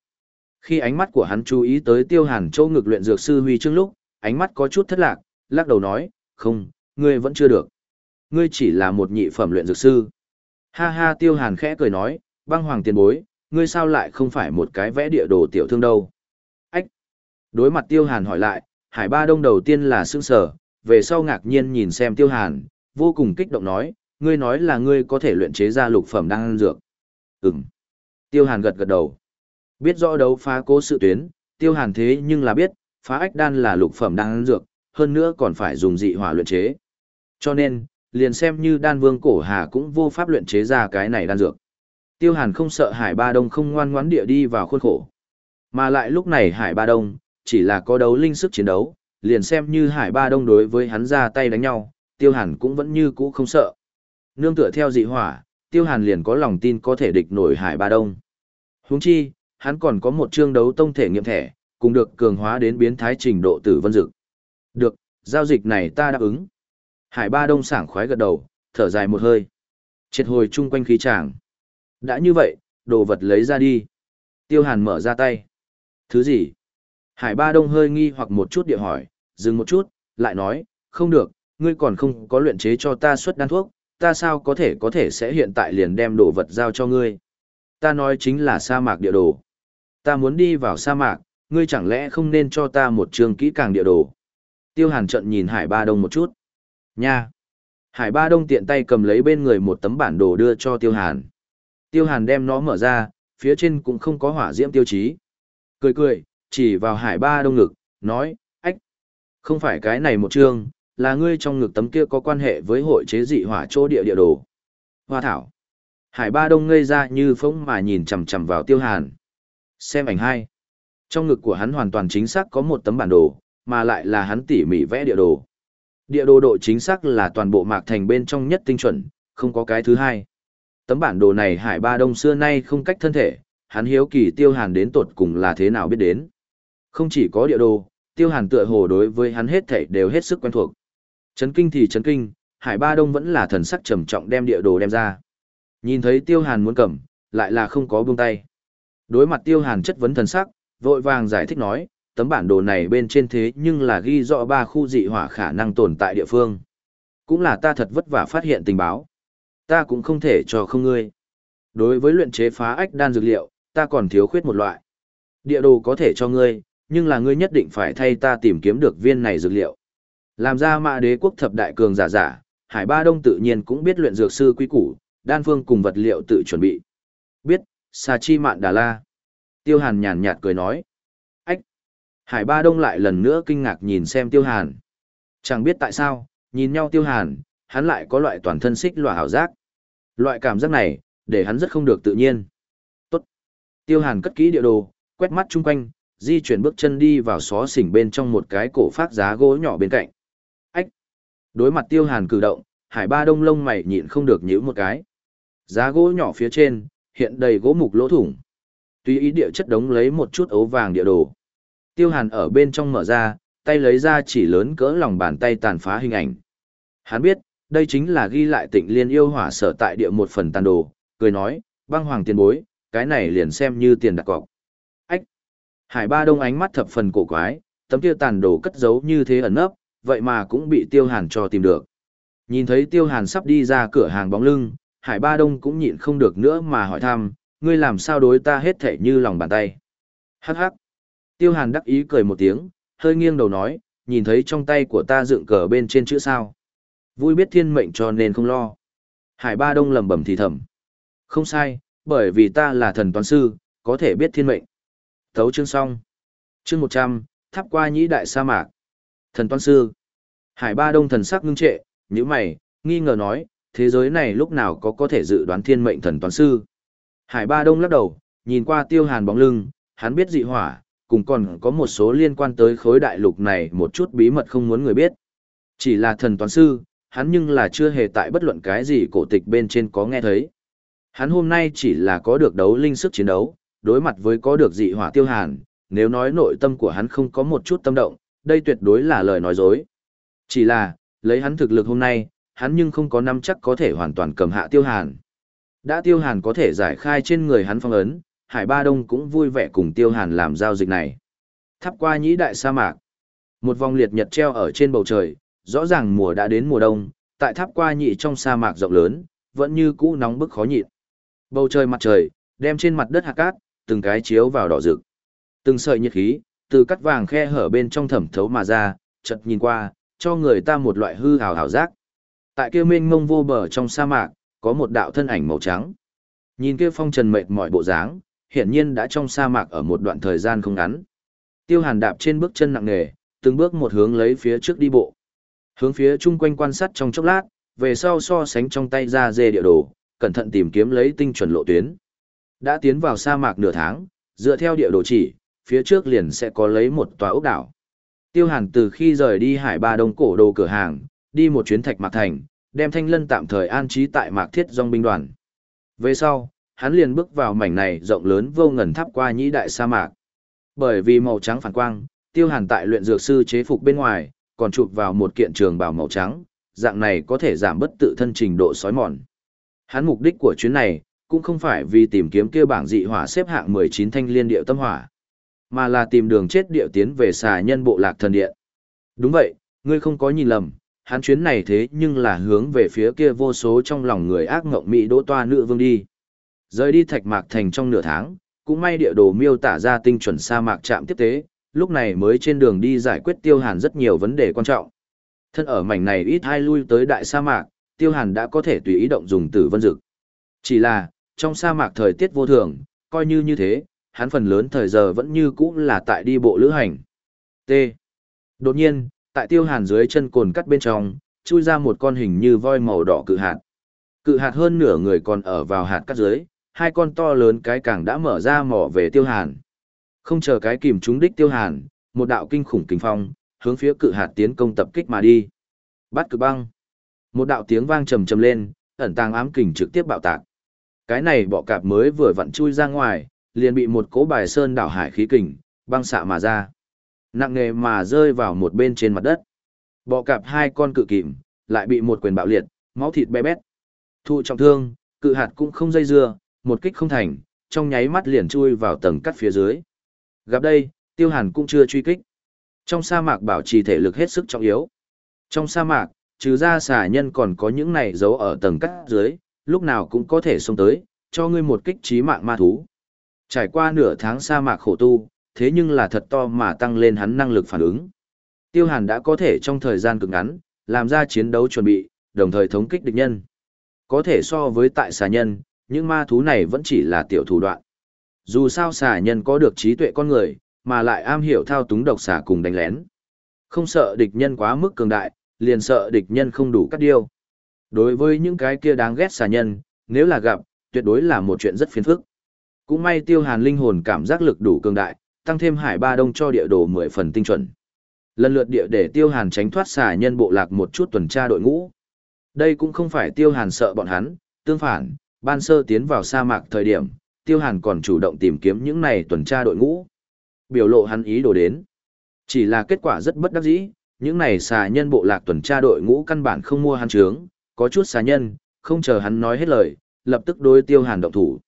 Khi ánh mắt của hắn chú ý tới Tiêu Hàn châu ngực luyện dược sư huy chương lúc, ánh mắt có chút thất lạc, lắc đầu nói, không, ngươi vẫn chưa được. Ngươi chỉ là một nhị phẩm luyện dược sư. Ha ha Tiêu Hàn khẽ cười nói, băng hoàng tiền bối, ngươi sao lại không phải một cái vẽ địa đồ tiểu thương đâu. Ách! Đối mặt Tiêu Hàn hỏi lại, Hải Ba Đông đầu tiên là sững sờ, về sau ngạc nhiên nhìn xem Tiêu Hàn, vô cùng kích động nói, ngươi nói là ngươi có thể luyện chế ra lục phẩm đan dược. Ừm. Tiêu Hàn gật gật đầu. Biết rõ đấu phá cố sự tuyến, Tiêu Hàn thế nhưng là biết, phá ách đan là lục phẩm đan dược, hơn nữa còn phải dùng dị hỏa luyện chế. Cho nên, liền xem như đan vương cổ hà cũng vô pháp luyện chế ra cái này đan dược. Tiêu Hàn không sợ Hải Ba Đông không ngoan ngoãn địa đi vào khuôn khổ. Mà lại lúc này Hải Ba Đông, chỉ là có đấu linh sức chiến đấu, liền xem như Hải Ba Đông đối với hắn ra tay đánh nhau, Tiêu Hàn cũng vẫn như cũ không sợ. Nương tựa theo dị hỏa, Tiêu Hàn liền có lòng tin có thể địch nổi Hải Ba Đông. Huống chi, hắn còn có một chương đấu tông thể nghiệm thẻ, cùng được cường hóa đến biến thái trình độ tử vân dực. Được, giao dịch này ta đáp ứng. Hải Ba Đông sảng khoái gật đầu, thở dài một hơi. Triệt hồi chung quanh khí tràng. Đã như vậy, đồ vật lấy ra đi. Tiêu Hàn mở ra tay. Thứ gì? Hải Ba Đông hơi nghi hoặc một chút địa hỏi, dừng một chút, lại nói, không được, ngươi còn không có luyện chế cho ta xuất đan thuốc, ta sao có thể có thể sẽ hiện tại liền đem đồ vật giao cho ngươi. Ta nói chính là sa mạc địa đồ. Ta muốn đi vào sa mạc, ngươi chẳng lẽ không nên cho ta một trường kỹ càng địa đồ. Tiêu Hàn trận nhìn Hải Ba Đông một chút. Nha! Hải Ba Đông tiện tay cầm lấy bên người một tấm bản đồ đưa cho Tiêu Hàn. Tiêu Hàn đem nó mở ra, phía trên cũng không có hỏa diễm tiêu chí. Cười cười, chỉ vào Hải Ba Đông ngực, nói, ách, không phải cái này một chương, là ngươi trong ngực tấm kia có quan hệ với hội chế dị hỏa chỗ địa địa đồ. Hoa thảo. Hải Ba Đông ngây ra như phóng mà nhìn chằm chằm vào Tiêu Hàn. Xem ảnh hai. Trong ngực của hắn hoàn toàn chính xác có một tấm bản đồ, mà lại là hắn tỉ mỉ vẽ địa đồ. Địa đồ độ chính xác là toàn bộ mạc thành bên trong nhất tinh chuẩn, không có cái thứ hai. Tấm bản đồ này Hải Ba Đông xưa nay không cách thân thể, hắn hiếu kỳ Tiêu Hàn đến tột cùng là thế nào biết đến. Không chỉ có địa đồ, Tiêu Hàn tựa hồ đối với hắn hết thảy đều hết sức quen thuộc. Chấn kinh thì chấn kinh, Hải Ba Đông vẫn là thần sắc trầm trọng đem địa đồ đem ra. Nhìn thấy Tiêu Hàn muốn cầm, lại là không có buông tay. Đối mặt Tiêu Hàn chất vấn thần sắc, vội vàng giải thích nói, tấm bản đồ này bên trên thế nhưng là ghi rõ ba khu dị hỏa khả năng tồn tại địa phương. Cũng là ta thật vất vả phát hiện tình báo. Ta cũng không thể cho không ngươi. Đối với luyện chế phá ách đan dược liệu, ta còn thiếu khuyết một loại. Địa đồ có thể cho ngươi, nhưng là ngươi nhất định phải thay ta tìm kiếm được viên này dược liệu. Làm ra mạ đế quốc thập đại cường giả giả, Hải Ba Đông tự nhiên cũng biết luyện dược sư quý củ, đan phương cùng vật liệu tự chuẩn bị. Biết, Sa Chi Mạn Đà La. Tiêu Hàn nhàn nhạt cười nói. Ách! Hải Ba Đông lại lần nữa kinh ngạc nhìn xem Tiêu Hàn. Chẳng biết tại sao, nhìn nhau Tiêu Hàn, hắn lại có loại toàn thân xích lòa hảo giác. Loại cảm giác này, để hắn rất không được tự nhiên. Tốt! Tiêu Hàn cất kỹ địa đồ, quét mắt chung quanh, di chuyển bước chân đi vào xó xỉnh bên trong một cái cổ phát giá gỗ nhỏ bên cạnh. Ách! Đối mặt tiêu hàn cử động, hải ba đông lông mày nhịn không được nhíu một cái. Giá gỗ nhỏ phía trên, hiện đầy gỗ mục lỗ thủng tùy ý địa chất đống lấy một chút ấu vàng địa đồ. Tiêu hàn ở bên trong mở ra, tay lấy ra chỉ lớn cỡ lòng bàn tay tàn phá hình ảnh. Hắn biết, đây chính là ghi lại tịnh liên yêu hỏa sở tại địa một phần tàn đồ, cười nói, băng hoàng tiền bối, cái này liền xem như tiền đặt cọc. Ách! Hải ba đông ánh mắt thập phần cổ quái, tấm kia tàn đồ cất giấu như thế ẩn nấp, vậy mà cũng bị tiêu hàn cho tìm được. Nhìn thấy tiêu hàn sắp đi ra cửa hàng bóng lưng, Hải ba đông cũng nhịn không được nữa mà hỏi thăm, ngươi làm sao đối ta hết thể như lòng bàn tay. Hắc hắc! Tiêu hàn đắc ý cười một tiếng, hơi nghiêng đầu nói, nhìn thấy trong tay của ta dựng cờ bên trên chữ sao. Vui biết thiên mệnh cho nên không lo. Hải ba đông lầm bầm thì thầm. Không sai, bởi vì ta là thần toán sư, có thể biết thiên mệnh. Thấu chương xong. Chương một trăm tháp qua nhĩ đại sa mạc. Thần toán sư. Hải ba đông thần sắc ngưng trệ, như mày, nghi ngờ nói, thế giới này lúc nào có có thể dự đoán thiên mệnh thần toán sư. Hải ba đông lắc đầu, nhìn qua tiêu hàn bóng lưng, hắn biết dị hỏa, cùng còn có một số liên quan tới khối đại lục này một chút bí mật không muốn người biết. Chỉ là thần toán sư, hắn nhưng là chưa hề tại bất luận cái gì cổ tịch bên trên có nghe thấy. Hắn hôm nay chỉ là có được đấu linh sức chiến đấu, đối mặt với có được dị hỏa tiêu hàn, nếu nói nội tâm của hắn không có một chút tâm động, đây tuyệt đối là lời nói dối. Chỉ là, lấy hắn thực lực hôm nay, hắn nhưng không có năm chắc có thể hoàn toàn cầm hạ tiêu hàn. Đã tiêu hàn có thể giải khai trên người hắn phong ấn, Hải Ba Đông cũng vui vẻ cùng tiêu hàn làm giao dịch này. Thắp qua nhĩ đại sa mạc. Một vòng liệt nhật treo ở trên bầu trời, rõ ràng mùa đã đến mùa đông, tại tháp qua nhị trong sa mạc rộng lớn, vẫn như cũ nóng bức khó nhịn. Bầu trời mặt trời, đem trên mặt đất hạt cát, từng cái chiếu vào đỏ rực. Từng sợi nhiệt khí, từ cắt vàng khe hở bên trong thẩm thấu mà ra, chợt nhìn qua, cho người ta một loại hư hào hào giác. Tại kia mênh mông vô bờ trong sa mạc, có một đạo thân ảnh màu trắng. Nhìn kia phong trần mệt mỏi bộ dáng, hiển nhiên đã trong sa mạc ở một đoạn thời gian không ngắn. Tiêu Hàn đạp trên bước chân nặng nề, từng bước một hướng lấy phía trước đi bộ. Hướng phía chung quanh quan sát trong chốc lát, về sau so sánh trong tay ra dê địa đồ, cẩn thận tìm kiếm lấy tinh chuẩn lộ tuyến. Đã tiến vào sa mạc nửa tháng, dựa theo địa đồ chỉ, phía trước liền sẽ có lấy một tòa ốc đảo. Tiêu Hàn từ khi rời đi Hải Ba Đông cổ đồ cửa hàng, đi một chuyến thạch mạc thành, đem thanh lân tạm thời an trí tại mạc thiết dòng binh đoàn. Về sau, hắn liền bước vào mảnh này rộng lớn vô ngần tháp qua nhĩ đại sa mạc. Bởi vì màu trắng phản quang, Tiêu Hàn tại luyện dược sư chế phục bên ngoài, còn chụp vào một kiện trường bào màu trắng, dạng này có thể giảm bất tự thân trình độ sói mòn. Hắn mục đích của chuyến này, cũng không phải vì tìm kiếm kia bảng dị hỏa xếp hạng 19 thanh liên điệu tâm hỏa, mà là tìm đường chết điệu tiến về xà nhân bộ lạc thần điện. Đúng vậy, ngươi không có nhìn lầm, hắn chuyến này thế nhưng là hướng về phía kia vô số trong lòng người ác ngộng mỹ đỗ toa nữ vương đi. Rời đi thạch mạc thành trong nửa tháng, cũng may địa đồ miêu tả ra tinh chuẩn sa mạc trạm tiếp tế, lúc này mới trên đường đi giải quyết tiêu hàn rất nhiều vấn đề quan trọng. Thân ở mảnh này ít hai lui tới đại sa mạc, tiêu hàn đã có thể tùy ý động dùng tử vân dực. Chỉ là, trong sa mạc thời tiết vô thường, coi như như thế, hắn phần lớn thời giờ vẫn như cũ là tại đi bộ lữ hành. T. Đột nhiên, tại tiêu hàn dưới chân cồn cắt bên trong, chui ra một con hình như voi màu đỏ cự hạt. Cự hạt hơn nửa người còn ở vào hạt cắt dưới, hai con to lớn cái càng đã mở ra mỏ về tiêu hàn. Không chờ cái kìm trúng đích tiêu hàn, một đạo kinh khủng kinh phong, hướng phía cự hạt tiến công tập kích mà đi. Bắt cực băng. Một đạo tiếng vang trầm trầm lên, ẩn tàng ám kình trực tiếp bạo tạc. Cái này bọ cạp mới vừa vặn chui ra ngoài, liền bị một cỗ bài sơn đảo hải khí kình, băng xạ mà ra. Nặng nề mà rơi vào một bên trên mặt đất. Bọ cạp hai con cự kìm, lại bị một quyền bạo liệt, máu thịt bé bét. Thụ trọng thương, cự hạt cũng không dây dưa, một kích không thành, trong nháy mắt liền chui vào tầng cắt phía dưới. Gặp đây, tiêu hàn cũng chưa truy kích. Trong sa mạc bảo trì thể lực hết sức trọng yếu. Trong sa mạc, trừ ra xà nhân còn có những này giấu ở tầng cắt dưới, lúc nào cũng có thể xông tới, cho ngươi một kích trí mạng ma thú. Trải qua nửa tháng sa mạc khổ tu, thế nhưng là thật to mà tăng lên hắn năng lực phản ứng. Tiêu Hàn đã có thể trong thời gian cực ngắn, làm ra chiến đấu chuẩn bị, đồng thời thống kích địch nhân. Có thể so với tại xà nhân, những ma thú này vẫn chỉ là tiểu thủ đoạn. Dù sao xà nhân có được trí tuệ con người, mà lại am hiểu thao túng độc xà cùng đánh lén. Không sợ địch nhân quá mức cường đại, liền sợ địch nhân không đủ cắt điêu. Đối với những cái kia đáng ghét xà nhân, nếu là gặp, tuyệt đối là một chuyện rất phiền phức. Cũng may tiêu hàn linh hồn cảm giác lực đủ cường đại, tăng thêm hải ba đông cho địa đồ 10 phần tinh chuẩn. Lần lượt địa để tiêu hàn tránh thoát xà nhân bộ lạc một chút tuần tra đội ngũ. Đây cũng không phải tiêu hàn sợ bọn hắn, tương phản, ban sơ tiến vào sa mạc thời điểm, tiêu hàn còn chủ động tìm kiếm những này tuần tra đội ngũ. Biểu lộ hắn ý đồ đến. Chỉ là kết quả rất bất đắc dĩ, những này xà nhân bộ lạc tuần tra đội ngũ căn bản không mua hắn trướng, có chút xà nhân, không chờ hắn nói hết lời, lập tức đối tiêu hàn động thủ.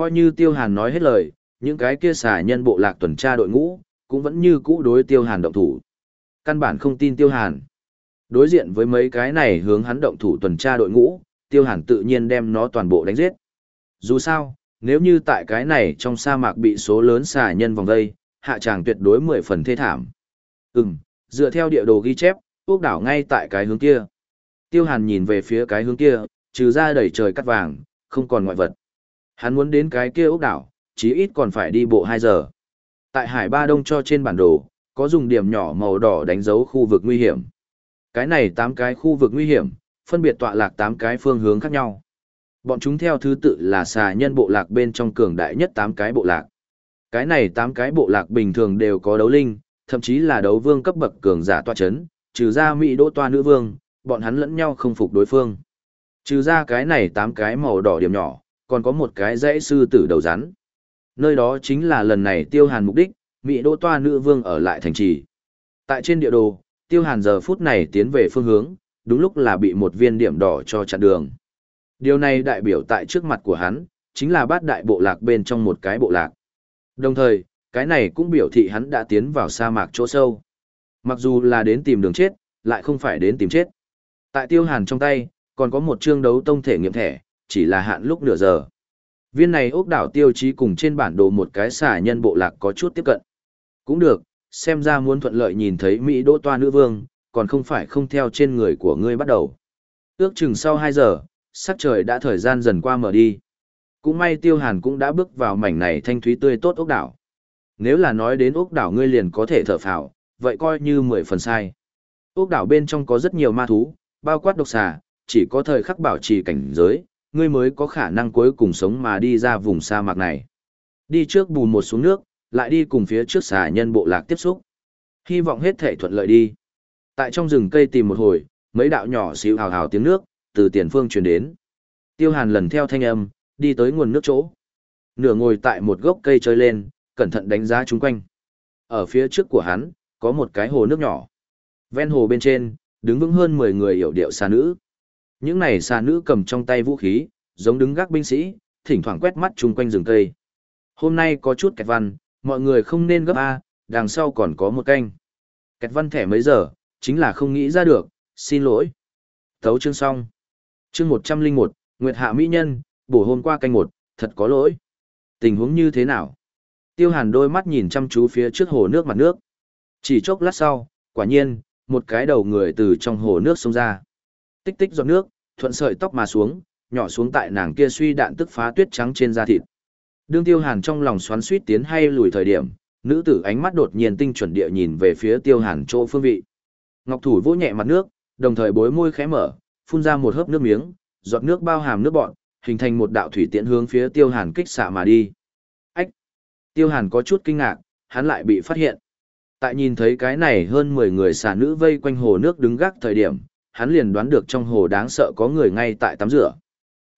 Coi như Tiêu Hàn nói hết lời, những cái kia xà nhân bộ lạc tuần tra đội ngũ, cũng vẫn như cũ đối Tiêu Hàn động thủ. Căn bản không tin Tiêu Hàn. Đối diện với mấy cái này hướng hắn động thủ tuần tra đội ngũ, Tiêu Hàn tự nhiên đem nó toàn bộ đánh giết. Dù sao, nếu như tại cái này trong sa mạc bị số lớn xà nhân vòng vây, hạ tràng tuyệt đối mười phần thê thảm. Ừm, dựa theo địa đồ ghi chép, quốc đảo ngay tại cái hướng kia. Tiêu Hàn nhìn về phía cái hướng kia, trừ ra đầy trời cắt vàng, không còn ngoại vật. Hắn muốn đến cái kia ốc đảo, chí ít còn phải đi bộ 2 giờ. Tại Hải Ba Đông cho trên bản đồ, có dùng điểm nhỏ màu đỏ đánh dấu khu vực nguy hiểm. Cái này 8 cái khu vực nguy hiểm, phân biệt tọa lạc 8 cái phương hướng khác nhau. Bọn chúng theo thứ tự là xà nhân bộ lạc bên trong cường đại nhất 8 cái bộ lạc. Cái này 8 cái bộ lạc bình thường đều có đấu linh, thậm chí là đấu vương cấp bậc cường giả toa chấn, trừ ra Mỹ đỗ toa nữ vương, bọn hắn lẫn nhau không phục đối phương. Trừ ra cái này 8 cái màu đỏ điểm nhỏ, còn có một cái dãy sư tử đầu rắn. Nơi đó chính là lần này tiêu hàn mục đích, Mỹ đỗ toa nữ vương ở lại thành trì. Tại trên địa đồ, tiêu hàn giờ phút này tiến về phương hướng, đúng lúc là bị một viên điểm đỏ cho chặn đường. Điều này đại biểu tại trước mặt của hắn, chính là bát đại bộ lạc bên trong một cái bộ lạc. Đồng thời, cái này cũng biểu thị hắn đã tiến vào sa mạc chỗ sâu. Mặc dù là đến tìm đường chết, lại không phải đến tìm chết. Tại tiêu hàn trong tay, còn có một chương đấu tông thể nghiệm thẻ, chỉ là hạn lúc nửa giờ. Viên này ốc đảo tiêu chí cùng trên bản đồ một cái xả nhân bộ lạc có chút tiếp cận. Cũng được, xem ra muốn thuận lợi nhìn thấy Mỹ đỗ toa nữ vương, còn không phải không theo trên người của ngươi bắt đầu. Ước chừng sau 2 giờ, sắc trời đã thời gian dần qua mở đi. Cũng may tiêu hàn cũng đã bước vào mảnh này thanh thúy tươi tốt ốc đảo. Nếu là nói đến ốc đảo ngươi liền có thể thở phào, vậy coi như 10 phần sai. Ốc đảo bên trong có rất nhiều ma thú, bao quát độc xà, chỉ có thời khắc bảo trì cảnh giới, ngươi mới có khả năng cuối cùng sống mà đi ra vùng sa mạc này. Đi trước bù một xuống nước, lại đi cùng phía trước xà nhân bộ lạc tiếp xúc. Hy vọng hết thể thuận lợi đi. Tại trong rừng cây tìm một hồi, mấy đạo nhỏ xíu hào hào tiếng nước, từ tiền phương truyền đến. Tiêu hàn lần theo thanh âm, đi tới nguồn nước chỗ. Nửa ngồi tại một gốc cây chơi lên, cẩn thận đánh giá chung quanh. Ở phía trước của hắn, có một cái hồ nước nhỏ. Ven hồ bên trên, đứng vững hơn 10 người hiểu điệu xà nữ. Những này xà nữ cầm trong tay vũ khí, giống đứng gác binh sĩ, thỉnh thoảng quét mắt chung quanh rừng cây. Hôm nay có chút kẹt văn, mọi người không nên gấp A, đằng sau còn có một canh. Kẹt văn thẻ mấy giờ, chính là không nghĩ ra được, xin lỗi. Thấu chương xong. Chương 101, Nguyệt Hạ Mỹ Nhân, bổ hôm qua canh một, thật có lỗi. Tình huống như thế nào? Tiêu hàn đôi mắt nhìn chăm chú phía trước hồ nước mặt nước. Chỉ chốc lát sau, quả nhiên, một cái đầu người từ trong hồ nước xông ra. Tích tích giọt nước, thuận sợi tóc mà xuống, nhỏ xuống tại nàng kia suy đạn tức phá tuyết trắng trên da thịt. Đương Tiêu Hàn trong lòng xoắn suýt tiến hay lùi thời điểm, nữ tử ánh mắt đột nhiên tinh chuẩn địa nhìn về phía Tiêu Hàn chỗ phương vị. Ngọc thủ vỗ nhẹ mặt nước, đồng thời bối môi khẽ mở, phun ra một hớp nước miếng, giọt nước bao hàm nước bọn, hình thành một đạo thủy tiễn hướng phía Tiêu Hàn kích xạ mà đi. Ách! Tiêu Hàn có chút kinh ngạc, hắn lại bị phát hiện. Tại nhìn thấy cái này hơn 10 người xà nữ vây quanh hồ nước đứng gác thời điểm, hắn liền đoán được trong hồ đáng sợ có người ngay tại tắm rửa.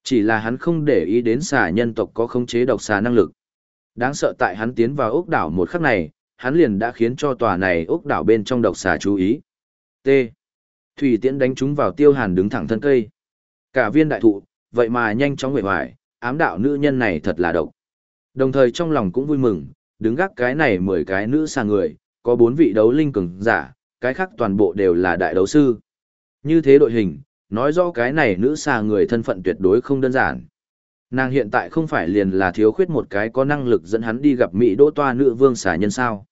Chỉ là hắn không để ý đến xà nhân tộc có khống chế độc xà năng lực. Đáng sợ tại hắn tiến vào ốc đảo một khắc này, hắn liền đã khiến cho tòa này ốc đảo bên trong độc xà chú ý. T. Thủy tiễn đánh chúng vào tiêu hàn đứng thẳng thân cây. Cả viên đại thụ, vậy mà nhanh chóng nguyện hoài, ám đạo nữ nhân này thật là độc. Đồng thời trong lòng cũng vui mừng, đứng gác cái này mười cái nữ xà người, có bốn vị đấu linh cường giả, cái khác toàn bộ đều là đại đấu sư. Như thế đội hình, nói rõ cái này nữ xà người thân phận tuyệt đối không đơn giản. Nàng hiện tại không phải liền là thiếu khuyết một cái có năng lực dẫn hắn đi gặp Mỹ đỗ toa nữ vương xà nhân sao.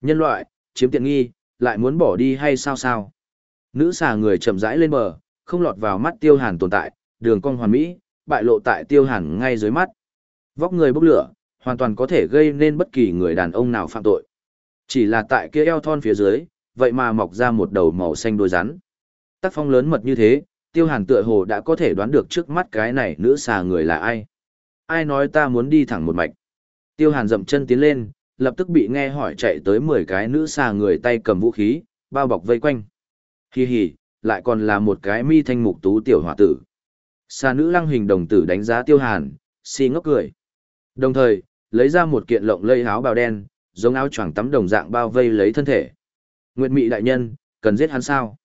Nhân loại, chiếm tiện nghi, lại muốn bỏ đi hay sao sao. Nữ xà người chậm rãi lên bờ, không lọt vào mắt tiêu hàn tồn tại, đường cong hoàn mỹ, bại lộ tại tiêu hàn ngay dưới mắt. Vóc người bốc lửa, hoàn toàn có thể gây nên bất kỳ người đàn ông nào phạm tội. Chỉ là tại kia eo thon phía dưới, vậy mà mọc ra một đầu màu xanh đôi rắn. Tác phong lớn mật như thế, tiêu hàn tựa hồ đã có thể đoán được trước mắt cái này nữ xà người là ai. Ai nói ta muốn đi thẳng một mạch. Tiêu hàn dậm chân tiến lên, lập tức bị nghe hỏi chạy tới 10 cái nữ xà người tay cầm vũ khí, bao bọc vây quanh. Hi hi, lại còn là một cái mi thanh mục tú tiểu hỏa tử. Xà nữ lăng hình đồng tử đánh giá tiêu hàn, si ngốc cười. Đồng thời, lấy ra một kiện lộng lây áo bào đen, giống áo choàng tắm đồng dạng bao vây lấy thân thể. Nguyệt Mị đại nhân, cần giết hắn sao?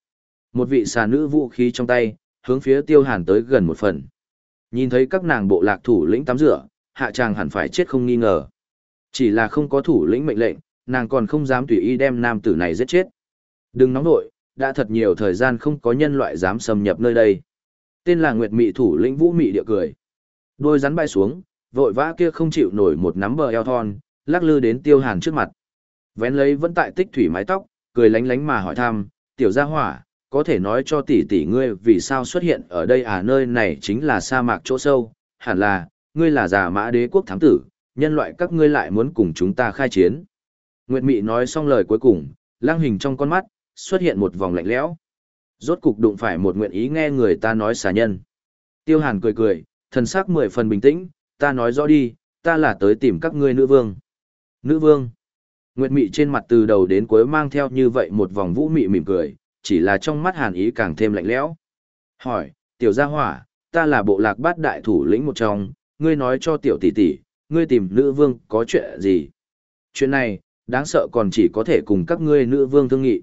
Một vị xà nữ vũ khí trong tay, hướng phía Tiêu Hàn tới gần một phần. Nhìn thấy các nàng bộ lạc thủ lĩnh tắm rửa, hạ chàng hẳn phải chết không nghi ngờ. Chỉ là không có thủ lĩnh mệnh lệnh, nàng còn không dám tùy ý đem nam tử này giết chết. Đừng nóng nội, đã thật nhiều thời gian không có nhân loại dám xâm nhập nơi đây. Tên là Nguyệt Mị thủ lĩnh Vũ Mị địa cười. Đôi rắn bay xuống, vội vã kia không chịu nổi một nắm bờ eo thon, lắc lư đến Tiêu Hàn trước mặt. Vén lấy vẫn tại tích thủy mái tóc, cười lánh lánh mà hỏi thăm, "Tiểu gia hỏa, có thể nói cho tỷ tỷ ngươi vì sao xuất hiện ở đây à nơi này chính là sa mạc chỗ sâu, hẳn là, ngươi là giả mã đế quốc thám tử, nhân loại các ngươi lại muốn cùng chúng ta khai chiến." Nguyệt Mị nói xong lời cuối cùng, lang hình trong con mắt, xuất hiện một vòng lạnh lẽo. Rốt cục đụng phải một nguyện ý nghe người ta nói xà nhân. Tiêu Hàn cười cười, thần sắc mười phần bình tĩnh, ta nói rõ đi, ta là tới tìm các ngươi nữ vương. Nữ vương. Nguyệt Mị trên mặt từ đầu đến cuối mang theo như vậy một vòng vũ mị mỉm cười, chỉ là trong mắt Hàn ý càng thêm lạnh lẽo. Hỏi, tiểu gia hỏa, ta là bộ lạc bát đại thủ lĩnh một trong, ngươi nói cho tiểu tỷ tỷ, ngươi tìm nữ vương có chuyện gì? Chuyện này, đáng sợ còn chỉ có thể cùng các ngươi nữ vương thương nghị.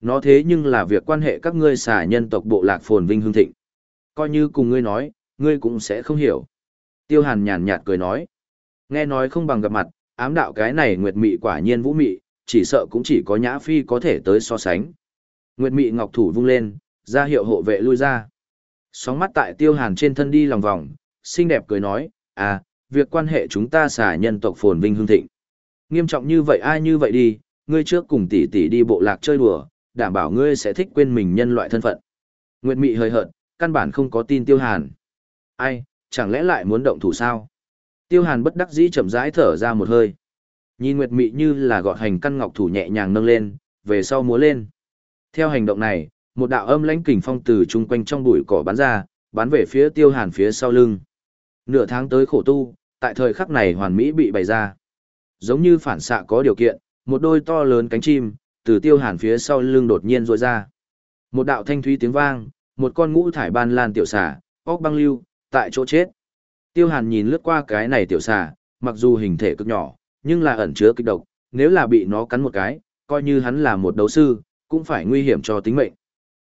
Nó thế nhưng là việc quan hệ các ngươi xả nhân tộc bộ lạc phồn vinh hương thịnh. Coi như cùng ngươi nói, ngươi cũng sẽ không hiểu. Tiêu hàn nhàn nhạt cười nói. Nghe nói không bằng gặp mặt, ám đạo cái này nguyệt mị quả nhiên vũ mị, chỉ sợ cũng chỉ có nhã phi có thể tới so sánh. Nguyệt mị ngọc thủ vung lên, ra hiệu hộ vệ lui ra. Sóng mắt tại tiêu hàn trên thân đi lòng vòng, xinh đẹp cười nói, à, việc quan hệ chúng ta xả nhân tộc phồn vinh hương thịnh. Nghiêm trọng như vậy ai như vậy đi, ngươi trước cùng tỷ tỷ đi bộ lạc chơi đùa, đảm bảo ngươi sẽ thích quên mình nhân loại thân phận. Nguyệt Mị hơi hợt, căn bản không có tin Tiêu Hàn. Ai, chẳng lẽ lại muốn động thủ sao? Tiêu Hàn bất đắc dĩ chậm rãi thở ra một hơi. Nhìn Nguyệt Mị như là gọt hành căn ngọc thủ nhẹ nhàng nâng lên, về sau múa lên. Theo hành động này, một đạo âm lãnh kình phong từ chung quanh trong bụi cỏ bắn ra, bắn về phía Tiêu Hàn phía sau lưng. Nửa tháng tới khổ tu, tại thời khắc này hoàn mỹ bị bày ra. Giống như phản xạ có điều kiện, một đôi to lớn cánh chim, từ tiêu hàn phía sau lưng đột nhiên rôi ra. Một đạo thanh thúy tiếng vang, một con ngũ thải ban lan tiểu xà, óc băng lưu, tại chỗ chết. Tiêu hàn nhìn lướt qua cái này tiểu xà, mặc dù hình thể cực nhỏ, nhưng là ẩn chứa kịch độc, nếu là bị nó cắn một cái, coi như hắn là một đấu sư, cũng phải nguy hiểm cho tính mệnh.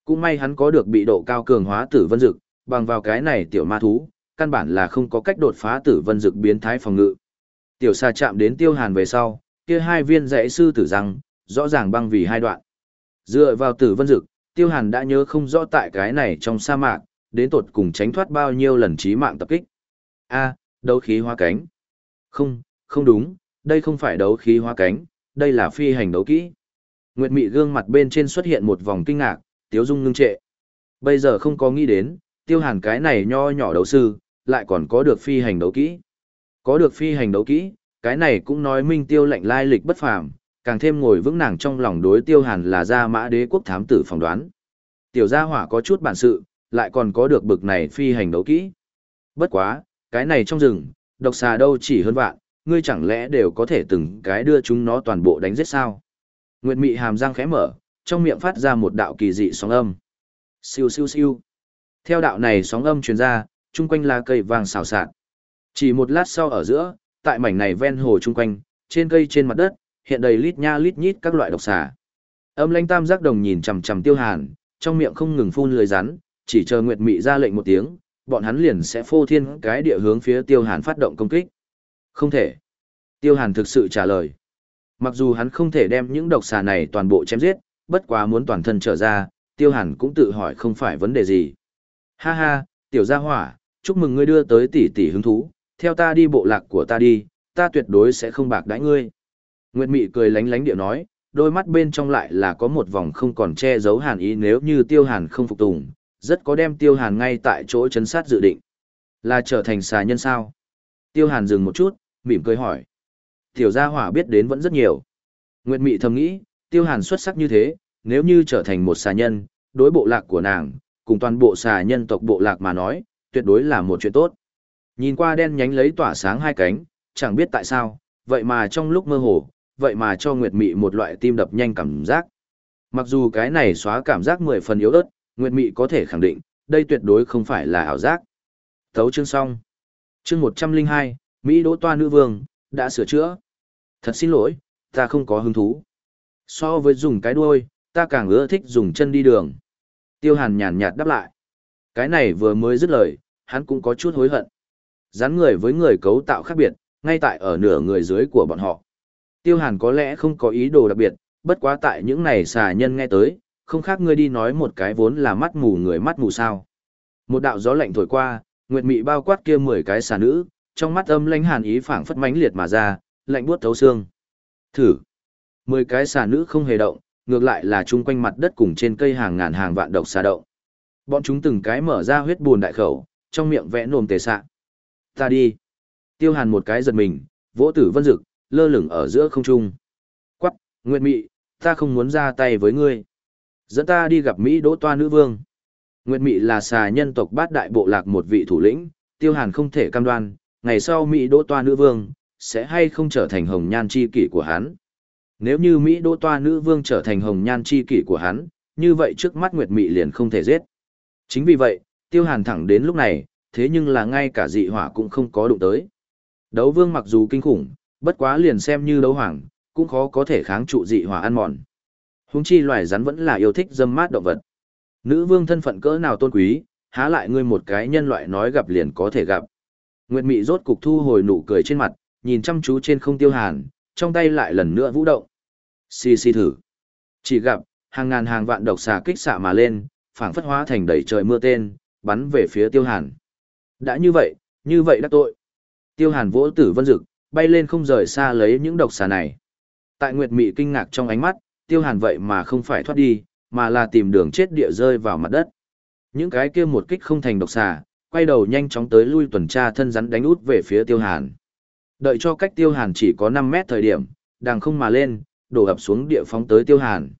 Cũng may hắn có được bị độ cao cường hóa tử vân dực, bằng vào cái này tiểu ma thú, căn bản là không có cách đột phá tử vân dực biến thái phòng ngự. Tiểu xa chạm đến tiêu hàn về sau, kia hai viên dãy sư tử răng, rõ ràng băng vì hai đoạn. Dựa vào tử vân dực, tiêu hàn đã nhớ không rõ tại cái này trong sa mạc, đến tột cùng tránh thoát bao nhiêu lần trí mạng tập kích. A, đấu khí hóa cánh. Không, không đúng, đây không phải đấu khí hóa cánh, đây là phi hành đấu kỹ. Nguyệt Mị gương mặt bên trên xuất hiện một vòng kinh ngạc, tiếu dung ngưng trệ. Bây giờ không có nghĩ đến, tiêu hàn cái này nho nhỏ đấu sư, lại còn có được phi hành đấu kỹ. Có được phi hành đấu kỹ, cái này cũng nói minh tiêu lệnh lai lịch bất phàm, càng thêm ngồi vững nàng trong lòng đối tiêu hàn là gia mã đế quốc thám tử phỏng đoán. Tiểu gia hỏa có chút bản sự, lại còn có được bực này phi hành đấu kỹ. Bất quá, cái này trong rừng, độc xà đâu chỉ hơn vạn, ngươi chẳng lẽ đều có thể từng cái đưa chúng nó toàn bộ đánh giết sao? Nguyệt mị hàm răng khẽ mở, trong miệng phát ra một đạo kỳ dị sóng âm. Siêu siêu siêu. Theo đạo này sóng âm truyền ra, chung quanh là cây vàng xào xạc. Chỉ một lát sau ở giữa, tại mảnh này ven hồ chung quanh, trên cây trên mặt đất, hiện đầy lít nha lít nhít các loại độc xà. Âm lãnh tam giác đồng nhìn chằm chằm Tiêu Hàn, trong miệng không ngừng phun lưỡi rắn, chỉ chờ Nguyệt Mị ra lệnh một tiếng, bọn hắn liền sẽ phô thiên cái địa hướng phía Tiêu Hàn phát động công kích. Không thể. Tiêu Hàn thực sự trả lời. Mặc dù hắn không thể đem những độc xà này toàn bộ chém giết, bất quá muốn toàn thân trở ra, Tiêu Hàn cũng tự hỏi không phải vấn đề gì. Ha ha, tiểu gia hỏa, chúc mừng ngươi đưa tới tỷ tỷ hứng thú, theo ta đi bộ lạc của ta đi, ta tuyệt đối sẽ không bạc đãi ngươi. Nguyệt Mị cười lánh lánh điệu nói, đôi mắt bên trong lại là có một vòng không còn che giấu hàn ý nếu như tiêu hàn không phục tùng, rất có đem tiêu hàn ngay tại chỗ chấn sát dự định. Là trở thành xà nhân sao? Tiêu hàn dừng một chút, mỉm cười hỏi. Tiểu gia hỏa biết đến vẫn rất nhiều. Nguyệt Mị thầm nghĩ, tiêu hàn xuất sắc như thế, nếu như trở thành một xà nhân, đối bộ lạc của nàng, cùng toàn bộ xà nhân tộc bộ lạc mà nói, tuyệt đối là một chuyện tốt. Nhìn qua đen nhánh lấy tỏa sáng hai cánh, chẳng biết tại sao, vậy mà trong lúc mơ hồ, vậy mà cho Nguyệt Mị một loại tim đập nhanh cảm giác. Mặc dù cái này xóa cảm giác mười phần yếu ớt, Nguyệt Mị có thể khẳng định, đây tuyệt đối không phải là ảo giác. Thấu chương xong. Chương một trăm linh hai, Mỹ Đỗ Toa Nữ Vương, đã sửa chữa. Thật xin lỗi, ta không có hứng thú. So với dùng cái đuôi, ta càng ưa thích dùng chân đi đường. Tiêu Hàn nhàn nhạt đáp lại. Cái này vừa mới dứt lời, hắn cũng có chút hối hận. Rắn người với người cấu tạo khác biệt, ngay tại ở nửa người dưới của bọn họ. Tiêu Hàn có lẽ không có ý đồ đặc biệt, bất quá tại những này xà nhân nghe tới, không khác ngươi đi nói một cái vốn là mắt mù người mắt mù sao. Một đạo gió lạnh thổi qua, nguyệt mị bao quát kia mười cái xà nữ, trong mắt âm lãnh hàn ý phảng phất mãnh liệt mà ra, lạnh buốt thấu xương. Thử. Mười cái xà nữ không hề động, ngược lại là chung quanh mặt đất cùng trên cây hàng ngàn hàng vạn độc xà động. Bọn chúng từng cái mở ra huyết buồn đại khẩu, trong miệng vẽ nồm tề sạ. Ta đi. Tiêu hàn một cái giật mình, vỗ tử vân dực, lơ lửng ở giữa không trung. Quắc, Nguyệt Mị, ta không muốn ra tay với ngươi. Dẫn ta đi gặp Mỹ đỗ toa nữ vương. Nguyệt Mị là xà nhân tộc bát đại bộ lạc một vị thủ lĩnh, tiêu hàn không thể cam đoan, ngày sau Mỹ đỗ toa nữ vương, sẽ hay không trở thành hồng nhan chi kỷ của hắn. Nếu như Mỹ đô toa nữ vương trở thành hồng nhan chi kỷ của hắn, như vậy trước mắt Nguyệt Mị liền không thể giết. Chính vì vậy, tiêu hàn thẳng đến lúc này, thế nhưng là ngay cả dị hỏa cũng không có đụng tới. Đấu vương mặc dù kinh khủng, bất quá liền xem như đấu hoàng, cũng khó có thể kháng trụ dị hỏa ăn mòn. Húng chi loài rắn vẫn là yêu thích dâm mát động vật. Nữ vương thân phận cỡ nào tôn quý, há lại ngươi một cái nhân loại nói gặp liền có thể gặp. Nguyệt Mị rốt cục thu hồi nụ cười trên mặt, nhìn chăm chú trên không tiêu hàn, trong tay lại lần nữa vũ động. Xì xì thử. Chỉ gặp, hàng ngàn hàng vạn độc xà kích xạ mà lên, phảng phất hóa thành đầy trời mưa tên, bắn về phía tiêu hàn. Đã như vậy, như vậy đã tội. Tiêu hàn vỗ tử vân dực, bay lên không rời xa lấy những độc xà này. Tại Nguyệt Mị kinh ngạc trong ánh mắt, tiêu hàn vậy mà không phải thoát đi, mà là tìm đường chết địa rơi vào mặt đất. Những cái kia một kích không thành độc xà, quay đầu nhanh chóng tới lui tuần tra thân rắn đánh út về phía tiêu hàn. Đợi cho cách tiêu hàn chỉ có 5 mét thời điểm, đằng không mà lên, đổ ập xuống địa phóng tới tiêu hàn.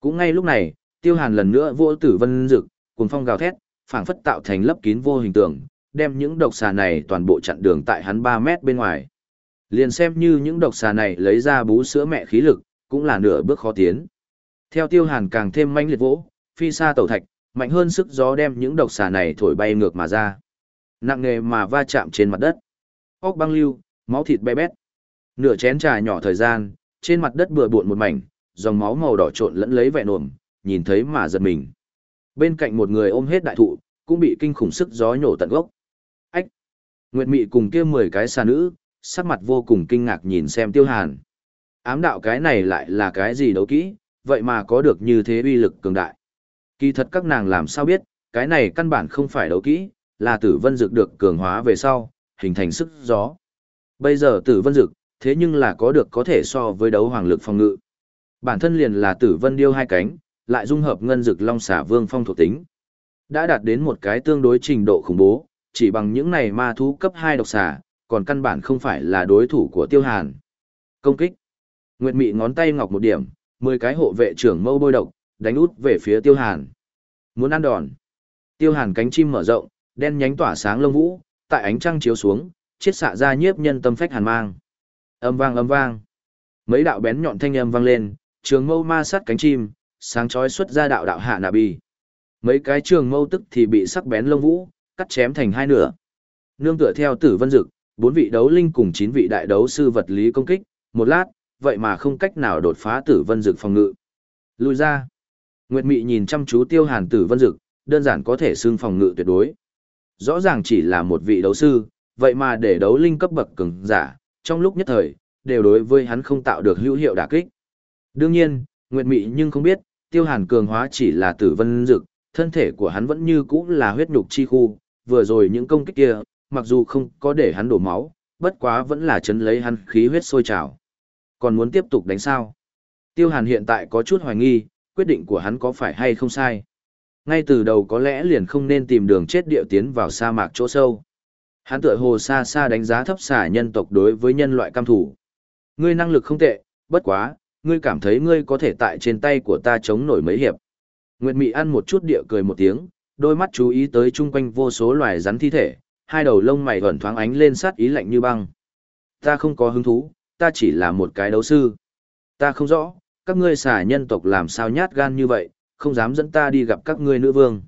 Cũng ngay lúc này, tiêu hàn lần nữa vỗ tử vân rực, cùng phong gào thét, phảng phất tạo thành lấp kín vô hình tượng, đem những độc xà này toàn bộ chặn đường tại hắn 3 mét bên ngoài. Liền xem như những độc xà này lấy ra bú sữa mẹ khí lực, cũng là nửa bước khó tiến. Theo tiêu hàn càng thêm manh liệt vỗ, phi xa tẩu thạch, mạnh hơn sức gió đem những độc xà này thổi bay ngược mà ra. Nặng nghề mà va chạm trên mặt đất. Ốc băng lưu, máu thịt bé bét. Nửa chén trà nhỏ thời gian, trên mặt đất bừa bộn một mảnh, dòng máu màu đỏ trộn lẫn lấy vẻ nồm, nhìn thấy mà giật mình. Bên cạnh một người ôm hết đại thụ, cũng bị kinh khủng sức gió nhổ tận gốc. Ách! Nguyệt Mị cùng kia 10 cái xà nữ, sắc mặt vô cùng kinh ngạc nhìn xem Tiêu Hàn. Ám đạo cái này lại là cái gì đấu kỹ, vậy mà có được như thế uy lực cường đại. Kỳ thật các nàng làm sao biết, cái này căn bản không phải đấu kỹ, là tử vân dược được cường hóa về sau, hình thành sức gió. Bây giờ tử vân dược, thế nhưng là có được có thể so với đấu hoàng lực phòng ngự. Bản thân liền là tử vân điêu hai cánh, lại dung hợp ngân dược long xả vương phong thuộc tính. Đã đạt đến một cái tương đối trình độ khủng bố, chỉ bằng những này ma thú cấp 2 độc xả, còn căn bản không phải là đối thủ của tiêu hàn. Công kích. Nguyệt Mị ngón tay ngọc một điểm, 10 cái hộ vệ trưởng mâu bôi độc, đánh út về phía tiêu hàn. Muốn ăn đòn. Tiêu hàn cánh chim mở rộng, đen nhánh tỏa sáng lông vũ, tại ánh trăng chiếu xuống, chiết xạ ra nhiếp nhân tâm phách hàn mang. Âm vang âm vang. Mấy đạo bén nhọn thanh âm vang lên, trường mâu ma sát cánh chim, sáng chói xuất ra đạo đạo hạ nạ bi. Mấy cái trường mâu tức thì bị sắc bén lông vũ, cắt chém thành hai nửa. Nương tựa theo tử vân dực, bốn vị đấu linh cùng chín vị đại đấu sư vật lý công kích, một lát, vậy mà không cách nào đột phá tử vân dực phòng ngự. lui ra. Nguyệt Mị nhìn chăm chú tiêu hàn tử vân dực, đơn giản có thể xưng phòng ngự tuyệt đối. Rõ ràng chỉ là một vị đấu sư, vậy mà để đấu linh cấp bậc cường giả, trong lúc nhất thời, đều đối với hắn không tạo được hữu hiệu đả kích. Đương nhiên, Nguyệt Mị nhưng không biết, tiêu hàn cường hóa chỉ là tử vân dực, thân thể của hắn vẫn như cũ là huyết nhục chi khu, vừa rồi những công kích kia, mặc dù không có để hắn đổ máu, bất quá vẫn là chấn lấy hắn khí huyết sôi trào. Còn muốn tiếp tục đánh sao? Tiêu Hàn hiện tại có chút hoài nghi, quyết định của hắn có phải hay không sai. Ngay từ đầu có lẽ liền không nên tìm đường chết địa tiến vào sa mạc chỗ sâu. Hắn tựa hồ xa xa đánh giá thấp xả nhân tộc đối với nhân loại cam thủ. Ngươi năng lực không tệ, bất quá, ngươi cảm thấy ngươi có thể tại trên tay của ta chống nổi mấy hiệp. Nguyệt Mị ăn một chút địa cười một tiếng, đôi mắt chú ý tới chung quanh vô số loài rắn thi thể, hai đầu lông mày thuần thoáng ánh lên sát ý lạnh như băng. Ta không có hứng thú, ta chỉ là một cái đấu sư. Ta không rõ, các ngươi xả nhân tộc làm sao nhát gan như vậy, không dám dẫn ta đi gặp các ngươi nữ vương.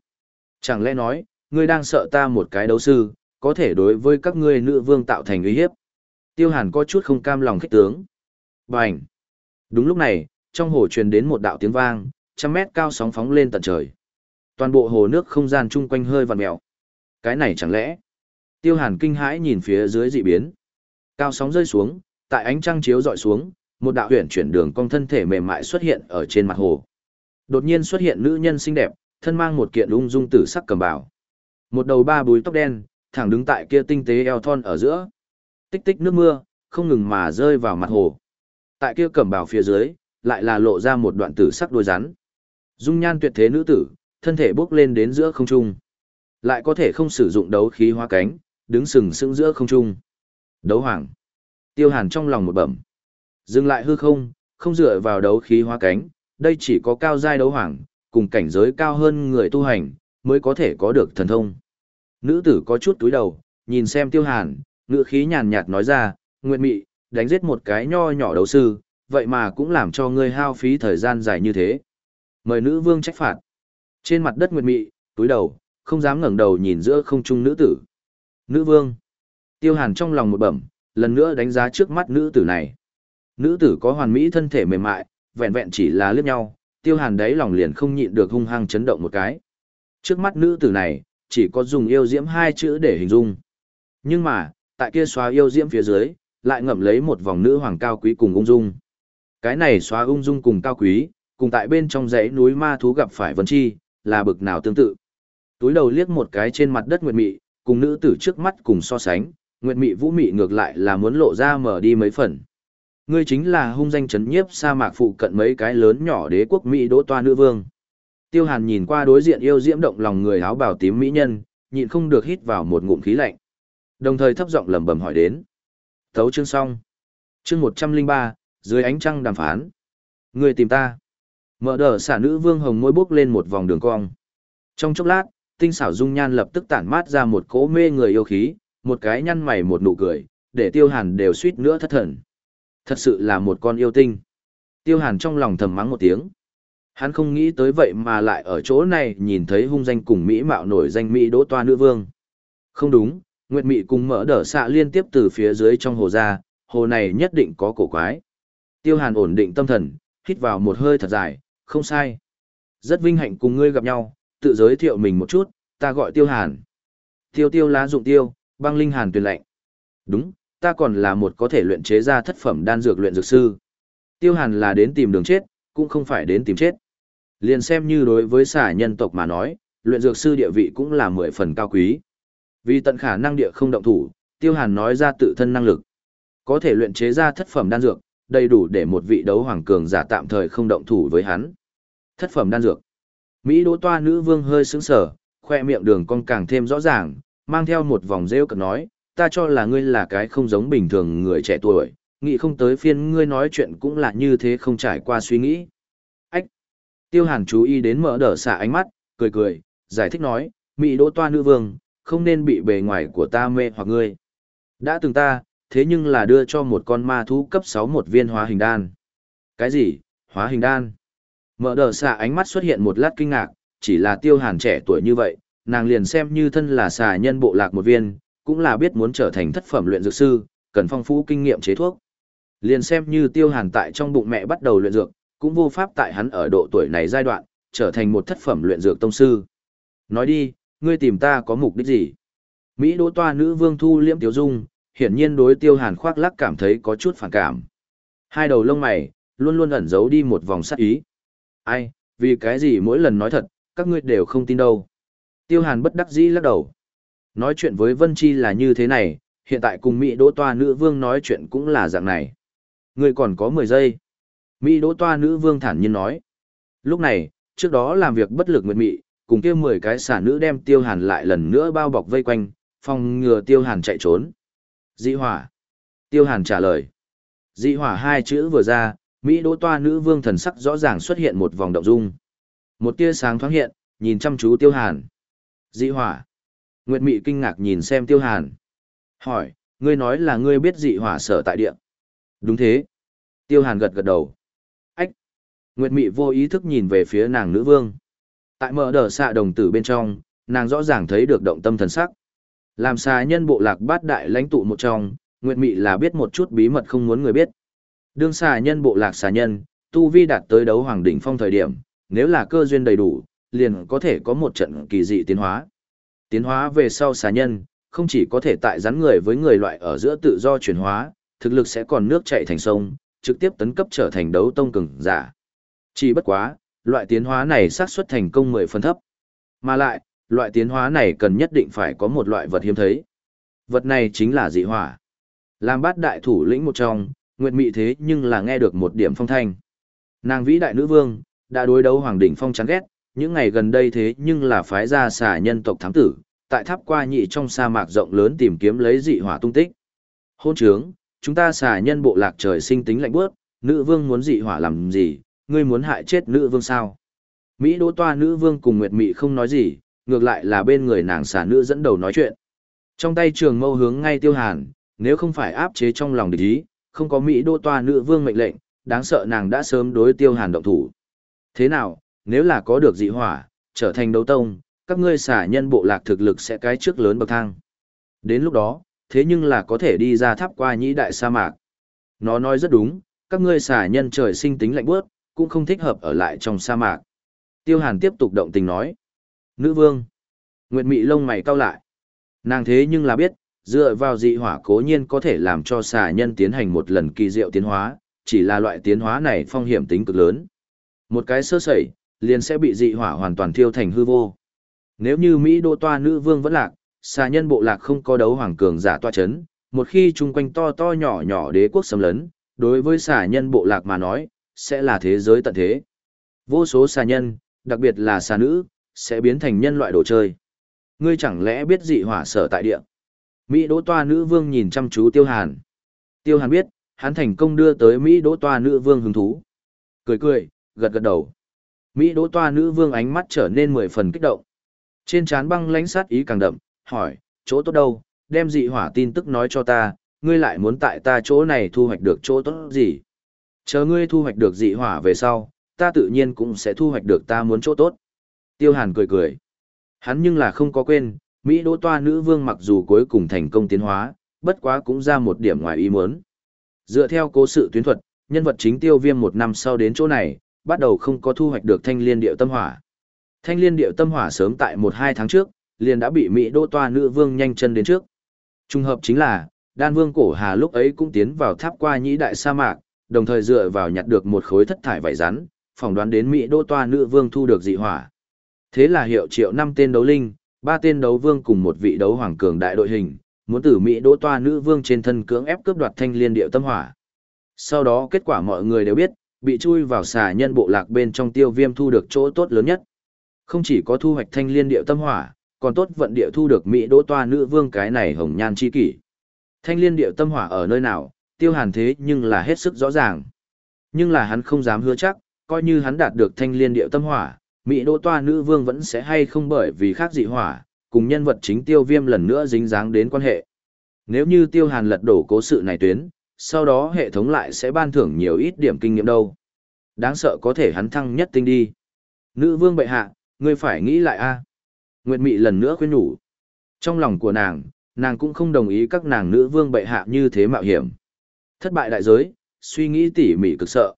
Chẳng lẽ nói, ngươi đang sợ ta một cái đấu sư, có thể đối với các ngươi nữ vương tạo thành uy hiếp. Tiêu hàn có chút không cam lòng khích tướng. Bành! Đúng lúc này, trong hồ truyền đến một đạo tiếng vang, trăm mét cao sóng phóng lên tận trời. Toàn bộ hồ nước không gian chung quanh hơi vằn mèo. Cái này chẳng lẽ Tiêu Hàn kinh hãi nhìn phía dưới dị biến. Cao sóng rơi xuống, tại ánh trăng chiếu dọi xuống, một đạo huyền chuyển đường cong thân thể mềm mại xuất hiện ở trên mặt hồ. Đột nhiên xuất hiện nữ nhân xinh đẹp, thân mang một kiện ung dung tử sắc cầm bảo. Một đầu ba búi tóc đen, thẳng đứng tại kia tinh tế eo thon ở giữa. Tích tích nước mưa, không ngừng mà rơi vào mặt hồ. Tại kia cẩm bào phía dưới, lại là lộ ra một đoạn tử sắc đôi rắn. Dung nhan tuyệt thế nữ tử, thân thể bốc lên đến giữa không trung. Lại có thể không sử dụng đấu khí hóa cánh, đứng sừng sững giữa không trung. Đấu hoàng. Tiêu hàn trong lòng một bẩm. Dừng lại hư không, không dựa vào đấu khí hóa cánh, đây chỉ có cao giai đấu hoàng, cùng cảnh giới cao hơn người tu hành, mới có thể có được thần thông. Nữ tử có chút túi đầu, nhìn xem tiêu hàn, ngựa khí nhàn nhạt nói ra, nguyện mị, đánh giết một cái nho nhỏ đấu sư, vậy mà cũng làm cho ngươi hao phí thời gian dài như thế. Mời nữ vương trách phạt. Trên mặt đất nguyệt mị, túi đầu, không dám ngẩng đầu nhìn giữa không trung nữ tử. Nữ vương. Tiêu hàn trong lòng một bẩm, lần nữa đánh giá trước mắt nữ tử này. Nữ tử có hoàn mỹ thân thể mềm mại, vẹn vẹn chỉ là liếc nhau, tiêu hàn đấy lòng liền không nhịn được hung hăng chấn động một cái. Trước mắt nữ tử này, chỉ có dùng yêu diễm hai chữ để hình dung. Nhưng mà, tại kia xóa yêu diễm phía dưới, lại ngậm lấy một vòng nữ hoàng cao quý cùng ung dung. Cái này xóa ung dung cùng cao quý, cùng tại bên trong dãy núi ma thú gặp phải vân chi, là bực nào tương tự. Túi đầu liếc một cái trên mặt đất nguyệt mị, cùng nữ tử trước mắt cùng so sánh, nguyệt mị vũ mị ngược lại là muốn lộ ra mở đi mấy phần. Ngươi chính là hung danh chấn nhiếp sa mạc phụ cận mấy cái lớn nhỏ đế quốc Mỹ đỗ toa nữ vương. Tiêu Hàn nhìn qua đối diện yêu diễm động lòng người áo bào tím mỹ nhân, nhịn không được hít vào một ngụm khí lạnh. Đồng thời thấp giọng lẩm bẩm hỏi đến. Thấu chương xong. Chương một trăm linh ba dưới ánh trăng đàm phán. Người tìm ta. Mở đờ xả nữ vương hồng môi bốc lên một vòng đường cong. Trong chốc lát, tinh xảo dung nhan lập tức tản mát ra một cỗ mê người yêu khí, một cái nhăn mày một nụ cười, để tiêu hàn đều suýt nữa thất thần. Thật sự là một con yêu tinh. Tiêu hàn trong lòng thầm mắng một tiếng. Hắn không nghĩ tới vậy mà lại ở chỗ này nhìn thấy hung danh cùng Mỹ mạo nổi danh Mỹ đỗ toa nữ vương. Không đúng, Nguyệt Mị cùng mở đờ xạ liên tiếp từ phía dưới trong hồ ra, hồ này nhất định có cổ quái. Tiêu Hàn ổn định tâm thần, hít vào một hơi thật dài, không sai. Rất vinh hạnh cùng ngươi gặp nhau, tự giới thiệu mình một chút, ta gọi Tiêu Hàn. Tiêu tiêu lá dụng tiêu, băng linh hàn tuyền lệnh. Đúng, ta còn là một có thể luyện chế ra thất phẩm đan dược luyện dược sư. Tiêu Hàn là đến tìm đường chết, cũng không phải đến tìm chết. Liền xem như đối với xả nhân tộc mà nói, luyện dược sư địa vị cũng là mười phần cao quý. Vì tận khả năng địa không động thủ, Tiêu Hàn nói ra tự thân năng lực. Có thể luyện chế ra thất phẩm đan dược, đầy đủ để một vị đấu hoàng cường giả tạm thời không động thủ với hắn. Thất phẩm đan dược. Mỹ Đỗ Toa nữ vương hơi sững sờ, khoe miệng đường cong càng thêm rõ ràng, mang theo một vòng rêu cực nói, ta cho là ngươi là cái không giống bình thường người trẻ tuổi, nghĩ không tới phiên ngươi nói chuyện cũng là như thế không trải qua suy nghĩ. Tiêu hàn chú ý đến mở đỡ xả ánh mắt, cười cười, giải thích nói, Mỹ Đỗ Toa nữ vương, không nên bị bề ngoài của ta mê hoặc ngươi. Đã từng ta, thế nhưng là đưa cho một con ma thú cấp 6 một viên hóa hình đan. Cái gì? Hóa hình đan? Mở đờ xả ánh mắt xuất hiện một lát kinh ngạc, chỉ là tiêu hàn trẻ tuổi như vậy, nàng liền xem như thân là xà nhân bộ lạc một viên, cũng là biết muốn trở thành thất phẩm luyện dược sư, cần phong phú kinh nghiệm chế thuốc. Liền xem như tiêu hàn tại trong bụng mẹ bắt đầu luyện dược, cũng vô pháp tại hắn ở độ tuổi này giai đoạn, trở thành một thất phẩm luyện dược tông sư. Nói đi, ngươi tìm ta có mục đích gì? Mỹ đỗ toa nữ vương thu liễm tiểu dung, hiển nhiên đối tiêu hàn khoác lắc cảm thấy có chút phản cảm. Hai đầu lông mày, luôn luôn ẩn giấu đi một vòng sát ý. Ai, vì cái gì mỗi lần nói thật, các ngươi đều không tin đâu. Tiêu hàn bất đắc dĩ lắc đầu. Nói chuyện với Vân Chi là như thế này, hiện tại cùng Mỹ đỗ toa nữ vương nói chuyện cũng là dạng này. Ngươi còn có 10 giây. Mỹ đỗ toa nữ vương thản nhiên nói. Lúc này, trước đó làm việc bất lực nguyệt mị, cùng kia 10 cái xả nữ đem tiêu hàn lại lần nữa bao bọc vây quanh, phòng ngừa tiêu hàn chạy trốn. Dị hỏa. Tiêu hàn trả lời. Dị hỏa hai chữ vừa ra, Mỹ đỗ toa nữ vương thần sắc rõ ràng xuất hiện một vòng động dung. Một tia sáng thoáng hiện, nhìn chăm chú tiêu hàn. Dị hỏa. Nguyệt Mị kinh ngạc nhìn xem tiêu hàn. Hỏi, ngươi nói là ngươi biết dị hỏa sở tại địa. Đúng thế. Tiêu hàn gật gật đầu. Nguyệt Mị vô ý thức nhìn về phía nàng nữ vương. Tại mở đờ xạ đồng tử bên trong, nàng rõ ràng thấy được động tâm thần sắc. Làm xà nhân bộ lạc bát đại lãnh tụ một trong, Nguyệt Mị là biết một chút bí mật không muốn người biết. Đương xà nhân bộ lạc xà nhân, tu vi đạt tới đấu hoàng đỉnh phong thời điểm, nếu là cơ duyên đầy đủ, liền có thể có một trận kỳ dị tiến hóa. Tiến hóa về sau xà nhân, không chỉ có thể tại rắn người với người loại ở giữa tự do chuyển hóa, thực lực sẽ còn nước chảy thành sông, trực tiếp tấn cấp trở thành đấu tông cường giả. Chỉ bất quá, loại tiến hóa này xác suất thành công 10 phần thấp. Mà lại, loại tiến hóa này cần nhất định phải có một loại vật hiếm thấy. Vật này chính là dị hỏa. Làm bát đại thủ lĩnh một trong, Nguyệt Mị thế nhưng là nghe được một điểm phong thanh. Nàng vĩ đại nữ vương, đã đối đấu Hoàng đỉnh phong chán ghét, những ngày gần đây thế nhưng là phái ra xả nhân tộc thám tử, tại tháp qua nhị trong sa mạc rộng lớn tìm kiếm lấy dị hỏa tung tích. Hôn trướng, chúng ta xả nhân bộ lạc trời sinh tính lạnh bước, nữ vương muốn dị hỏa làm gì, ngươi muốn hại chết nữ vương sao? Mỹ đỗ toa nữ vương cùng Nguyệt Mị không nói gì, ngược lại là bên người nàng xà nữ dẫn đầu nói chuyện. Trong tay trường mâu hướng ngay tiêu hàn, nếu không phải áp chế trong lòng địch ý, không có Mỹ đỗ toa nữ vương mệnh lệnh, đáng sợ nàng đã sớm đối tiêu hàn động thủ. Thế nào, nếu là có được dị hỏa, trở thành đấu tông, các ngươi xả nhân bộ lạc thực lực sẽ cái trước lớn bậc thang. Đến lúc đó, thế nhưng là có thể đi ra tháp qua nhĩ đại sa mạc. Nó nói rất đúng, các ngươi xả nhân trời sinh tính lạnh bước, cũng không thích hợp ở lại trong sa mạc. Tiêu Hàn tiếp tục động tình nói. Nữ vương. Nguyệt Mị lông mày cau lại. Nàng thế nhưng là biết, dựa vào dị hỏa cố nhiên có thể làm cho xà nhân tiến hành một lần kỳ diệu tiến hóa, chỉ là loại tiến hóa này phong hiểm tính cực lớn. Một cái sơ sẩy, liền sẽ bị dị hỏa hoàn toàn thiêu thành hư vô. Nếu như Mỹ đô toa nữ vương vẫn lạc, xà nhân bộ lạc không có đấu hoàng cường giả toa chấn, một khi chung quanh to to nhỏ nhỏ đế quốc xâm lấn, đối với xà nhân bộ lạc mà nói, sẽ là thế giới tận thế. Vô số xà nhân, đặc biệt là xà nữ, sẽ biến thành nhân loại đồ chơi. Ngươi chẳng lẽ biết dị hỏa sở tại địa? Mỹ đỗ toa nữ vương nhìn chăm chú Tiêu Hàn. Tiêu Hàn biết, hắn thành công đưa tới Mỹ đỗ toa nữ vương hứng thú. Cười cười, gật gật đầu. Mỹ đỗ toa nữ vương ánh mắt trở nên mười phần kích động. Trên trán băng lãnh sát ý càng đậm, hỏi, chỗ tốt đâu, đem dị hỏa tin tức nói cho ta, ngươi lại muốn tại ta chỗ này thu hoạch được chỗ tốt gì? Chờ ngươi thu hoạch được dị hỏa về sau, ta tự nhiên cũng sẽ thu hoạch được ta muốn chỗ tốt. Tiêu Hàn cười cười. Hắn nhưng là không có quên, Mỹ đỗ toa nữ vương mặc dù cuối cùng thành công tiến hóa, bất quá cũng ra một điểm ngoài ý muốn. Dựa theo cố sự tuyến thuật, nhân vật chính tiêu viêm một năm sau đến chỗ này, bắt đầu không có thu hoạch được thanh liên điệu tâm hỏa. Thanh liên điệu tâm hỏa sớm tại một hai tháng trước, liền đã bị Mỹ đô toa nữ vương nhanh chân đến trước. Trung hợp chính là, đan vương cổ hà lúc ấy cũng tiến vào tháp qua nhĩ đại sa mạc, đồng thời dựa vào nhặt được một khối thất thải vải rắn, phỏng đoán đến Mỹ đô toa nữ vương thu được dị hỏa. Thế là hiệu triệu năm tên đấu linh, ba tên đấu vương cùng một vị đấu hoàng cường đại đội hình, muốn từ Mỹ đô toa nữ vương trên thân cưỡng ép cướp đoạt thanh liên điệu tâm hỏa. Sau đó kết quả mọi người đều biết, bị chui vào xà nhân bộ lạc bên trong tiêu viêm thu được chỗ tốt lớn nhất. Không chỉ có thu hoạch thanh liên điệu tâm hỏa, còn tốt vận địa thu được Mỹ đỗ toa nữ vương cái này hồng nhan chi kỷ. Thanh liên điệu tâm hỏa ở nơi nào, tiêu hàn thế nhưng là hết sức rõ ràng. Nhưng là hắn không dám hứa chắc, coi như hắn đạt được thanh liên điệu tâm hỏa, Mỹ đỗ toa nữ vương vẫn sẽ hay không bởi vì khác dị hỏa, cùng nhân vật chính tiêu viêm lần nữa dính dáng đến quan hệ. Nếu như tiêu hàn lật đổ cố sự này tuyến, sau đó hệ thống lại sẽ ban thưởng nhiều ít điểm kinh nghiệm đâu. Đáng sợ có thể hắn thăng nhất tinh đi. Nữ vương bệ hạ, ngươi phải nghĩ lại a. À. Nguyệt Mị lần nữa khuyên nhủ. Trong lòng của nàng, nàng cũng không đồng ý các nàng nữ vương bệ hạ như thế mạo hiểm. Thất bại đại giới, suy nghĩ tỉ mỉ cực sợ.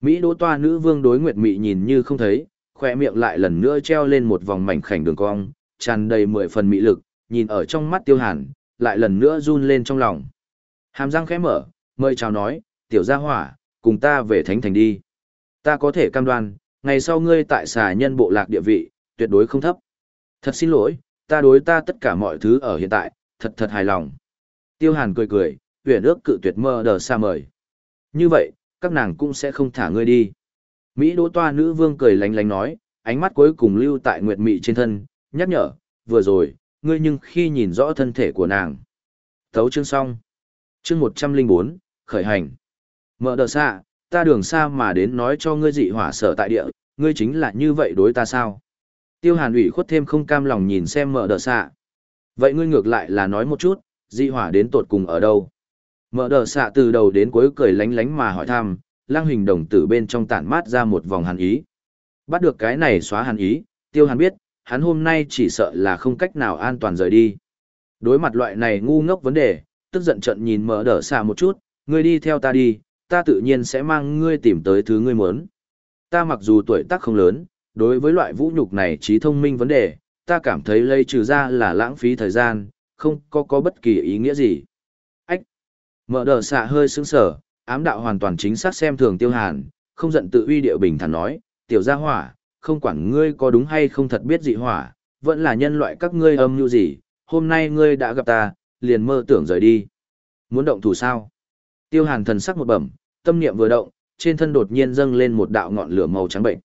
Mỹ đỗ toa nữ vương đối Nguyệt Mị nhìn như không thấy, khoe miệng lại lần nữa treo lên một vòng mảnh khảnh đường cong, tràn đầy mười phần mỹ lực, nhìn ở trong mắt tiêu hàn, lại lần nữa run lên trong lòng. Hàm răng khẽ mở, mời chào nói, tiểu gia hỏa, cùng ta về thánh thành đi. Ta có thể cam đoan, ngày sau ngươi tại xà nhân bộ lạc địa vị, tuyệt đối không thấp. Thật xin lỗi, ta đối ta tất cả mọi thứ ở hiện tại, thật thật hài lòng. Tiêu hàn cười cười, huyền ước cự tuyệt mơ đờ xa mời. Như vậy, các nàng cũng sẽ không thả ngươi đi. Mỹ đỗ toa nữ vương cười lánh lánh nói, ánh mắt cuối cùng lưu tại nguyệt mị trên thân, nhắc nhở, vừa rồi, ngươi nhưng khi nhìn rõ thân thể của nàng. Thấu chương xong chương một trăm linh bốn khởi hành mở đờ xa ta đường xa mà đến nói cho ngươi dị hỏa sở tại địa ngươi chính là như vậy đối ta sao tiêu hàn ủy khuất thêm không cam lòng nhìn xem mở đờ xa vậy ngươi ngược lại là nói một chút dị hỏa đến tột cùng ở đâu mở đờ xạ từ đầu đến cuối cười lánh lánh mà hỏi thăm lang hình đồng tử bên trong tản mát ra một vòng hàn ý bắt được cái này xóa hàn ý tiêu hàn biết hắn hôm nay chỉ sợ là không cách nào an toàn rời đi đối mặt loại này ngu ngốc vấn đề tức giận trận nhìn mở đờ xạ một chút, ngươi đi theo ta đi, ta tự nhiên sẽ mang ngươi tìm tới thứ ngươi muốn. Ta mặc dù tuổi tác không lớn, đối với loại vũ nhục này trí thông minh vấn đề, ta cảm thấy lây trừ ra là lãng phí thời gian, không có có bất kỳ ý nghĩa gì. Mở đờ xạ hơi sững sờ, ám đạo hoàn toàn chính xác xem thường tiêu hàn, không giận tự uy điệu bình thản nói, tiểu gia hỏa, không quản ngươi có đúng hay không thật biết dị hỏa, vẫn là nhân loại các ngươi âm như gì, hôm nay ngươi đã gặp ta, liền mơ tưởng rời đi. Muốn động thủ sao? Tiêu hàn thần sắc một bẩm, tâm niệm vừa động, trên thân đột nhiên dâng lên một đạo ngọn lửa màu trắng bệnh.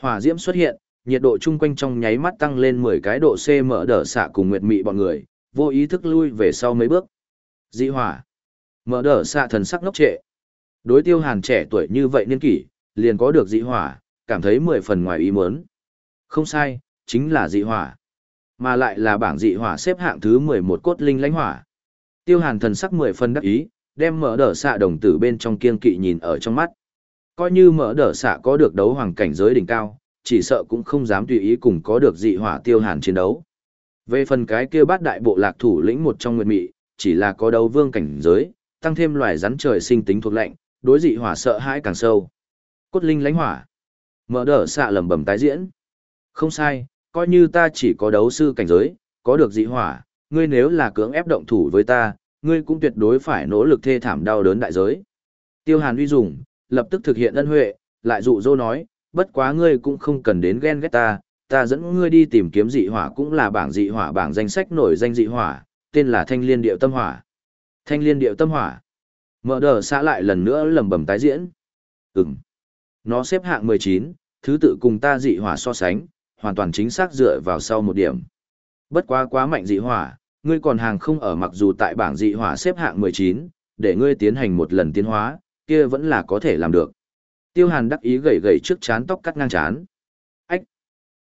Hỏa diễm xuất hiện, nhiệt độ chung quanh trong nháy mắt tăng lên 10 cái độ C mở đỡ xạ cùng nguyệt mị bọn người, vô ý thức lui về sau mấy bước. Dị hỏa. Mở đỡ xạ thần sắc ngốc trệ. Đối tiêu hàn trẻ tuổi như vậy niên kỷ, liền có được dị hỏa, cảm thấy 10 phần ngoài ý muốn. Không sai, chính là dị hỏa. Mà lại là bảng dị hỏa xếp hạng thứ 11 cốt linh lãnh hỏa. Tiêu hàn thần sắc 10 phần đắc ý, đem mở đỡ xạ đồng tử bên trong kiên kỵ nhìn ở trong mắt. Coi như mở đỡ xạ có được đấu hoàng cảnh giới đỉnh cao, chỉ sợ cũng không dám tùy ý cùng có được dị hỏa tiêu hàn chiến đấu. Về phần cái kia bát đại bộ lạc thủ lĩnh một trong nguyệt mị, chỉ là có đấu vương cảnh giới, tăng thêm loài rắn trời sinh tính thuộc lạnh, đối dị hỏa sợ hãi càng sâu. Cốt linh lãnh hỏa. Mở đỡ xạ lầm bầm tái diễn. Không sai, coi như ta chỉ có đấu sư cảnh giới, có được dị hỏa, ngươi nếu là cưỡng ép động thủ với ta, ngươi cũng tuyệt đối phải nỗ lực thê thảm đau đớn đại giới. Tiêu Hàn uy dùng, lập tức thực hiện ân huệ, lại dụ dỗ nói, bất quá ngươi cũng không cần đến ghen ghét ta, ta dẫn ngươi đi tìm kiếm dị hỏa cũng là bảng dị hỏa bảng danh sách nổi danh dị hỏa, tên là Thanh Liên Điệu Tâm Hỏa. Thanh Liên Điệu Tâm Hỏa. Mở đờ xã lại lần nữa lầm bầm tái diễn. Ừm. Nó xếp hạng 19, thứ tự cùng ta dị hỏa so sánh, hoàn toàn chính xác dựa vào sau một điểm. Bất quá quá mạnh dị hỏa, ngươi còn hàng không ở mặc dù tại bảng dị hỏa xếp hạng 19, để ngươi tiến hành một lần tiến hóa, kia vẫn là có thể làm được. Tiêu Hàn đắc ý gầy gầy trước chán tóc cắt ngang chán. Ách!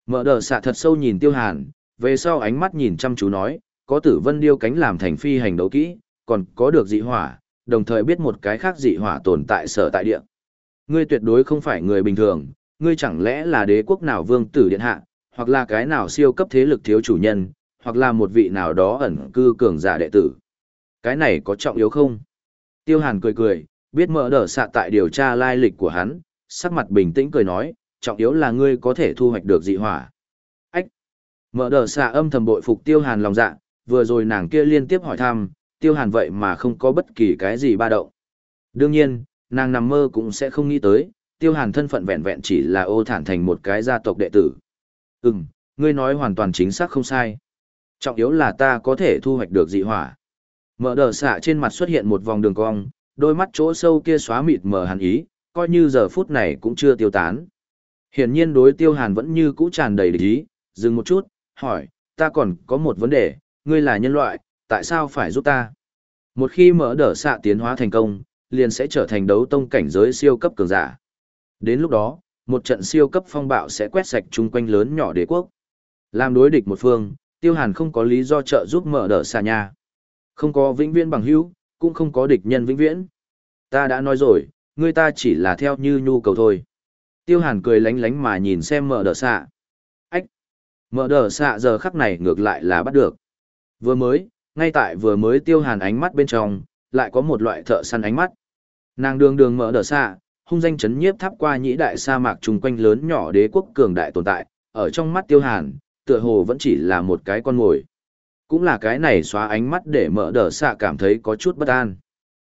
Mở đờ xạ thật sâu nhìn Tiêu Hàn, về sau ánh mắt nhìn chăm chú nói, có tử vân điêu cánh làm thành phi hành đấu kỹ, còn có được dị hỏa, đồng thời biết một cái khác dị hỏa tồn tại sở tại địa. Ngươi tuyệt đối không phải người bình thường, ngươi chẳng lẽ là đế quốc nào vương tử điện hạ, hoặc là cái nào siêu cấp thế lực thiếu chủ nhân, hoặc là một vị nào đó ẩn cư cường giả đệ tử. Cái này có trọng yếu không? Tiêu Hàn cười cười, biết mở đờ xạ tại điều tra lai lịch của hắn, sắc mặt bình tĩnh cười nói, trọng yếu là ngươi có thể thu hoạch được dị hỏa. Ách! Mở đờ xạ âm thầm bội phục Tiêu Hàn lòng dạ, vừa rồi nàng kia liên tiếp hỏi thăm, Tiêu Hàn vậy mà không có bất kỳ cái gì ba động. Đương nhiên, nàng nằm mơ cũng sẽ không nghĩ tới, Tiêu Hàn thân phận vẹn vẹn chỉ là ô thản thành một cái gia tộc đệ tử. Ừm, ngươi nói hoàn toàn chính xác không sai. Trọng yếu là ta có thể thu hoạch được dị hỏa. Mở đờ xạ trên mặt xuất hiện một vòng đường cong, đôi mắt chỗ sâu kia xóa mịt mờ hàn ý, coi như giờ phút này cũng chưa tiêu tán. Hiển nhiên đối tiêu hàn vẫn như cũ tràn đầy ý, dừng một chút, hỏi, ta còn có một vấn đề, ngươi là nhân loại, tại sao phải giúp ta? Một khi mở đờ xạ tiến hóa thành công, liền sẽ trở thành đấu tông cảnh giới siêu cấp cường giả. Đến lúc đó, một trận siêu cấp phong bạo sẽ quét sạch chung quanh lớn nhỏ đế quốc. Làm đối địch một phương, tiêu hàn không có lý do trợ giúp mở đỡ xạ nhà. Không có vĩnh viễn bằng hữu, cũng không có địch nhân vĩnh viễn. Ta đã nói rồi, người ta chỉ là theo như nhu cầu thôi. Tiêu hàn cười lánh lánh mà nhìn xem mở đỡ xạ. Ách! Mở đỡ xạ giờ khắc này ngược lại là bắt được. Vừa mới, ngay tại vừa mới tiêu hàn ánh mắt bên trong, lại có một loại thợ săn ánh mắt. Nàng đường đường mở đờ xa, hung danh chấn nhiếp tháp qua nhĩ đại sa mạc chung quanh lớn nhỏ đế quốc cường đại tồn tại, ở trong mắt tiêu hàn, tựa hồ vẫn chỉ là một cái con mồi. Cũng là cái này xóa ánh mắt để mở đờ xa cảm thấy có chút bất an.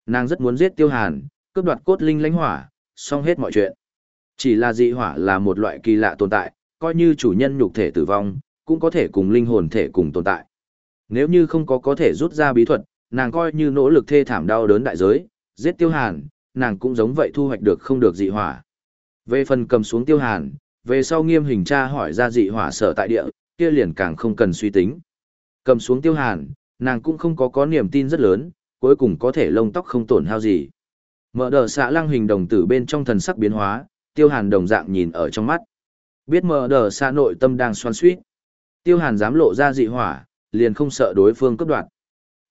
Nàng rất muốn giết tiêu hàn, cướp đoạt cốt linh lãnh hỏa, xong hết mọi chuyện. Chỉ là dị hỏa là một loại kỳ lạ tồn tại, coi như chủ nhân nhục thể tử vong, cũng có thể cùng linh hồn thể cùng tồn tại. Nếu như không có có thể rút ra bí thuật, nàng coi như nỗ lực thê thảm đau đớn đại giới, giết tiêu hàn, nàng cũng giống vậy thu hoạch được không được dị hỏa. Về phần cầm xuống tiêu hàn, về sau nghiêm hình tra hỏi ra dị hỏa sở tại địa, kia liền càng không cần suy tính. Cầm xuống tiêu hàn, nàng cũng không có có niềm tin rất lớn, cuối cùng có thể lông tóc không tổn hao gì. Mở đờ xạ lăng hình đồng tử bên trong thần sắc biến hóa, tiêu hàn đồng dạng nhìn ở trong mắt. Biết mở đờ xạ nội tâm đang xoan suýt. Tiêu hàn dám lộ ra dị hỏa, liền không sợ đối phương cướp đoạt.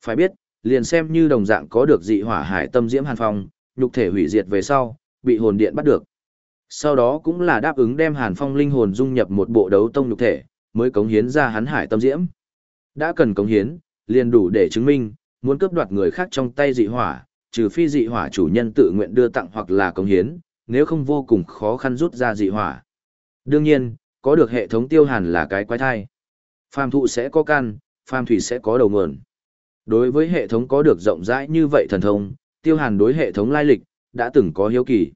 Phải biết, liền xem như đồng dạng có được dị hỏa hải tâm diễm hàn phong, nhục thể hủy diệt về sau, bị hồn điện bắt được. Sau đó cũng là đáp ứng đem Hàn Phong linh hồn dung nhập một bộ đấu tông nhục thể, mới cống hiến ra hắn hải tâm diễm. Đã cần cống hiến, liền đủ để chứng minh, muốn cướp đoạt người khác trong tay dị hỏa, trừ phi dị hỏa chủ nhân tự nguyện đưa tặng hoặc là cống hiến, nếu không vô cùng khó khăn rút ra dị hỏa. Đương nhiên, có được hệ thống tiêu hàn là cái quái thai. Phàm thụ sẽ có căn, phàm thủy sẽ có đầu nguồn. Đối với hệ thống có được rộng rãi như vậy thần thông, Tiêu Hàn đối hệ thống lai lịch, đã từng có hiếu kỳ.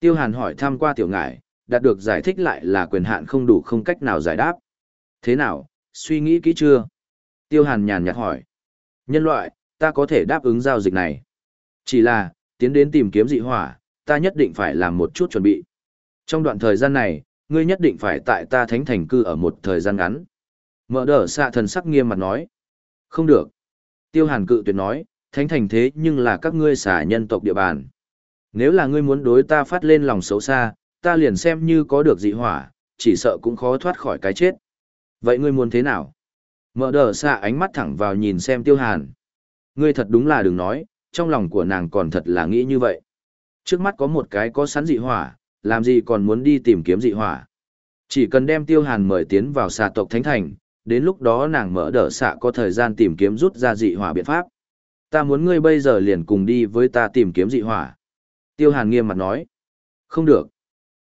Tiêu Hàn hỏi thăm qua tiểu ngải, đạt được giải thích lại là quyền hạn không đủ không cách nào giải đáp. Thế nào, suy nghĩ kỹ chưa? Tiêu Hàn nhàn nhạt hỏi. Nhân loại, ta có thể đáp ứng giao dịch này. Chỉ là, tiến đến tìm kiếm dị hỏa, ta nhất định phải làm một chút chuẩn bị. Trong đoạn thời gian này, ngươi nhất định phải tại ta thánh thành cư ở một thời gian ngắn. Mở đỡ xạ thần sắc nghiêm mặt nói. Không được. Tiêu hàn cự tuyệt nói, thánh thành thế nhưng là các ngươi xả nhân tộc địa bàn. Nếu là ngươi muốn đối ta phát lên lòng xấu xa, ta liền xem như có được dị hỏa, chỉ sợ cũng khó thoát khỏi cái chết. Vậy ngươi muốn thế nào? Mở đờ xạ ánh mắt thẳng vào nhìn xem tiêu hàn. Ngươi thật đúng là đừng nói, trong lòng của nàng còn thật là nghĩ như vậy. Trước mắt có một cái có sẵn dị hỏa, làm gì còn muốn đi tìm kiếm dị hỏa. Chỉ cần đem tiêu hàn mời tiến vào xà tộc Thánh Thành, đến lúc đó nàng mở đỡ xạ có thời gian tìm kiếm rút ra dị hỏa biện pháp. Ta muốn ngươi bây giờ liền cùng đi với ta tìm kiếm dị hỏa. Tiêu hàn nghiêm mặt nói. Không được.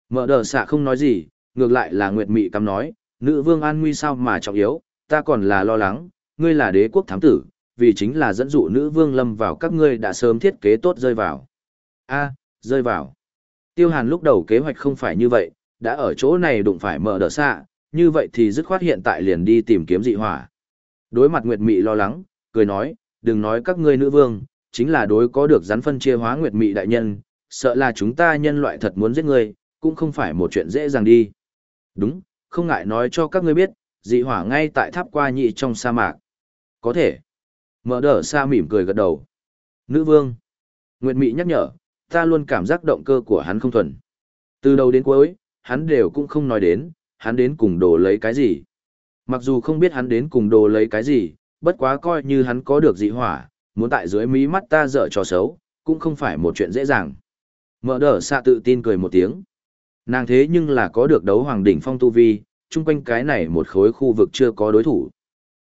Mở đỡ xạ không nói gì, ngược lại là Nguyệt Mị cắm nói, nữ vương an nguy sao mà trọng yếu, ta còn là lo lắng, ngươi là đế quốc thám tử, vì chính là dẫn dụ nữ vương lâm vào các ngươi đã sớm thiết kế tốt rơi vào. A, rơi vào. Tiêu Hàn lúc đầu kế hoạch không phải như vậy, đã ở chỗ này đụng phải mở đỡ xạ, như vậy thì dứt khoát hiện tại liền đi tìm kiếm dị hỏa. Đối mặt Nguyệt Mị lo lắng, cười nói, đừng nói các ngươi nữ vương, chính là đối có được rắn phân chia hóa Nguyệt Mị đại nhân, sợ là chúng ta nhân loại thật muốn giết ngươi, cũng không phải một chuyện dễ dàng đi. Đúng, không ngại nói cho các ngươi biết, dị hỏa ngay tại tháp qua nhị trong sa mạc. Có thể. Mở đỡ xa mỉm cười gật đầu. Nữ vương. Nguyệt Mị nhắc nhở, ta luôn cảm giác động cơ của hắn không thuần. Từ đầu đến cuối, hắn đều cũng không nói đến, hắn đến cùng đồ lấy cái gì. Mặc dù không biết hắn đến cùng đồ lấy cái gì, bất quá coi như hắn có được dị hỏa, muốn tại dưới mí mắt ta dở trò xấu, cũng không phải một chuyện dễ dàng. Mở đỡ xạ tự tin cười một tiếng. Nàng thế nhưng là có được đấu hoàng đỉnh phong tu vi, chung quanh cái này một khối khu vực chưa có đối thủ.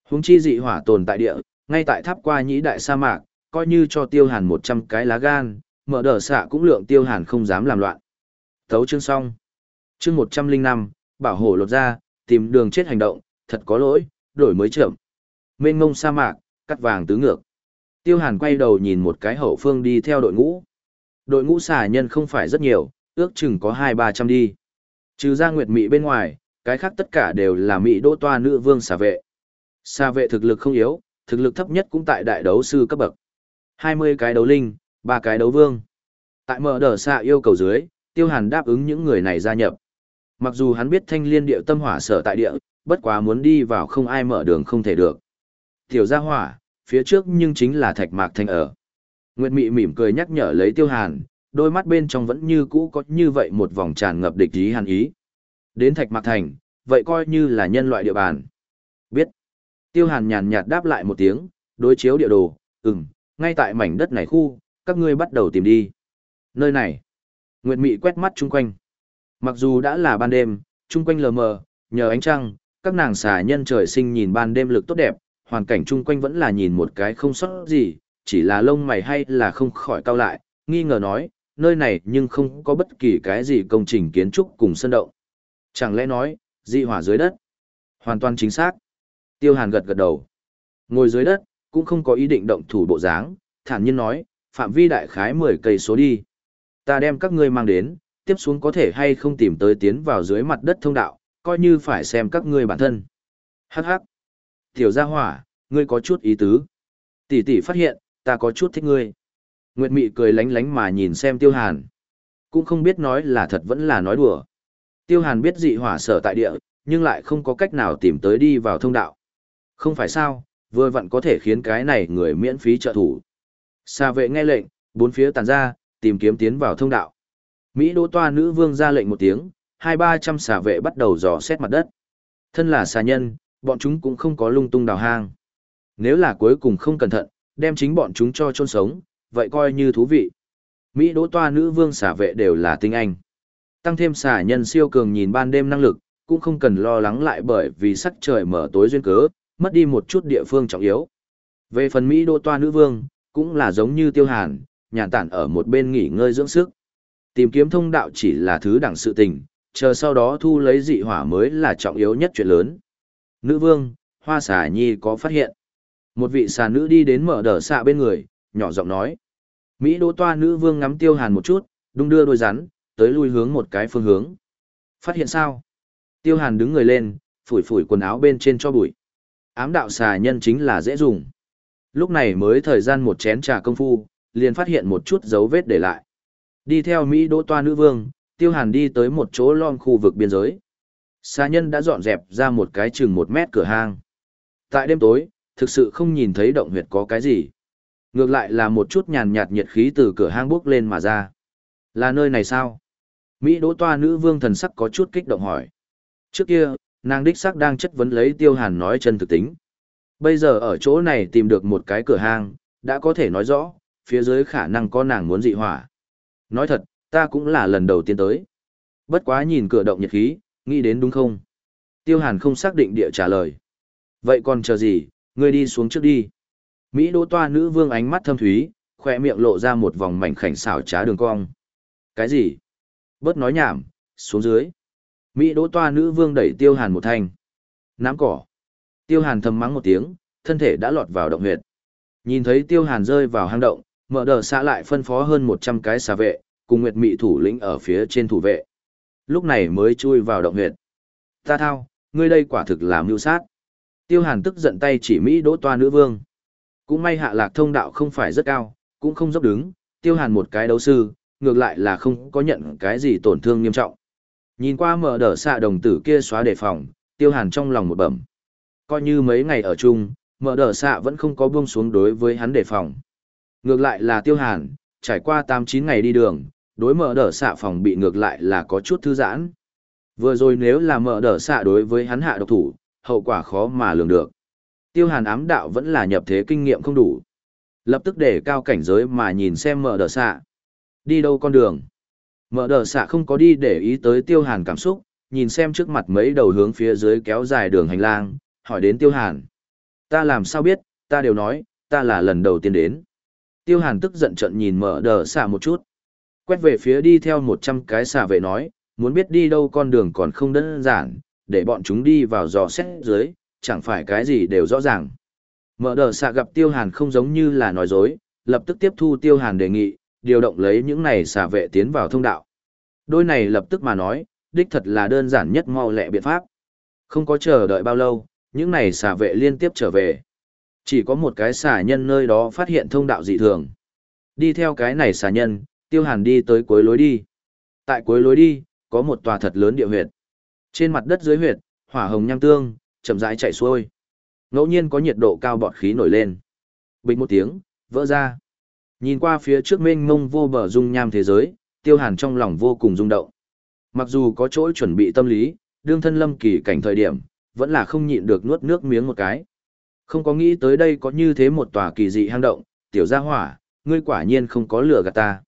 Húng chi dị hỏa tồn tại địa, ngay tại tháp qua nhĩ đại sa mạc, coi như cho tiêu hàn 100 cái lá gan, mở đờ xạ cũng lượng tiêu hàn không dám làm loạn. Thấu chương xong. Chương 105, bảo hổ lột ra, tìm đường chết hành động, thật có lỗi, đổi mới chậm. Mênh ngông sa mạc, cắt vàng tứ ngược. Tiêu hàn quay đầu nhìn một cái hậu phương đi theo đội ngũ. Đội ngũ xà nhân không phải rất nhiều, ước chừng có hai ba trăm đi. Trừ ra nguyệt mị bên ngoài, cái khác tất cả đều là mỹ đô toa nữ vương xà vệ. Xà vệ thực lực không yếu, thực lực thấp nhất cũng tại đại đấu sư cấp bậc. 20 cái đấu linh, ba cái đấu vương. Tại mở đờ xạ yêu cầu dưới, tiêu hàn đáp ứng những người này gia nhập. Mặc dù hắn biết thanh liên địa tâm hỏa sở tại địa, bất quá muốn đi vào không ai mở đường không thể được. Tiểu gia hỏa, phía trước nhưng chính là thạch mạc thanh ở. Nguyệt Mị mỉm cười nhắc nhở lấy tiêu hàn, đôi mắt bên trong vẫn như cũ có như vậy một vòng tràn ngập địch ý hàn ý. Đến thạch mạc thành, vậy coi như là nhân loại địa bàn. Biết. Tiêu hàn nhàn nhạt đáp lại một tiếng, đối chiếu địa đồ, ừm, ngay tại mảnh đất này khu, các ngươi bắt đầu tìm đi. Nơi này. Nguyệt Mị quét mắt chung quanh. Mặc dù đã là ban đêm, chung quanh lờ mờ, nhờ ánh trăng, các nàng xà nhân trời sinh nhìn ban đêm lực tốt đẹp, hoàn cảnh chung quanh vẫn là nhìn một cái không sót gì, chỉ là lông mày hay là không khỏi cao lại, nghi ngờ nói, nơi này nhưng không có bất kỳ cái gì công trình kiến trúc cùng sân động. Chẳng lẽ nói, dị hỏa dưới đất? Hoàn toàn chính xác. Tiêu Hàn gật gật đầu. Ngồi dưới đất, cũng không có ý định động thủ bộ dáng, thản nhiên nói, phạm vi đại khái 10 cây số đi. Ta đem các ngươi mang đến, tiếp xuống có thể hay không tìm tới tiến vào dưới mặt đất thông đạo, coi như phải xem các ngươi bản thân. Hắc hắc. Tiểu gia hỏa, ngươi có chút ý tứ. Tỷ tỷ phát hiện, ta có chút thích ngươi. Nguyệt Mị cười lánh lánh mà nhìn xem Tiêu Hàn. Cũng không biết nói là thật vẫn là nói đùa. Tiêu Hàn biết dị hỏa sở tại địa, nhưng lại không có cách nào tìm tới đi vào thông đạo. Không phải sao, vừa vặn có thể khiến cái này người miễn phí trợ thủ. Xa vệ nghe lệnh, bốn phía tàn ra, tìm kiếm tiến vào thông đạo. Mỹ đỗ toa nữ vương ra lệnh một tiếng, hai ba trăm xà vệ bắt đầu dò xét mặt đất. Thân là xà nhân, bọn chúng cũng không có lung tung đào hang. Nếu là cuối cùng không cẩn thận, đem chính bọn chúng cho chôn sống, vậy coi như thú vị. Mỹ đỗ toa nữ vương xà vệ đều là tinh anh. Tăng thêm xà nhân siêu cường nhìn ban đêm năng lực, cũng không cần lo lắng lại bởi vì sắc trời mở tối duyên cớ, mất đi một chút địa phương trọng yếu. Về phần Mỹ đô toa nữ vương, cũng là giống như tiêu hàn, nhàn tản ở một bên nghỉ ngơi dưỡng sức. Tìm kiếm thông đạo chỉ là thứ đẳng sự tình, chờ sau đó thu lấy dị hỏa mới là trọng yếu nhất chuyện lớn. Nữ vương, hoa xà nhi có phát hiện. Một vị xà nữ đi đến mở đờ xạ bên người, nhỏ giọng nói. Mỹ đỗ toa nữ vương ngắm tiêu hàn một chút, đung đưa đôi rắn, tới lui hướng một cái phương hướng. Phát hiện sao? Tiêu hàn đứng người lên, phủi phủi quần áo bên trên cho bụi. Ám đạo xà nhân chính là dễ dùng. Lúc này mới thời gian một chén trà công phu, liền phát hiện một chút dấu vết để lại. Đi theo Mỹ đỗ toa nữ vương, tiêu hàn đi tới một chỗ lon khu vực biên giới. Xà nhân đã dọn dẹp ra một cái chừng một mét cửa hang. Tại đêm tối, thực sự không nhìn thấy động huyệt có cái gì. Ngược lại là một chút nhàn nhạt nhiệt khí từ cửa hang bước lên mà ra. Là nơi này sao? Mỹ đỗ toa nữ vương thần sắc có chút kích động hỏi. Trước kia, nàng đích sắc đang chất vấn lấy tiêu hàn nói chân thực tính. Bây giờ ở chỗ này tìm được một cái cửa hang, đã có thể nói rõ, phía dưới khả năng có nàng muốn dị hỏa. Nói thật, ta cũng là lần đầu tiên tới. Bất quá nhìn cửa động nhiệt khí, nghĩ đến đúng không? Tiêu hàn không xác định địa trả lời. Vậy còn chờ gì, ngươi đi xuống trước đi. Mỹ đỗ toa nữ vương ánh mắt thâm thúy, khỏe miệng lộ ra một vòng mảnh khảnh xảo trá đường cong. Cái gì? Bớt nói nhảm, xuống dưới. Mỹ đỗ toa nữ vương đẩy tiêu hàn một thanh. Nám cỏ. Tiêu hàn thầm mắng một tiếng, thân thể đã lọt vào động huyệt. Nhìn thấy tiêu hàn rơi vào hang động, mở đờ xã lại phân phó hơn 100 cái xà vệ, cùng nguyệt mị thủ lĩnh ở phía trên thủ vệ. Lúc này mới chui vào động huyệt. Ta thao, ngươi đây quả thực là mưu sát. Tiêu hàn tức giận tay chỉ Mỹ đỗ toa nữ vương. Cũng may hạ lạc thông đạo không phải rất cao, cũng không dốc đứng, tiêu hàn một cái đấu sư, ngược lại là không có nhận cái gì tổn thương nghiêm trọng. Nhìn qua mở đờ xạ đồng tử kia xóa đề phòng, tiêu hàn trong lòng một bẩm. Coi như mấy ngày ở chung, mở đờ xạ vẫn không có buông xuống đối với hắn đề phòng. Ngược lại là tiêu hàn, trải qua 8-9 ngày đi đường, đối mở đờ xạ phòng bị ngược lại là có chút thư giãn. Vừa rồi nếu là mở đờ xạ đối với hắn hạ độc thủ, hậu quả khó mà lường được. Tiêu hàn ám đạo vẫn là nhập thế kinh nghiệm không đủ. Lập tức để cao cảnh giới mà nhìn xem mở đờ xạ. Đi đâu con đường? Mở đờ xạ không có đi để ý tới tiêu hàn cảm xúc, nhìn xem trước mặt mấy đầu hướng phía dưới kéo dài đường hành lang, hỏi đến tiêu hàn. Ta làm sao biết, ta đều nói, ta là lần đầu tiên đến. Tiêu hàn tức giận trận nhìn mở đờ xả một chút. Quét về phía đi theo một trăm cái xả vệ nói, muốn biết đi đâu con đường còn không đơn giản, để bọn chúng đi vào dò xét dưới, chẳng phải cái gì đều rõ ràng. Mở đờ xạ gặp tiêu hàn không giống như là nói dối, lập tức tiếp thu tiêu hàn đề nghị, điều động lấy những này xả vệ tiến vào thông đạo. Đôi này lập tức mà nói, đích thật là đơn giản nhất mau lẹ biện pháp. Không có chờ đợi bao lâu, những này xả vệ liên tiếp trở về. Chỉ có một cái xà nhân nơi đó phát hiện thông đạo dị thường. Đi theo cái này xà nhân, tiêu hàn đi tới cuối lối đi. Tại cuối lối đi, có một tòa thật lớn địa huyệt. Trên mặt đất dưới huyệt, hỏa hồng nham tương, chậm rãi chạy xuôi. Ngẫu nhiên có nhiệt độ cao bọt khí nổi lên. Bình một tiếng, vỡ ra. Nhìn qua phía trước mênh mông vô bờ dung nham thế giới, tiêu hàn trong lòng vô cùng rung động. Mặc dù có chỗ chuẩn bị tâm lý, đương thân lâm kỳ cảnh thời điểm, vẫn là không nhịn được nuốt nước miếng một cái. Không có nghĩ tới đây có như thế một tòa kỳ dị hang động, tiểu gia hỏa, ngươi quả nhiên không có lửa gạt ta.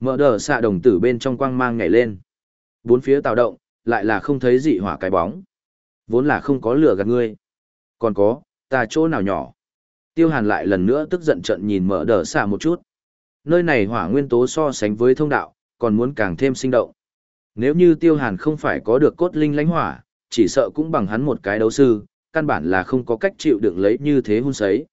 Mở đờ xạ đồng tử bên trong quang mang nhảy lên. Bốn phía tạo động, lại là không thấy dị hỏa cái bóng. Vốn là không có lửa gạt ngươi. Còn có, ta chỗ nào nhỏ. Tiêu hàn lại lần nữa tức giận trận nhìn mở đờ xạ một chút. Nơi này hỏa nguyên tố so sánh với thông đạo, còn muốn càng thêm sinh động. Nếu như tiêu hàn không phải có được cốt linh lãnh hỏa, chỉ sợ cũng bằng hắn một cái đấu sư, căn bản là không có cách chịu đựng lấy như thế hun sấy.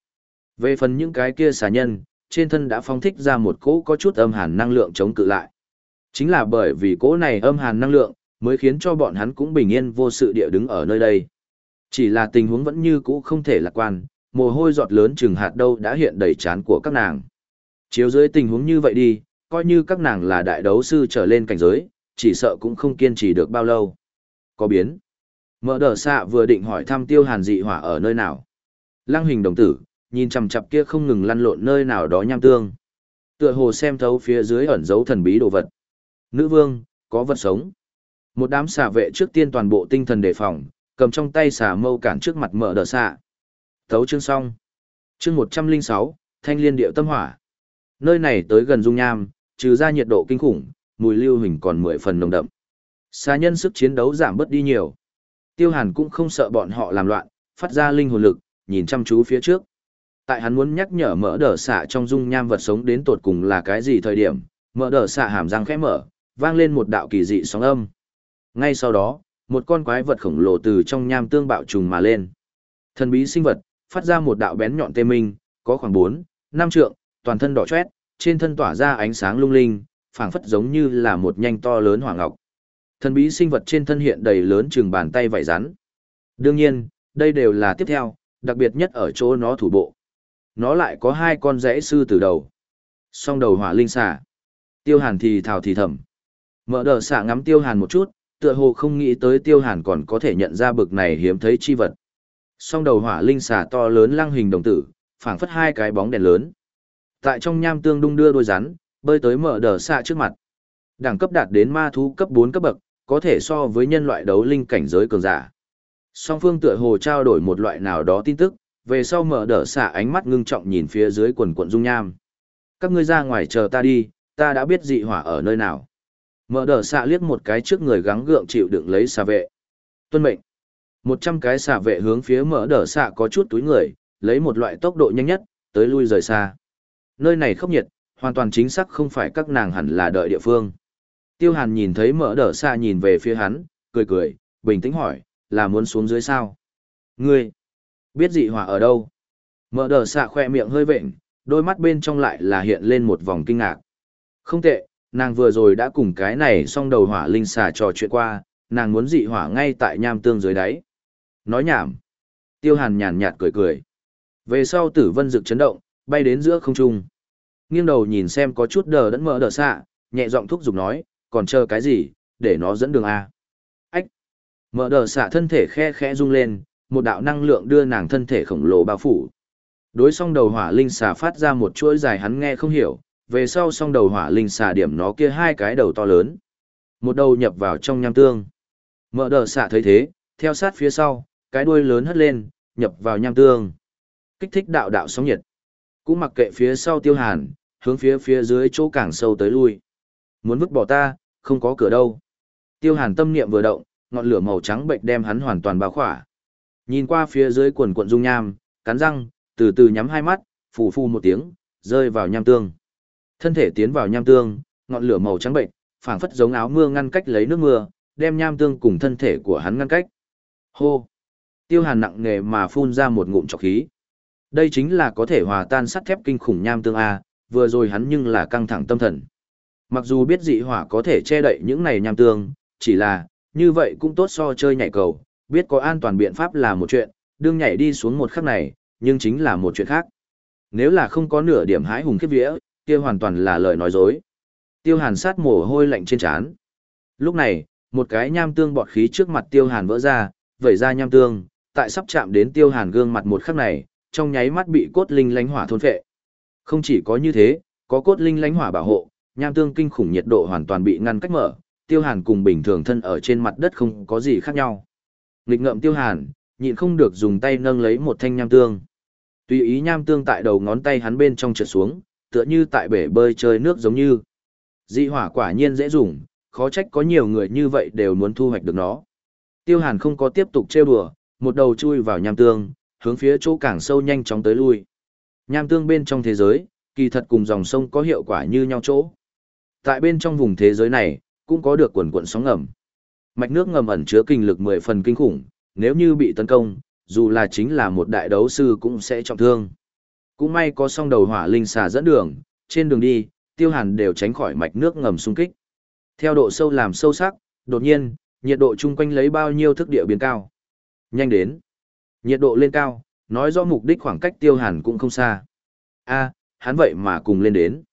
Về phần những cái kia xà nhân, trên thân đã phong thích ra một cỗ có chút âm hàn năng lượng chống cự lại. Chính là bởi vì cỗ này âm hàn năng lượng, mới khiến cho bọn hắn cũng bình yên vô sự địa đứng ở nơi đây. Chỉ là tình huống vẫn như cũ không thể lạc quan, mồ hôi giọt lớn chừng hạt đâu đã hiện đầy trán của các nàng. Chiếu dưới tình huống như vậy đi, coi như các nàng là đại đấu sư trở lên cảnh giới, chỉ sợ cũng không kiên trì được bao lâu. Có biến. Mở đờ xạ vừa định hỏi thăm tiêu hàn dị hỏa ở nơi nào. Lăng hình đồng tử, nhìn chằm chặp kia không ngừng lăn lộn nơi nào đó nham tương. Tựa hồ xem thấu phía dưới ẩn dấu thần bí đồ vật. Nữ vương, có vật sống. Một đám xà vệ trước tiên toàn bộ tinh thần đề phòng, cầm trong tay xà mâu cản trước mặt mở đờ xạ. Thấu chương xong. Chương một trăm linh sáu Thanh liên điệu tâm hỏa. Nơi này tới gần dung nham, trừ ra nhiệt độ kinh khủng, mùi lưu hình còn mười phần nồng đậm. Xà nhân sức chiến đấu giảm bớt đi nhiều. Tiêu Hàn cũng không sợ bọn họ làm loạn, phát ra linh hồn lực, nhìn chăm chú phía trước. Tại hắn muốn nhắc nhở mỡ đờ xạ trong dung nham vật sống đến tột cùng là cái gì thời điểm, mỡ đờ xạ hàm răng khẽ mở, vang lên một đạo kỳ dị sóng âm. Ngay sau đó, một con quái vật khổng lồ từ trong nham tương bạo trùng mà lên. Thần bí sinh vật, phát ra một đạo bén nhọn tê minh, có khoảng 4, 5 trượng, toàn thân đỏ chót, trên thân tỏa ra ánh sáng lung linh, phảng phất giống như là một nhanh to lớn hoàng ngọc. Thần bí sinh vật trên thân hiện đầy lớn chừng bàn tay vảy rắn. Đương nhiên, đây đều là tiếp theo, đặc biệt nhất ở chỗ nó thủ bộ. Nó lại có hai con rẽ sư từ đầu. Song đầu hỏa linh xà. Tiêu hàn thì thào thì thầm. Mở đờ xạ ngắm tiêu hàn một chút, tựa hồ không nghĩ tới tiêu hàn còn có thể nhận ra bực này hiếm thấy chi vật. Song đầu hỏa linh xà to lớn lăng hình đồng tử, phảng phất hai cái bóng đèn lớn. Tại trong nham tương đung đưa đôi rắn, bơi tới mở đờ xạ trước mặt. Đẳng cấp đạt đến ma thú cấp 4 cấp bậc, có thể so với nhân loại đấu linh cảnh giới cường giả. Song phương tựa hồ trao đổi một loại nào đó tin tức, về sau mở đờ xả ánh mắt ngưng trọng nhìn phía dưới quần quận dung nham. Các ngươi ra ngoài chờ ta đi, ta đã biết dị hỏa ở nơi nào. Mở đờ xạ liếc một cái trước người gắng gượng chịu đựng lấy xà vệ. Tuân mệnh. Một trăm cái xà vệ hướng phía mở đờ xạ có chút túi người, lấy một loại tốc độ nhanh nhất, tới lui rời xa. Nơi này không nhiệt, hoàn toàn chính xác không phải các nàng hẳn là đợi địa phương. Tiêu hàn nhìn thấy mở đờ xa nhìn về phía hắn, cười cười, bình tĩnh hỏi, là muốn xuống dưới sao? Ngươi, biết dị hỏa ở đâu? Mở đờ xa khoe miệng hơi vệnh, đôi mắt bên trong lại là hiện lên một vòng kinh ngạc. Không tệ, nàng vừa rồi đã cùng cái này xong đầu hỏa linh xà trò chuyện qua, nàng muốn dị hỏa ngay tại nham tương dưới đáy. Nói nhảm. Tiêu hàn nhàn nhạt cười cười. Về sau tử vân rực chấn động, bay đến giữa không trung. Nghiêng đầu nhìn xem có chút đờ đẫn mỡ đờ xạ, nhẹ giọng thúc giục nói, còn chờ cái gì, để nó dẫn đường A. Ách. mở đờ xạ thân thể khe khẽ rung lên, một đạo năng lượng đưa nàng thân thể khổng lồ bao phủ. Đối song đầu hỏa linh xà phát ra một chuỗi dài hắn nghe không hiểu, về sau song đầu hỏa linh xà điểm nó kia hai cái đầu to lớn. Một đầu nhập vào trong nham tương. Mở đờ xạ thấy thế, theo sát phía sau, cái đuôi lớn hất lên, nhập vào nham tương. Kích thích đạo đạo sóng nhiệt. Cũng mặc kệ phía sau tiêu hàn, hướng phía phía dưới chỗ càng sâu tới lui. Muốn vứt bỏ ta, không có cửa đâu. Tiêu hàn tâm niệm vừa động, ngọn lửa màu trắng bệnh đem hắn hoàn toàn bao khỏa. Nhìn qua phía dưới quần quận dung nham, cắn răng, từ từ nhắm hai mắt, phù phù một tiếng, rơi vào nham tương. Thân thể tiến vào nham tương, ngọn lửa màu trắng bệnh, phảng phất giống áo mưa ngăn cách lấy nước mưa, đem nham tương cùng thân thể của hắn ngăn cách. Hô! Tiêu hàn nặng nề mà phun ra một ngụm trọc khí. Đây chính là có thể hòa tan sắt thép kinh khủng nham tương A, vừa rồi hắn nhưng là căng thẳng tâm thần. Mặc dù biết dị hỏa có thể che đậy những này nham tương, chỉ là, như vậy cũng tốt so chơi nhảy cầu, biết có an toàn biện pháp là một chuyện, đương nhảy đi xuống một khắc này, nhưng chính là một chuyện khác. Nếu là không có nửa điểm hái hùng khiếp vía, kia hoàn toàn là lời nói dối. Tiêu hàn sát mồ hôi lạnh trên trán. Lúc này, một cái nham tương bọt khí trước mặt tiêu hàn vỡ ra, vẩy ra nham tương, tại sắp chạm đến tiêu hàn gương mặt một khắc này, trong nháy mắt bị cốt linh lánh hỏa thôn phệ. Không chỉ có như thế, có cốt linh lánh hỏa bảo hộ, nham tương kinh khủng nhiệt độ hoàn toàn bị ngăn cách mở, tiêu hàn cùng bình thường thân ở trên mặt đất không có gì khác nhau. Nghịch ngợm tiêu hàn, nhịn không được dùng tay nâng lấy một thanh nham tương. Tùy ý nham tương tại đầu ngón tay hắn bên trong trượt xuống, tựa như tại bể bơi chơi nước giống như. Dị hỏa quả nhiên dễ dùng, khó trách có nhiều người như vậy đều muốn thu hoạch được nó. Tiêu hàn không có tiếp tục trêu đùa, một đầu chui vào nham tương, hướng phía chỗ càng sâu nhanh chóng tới lui. Nham tương bên trong thế giới, kỳ thật cùng dòng sông có hiệu quả như nhau chỗ. Tại bên trong vùng thế giới này, cũng có được quần quận sóng ngầm. Mạch nước ngầm ẩn chứa kinh lực 10 phần kinh khủng, nếu như bị tấn công, dù là chính là một đại đấu sư cũng sẽ trọng thương. Cũng may có song đầu hỏa linh xà dẫn đường, trên đường đi, tiêu hàn đều tránh khỏi mạch nước ngầm xung kích. Theo độ sâu làm sâu sắc, đột nhiên, nhiệt độ chung quanh lấy bao nhiêu thức địa biến cao. Nhanh đến. Nhiệt độ lên cao, nói rõ mục đích khoảng cách tiêu hàn cũng không xa. a hắn vậy mà cùng lên đến.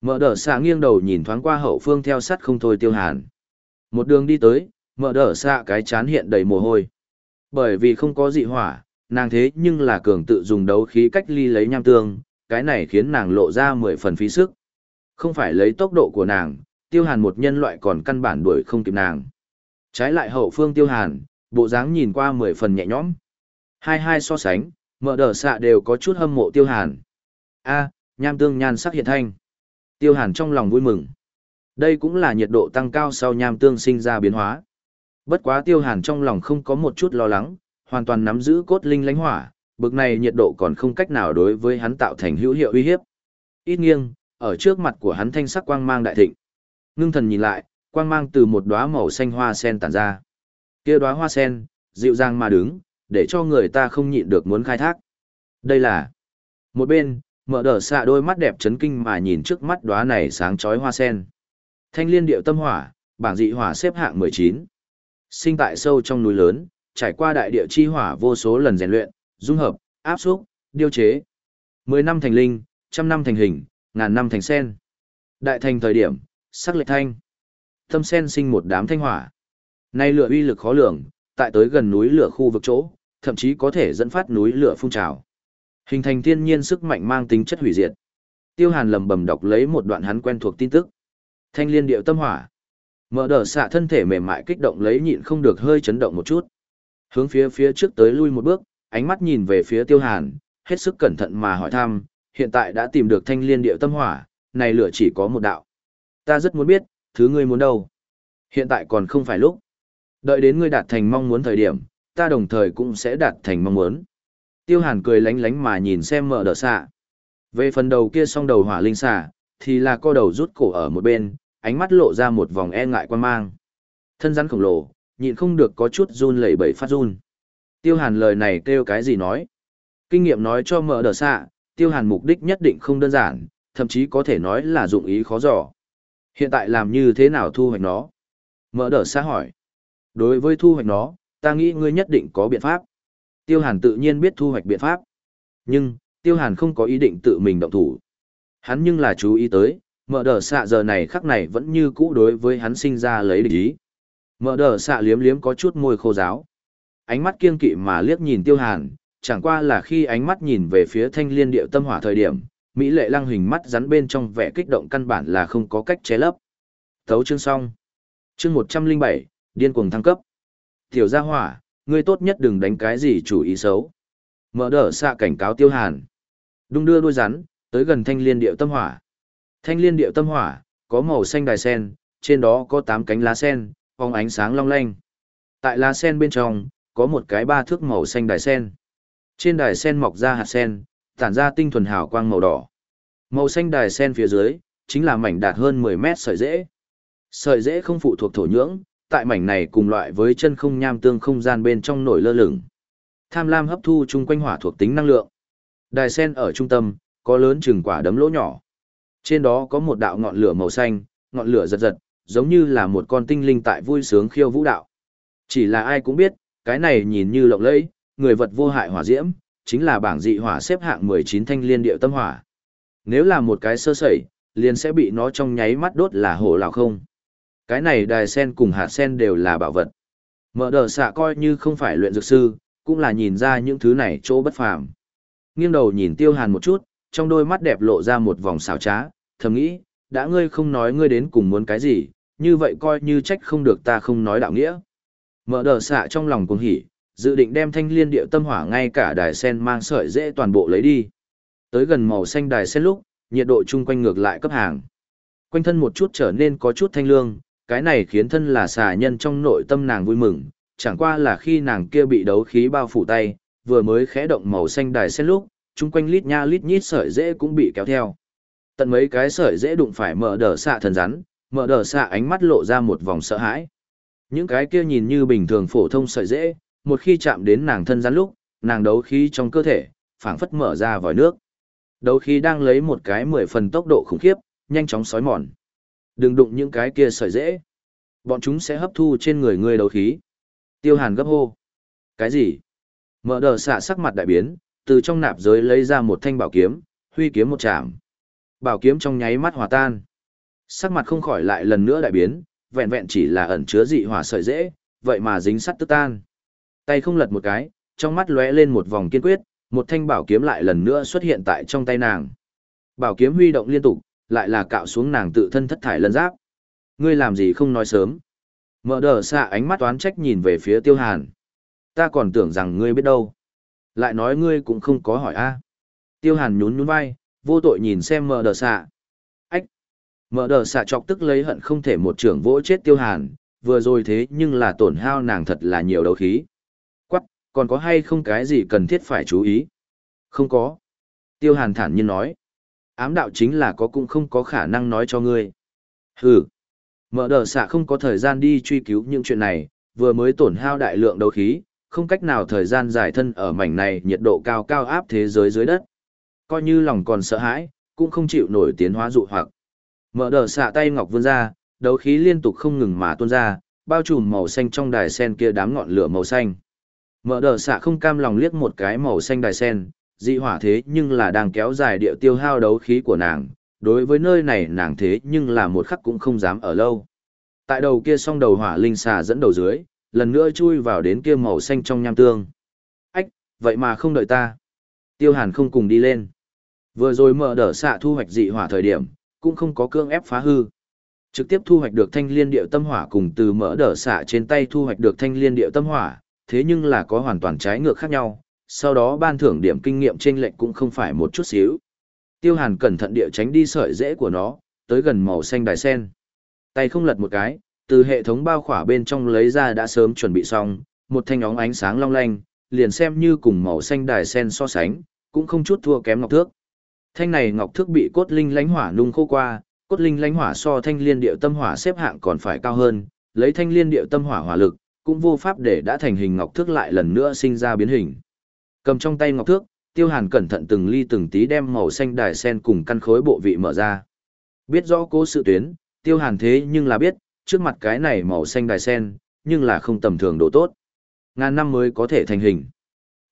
Mở đỡ xạ nghiêng đầu nhìn thoáng qua hậu phương theo sắt không thôi tiêu hàn. Một đường đi tới, mở đỡ xạ cái chán hiện đầy mồ hôi. Bởi vì không có dị hỏa, nàng thế nhưng là cường tự dùng đấu khí cách ly lấy nham tương, cái này khiến nàng lộ ra mười phần phí sức. Không phải lấy tốc độ của nàng, tiêu hàn một nhân loại còn căn bản đuổi không kịp nàng. Trái lại hậu phương tiêu hàn, bộ dáng nhìn qua mười phần nhẹ nhõm. Hai hai so sánh, mở đờ xạ đều có chút hâm mộ tiêu hàn. a nham tương nhan sắc hiện thanh. Tiêu hàn trong lòng vui mừng. Đây cũng là nhiệt độ tăng cao sau nham tương sinh ra biến hóa. Bất quá tiêu hàn trong lòng không có một chút lo lắng, hoàn toàn nắm giữ cốt linh lánh hỏa, bực này nhiệt độ còn không cách nào đối với hắn tạo thành hữu hiệu uy hiếp. Ít nghiêng, ở trước mặt của hắn thanh sắc quang mang đại thịnh. Ngưng thần nhìn lại, quang mang từ một đóa màu xanh hoa sen tản ra. Kia đóa hoa sen, dịu dàng mà đứng, để cho người ta không nhịn được muốn khai thác. Đây là... Một bên, mở đờ xạ đôi mắt đẹp chấn kinh mà nhìn trước mắt đóa này sáng chói hoa sen. Thanh liên điệu tâm hỏa, bảng dị hỏa xếp hạng 19. Sinh tại sâu trong núi lớn, trải qua đại địa chi hỏa vô số lần rèn luyện, dung hợp, áp xúc, điều chế. 10 năm thành linh, trăm năm thành hình, ngàn năm thành sen. Đại thành thời điểm, sắc lệch thanh. Tâm sen sinh một đám thanh hỏa. Nay lửa uy lực khó lường, tại tới gần núi lửa khu vực chỗ, thậm chí có thể dẫn phát núi lửa phun trào. Hình thành thiên nhiên sức mạnh mang tính chất hủy diệt. Tiêu Hàn lầm bầm đọc lấy một đoạn hắn quen thuộc tin tức. Thanh liên điệu tâm hỏa. Mở đờ xạ thân thể mềm mại kích động lấy nhịn không được hơi chấn động một chút. Hướng phía phía trước tới lui một bước, ánh mắt nhìn về phía Tiêu Hàn, hết sức cẩn thận mà hỏi thăm, hiện tại đã tìm được thanh liên điệu tâm hỏa, này lửa chỉ có một đạo. Ta rất muốn biết, thứ ngươi muốn đâu. Hiện tại còn không phải lúc. Đợi đến ngươi đạt thành mong muốn thời điểm, ta đồng thời cũng sẽ đạt thành mong muốn. Tiêu Hàn cười lánh lánh mà nhìn xem mở đờ xạ. Về phần đầu kia song đầu hỏa linh xạ, thì là co đầu rút cổ ở một bên, ánh mắt lộ ra một vòng e ngại quan mang. Thân rắn khổng lồ, nhịn không được có chút run lẩy bẩy phát run. Tiêu Hàn lời này kêu cái gì nói? Kinh nghiệm nói cho mở đờ xạ, Tiêu Hàn mục đích nhất định không đơn giản, thậm chí có thể nói là dụng ý khó dò. Hiện tại làm như thế nào thu hoạch nó? Mở đờ xạ hỏi. Đối với thu hoạch nó, ta nghĩ ngươi nhất định có biện pháp. Tiêu Hàn tự nhiên biết thu hoạch biện pháp. Nhưng, Tiêu Hàn không có ý định tự mình động thủ. Hắn nhưng là chú ý tới, mở đờ xạ giờ này khắc này vẫn như cũ đối với hắn sinh ra lấy địch ý. Mở đờ xạ liếm liếm có chút môi khô giáo. Ánh mắt kiên kỵ mà liếc nhìn Tiêu Hàn, chẳng qua là khi ánh mắt nhìn về phía thanh liên điệu tâm hỏa thời điểm, Mỹ lệ lăng hình mắt rắn bên trong vẻ kích động căn bản là không có cách chế lấp. Thấu chương xong. Chương 107, điên cuồng thăng cấp. Tiểu gia hỏa, ngươi tốt nhất đừng đánh cái gì chủ ý xấu. Mở đỡ xạ cảnh cáo tiêu hàn. Đung đưa đuôi rắn, tới gần thanh liên điệu tâm hỏa. Thanh liên điệu tâm hỏa, có màu xanh đài sen, trên đó có 8 cánh lá sen, phóng ánh sáng long lanh. Tại lá sen bên trong, có một cái ba thước màu xanh đài sen. Trên đài sen mọc ra hạt sen, tản ra tinh thuần hào quang màu đỏ. Màu xanh đài sen phía dưới, chính là mảnh đạt hơn 10 mét sợi rễ. Sợi rễ không phụ thuộc thổ nhưỡng, tại mảnh này cùng loại với chân không nham tương không gian bên trong nổi lơ lửng. Tham lam hấp thu chung quanh hỏa thuộc tính năng lượng. Đài sen ở trung tâm, có lớn chừng quả đấm lỗ nhỏ. Trên đó có một đạo ngọn lửa màu xanh, ngọn lửa giật giật, giống như là một con tinh linh tại vui sướng khiêu vũ đạo. Chỉ là ai cũng biết, cái này nhìn như lộng lẫy, người vật vô hại hỏa diễm, chính là bảng dị hỏa xếp hạng 19 thanh liên điệu tâm hỏa. Nếu là một cái sơ sẩy, liền sẽ bị nó trong nháy mắt đốt là hổ lào không. Cái này đài sen cùng hạt sen đều là bảo vật. Mở đờ xạ coi như không phải luyện dược sư, cũng là nhìn ra những thứ này chỗ bất phàm. Nghiêng đầu nhìn tiêu hàn một chút, trong đôi mắt đẹp lộ ra một vòng xảo trá, thầm nghĩ, đã ngươi không nói ngươi đến cùng muốn cái gì, như vậy coi như trách không được ta không nói đạo nghĩa. Mở đờ xạ trong lòng cuồng hỉ, dự định đem thanh liên điệu tâm hỏa ngay cả đài sen mang sợi dễ toàn bộ lấy đi. Tới gần màu xanh đài sen lúc, nhiệt độ chung quanh ngược lại cấp hàng. Quanh thân một chút trở nên có chút thanh lương, cái này khiến thân là xà nhân trong nội tâm nàng vui mừng, chẳng qua là khi nàng kia bị đấu khí bao phủ tay, vừa mới khẽ động màu xanh đài sen lúc, chung quanh lít nha lít nhít sợi dễ cũng bị kéo theo. Tận mấy cái sợi dễ đụng phải mở đờ xạ thần rắn, mở đờ xạ ánh mắt lộ ra một vòng sợ hãi. Những cái kia nhìn như bình thường phổ thông sợi dễ, một khi chạm đến nàng thân rắn lúc, nàng đấu khí trong cơ thể, phảng phất mở ra vòi nước. Đấu khí đang lấy một cái mười phần tốc độ khủng khiếp, nhanh chóng sói mòn. Đừng đụng những cái kia sợi dễ. Bọn chúng sẽ hấp thu trên người ngươi đấu khí. Tiêu hàn gấp hô. Cái gì? Mở đờ xạ sắc mặt đại biến, từ trong nạp giới lấy ra một thanh bảo kiếm, huy kiếm một chạm. Bảo kiếm trong nháy mắt hòa tan. Sắc mặt không khỏi lại lần nữa đại biến, vẹn vẹn chỉ là ẩn chứa dị hỏa sợi dễ, vậy mà dính sắt tức tan. Tay không lật một cái, trong mắt lóe lên một vòng kiên quyết, một thanh bảo kiếm lại lần nữa xuất hiện tại trong tay nàng. Bảo kiếm huy động liên tục, lại là cạo xuống nàng tự thân thất thải lân giáp. Ngươi làm gì không nói sớm? Mở đờ xạ ánh mắt toán trách nhìn về phía tiêu hàn. Ta còn tưởng rằng ngươi biết đâu. Lại nói ngươi cũng không có hỏi a. Tiêu hàn nhún nhún vai, vô tội nhìn xem mở đờ xạ. Ách! Mở đờ xạ chọc tức lấy hận không thể một trưởng vỗ chết tiêu hàn, vừa rồi thế nhưng là tổn hao nàng thật là nhiều đấu khí. Quắc, còn có hay không cái gì cần thiết phải chú ý? Không có. Tiêu hàn thản nhiên nói. Ám đạo chính là có cũng không có khả năng nói cho ngươi. Hừ. Mở đờ xạ không có thời gian đi truy cứu những chuyện này, vừa mới tổn hao đại lượng đấu khí, không cách nào thời gian dài thân ở mảnh này nhiệt độ cao cao áp thế giới dưới đất. Coi như lòng còn sợ hãi, cũng không chịu nổi tiến hóa dụ hoặc. Mở đờ xạ tay ngọc vươn ra, đấu khí liên tục không ngừng mà tuôn ra, bao trùm màu xanh trong đài sen kia đám ngọn lửa màu xanh. Mở đờ xạ không cam lòng liếc một cái màu xanh đài sen, dị hỏa thế nhưng là đang kéo dài địa tiêu hao đấu khí của nàng, đối với nơi này nàng thế nhưng là một khắc cũng không dám ở lâu. Tại đầu kia song đầu hỏa linh xà dẫn đầu dưới, lần nữa chui vào đến kia màu xanh trong nham tương. Ách, vậy mà không đợi ta. Tiêu hàn không cùng đi lên. Vừa rồi mở đỡ xạ thu hoạch dị hỏa thời điểm, cũng không có cương ép phá hư. Trực tiếp thu hoạch được thanh liên điệu tâm hỏa cùng từ mở đỡ xạ trên tay thu hoạch được thanh liên điệu tâm hỏa, thế nhưng là có hoàn toàn trái ngược khác nhau, sau đó ban thưởng điểm kinh nghiệm trên lệnh cũng không phải một chút xíu. Tiêu Hàn cẩn thận địa tránh đi sợi rễ của nó, tới gần màu xanh đài sen. Tay không lật một cái, từ hệ thống bao khỏa bên trong lấy ra đã sớm chuẩn bị xong, một thanh óng ánh sáng long lanh, liền xem như cùng màu xanh đài sen so sánh, cũng không chút thua kém ngọc thước. Thanh này ngọc thước bị cốt linh lánh hỏa nung khô qua, cốt linh lánh hỏa so thanh liên điệu tâm hỏa xếp hạng còn phải cao hơn, lấy thanh liên điệu tâm hỏa hỏa lực, cũng vô pháp để đã thành hình ngọc thước lại lần nữa sinh ra biến hình. Cầm trong tay ngọc thước, Tiêu Hàn cẩn thận từng ly từng tí đem màu xanh đài sen cùng căn khối bộ vị mở ra. Biết rõ cố sự tuyến, Tiêu Hàn thế nhưng là biết, trước mặt cái này màu xanh đài sen, nhưng là không tầm thường độ tốt. Ngàn năm mới có thể thành hình.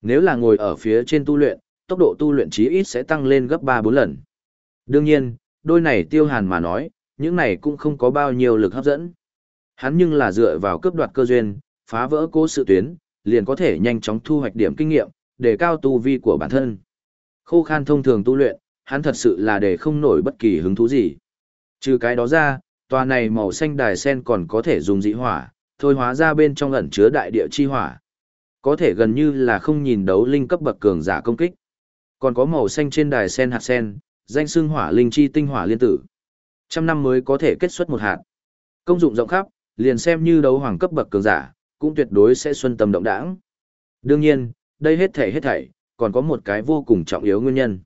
Nếu là ngồi ở phía trên tu luyện, tốc độ tu luyện chí ít sẽ tăng lên gấp 3-4 lần. Đương nhiên, đôi này Tiêu Hàn mà nói, những này cũng không có bao nhiêu lực hấp dẫn. Hắn nhưng là dựa vào cướp đoạt cơ duyên, phá vỡ cố sự tuyến, liền có thể nhanh chóng thu hoạch điểm kinh nghiệm, để cao tu vi của bản thân. Khô khan thông thường tu luyện, hắn thật sự là để không nổi bất kỳ hứng thú gì. Trừ cái đó ra, tòa này màu xanh đài sen còn có thể dùng dị hỏa, thôi hóa ra bên trong ẩn chứa đại địa chi hỏa. Có thể gần như là không nhìn đấu linh cấp bậc cường giả công kích. Còn có màu xanh trên đài sen hạt sen, danh xương hỏa linh chi tinh hỏa liên tử. Trăm năm mới có thể kết xuất một hạt. Công dụng rộng khắp, liền xem như đấu hoàng cấp bậc cường giả, cũng tuyệt đối sẽ xuân tâm động đãng. Đương nhiên, đây hết thảy hết thảy, còn có một cái vô cùng trọng yếu nguyên nhân.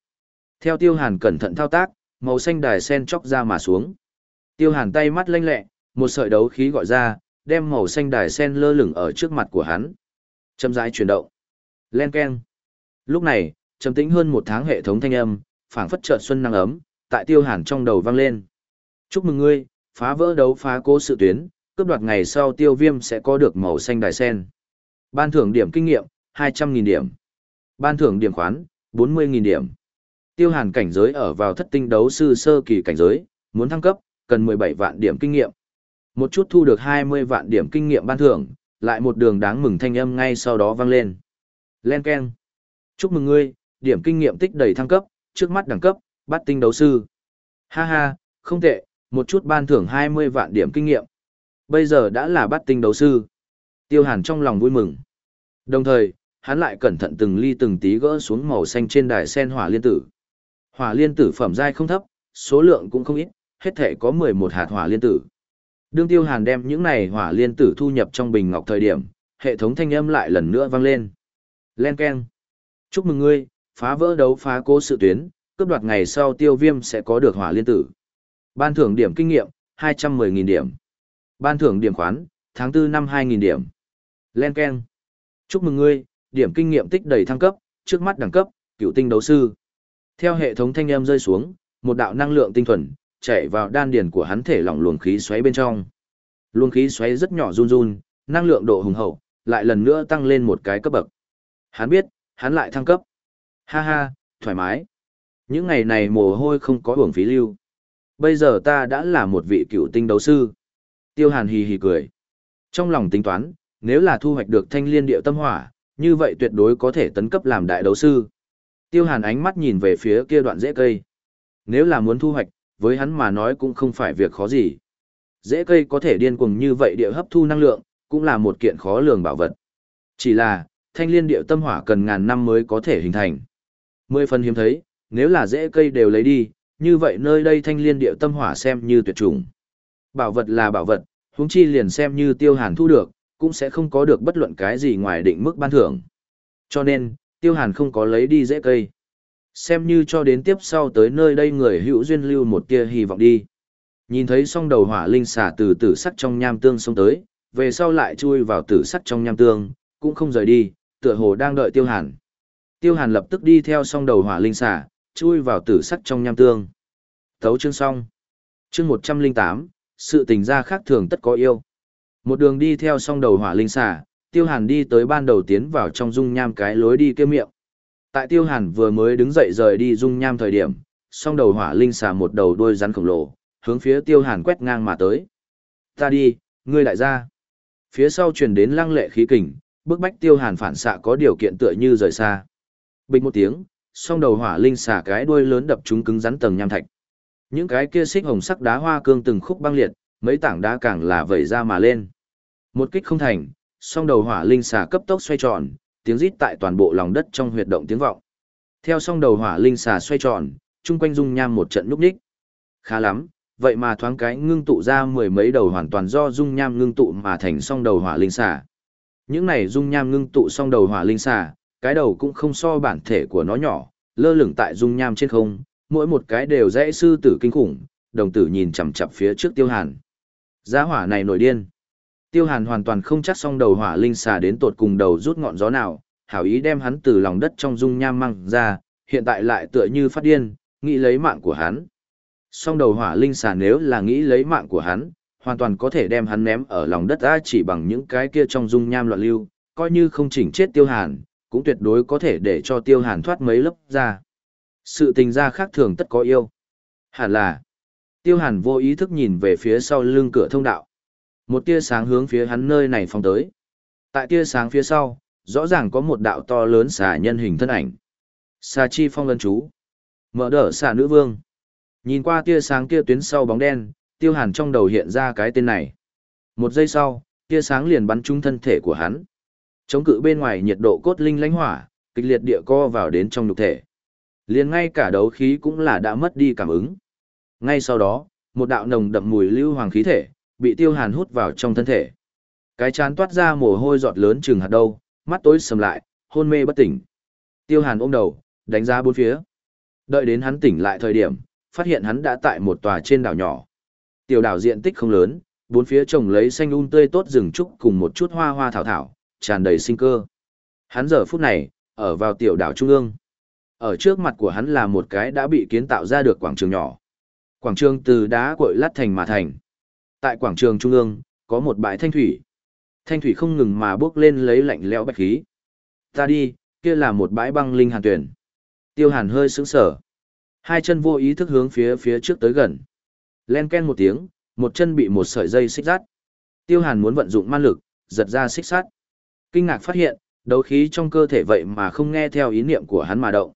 Theo Tiêu Hàn cẩn thận thao tác, màu xanh đài sen chóc ra mà xuống. Tiêu Hàn tay mắt lanh lẹ, một sợi đấu khí gọi ra, đem màu xanh đài sen lơ lửng ở trước mặt của hắn. Châm rãi chuyển động. Len keng. Lúc này, trầm tĩnh hơn một tháng hệ thống thanh âm, phảng phất chợt xuân năng ấm, tại Tiêu Hàn trong đầu vang lên. Chúc mừng ngươi, phá vỡ đấu phá cố sự tuyến, cướp đoạt ngày sau Tiêu Viêm sẽ có được màu xanh đài sen. Ban thưởng điểm kinh nghiệm, 200.000 điểm. Ban thưởng điểm khoán, 40.000 điểm. Tiêu hàn cảnh giới ở vào thất tinh đấu sư sơ kỳ cảnh giới, muốn thăng cấp, cần 17 vạn điểm kinh nghiệm. Một chút thu được 20 vạn điểm kinh nghiệm ban thưởng, lại một đường đáng mừng thanh âm ngay sau đó vang lên. Len Ken. Chúc mừng ngươi, điểm kinh nghiệm tích đầy thăng cấp, trước mắt đẳng cấp, bắt tinh đấu sư. Ha ha, không tệ, một chút ban thưởng 20 vạn điểm kinh nghiệm. Bây giờ đã là bắt tinh đấu sư. Tiêu hàn trong lòng vui mừng. Đồng thời, hắn lại cẩn thận từng ly từng tí gỡ xuống màu xanh trên đài sen hỏa liên tử. Hỏa liên tử phẩm giai không thấp, số lượng cũng không ít, hết thể có 11 hạt hỏa liên tử. Đương Tiêu Hàn đem những này hỏa liên tử thu nhập trong bình ngọc thời điểm, hệ thống thanh âm lại lần nữa vang lên. Len keng. Chúc mừng ngươi, phá vỡ đấu phá cố sự tuyến, cướp đoạt ngày sau Tiêu Viêm sẽ có được hỏa liên tử. Ban thưởng điểm kinh nghiệm, 210.000 điểm. Ban thưởng điểm khoán, tháng 4 năm 2.000 điểm. Len keng. Chúc mừng ngươi, điểm kinh nghiệm tích đầy thăng cấp, trước mắt đẳng cấp, cựu tinh đấu sư. Theo hệ thống thanh âm rơi xuống, một đạo năng lượng tinh thuần chạy vào đan điền của hắn thể lỏng luồng khí xoáy bên trong. Luồng khí xoáy rất nhỏ run run, năng lượng độ hùng hậu, lại lần nữa tăng lên một cái cấp bậc. Hắn biết, hắn lại thăng cấp. Ha ha, thoải mái. Những ngày này mồ hôi không có hưởng phí lưu. Bây giờ ta đã là một vị cựu tinh đấu sư. Tiêu Hàn hì hì cười. Trong lòng tính toán, nếu là thu hoạch được thanh liên điệu tâm hỏa, như vậy tuyệt đối có thể tấn cấp làm đại đấu sư. Tiêu Hàn ánh mắt nhìn về phía kia đoạn rễ cây. Nếu là muốn thu hoạch, với hắn mà nói cũng không phải việc khó gì. Rễ cây có thể điên cuồng như vậy địa hấp thu năng lượng, cũng là một kiện khó lường bảo vật. Chỉ là, thanh liên điệu tâm hỏa cần ngàn năm mới có thể hình thành. Mười phần hiếm thấy, nếu là rễ cây đều lấy đi, như vậy nơi đây thanh liên điệu tâm hỏa xem như tuyệt chủng. Bảo vật là bảo vật, huống chi liền xem như tiêu hàn thu được, cũng sẽ không có được bất luận cái gì ngoài định mức ban thưởng. Cho nên, tiêu hàn không có lấy đi dễ cây. Xem như cho đến tiếp sau tới nơi đây người hữu duyên lưu một tia hy vọng đi. Nhìn thấy song đầu hỏa linh xả từ tử sắc trong nham tương xông tới, về sau lại chui vào tử sắc trong nham tương, cũng không rời đi, tựa hồ đang đợi Tiêu Hàn. Tiêu Hàn lập tức đi theo song đầu hỏa linh xả, chui vào tử sắc trong nham tương. Thấu chương xong. Chương 108, sự tình gia khác thường tất có yêu. Một đường đi theo song đầu hỏa linh xà, Tiêu Hàn đi tới ban đầu tiến vào trong dung nham cái lối đi kia miệng. Tại Tiêu Hàn vừa mới đứng dậy rời đi dung nham thời điểm, song đầu hỏa linh xà một đầu đuôi rắn khổng lồ, hướng phía Tiêu Hàn quét ngang mà tới. Ta đi, ngươi lại ra. Phía sau truyền đến lăng lệ khí kình, bức bách Tiêu Hàn phản xạ có điều kiện tựa như rời xa. Bình một tiếng, song đầu hỏa linh xà cái đuôi lớn đập trúng cứng rắn tầng nham thạch. Những cái kia xích hồng sắc đá hoa cương từng khúc băng liệt, mấy tảng đá càng là vẩy ra mà lên. Một kích không thành, song đầu hỏa linh xà cấp tốc xoay tròn, tiếng rít tại toàn bộ lòng đất trong huyệt động tiếng vọng. Theo song đầu hỏa linh xà xoay tròn, chung quanh dung nham một trận núp ních. Khá lắm, vậy mà thoáng cái ngưng tụ ra mười mấy đầu hoàn toàn do dung nham ngưng tụ mà thành song đầu hỏa linh xà. Những này dung nham ngưng tụ song đầu hỏa linh xà, cái đầu cũng không so bản thể của nó nhỏ, lơ lửng tại dung nham trên không, mỗi một cái đều dễ sư tử kinh khủng, đồng tử nhìn chằm chằm phía trước Tiêu Hàn. Giá hỏa này nổi điên. Tiêu Hàn hoàn toàn không chắc xong đầu hỏa linh xà đến tột cùng đầu rút ngọn gió nào, hảo ý đem hắn từ lòng đất trong dung nham mang ra, hiện tại lại tựa như phát điên, nghĩ lấy mạng của hắn. Song đầu hỏa linh xà nếu là nghĩ lấy mạng của hắn, hoàn toàn có thể đem hắn ném ở lòng đất ra chỉ bằng những cái kia trong dung nham loạn lưu, coi như không chỉnh chết Tiêu Hàn, cũng tuyệt đối có thể để cho Tiêu Hàn thoát mấy lớp ra. Sự tình ra khác thường tất có yêu. Hẳn là, Tiêu Hàn vô ý thức nhìn về phía sau lưng cửa thông đạo. Một tia sáng hướng phía hắn nơi này phong tới. Tại tia sáng phía sau, rõ ràng có một đạo to lớn xà nhân hình thân ảnh. Xà chi phong lân chú. Mở đỡ xà nữ vương. Nhìn qua tia sáng kia tuyến sau bóng đen, tiêu hàn trong đầu hiện ra cái tên này. Một giây sau, tia sáng liền bắn trúng thân thể của hắn. Chống cự bên ngoài nhiệt độ cốt linh lãnh hỏa, kịch liệt địa co vào đến trong nhục thể. Liền ngay cả đấu khí cũng là đã mất đi cảm ứng. Ngay sau đó, một đạo nồng đậm mùi lưu hoàng khí thể, bị tiêu hàn hút vào trong thân thể. Cái chán toát ra mồ hôi giọt lớn chừng hạt đâu, mắt tối sầm lại, hôn mê bất tỉnh. Tiêu hàn ôm đầu, đánh giá bốn phía. Đợi đến hắn tỉnh lại thời điểm, phát hiện hắn đã tại một tòa trên đảo nhỏ. Tiểu đảo diện tích không lớn, bốn phía trồng lấy xanh un tươi tốt rừng trúc cùng một chút hoa hoa thảo thảo, tràn đầy sinh cơ. Hắn giờ phút này, ở vào tiểu đảo trung ương. Ở trước mặt của hắn là một cái đã bị kiến tạo ra được quảng trường nhỏ. Quảng trường từ đá cội lát thành mà thành. Tại quảng trường trung ương, có một bãi thanh thủy. Thanh thủy không ngừng mà bước lên lấy lạnh lẽo bạch khí. Ta đi, kia là một bãi băng linh hàn tuyển. Tiêu hàn hơi sững sở. Hai chân vô ý thức hướng phía phía trước tới gần. Len ken một tiếng, một chân bị một sợi dây xích rát. Tiêu hàn muốn vận dụng man lực, giật ra xích sắt. Kinh ngạc phát hiện, đấu khí trong cơ thể vậy mà không nghe theo ý niệm của hắn mà động.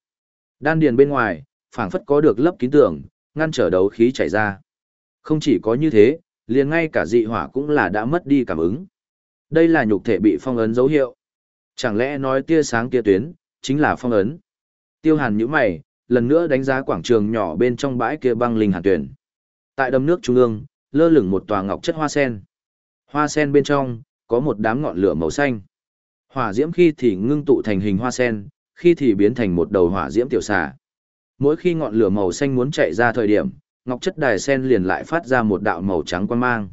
Đan điền bên ngoài, phảng phất có được lấp kín tường, ngăn trở đấu khí chảy ra. Không chỉ có như thế, liền ngay cả dị hỏa cũng là đã mất đi cảm ứng. Đây là nhục thể bị phong ấn dấu hiệu. Chẳng lẽ nói tia sáng kia tuyến, chính là phong ấn. Tiêu hàn nhíu mày, lần nữa đánh giá quảng trường nhỏ bên trong bãi kia băng linh hàn tuyển. Tại đầm nước trung ương, lơ lửng một tòa ngọc chất hoa sen. Hoa sen bên trong, có một đám ngọn lửa màu xanh. Hỏa diễm khi thì ngưng tụ thành hình hoa sen, khi thì biến thành một đầu hỏa diễm tiểu xà. Mỗi khi ngọn lửa màu xanh muốn chạy ra thời điểm, ngọc chất đài sen liền lại phát ra một đạo màu trắng quan mang.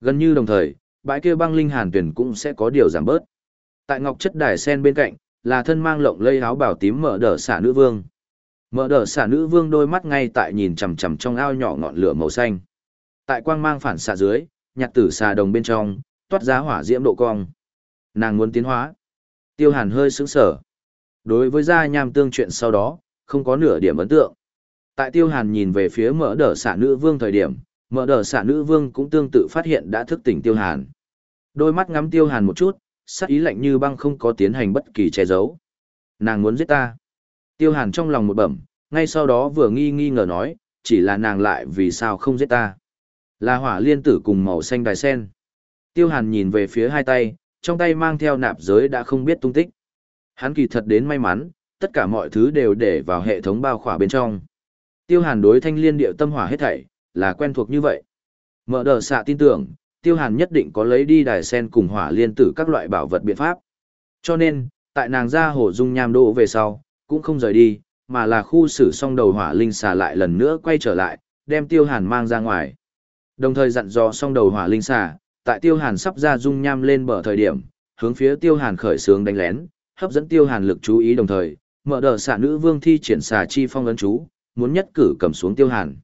Gần như đồng thời, bãi kia băng linh hàn tuyển cũng sẽ có điều giảm bớt. Tại ngọc chất đài sen bên cạnh, là thân mang lộng lây áo bảo tím mở đỡ xả nữ vương. Mở đỡ xả nữ vương đôi mắt ngay tại nhìn chằm chằm trong ao nhỏ ngọn lửa màu xanh. Tại quang mang phản xạ dưới, nhạc tử xà đồng bên trong, toát ra hỏa diễm độ cong. Nàng muốn tiến hóa. Tiêu hàn hơi sững sở. Đối với gia nham tương chuyện sau đó, không có nửa điểm ấn tượng. Tại tiêu hàn nhìn về phía mở đờ sả nữ vương thời điểm, mở đờ sả nữ vương cũng tương tự phát hiện đã thức tỉnh tiêu hàn. Đôi mắt ngắm tiêu hàn một chút, sắc ý lạnh như băng không có tiến hành bất kỳ che giấu. Nàng muốn giết ta. Tiêu hàn trong lòng một bẩm, ngay sau đó vừa nghi nghi ngờ nói, chỉ là nàng lại vì sao không giết ta. Là hỏa liên tử cùng màu xanh đài sen. Tiêu hàn nhìn về phía hai tay, trong tay mang theo nạp giới đã không biết tung tích. Hắn kỳ thật đến may mắn, tất cả mọi thứ đều để vào hệ thống bao khỏa bên trong. Tiêu hàn đối thanh liên điệu tâm hỏa hết thảy, là quen thuộc như vậy. Mở đờ xạ tin tưởng, tiêu hàn nhất định có lấy đi đài sen cùng hỏa liên tử các loại bảo vật biện pháp. Cho nên, tại nàng ra hồ dung nham đỗ về sau, cũng không rời đi, mà là khu xử xong đầu hỏa linh xà lại lần nữa quay trở lại, đem tiêu hàn mang ra ngoài. Đồng thời dặn dò xong đầu hỏa linh xà, tại tiêu hàn sắp ra dung nham lên bờ thời điểm, hướng phía tiêu hàn khởi sướng đánh lén, hấp dẫn tiêu hàn lực chú ý đồng thời, mở đờ xạ nữ vương thi triển xà chi phong ấn chú, muốn nhất cử cầm xuống tiêu hàn.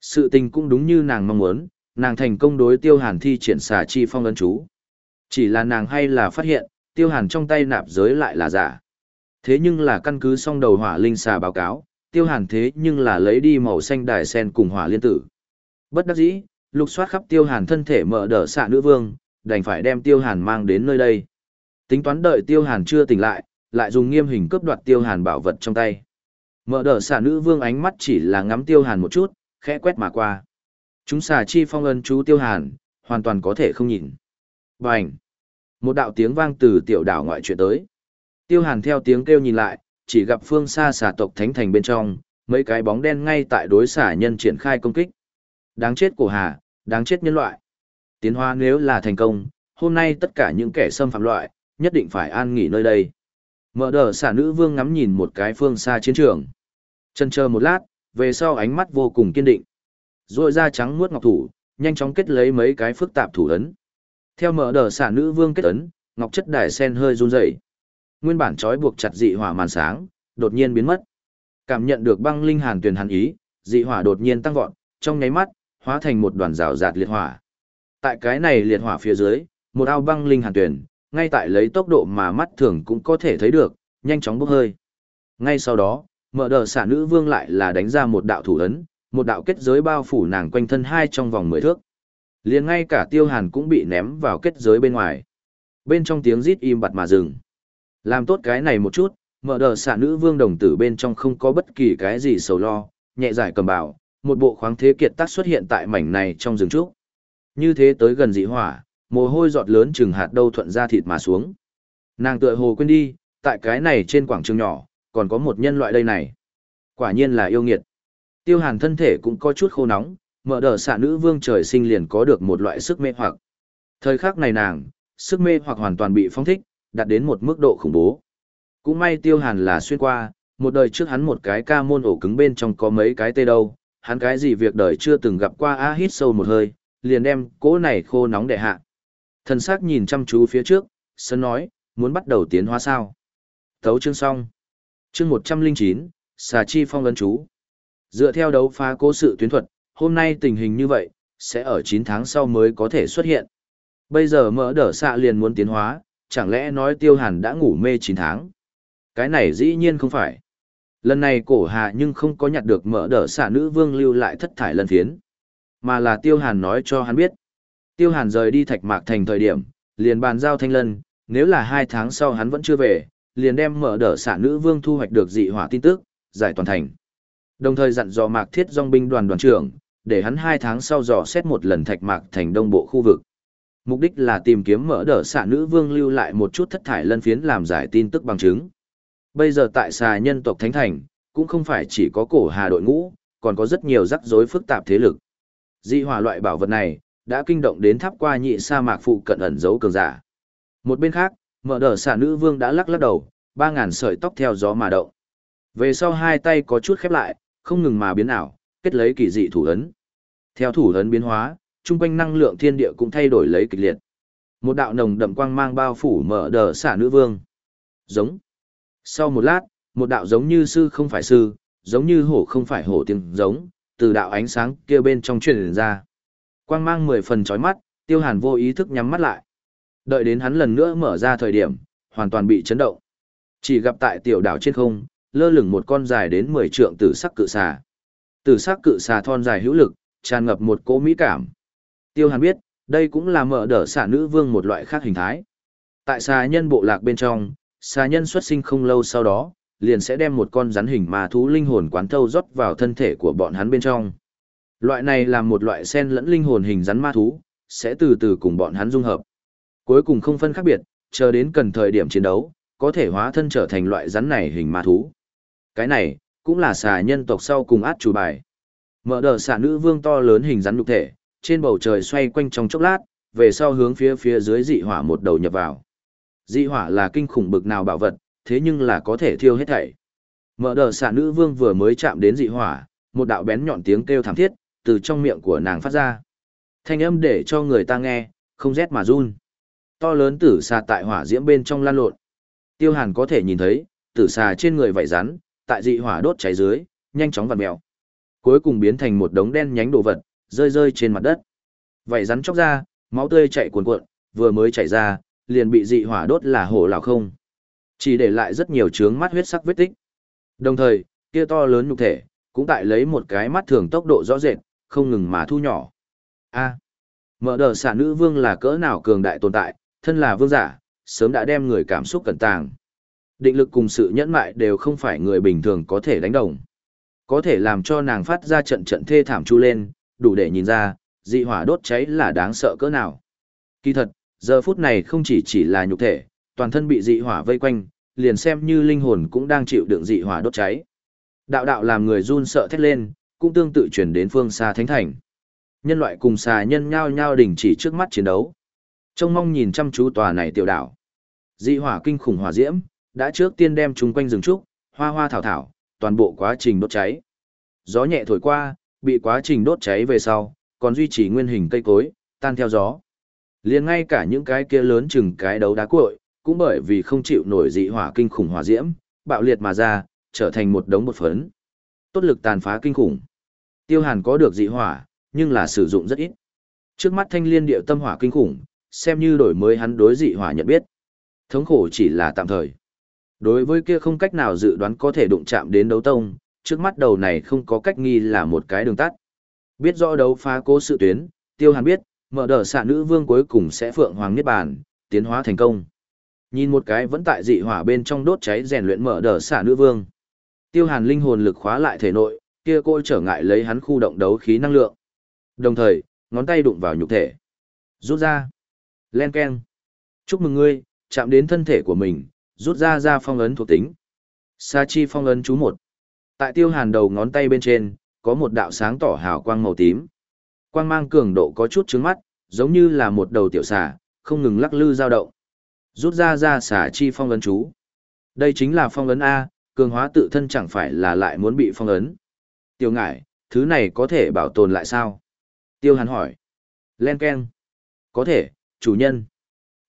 Sự tình cũng đúng như nàng mong muốn, nàng thành công đối tiêu hàn thi triển xà chi phong ấn chú. Chỉ là nàng hay là phát hiện, tiêu hàn trong tay nạp giới lại là giả. Thế nhưng là căn cứ song đầu hỏa linh xà báo cáo, tiêu hàn thế nhưng là lấy đi màu xanh đài sen cùng hỏa liên tử. Bất đắc dĩ, lục soát khắp tiêu hàn thân thể mở đỡ xạ nữ vương, đành phải đem tiêu hàn mang đến nơi đây. Tính toán đợi tiêu hàn chưa tỉnh lại, lại dùng nghiêm hình cướp đoạt tiêu hàn bảo vật trong tay. Mở đờ xà nữ vương ánh mắt chỉ là ngắm tiêu hàn một chút, khẽ quét mà qua. Chúng xà chi phong ân chú tiêu hàn, hoàn toàn có thể không nhìn. Bành! Một đạo tiếng vang từ tiểu đảo ngoại chuyện tới. Tiêu hàn theo tiếng kêu nhìn lại, chỉ gặp phương xa xà tộc thánh thành bên trong, mấy cái bóng đen ngay tại đối xả nhân triển khai công kích. Đáng chết cổ hà, đáng chết nhân loại. Tiến hóa nếu là thành công, hôm nay tất cả những kẻ xâm phạm loại, nhất định phải an nghỉ nơi đây. Mở đờ xả nữ vương ngắm nhìn một cái phương xa chiến trường. Chân chờ một lát, về sau ánh mắt vô cùng kiên định. Rồi ra trắng muốt ngọc thủ, nhanh chóng kết lấy mấy cái phức tạp thủ ấn. Theo mở đờ xả nữ vương kết ấn, ngọc chất đài sen hơi run rẩy. Nguyên bản trói buộc chặt dị hỏa màn sáng, đột nhiên biến mất. Cảm nhận được băng linh hàn tuyền hàn ý, dị hỏa đột nhiên tăng vọt, trong nháy mắt, hóa thành một đoàn rào rạt liệt hỏa. Tại cái này liệt hỏa phía dưới, một ao băng linh hàn tuyền, ngay tại lấy tốc độ mà mắt thường cũng có thể thấy được, nhanh chóng bốc hơi. Ngay sau đó, mở đờ xả nữ vương lại là đánh ra một đạo thủ ấn, một đạo kết giới bao phủ nàng quanh thân hai trong vòng mười thước. liền ngay cả tiêu hàn cũng bị ném vào kết giới bên ngoài. Bên trong tiếng rít im bặt mà dừng. Làm tốt cái này một chút, mở đờ xả nữ vương đồng tử bên trong không có bất kỳ cái gì sầu lo, nhẹ giải cầm bảo, một bộ khoáng thế kiệt tác xuất hiện tại mảnh này trong rừng trúc. Như thế tới gần dị hỏa, mồ hôi giọt lớn chừng hạt đâu thuận ra thịt mà xuống. Nàng tựa hồ quên đi, tại cái này trên quảng trường nhỏ, còn có một nhân loại đây này. Quả nhiên là yêu nghiệt. Tiêu hàn thân thể cũng có chút khô nóng, mở đờ xạ nữ vương trời sinh liền có được một loại sức mê hoặc. Thời khắc này nàng, sức mê hoặc hoàn toàn bị phong thích, đạt đến một mức độ khủng bố. Cũng may tiêu hàn là xuyên qua, một đời trước hắn một cái ca môn ổ cứng bên trong có mấy cái tê đâu, hắn cái gì việc đời chưa từng gặp qua a hít sâu một hơi, liền đem cỗ này khô nóng đệ hạ. Thần sắc nhìn chăm chú phía trước, sân nói, muốn bắt đầu tiến hóa sao. Thấu chương xong. Chương 109, xà chi phong lấn chú. Dựa theo đấu phá cố sự tuyến thuật, hôm nay tình hình như vậy, sẽ ở 9 tháng sau mới có thể xuất hiện. Bây giờ mỡ đỡ xạ liền muốn tiến hóa, chẳng lẽ nói tiêu hàn đã ngủ mê 9 tháng? Cái này dĩ nhiên không phải. Lần này cổ hạ nhưng không có nhặt được mỡ đỡ xạ nữ vương lưu lại thất thải lần phiến. Mà là tiêu hàn nói cho hắn biết. Tiêu hàn rời đi thạch mạc thành thời điểm, liền bàn giao thanh lân, nếu là hai tháng sau hắn vẫn chưa về, liền đem mở đỡ xạ nữ vương thu hoạch được dị hỏa tin tức, giải toàn thành. Đồng thời dặn dò mạc thiết dòng binh đoàn đoàn trưởng, để hắn hai tháng sau dò xét một lần thạch mạc thành đông bộ khu vực. Mục đích là tìm kiếm mở đỡ xạ nữ vương lưu lại một chút thất thải lân phiến làm giải tin tức bằng chứng. Bây giờ tại xà nhân tộc Thánh Thành, cũng không phải chỉ có cổ hà đội ngũ, còn có rất nhiều rắc rối phức tạp thế lực. Dị hỏa loại bảo vật này, đã kinh động đến tháp qua nhị sa mạc phụ cận ẩn giấu cường giả. Một bên khác, mở đờ xả nữ vương đã lắc lắc đầu, ba ngàn sợi tóc theo gió mà động. Về sau hai tay có chút khép lại, không ngừng mà biến ảo, kết lấy kỳ dị thủ ấn. Theo thủ ấn biến hóa, trung quanh năng lượng thiên địa cũng thay đổi lấy kịch liệt. Một đạo nồng đậm quang mang bao phủ mở đờ xả nữ vương. Giống. Sau một lát, một đạo giống như sư không phải sư, giống như hổ không phải hổ tiếng giống, từ đạo ánh sáng kia bên trong truyền ra. Quang mang mười phần chói mắt, tiêu hàn vô ý thức nhắm mắt lại. Đợi đến hắn lần nữa mở ra thời điểm, hoàn toàn bị chấn động. Chỉ gặp tại tiểu đảo trên không, lơ lửng một con dài đến mười trượng tử sắc cự xà. Tử sắc cự xà thon dài hữu lực, tràn ngập một cỗ mỹ cảm. Tiêu hàn biết, đây cũng là mở đở xà nữ vương một loại khác hình thái. Tại xà nhân bộ lạc bên trong, xà nhân xuất sinh không lâu sau đó, liền sẽ đem một con rắn hình mà thú linh hồn quán thâu rót vào thân thể của bọn hắn bên trong. Loại này là một loại sen lẫn linh hồn hình rắn ma thú, sẽ từ từ cùng bọn hắn dung hợp. Cuối cùng không phân khác biệt, chờ đến cần thời điểm chiến đấu, có thể hóa thân trở thành loại rắn này hình ma thú. Cái này, cũng là xà nhân tộc sau cùng át chủ bài. Mở đờ xà nữ vương to lớn hình rắn nhục thể, trên bầu trời xoay quanh trong chốc lát, về sau hướng phía phía dưới dị hỏa một đầu nhập vào. Dị hỏa là kinh khủng bực nào bảo vật, thế nhưng là có thể thiêu hết thảy. Mở đờ xà nữ vương vừa mới chạm đến dị hỏa, một đạo bén nhọn tiếng kêu thảm thiết, từ trong miệng của nàng phát ra. Thanh âm để cho người ta nghe, không rét mà run. To lớn tử xà tại hỏa diễm bên trong lan lộn. Tiêu Hàn có thể nhìn thấy, tử xà trên người vảy rắn, tại dị hỏa đốt cháy dưới, nhanh chóng vặn mèo. Cuối cùng biến thành một đống đen nhánh đồ vật, rơi rơi trên mặt đất. Vảy rắn chóc ra, máu tươi chảy cuồn cuộn, vừa mới chảy ra, liền bị dị hỏa đốt là hổ lão không. Chỉ để lại rất nhiều trướng mắt huyết sắc vết tích. Đồng thời, kia to lớn nhục thể, cũng tại lấy một cái mắt thường tốc độ rõ rệt, không ngừng mà thu nhỏ. A. mở đờ xả nữ vương là cỡ nào cường đại tồn tại, thân là vương giả, sớm đã đem người cảm xúc cẩn tàng. Định lực cùng sự nhẫn mại đều không phải người bình thường có thể đánh đồng. Có thể làm cho nàng phát ra trận trận thê thảm chu lên, đủ để nhìn ra, dị hỏa đốt cháy là đáng sợ cỡ nào. Kỳ thật, giờ phút này không chỉ chỉ là nhục thể, toàn thân bị dị hỏa vây quanh, liền xem như linh hồn cũng đang chịu đựng dị hỏa đốt cháy. Đạo đạo làm người run sợ thét lên, cũng tương tự chuyển đến phương xa thánh thành. Nhân loại cùng xà nhân nhao nhao đình chỉ trước mắt chiến đấu. Trông mong nhìn chăm chú tòa này tiểu đảo. Dị hỏa kinh khủng hỏa diễm, đã trước tiên đem chúng quanh rừng trúc, hoa hoa thảo thảo, toàn bộ quá trình đốt cháy. Gió nhẹ thổi qua, bị quá trình đốt cháy về sau, còn duy trì nguyên hình cây cối, tan theo gió. Liền ngay cả những cái kia lớn chừng cái đấu đá cuội, cũng bởi vì không chịu nổi dị hỏa kinh khủng hỏa diễm, bạo liệt mà ra, trở thành một đống bột phấn. Tốt lực tàn phá kinh khủng. Tiêu Hàn có được dị hỏa, nhưng là sử dụng rất ít. Trước mắt thanh liên điệu tâm hỏa kinh khủng, xem như đổi mới hắn đối dị hỏa nhận biết. Thống khổ chỉ là tạm thời. Đối với kia không cách nào dự đoán có thể đụng chạm đến đấu tông, trước mắt đầu này không có cách nghi là một cái đường tắt. Biết rõ đấu phá cố sự tuyến, Tiêu Hàn biết, mở đờ xạ nữ vương cuối cùng sẽ phượng hoàng niết bàn, tiến hóa thành công. Nhìn một cái vẫn tại dị hỏa bên trong đốt cháy rèn luyện mở đờ xạ nữ vương. Tiêu Hàn linh hồn lực khóa lại thể nội, kia cô trở ngại lấy hắn khu động đấu khí năng lượng. Đồng thời, ngón tay đụng vào nhục thể. Rút ra. Len keng. Chúc mừng ngươi, chạm đến thân thể của mình, rút ra ra phong ấn thuộc tính. Sa chi phong ấn chú một. Tại tiêu hàn đầu ngón tay bên trên, có một đạo sáng tỏ hào quang màu tím. Quang mang cường độ có chút trứng mắt, giống như là một đầu tiểu xà, không ngừng lắc lư dao động. Rút ra ra xà chi phong ấn chú. Đây chính là phong ấn A, cường hóa tự thân chẳng phải là lại muốn bị phong ấn. Tiêu ngải, thứ này có thể bảo tồn lại sao? Tiêu hàn hỏi. Len Ken. Có thể, chủ nhân.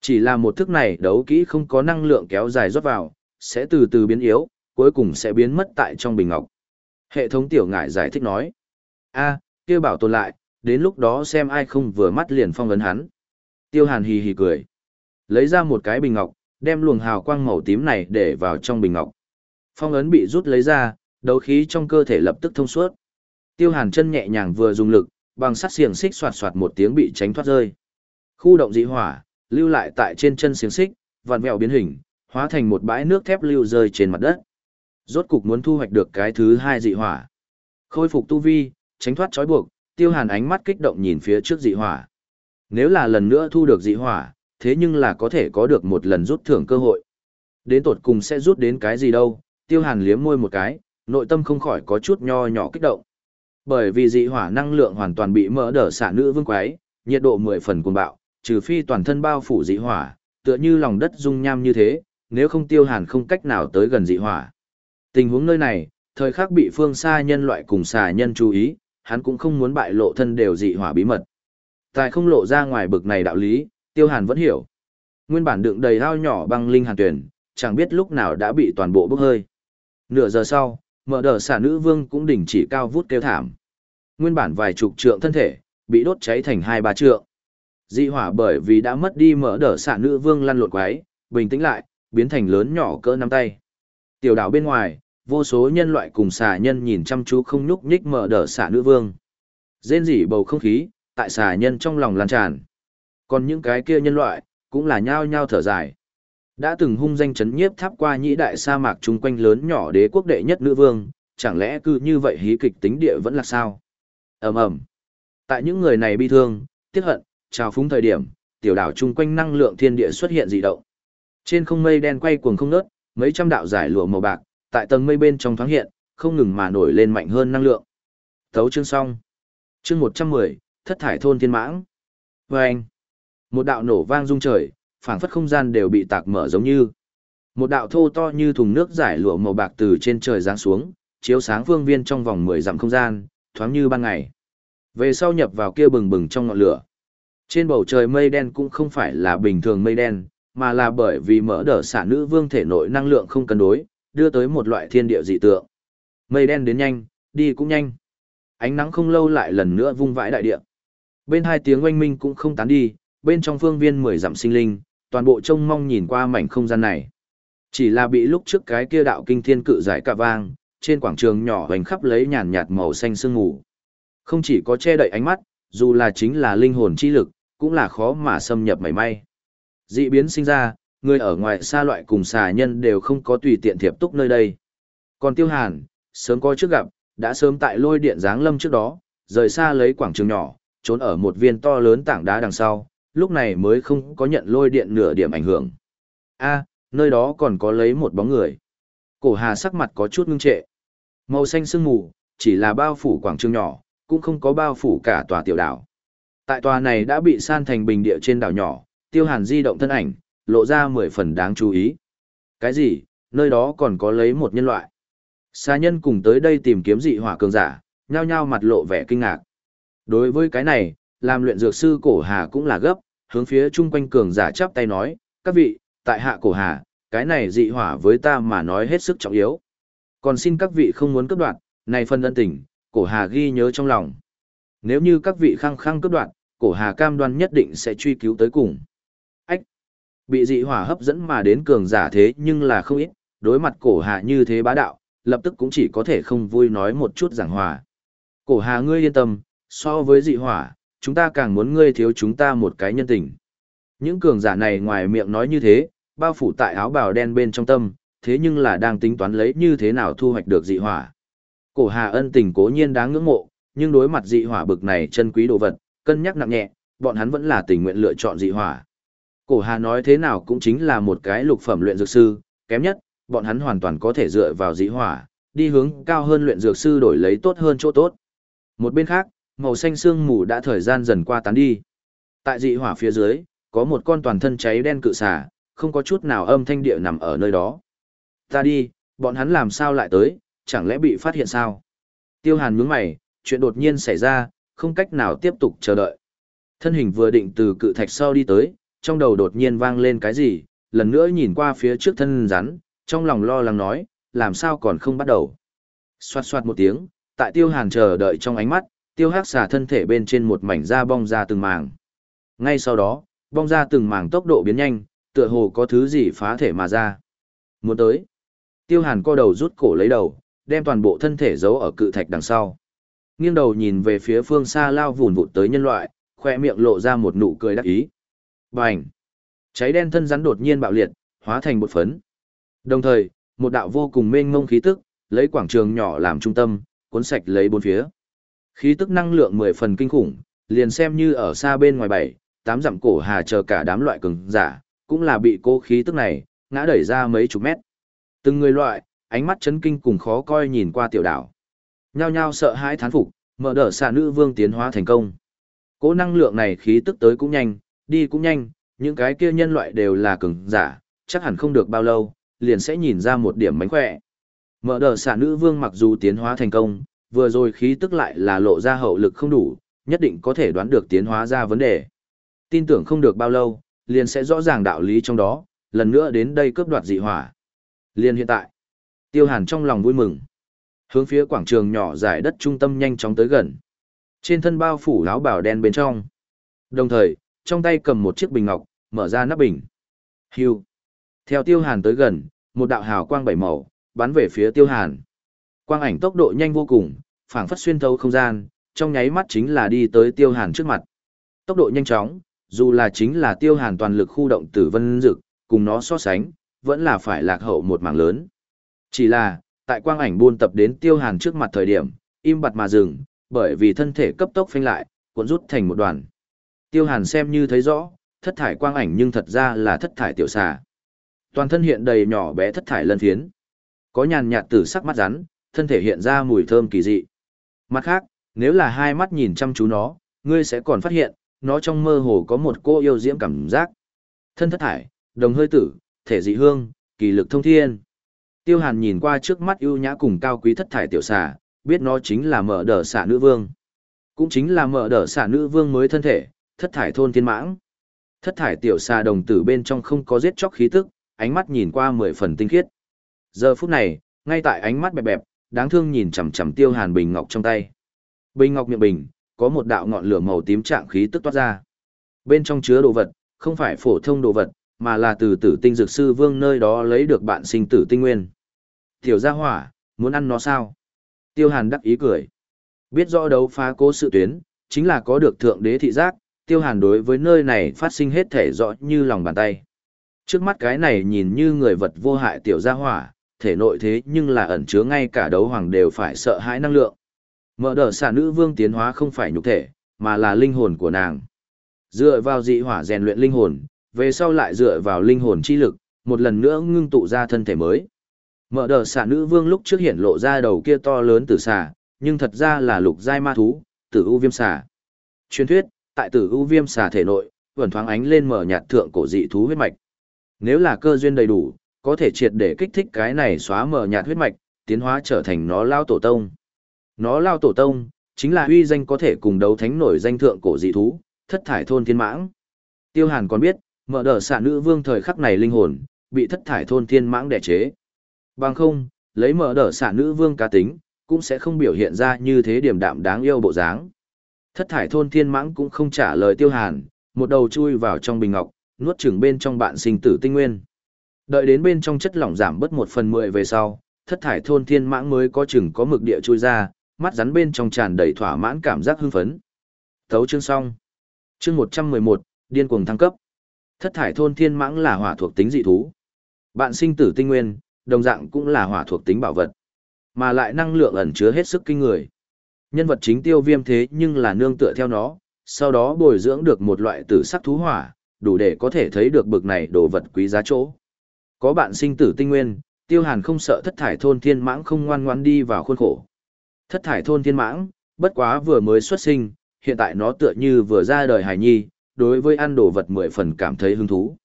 Chỉ là một thức này đấu kỹ không có năng lượng kéo dài rót vào, sẽ từ từ biến yếu, cuối cùng sẽ biến mất tại trong bình ngọc. Hệ thống tiểu ngải giải thích nói. a kia bảo tồn lại, đến lúc đó xem ai không vừa mắt liền phong ấn hắn. Tiêu hàn hì hì cười. Lấy ra một cái bình ngọc, đem luồng hào quang màu tím này để vào trong bình ngọc. Phong ấn bị rút lấy ra, đấu khí trong cơ thể lập tức thông suốt. Tiêu hàn chân nhẹ nhàng vừa dùng lực, bằng sắt xiềng xích xoạt xoạt một tiếng bị tránh thoát rơi. Khu động dị hỏa, lưu lại tại trên chân xiềng xích, vặn vẹo biến hình, hóa thành một bãi nước thép lưu rơi trên mặt đất. Rốt cục muốn thu hoạch được cái thứ hai dị hỏa. Khôi phục tu vi, tránh thoát trói buộc, Tiêu Hàn ánh mắt kích động nhìn phía trước dị hỏa. Nếu là lần nữa thu được dị hỏa, thế nhưng là có thể có được một lần rút thưởng cơ hội. Đến tột cùng sẽ rút đến cái gì đâu, Tiêu Hàn liếm môi một cái, nội tâm không khỏi có chút nho nhỏ kích động. Bởi vì dị hỏa năng lượng hoàn toàn bị mỡ đỡ xả nữ vương quái, nhiệt độ 10 phần cuồng bạo, trừ phi toàn thân bao phủ dị hỏa, tựa như lòng đất dung nham như thế, nếu không tiêu hàn không cách nào tới gần dị hỏa. Tình huống nơi này, thời khắc bị phương xa nhân loại cùng xà nhân chú ý, hắn cũng không muốn bại lộ thân đều dị hỏa bí mật. Tại không lộ ra ngoài bực này đạo lý, tiêu hàn vẫn hiểu. Nguyên bản đựng đầy ao nhỏ băng linh hàn tuyển, chẳng biết lúc nào đã bị toàn bộ bốc hơi. Nửa giờ sau, mở đờ xả nữ vương cũng đình chỉ cao vút kêu thảm. Nguyên bản vài chục trượng thân thể, bị đốt cháy thành hai ba trượng. Dị hỏa bởi vì đã mất đi mở đờ xả nữ vương lăn lộn quái, bình tĩnh lại, biến thành lớn nhỏ cỡ nắm tay. Tiểu đảo bên ngoài, vô số nhân loại cùng xà nhân nhìn chăm chú không nhúc nhích mở đờ xả nữ vương. Rên rỉ bầu không khí, tại xà nhân trong lòng lan tràn. Còn những cái kia nhân loại, cũng là nhao nhao thở dài. Đã từng hung danh chấn nhiếp tháp qua nhĩ đại sa mạc chung quanh lớn nhỏ đế quốc đệ nhất nữ vương, chẳng lẽ cứ như vậy hí kịch tính địa vẫn là sao? ầm ầm Tại những người này bi thương, tiếc hận, trào phúng thời điểm, tiểu đảo chung quanh năng lượng thiên địa xuất hiện dị động. Trên không mây đen quay cuồng không nớt mấy trăm đạo giải lụa màu bạc, tại tầng mây bên trong thoáng hiện, không ngừng mà nổi lên mạnh hơn năng lượng. Thấu chương xong. Chương 110, thất thải thôn thiên mãng. Vâng. Một đạo nổ vang rung trời, phảng phất không gian đều bị tạc mở giống như. Một đạo thô to như thùng nước giải lụa màu bạc từ trên trời giáng xuống, chiếu sáng phương viên trong vòng 10 dặm không gian, thoáng như ban ngày. Về sau nhập vào kia bừng bừng trong ngọn lửa. Trên bầu trời mây đen cũng không phải là bình thường mây đen, mà là bởi vì mở đở xả nữ vương thể nội năng lượng không cân đối, đưa tới một loại thiên địa dị tượng. Mây đen đến nhanh, đi cũng nhanh. Ánh nắng không lâu lại lần nữa vung vãi đại địa. Bên hai tiếng oanh minh cũng không tán đi, bên trong phương viên mười dặm sinh linh, toàn bộ trông mong nhìn qua mảnh không gian này. Chỉ là bị lúc trước cái kia đạo kinh thiên cự giải cả vang, trên quảng trường nhỏ hoành khắp lấy nhàn nhạt màu xanh sương ngủ Không chỉ có che đậy ánh mắt, dù là chính là linh hồn chi lực, cũng là khó mà xâm nhập mảy may. Dị biến sinh ra, người ở ngoài xa loại cùng xà nhân đều không có tùy tiện thiệp túc nơi đây. Còn Tiêu Hàn, sớm coi trước gặp, đã sớm tại lôi điện giáng lâm trước đó, rời xa lấy quảng trường nhỏ, trốn ở một viên to lớn tảng đá đằng sau, lúc này mới không có nhận lôi điện nửa điểm ảnh hưởng. A, nơi đó còn có lấy một bóng người. Cổ Hà sắc mặt có chút ngưng trệ. Màu xanh sương mù, chỉ là bao phủ quảng trường nhỏ, cũng không có bao phủ cả tòa tiểu đảo. Tại tòa này đã bị san thành bình địa trên đảo nhỏ, Tiêu Hàn di động thân ảnh, lộ ra mười phần đáng chú ý. Cái gì, nơi đó còn có lấy một nhân loại. Xa nhân cùng tới đây tìm kiếm dị hỏa cường giả, nhao nhao mặt lộ vẻ kinh ngạc. Đối với cái này, làm luyện dược sư cổ hà cũng là gấp, hướng phía chung quanh cường giả chắp tay nói, các vị, tại hạ cổ hà, cái này dị hỏa với ta mà nói hết sức trọng yếu. Còn xin các vị không muốn cướp đoạt, này phân ân tình, cổ hà ghi nhớ trong lòng. Nếu như các vị khăng khăng cướp đoạt, cổ hà cam đoan nhất định sẽ truy cứu tới cùng. Ách! Bị dị hỏa hấp dẫn mà đến cường giả thế nhưng là không ít, đối mặt cổ hà như thế bá đạo, lập tức cũng chỉ có thể không vui nói một chút giảng hòa. Cổ hà ngươi yên tâm, so với dị hỏa, chúng ta càng muốn ngươi thiếu chúng ta một cái nhân tình. Những cường giả này ngoài miệng nói như thế, bao phủ tại áo bào đen bên trong tâm, thế nhưng là đang tính toán lấy như thế nào thu hoạch được dị hỏa. Cổ hà ân tình cố nhiên đáng ngưỡng mộ, nhưng đối mặt dị hỏa bực này chân quý đồ vật, cân nhắc nặng nhẹ, bọn hắn vẫn là tình nguyện lựa chọn dị hỏa. Cổ hà nói thế nào cũng chính là một cái lục phẩm luyện dược sư, kém nhất, bọn hắn hoàn toàn có thể dựa vào dị hỏa, đi hướng cao hơn luyện dược sư đổi lấy tốt hơn chỗ tốt. Một bên khác, màu xanh sương mù đã thời gian dần qua tán đi. Tại dị hỏa phía dưới, có một con toàn thân cháy đen cự xà, không có chút nào âm thanh địa nằm ở nơi đó. Ta đi, bọn hắn làm sao lại tới, chẳng lẽ bị phát hiện sao? Tiêu Hàn nhướng mày, chuyện đột nhiên xảy ra, không cách nào tiếp tục chờ đợi. Thân hình vừa định từ cự thạch sau đi tới, trong đầu đột nhiên vang lên cái gì, lần nữa nhìn qua phía trước thân rắn, trong lòng lo lắng nói, làm sao còn không bắt đầu. Xoát xoát một tiếng, tại tiêu hàn chờ đợi trong ánh mắt, tiêu hắc xà thân thể bên trên một mảnh da bong ra từng màng. Ngay sau đó, bong ra từng màng tốc độ biến nhanh, tựa hồ có thứ gì phá thể mà ra. Muốn tới. Tiêu hàn co đầu rút cổ lấy đầu, đem toàn bộ thân thể giấu ở cự thạch đằng sau. Nghiêng đầu nhìn về phía phương xa lao vùn vụt tới nhân loại, khoe miệng lộ ra một nụ cười đắc ý. Bành! Cháy đen thân rắn đột nhiên bạo liệt, hóa thành một phấn. Đồng thời, một đạo vô cùng mênh mông khí tức, lấy quảng trường nhỏ làm trung tâm, cuốn sạch lấy bốn phía. Khí tức năng lượng mười phần kinh khủng, liền xem như ở xa bên ngoài bảy, tám dặm cổ hà chờ cả đám loại cường giả, cũng là bị cô khí tức này, ngã đẩy ra mấy chục mét. Từng người loại, ánh mắt chấn kinh cùng khó coi nhìn qua tiểu đảo. Nhao nhao sợ hãi thán phục, mở đỡ xà nữ vương tiến hóa thành công. Cố năng lượng này khí tức tới cũng nhanh, đi cũng nhanh, những cái kia nhân loại đều là cường giả, chắc hẳn không được bao lâu, liền sẽ nhìn ra một điểm mánh khỏe. Mở đờ xả nữ vương mặc dù tiến hóa thành công, vừa rồi khí tức lại là lộ ra hậu lực không đủ, nhất định có thể đoán được tiến hóa ra vấn đề. Tin tưởng không được bao lâu, liền sẽ rõ ràng đạo lý trong đó, lần nữa đến đây cướp đoạt dị hỏa. liền hiện tại, tiêu hàn trong lòng vui mừng. Hướng phía quảng trường nhỏ dài đất trung tâm nhanh chóng tới gần. Trên thân bao phủ áo bảo đen bên trong. Đồng thời, trong tay cầm một chiếc bình ngọc, mở ra nắp bình. Hưu. Theo tiêu hàn tới gần, một đạo hào quang bảy màu, bắn về phía tiêu hàn. Quang ảnh tốc độ nhanh vô cùng, phảng phất xuyên thấu không gian, trong nháy mắt chính là đi tới tiêu hàn trước mặt. Tốc độ nhanh chóng, dù là chính là tiêu hàn toàn lực khu động tử vân dực, cùng nó so sánh, vẫn là phải lạc hậu một mảng lớn. Chỉ là, tại quang ảnh buôn tập đến tiêu hàn trước mặt thời điểm, im bặt mà dừng, bởi vì thân thể cấp tốc phanh lại, cuộn rút thành một đoàn. Tiêu hàn xem như thấy rõ, thất thải quang ảnh nhưng thật ra là thất thải tiểu xà. Toàn thân hiện đầy nhỏ bé thất thải lân phiến. Có nhàn nhạt tử sắc mắt rắn, thân thể hiện ra mùi thơm kỳ dị. Mặt khác, nếu là hai mắt nhìn chăm chú nó, ngươi sẽ còn phát hiện, nó trong mơ hồ có một cô yêu diễm cảm giác. Thân thất thải, đồng hơi tử, thể dị hương, kỳ lực thông thiên. Tiêu Hàn nhìn qua trước mắt ưu nhã cùng cao quý thất thải tiểu xà, biết nó chính là mở đờ xà nữ vương. Cũng chính là mở đờ xà nữ vương mới thân thể, thất thải thôn thiên mãng. Thất thải tiểu xà đồng tử bên trong không có giết chóc khí tức, ánh mắt nhìn qua mười phần tinh khiết. Giờ phút này, ngay tại ánh mắt bẹp bẹp, đáng thương nhìn chằm chằm Tiêu Hàn bình ngọc trong tay. Bình ngọc miệng bình, có một đạo ngọn lửa màu tím trạng khí tức toát ra. Bên trong chứa đồ vật, không phải phổ thông đồ vật, mà là từ tử tinh dược sư vương nơi đó lấy được bạn sinh tử tinh nguyên. Tiểu gia hỏa, muốn ăn nó sao? Tiêu Hàn đắc ý cười. Biết rõ đấu phá cố sự tuyến, chính là có được thượng đế thị giác, Tiêu Hàn đối với nơi này phát sinh hết thể rõ như lòng bàn tay. Trước mắt cái này nhìn như người vật vô hại tiểu gia hỏa, thể nội thế nhưng là ẩn chứa ngay cả đấu hoàng đều phải sợ hãi năng lượng. Mở đờ xà nữ vương tiến hóa không phải nhục thể, mà là linh hồn của nàng. Dựa vào dị hỏa rèn luyện linh hồn, về sau lại dựa vào linh hồn chi lực, một lần nữa ngưng tụ ra thân thể mới. Mở đờ xà nữ vương lúc trước hiện lộ ra đầu kia to lớn tử xà, nhưng thật ra là lục giai ma thú, tử u viêm xà. Truyền thuyết, tại tử u viêm xà thể nội, vẩn thoáng ánh lên mở nhạt thượng cổ dị thú huyết mạch. Nếu là cơ duyên đầy đủ, có thể triệt để kích thích cái này xóa mở nhạt huyết mạch, tiến hóa trở thành nó lao tổ tông. Nó lao tổ tông, chính là uy danh có thể cùng đấu thánh nổi danh thượng cổ dị thú, thất thải thôn thiên mãng. Tiêu Hàn còn biết, mở đờ xạ nữ vương thời khắc này linh hồn, bị thất thải thôn thiên mãng đẻ chế. Bằng không, lấy mở đờ xạ nữ vương cá tính, cũng sẽ không biểu hiện ra như thế điểm đạm đáng yêu bộ dáng. Thất thải thôn thiên mãng cũng không trả lời Tiêu Hàn, một đầu chui vào trong bình ngọc, nuốt chửng bên trong bạn sinh tử tinh nguyên. Đợi đến bên trong chất lỏng giảm bớt một phần mười về sau, thất thải thôn thiên mãng mới có chừng có mực địa chui ra, mắt rắn bên trong tràn đầy thỏa mãn cảm giác hưng phấn. Thấu chương xong. Chương một trăm mười một điên cuồng thăng cấp. Thất thải thôn thiên mãng là hỏa thuộc tính dị thú. Bạn sinh tử tinh nguyên, đồng dạng cũng là hỏa thuộc tính bảo vật. Mà lại năng lượng ẩn chứa hết sức kinh người. Nhân vật chính tiêu viêm thế nhưng là nương tựa theo nó, sau đó bồi dưỡng được một loại tử sắc thú hỏa, đủ để có thể thấy được bực này đồ vật quý giá chỗ. Có bạn sinh tử tinh nguyên, tiêu hàn không sợ thất thải thôn thiên mãng không ngoan ngoan đi vào khuôn khổ. Thất thải thôn thiên mãng, bất quá vừa mới xuất sinh, hiện tại nó tựa như vừa ra đời hài nhi, đối với ăn đồ vật mười phần cảm thấy hứng thú.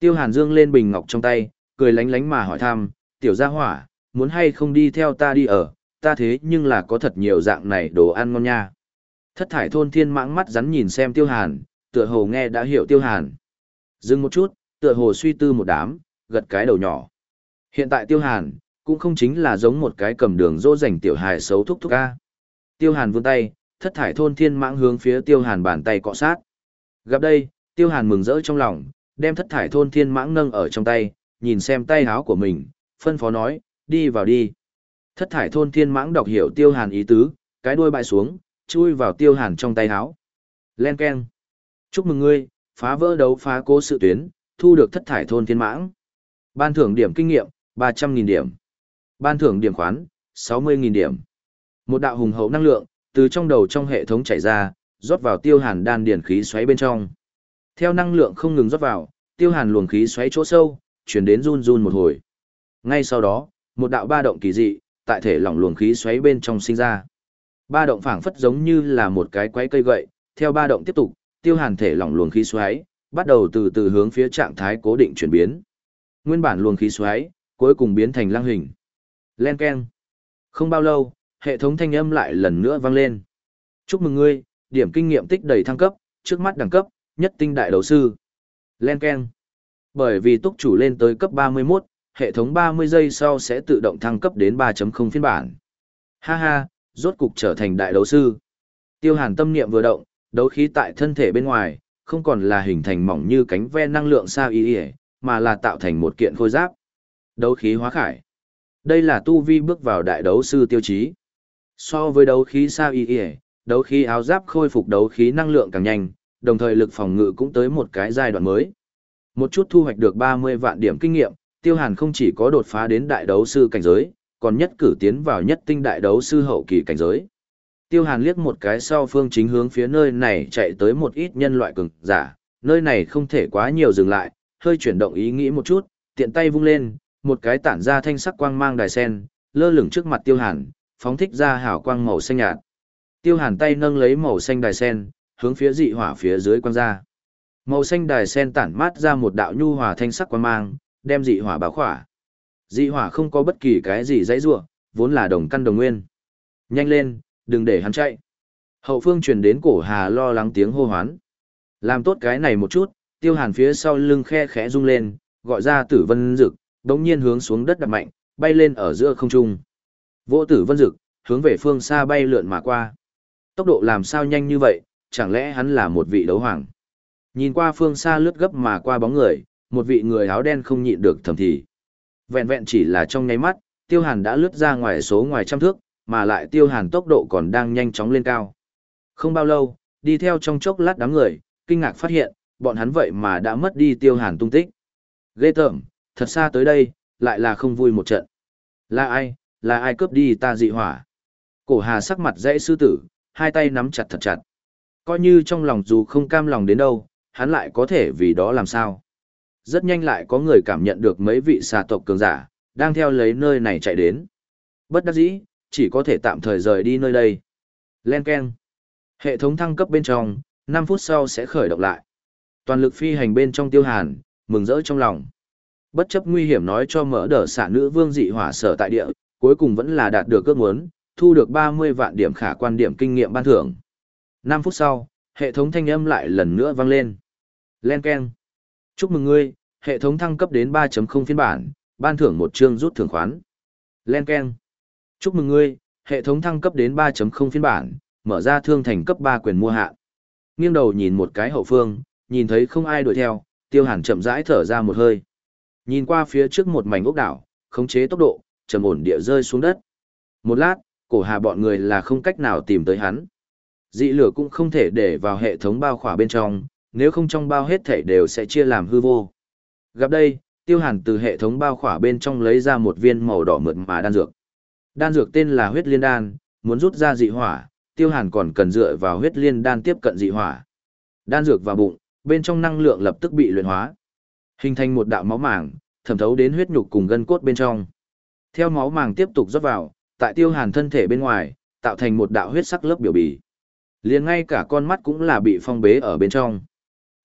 Tiêu hàn dương lên bình ngọc trong tay, cười lánh lánh mà hỏi thăm, tiểu gia hỏa, muốn hay không đi theo ta đi ở, ta thế nhưng là có thật nhiều dạng này đồ ăn ngon nha. Thất thải thôn thiên mãng mắt rắn nhìn xem tiêu hàn, tựa hồ nghe đã hiểu tiêu hàn. Dừng một chút, tựa hồ suy tư một đám, gật cái đầu nhỏ. Hiện tại tiêu hàn, cũng không chính là giống một cái cầm đường dỗ dành tiểu hài xấu thúc thúc ca. Tiêu hàn vươn tay, thất thải thôn thiên mãng hướng phía tiêu hàn bàn tay cọ sát. Gặp đây, tiêu hàn mừng rỡ trong lòng, đem thất thải thôn thiên mãng nâng ở trong tay, nhìn xem tay háo của mình, phân phó nói, đi vào đi. Thất thải thôn thiên mãng đọc hiểu tiêu hàn ý tứ, cái đuôi bại xuống, chui vào tiêu hàn trong tay háo. Len keng. Chúc mừng ngươi, phá vỡ đấu phá cố sự tuyến, thu được thất thải thôn thiên mãng. Ban thưởng điểm kinh nghiệm, 300.000 điểm. Ban thưởng điểm khoán, 60.000 điểm. Một đạo hùng hậu năng lượng, từ trong đầu trong hệ thống chảy ra, rót vào tiêu hàn đan điển khí xoáy bên trong. Theo năng lượng không ngừng rót vào, tiêu hàn luồng khí xoáy chỗ sâu, chuyển đến run run một hồi. Ngay sau đó, một đạo ba động kỳ dị, tại thể lỏng luồng khí xoáy bên trong sinh ra. Ba động phảng phất giống như là một cái quái cây gậy, theo ba động tiếp tục, tiêu hàn thể lỏng luồng khí xoáy, bắt đầu từ từ hướng phía trạng thái cố định chuyển biến. Nguyên bản luồng khí xoáy, cuối cùng biến thành lăng hình. Len keng. Không bao lâu, hệ thống thanh âm lại lần nữa vang lên. Chúc mừng ngươi, điểm kinh nghiệm tích đầy thăng cấp, trước mắt đẳng cấp, nhất tinh đại đầu sư. Len keng. Bởi vì túc chủ lên tới cấp 31, hệ thống 30 giây sau sẽ tự động thăng cấp đến 3.0 phiên bản. Ha ha, rốt cục trở thành đại đấu sư. Tiêu hàn tâm niệm vừa động, đấu khí tại thân thể bên ngoài, không còn là hình thành mỏng như cánh ve năng lượng sao y y, mà là tạo thành một kiện khôi giáp. Đấu khí hóa khải. Đây là tu vi bước vào đại đấu sư tiêu chí. So với đấu khí sao y y, đấu khí áo giáp khôi phục đấu khí năng lượng càng nhanh, đồng thời lực phòng ngự cũng tới một cái giai đoạn mới. Một chút thu hoạch được 30 vạn điểm kinh nghiệm, Tiêu Hàn không chỉ có đột phá đến đại đấu sư cảnh giới, còn nhất cử tiến vào nhất tinh đại đấu sư hậu kỳ cảnh giới. Tiêu Hàn liếc một cái sau phương chính hướng phía nơi này chạy tới một ít nhân loại cường giả, nơi này không thể quá nhiều dừng lại, hơi chuyển động ý nghĩ một chút, tiện tay vung lên, một cái tản ra thanh sắc quang mang đài sen, lơ lửng trước mặt Tiêu Hàn, phóng thích ra hào quang màu xanh nhạt. Tiêu Hàn tay nâng lấy màu xanh đài sen, hướng phía dị hỏa phía dưới quang ra. Màu xanh đài sen tản mát ra một đạo nhu hòa thanh sắc quang mang, đem dị hỏa báo khỏa. Dị hỏa không có bất kỳ cái gì dãy rủa, vốn là đồng căn đồng nguyên. Nhanh lên, đừng để hắn chạy. Hậu phương truyền đến cổ Hà lo lắng tiếng hô hoán. Làm tốt cái này một chút, tiêu hàn phía sau lưng khe khẽ rung lên, gọi ra tử vân Dực, đống nhiên hướng xuống đất đập mạnh, bay lên ở giữa không trung. Vỗ tử vân Dực hướng về phương xa bay lượn mà qua. Tốc độ làm sao nhanh như vậy, chẳng lẽ hắn là một vị đấu hoàng. Nhìn qua phương xa lướt gấp mà qua bóng người, một vị người áo đen không nhịn được thầm thì. Vẹn vẹn chỉ là trong nháy mắt, tiêu hàn đã lướt ra ngoài số ngoài trăm thước, mà lại tiêu hàn tốc độ còn đang nhanh chóng lên cao. Không bao lâu, đi theo trong chốc lát đám người, kinh ngạc phát hiện, bọn hắn vậy mà đã mất đi tiêu hàn tung tích. Ghê tởm, thật xa tới đây, lại là không vui một trận. Là ai, là ai cướp đi ta dị hỏa? Cổ hà sắc mặt dãy sư tử, hai tay nắm chặt thật chặt. Coi như trong lòng dù không cam lòng đến đâu, hắn lại có thể vì đó làm sao. Rất nhanh lại có người cảm nhận được mấy vị xà tộc cường giả, đang theo lấy nơi này chạy đến. Bất đắc dĩ, chỉ có thể tạm thời rời đi nơi đây. Len Ken. Hệ thống thăng cấp bên trong, 5 phút sau sẽ khởi động lại. Toàn lực phi hành bên trong tiêu hàn, mừng rỡ trong lòng. Bất chấp nguy hiểm nói cho mở đờ xả nữ vương dị hỏa sở tại địa, cuối cùng vẫn là đạt được ước muốn, thu được 30 vạn điểm khả quan điểm kinh nghiệm ban thưởng. 5 phút sau, hệ thống thanh âm lại lần nữa vang lên. Len Ken. Chúc mừng ngươi, hệ thống thăng cấp đến 3.0 phiên bản, ban thưởng một chương rút thưởng khoán. Len Ken. Chúc mừng ngươi, hệ thống thăng cấp đến 3.0 phiên bản, mở ra thương thành cấp 3 quyền mua hạ. Nghiêng đầu nhìn một cái hậu phương, nhìn thấy không ai đuổi theo, tiêu hàn chậm rãi thở ra một hơi. Nhìn qua phía trước một mảnh ốc đảo, khống chế tốc độ, trầm ổn địa rơi xuống đất. Một lát, cổ hà bọn người là không cách nào tìm tới hắn. Dị lửa cũng không thể để vào hệ thống bao khỏa bên trong, nếu không trong bao hết thể đều sẽ chia làm hư vô. Gặp đây, tiêu hàn từ hệ thống bao khỏa bên trong lấy ra một viên màu đỏ mượt mà đan dược. Đan dược tên là huyết liên đan, muốn rút ra dị hỏa, tiêu hàn còn cần dựa vào huyết liên đan tiếp cận dị hỏa. Đan dược vào bụng, bên trong năng lượng lập tức bị luyện hóa. Hình thành một đạo máu màng, thẩm thấu đến huyết nhục cùng gân cốt bên trong. Theo máu màng tiếp tục rót vào, tại tiêu hàn thân thể bên ngoài, tạo thành một đạo huyết sắc lớp biểu bì. liền ngay cả con mắt cũng là bị phong bế ở bên trong.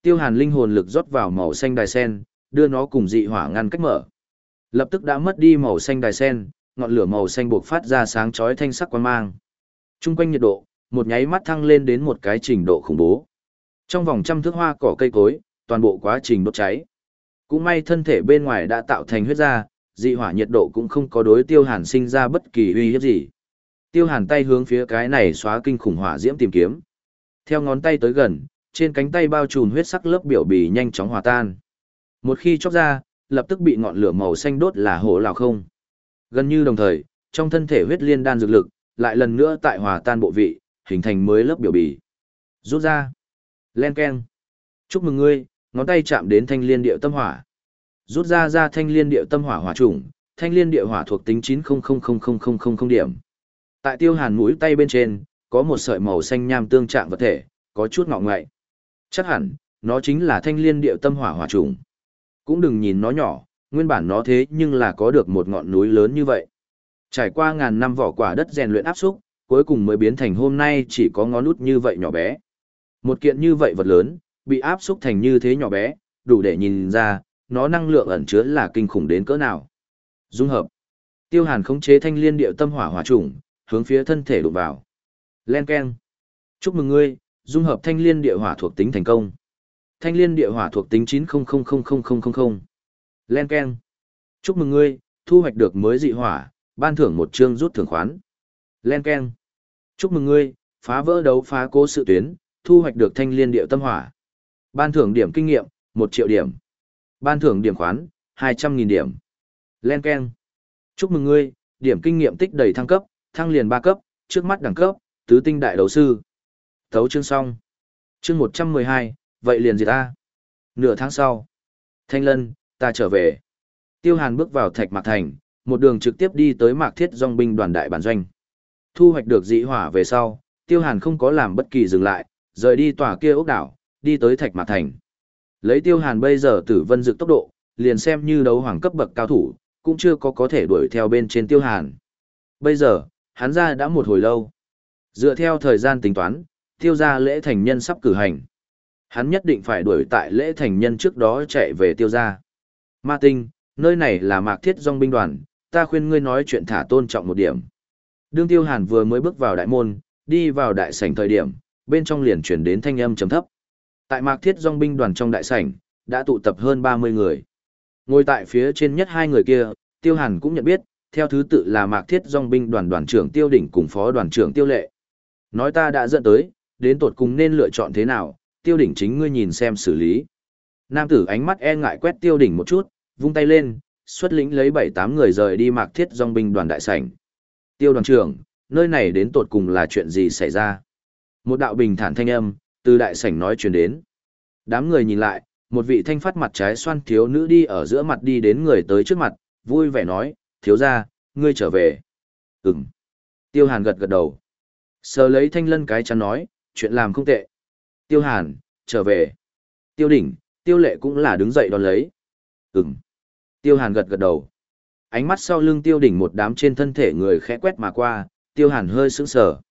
Tiêu hàn linh hồn lực rót vào màu xanh đài sen, đưa nó cùng dị hỏa ngăn cách mở. Lập tức đã mất đi màu xanh đài sen, ngọn lửa màu xanh buộc phát ra sáng chói thanh sắc quan mang. Trung quanh nhiệt độ, một nháy mắt thăng lên đến một cái trình độ khủng bố. Trong vòng trăm thước hoa cỏ cây cối, toàn bộ quá trình đốt cháy. Cũng may thân thể bên ngoài đã tạo thành huyết da, dị hỏa nhiệt độ cũng không có đối tiêu hàn sinh ra bất kỳ uy hiếp gì. Tiêu hàn tay hướng phía cái này xóa kinh khủng hỏa diễm tìm kiếm. Theo ngón tay tới gần, trên cánh tay bao trùm huyết sắc lớp biểu bì nhanh chóng hòa tan. Một khi chóc ra, lập tức bị ngọn lửa màu xanh đốt là hổ lào không. Gần như đồng thời, trong thân thể huyết liên đan dược lực, lại lần nữa tại hòa tan bộ vị, hình thành mới lớp biểu bì. Rút ra. Len keng. Chúc mừng ngươi, ngón tay chạm đến thanh liên điệu tâm hỏa. Rút ra ra thanh liên điệu tâm hỏa hỏa trùng, thanh liên điệu hỏa thuộc tính 9000000 điểm. Tại tiêu hàn mũi tay bên trên, có một sợi màu xanh nham tương trạng vật thể, có chút ngọ ngậy. Chắc hẳn, nó chính là thanh liên điệu tâm hỏa hỏa trùng. Cũng đừng nhìn nó nhỏ, nguyên bản nó thế nhưng là có được một ngọn núi lớn như vậy. Trải qua ngàn năm vỏ quả đất rèn luyện áp xúc, cuối cùng mới biến thành hôm nay chỉ có ngón út như vậy nhỏ bé. Một kiện như vậy vật lớn, bị áp xúc thành như thế nhỏ bé, đủ để nhìn ra, nó năng lượng ẩn chứa là kinh khủng đến cỡ nào. Dung hợp. Tiêu Hàn khống chế thanh liên điệu tâm hỏa hỏa trùng, hướng phía thân thể đụng vào. Len keng. Chúc mừng ngươi, dung hợp thanh liên địa hỏa thuộc tính thành công. Thanh liên địa hỏa thuộc tính 9000000. Len keng. Chúc mừng ngươi, thu hoạch được mới dị hỏa, ban thưởng một chương rút thưởng khoán. Len keng. Chúc mừng ngươi, phá vỡ đấu phá cố sự tuyến, thu hoạch được thanh liên điệu tâm hỏa. Ban thưởng điểm kinh nghiệm, 1 triệu điểm. Ban thưởng điểm khoán, 200.000 điểm. Len Ken. Chúc mừng ngươi, điểm kinh nghiệm tích đầy thăng cấp, thăng liền 3 cấp, trước mắt đẳng cấp, tứ tinh đại đấu sư. Thấu chương xong. Chương 112, vậy liền gì ta? Nửa tháng sau. Thanh lân, ta trở về. Tiêu Hàn bước vào Thạch Mạc Thành, một đường trực tiếp đi tới Mạc Thiết Dòng binh đoàn đại bản doanh. Thu hoạch được dị hỏa về sau, Tiêu Hàn không có làm bất kỳ dừng lại, rời đi tòa kia ốc đảo, đi tới Thạch Mạc Thành. Lấy Tiêu Hàn bây giờ tử vân dực tốc độ, liền xem như đấu hoàng cấp bậc cao thủ, cũng chưa có có thể đuổi theo bên trên Tiêu Hàn. Bây giờ, hắn ra đã một hồi lâu. Dựa theo thời gian tính toán, Tiêu gia lễ thành nhân sắp cử hành. Hắn nhất định phải đuổi tại lễ thành nhân trước đó chạy về Tiêu gia. Ma Tinh, nơi này là Mạc Thiết Dòng binh đoàn, ta khuyên ngươi nói chuyện thả tôn trọng một điểm. Đương Tiêu Hàn vừa mới bước vào đại môn, đi vào đại sảnh thời điểm, bên trong liền chuyển đến thanh âm trầm thấp. Tại Mạc Thiết Dòng binh đoàn trong đại sảnh, đã tụ tập hơn 30 người. Ngồi tại phía trên nhất hai người kia, Tiêu Hàn cũng nhận biết, theo thứ tự là Mạc Thiết Dòng binh đoàn đoàn trưởng Tiêu Đỉnh cùng phó đoàn trưởng Tiêu Lệ. Nói ta đã dẫn tới, đến tột cùng nên lựa chọn thế nào, Tiêu Đỉnh chính ngươi nhìn xem xử lý. Nam tử ánh mắt e ngại quét Tiêu Đỉnh một chút, vung tay lên, xuất lĩnh lấy 7-8 người rời đi Mạc Thiết Dòng binh đoàn đại sảnh. Tiêu đoàn trưởng, nơi này đến tột cùng là chuyện gì xảy ra? Một đạo bình thản thanh âm, từ đại sảnh nói truyền đến. Đám người nhìn lại, một vị thanh phát mặt trái xoan thiếu nữ đi ở giữa mặt đi đến người tới trước mặt, vui vẻ nói, thiếu ra, ngươi trở về. Ừm. Tiêu hàn gật gật đầu. Sờ lấy thanh lân cái chắn nói, chuyện làm không tệ. Tiêu hàn, trở về. Tiêu đỉnh, tiêu lệ cũng là đứng dậy đón lấy. Ừm. Tiêu hàn gật gật đầu. Ánh mắt sau lưng tiêu đỉnh một đám trên thân thể người khẽ quét mà qua, tiêu hàn hơi sững sờ.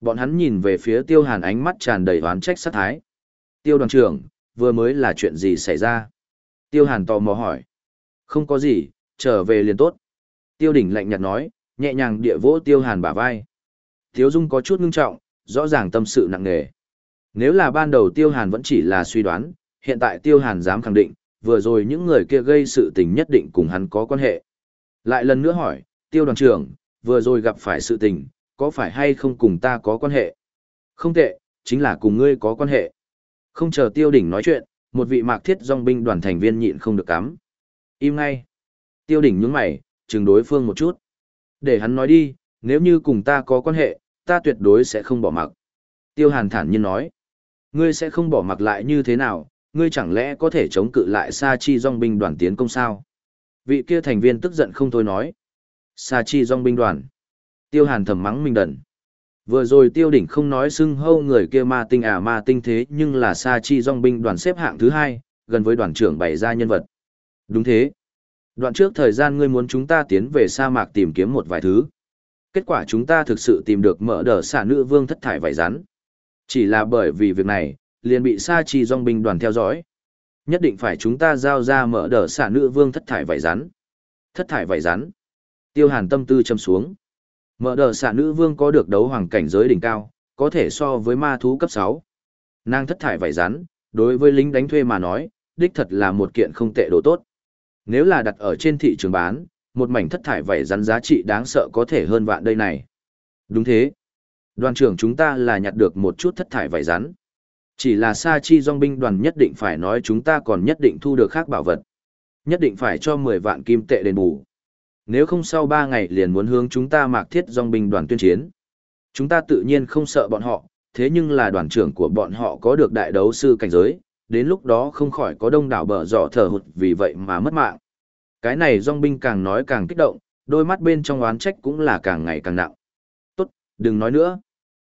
Bọn hắn nhìn về phía tiêu hàn ánh mắt tràn đầy oán trách sát thái. Tiêu đoàn trưởng, vừa mới là chuyện gì xảy ra? Tiêu hàn tò mò hỏi. Không có gì, trở về liền tốt. Tiêu đỉnh lạnh nhạt nói, nhẹ nhàng địa vỗ tiêu hàn bả vai. Thiếu dung có chút ngưng trọng, rõ ràng tâm sự nặng nề. Nếu là ban đầu tiêu hàn vẫn chỉ là suy đoán, hiện tại tiêu hàn dám khẳng định, vừa rồi những người kia gây sự tình nhất định cùng hắn có quan hệ. Lại lần nữa hỏi, tiêu đoàn trưởng, vừa rồi gặp phải sự tình, có phải hay không cùng ta có quan hệ? Không tệ, chính là cùng ngươi có quan hệ. Không chờ tiêu đỉnh nói chuyện, một vị mạc thiết dòng binh đoàn thành viên nhịn không được cắm. Im ngay. Tiêu đỉnh nhướng mày, chừng đối phương một chút. Để hắn nói đi, nếu như cùng ta có quan hệ, ta tuyệt đối sẽ không bỏ mặc. Tiêu hàn thản nhiên nói. Ngươi sẽ không bỏ mặc lại như thế nào, ngươi chẳng lẽ có thể chống cự lại Sa Chi dòng binh đoàn tiến công sao? Vị kia thành viên tức giận không thôi nói. Sa Chi dòng binh đoàn. Tiêu hàn thầm mắng mình đần. Vừa rồi tiêu đỉnh không nói xưng hâu người kia ma tinh à ma tinh thế nhưng là Sa Chi dòng binh đoàn xếp hạng thứ hai, gần với đoàn trưởng bày ra nhân vật. Đúng thế. Đoạn trước thời gian ngươi muốn chúng ta tiến về sa mạc tìm kiếm một vài thứ. Kết quả chúng ta thực sự tìm được mở đờ xả nữ vương thất thải vải rắn. Chỉ là bởi vì việc này, liền bị Sa Chi dòng binh đoàn theo dõi. Nhất định phải chúng ta giao ra mở đờ xả nữ vương thất thải vải rắn. Thất thải vải rắn. Tiêu hàn tâm tư châm xuống. Mở đờ xạ nữ vương có được đấu hoàng cảnh giới đỉnh cao, có thể so với ma thú cấp 6. Nàng thất thải vảy rắn, đối với lính đánh thuê mà nói, đích thật là một kiện không tệ đồ tốt. Nếu là đặt ở trên thị trường bán, một mảnh thất thải vảy rắn giá trị đáng sợ có thể hơn vạn đây này. Đúng thế. Đoàn trưởng chúng ta là nhặt được một chút thất thải vảy rắn. Chỉ là Sa Chi Dòng binh đoàn nhất định phải nói chúng ta còn nhất định thu được khác bảo vật. Nhất định phải cho 10 vạn kim tệ đền bù. Nếu không sau 3 ngày liền muốn hướng chúng ta mạc thiết dòng binh đoàn tuyên chiến. Chúng ta tự nhiên không sợ bọn họ, thế nhưng là đoàn trưởng của bọn họ có được đại đấu sư cảnh giới, đến lúc đó không khỏi có đông đảo bờ dọ thở hụt vì vậy mà mất mạng. Cái này dòng binh càng nói càng kích động, đôi mắt bên trong oán trách cũng là càng ngày càng nặng. Tốt, đừng nói nữa.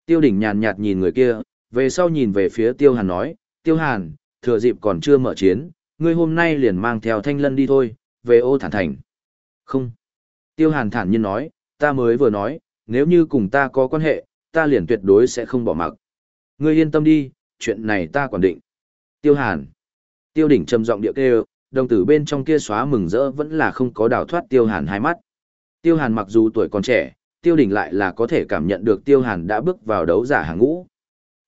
Tiêu đỉnh nhàn nhạt nhìn người kia, về sau nhìn về phía tiêu hàn nói, tiêu hàn, thừa dịp còn chưa mở chiến, ngươi hôm nay liền mang theo thanh lân đi thôi, về ô thản thành. Không. Tiêu Hàn thản nhiên nói, ta mới vừa nói, nếu như cùng ta có quan hệ, ta liền tuyệt đối sẽ không bỏ mặc. Ngươi yên tâm đi, chuyện này ta quản định. Tiêu Hàn. Tiêu đỉnh trầm giọng địa kêu, đồng tử bên trong kia xóa mừng rỡ vẫn là không có đào thoát Tiêu Hàn hai mắt. Tiêu Hàn mặc dù tuổi còn trẻ, Tiêu đỉnh lại là có thể cảm nhận được Tiêu Hàn đã bước vào đấu giả hàng ngũ.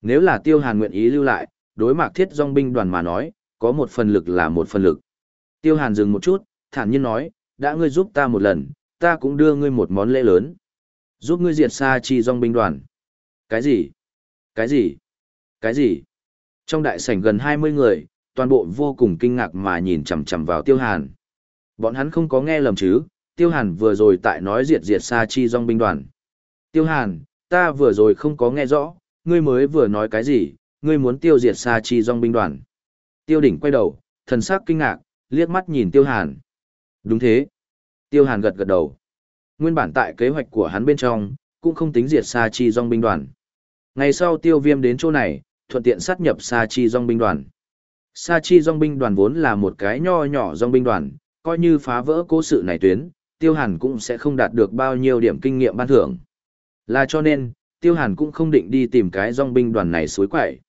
Nếu là Tiêu Hàn nguyện ý lưu lại, đối mặt thiết dòng binh đoàn mà nói, có một phần lực là một phần lực. Tiêu Hàn dừng một chút, thản nhiên nói, đã ngươi giúp ta một lần, ta cũng đưa ngươi một món lễ lớn. Giúp ngươi diệt xa chi dòng binh đoàn. Cái gì? Cái gì? Cái gì? Trong đại sảnh gần 20 người, toàn bộ vô cùng kinh ngạc mà nhìn chằm chằm vào Tiêu Hàn. Bọn hắn không có nghe lầm chứ, Tiêu Hàn vừa rồi tại nói diệt diệt xa chi dòng binh đoàn. Tiêu Hàn, ta vừa rồi không có nghe rõ, ngươi mới vừa nói cái gì, ngươi muốn tiêu diệt xa chi dòng binh đoàn. Tiêu đỉnh quay đầu, thần sắc kinh ngạc, liếc mắt nhìn Tiêu Hàn. Đúng thế. Tiêu Hàn gật gật đầu. Nguyên bản tại kế hoạch của hắn bên trong, cũng không tính diệt Sa Chi Dòng binh đoàn. Ngày sau Tiêu Viêm đến chỗ này, thuận tiện sát nhập Sa Chi Dòng binh đoàn. Sa Chi Dòng binh đoàn vốn là một cái nho nhỏ dòng binh đoàn, coi như phá vỡ cố sự này tuyến, Tiêu Hàn cũng sẽ không đạt được bao nhiêu điểm kinh nghiệm ban thưởng. Là cho nên, Tiêu Hàn cũng không định đi tìm cái dòng binh đoàn này suối quậy.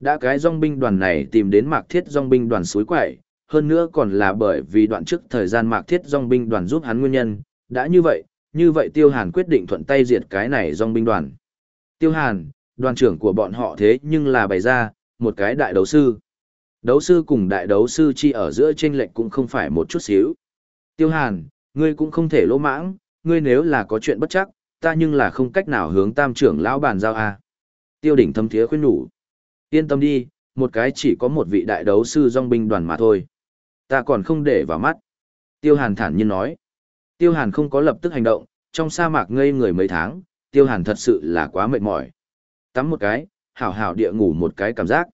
Đã cái dòng binh đoàn này tìm đến mạc thiết dòng binh đoàn suối quậy, hơn nữa còn là bởi vì đoạn trước thời gian mạc thiết dòng binh đoàn giúp hắn nguyên nhân, đã như vậy, như vậy Tiêu Hàn quyết định thuận tay diệt cái này dòng binh đoàn. Tiêu Hàn, đoàn trưởng của bọn họ thế nhưng là bày ra, một cái đại đấu sư. Đấu sư cùng đại đấu sư chi ở giữa trên lệnh cũng không phải một chút xíu. Tiêu Hàn, ngươi cũng không thể lỗ mãng, ngươi nếu là có chuyện bất chắc, ta nhưng là không cách nào hướng tam trưởng lão bàn giao a. Tiêu đỉnh thâm thiế khuyên nhủ. Yên tâm đi, một cái chỉ có một vị đại đấu sư dòng binh đoàn mà thôi. Ta còn không để vào mắt. Tiêu Hàn thản nhiên nói. Tiêu Hàn không có lập tức hành động, trong sa mạc ngây người mấy tháng, Tiêu Hàn thật sự là quá mệt mỏi. Tắm một cái, hảo hảo địa ngủ một cái cảm giác.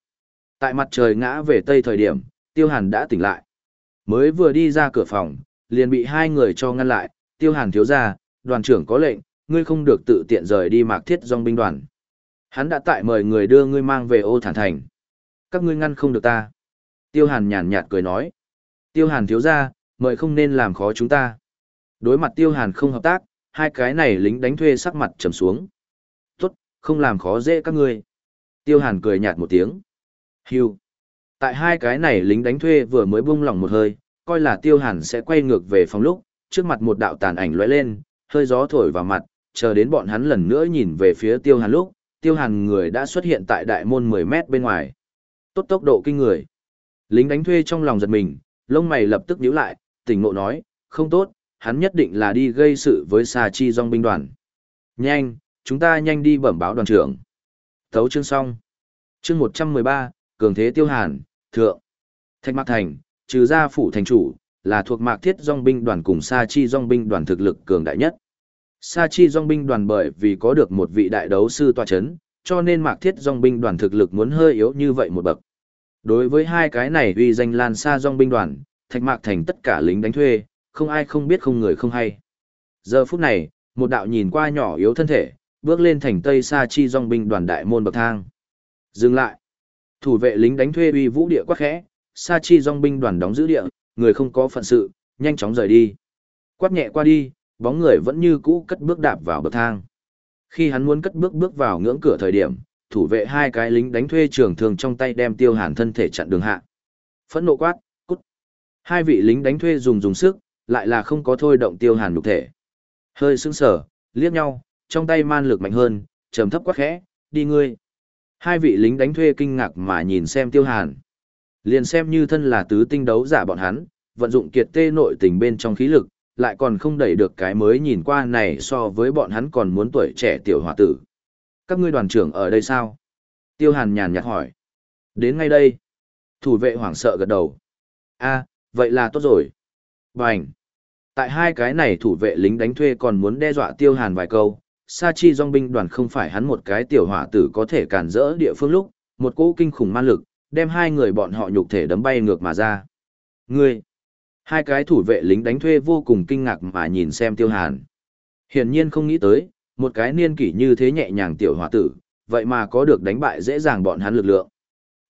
Tại mặt trời ngã về tây thời điểm, Tiêu Hàn đã tỉnh lại. Mới vừa đi ra cửa phòng, liền bị hai người cho ngăn lại, Tiêu Hàn thiếu ra, đoàn trưởng có lệnh, ngươi không được tự tiện rời đi mạc thiết dòng binh đoàn. Hắn đã tại mời người đưa ngươi mang về ô thản thành. Các ngươi ngăn không được ta. Tiêu Hàn nhàn nhạt cười nói. Tiêu Hàn thiếu ra, mời không nên làm khó chúng ta. Đối mặt Tiêu Hàn không hợp tác, hai cái này lính đánh thuê sắc mặt trầm xuống. Tốt, không làm khó dễ các ngươi. Tiêu Hàn cười nhạt một tiếng. Hưu. Tại hai cái này lính đánh thuê vừa mới buông lỏng một hơi, coi là Tiêu Hàn sẽ quay ngược về phòng lúc, trước mặt một đạo tàn ảnh lóe lên, hơi gió thổi vào mặt, chờ đến bọn hắn lần nữa nhìn về phía Tiêu Hàn lúc, Tiêu Hàn người đã xuất hiện tại đại môn 10 mét bên ngoài. Tốt tốc độ kinh người. Lính đánh thuê trong lòng giật mình, lông mày lập tức nhíu lại, tỉnh ngộ nói, không tốt, hắn nhất định là đi gây sự với Sa Chi Dòng binh đoàn. Nhanh, chúng ta nhanh đi bẩm báo đoàn trưởng. Thấu chương xong. Chương 113, Cường Thế Tiêu Hàn, Thượng. Thạch Mạc Thành, trừ ra phủ thành chủ, là thuộc Mạc Thiết Dòng binh đoàn cùng Sa Chi Dòng binh đoàn thực lực cường đại nhất. Sa Chi Dòng binh đoàn bởi vì có được một vị đại đấu sư tòa chấn, cho nên Mạc Thiết Dòng binh đoàn thực lực muốn hơi yếu như vậy một bậc. Đối với hai cái này uy danh lan xa Dòng binh đoàn, Thạch Mạc Thành tất cả lính đánh thuê, không ai không biết không người không hay. Giờ phút này, một đạo nhìn qua nhỏ yếu thân thể, bước lên thành Tây Sa Chi Dòng binh đoàn đại môn bậc thang. Dừng lại. Thủ vệ lính đánh thuê uy vũ địa quát khẽ, Sa Chi Dòng binh đoàn đóng giữ địa, người không có phận sự, nhanh chóng rời đi. Quát nhẹ qua đi, bóng người vẫn như cũ cất bước đạp vào bậc thang. Khi hắn muốn cất bước bước vào ngưỡng cửa thời điểm, thủ vệ hai cái lính đánh thuê trường thường trong tay đem tiêu hàn thân thể chặn đường hạ. Phẫn nộ quát, cút. Hai vị lính đánh thuê dùng dùng sức, lại là không có thôi động tiêu hàn nhục thể. Hơi sững sờ, liếc nhau, trong tay man lực mạnh hơn, trầm thấp quát khẽ, đi ngươi. Hai vị lính đánh thuê kinh ngạc mà nhìn xem tiêu hàn. Liền xem như thân là tứ tinh đấu giả bọn hắn, vận dụng kiệt tê nội tình bên trong khí lực, lại còn không đẩy được cái mới nhìn qua này so với bọn hắn còn muốn tuổi trẻ tiểu hòa tử. Các ngươi đoàn trưởng ở đây sao? Tiêu hàn nhàn nhạt hỏi. Đến ngay đây. Thủ vệ hoảng sợ gật đầu. a vậy là tốt rồi. Bành. Tại hai cái này thủ vệ lính đánh thuê còn muốn đe dọa tiêu hàn vài câu. Sa chi dòng binh đoàn không phải hắn một cái tiểu hỏa tử có thể cản rỡ địa phương lúc, một cỗ kinh khủng man lực, đem hai người bọn họ nhục thể đấm bay ngược mà ra. Ngươi! Hai cái thủ vệ lính đánh thuê vô cùng kinh ngạc mà nhìn xem tiêu hàn. Hiển nhiên không nghĩ tới, một cái niên kỷ như thế nhẹ nhàng tiểu hòa tử, vậy mà có được đánh bại dễ dàng bọn hắn lực lượng.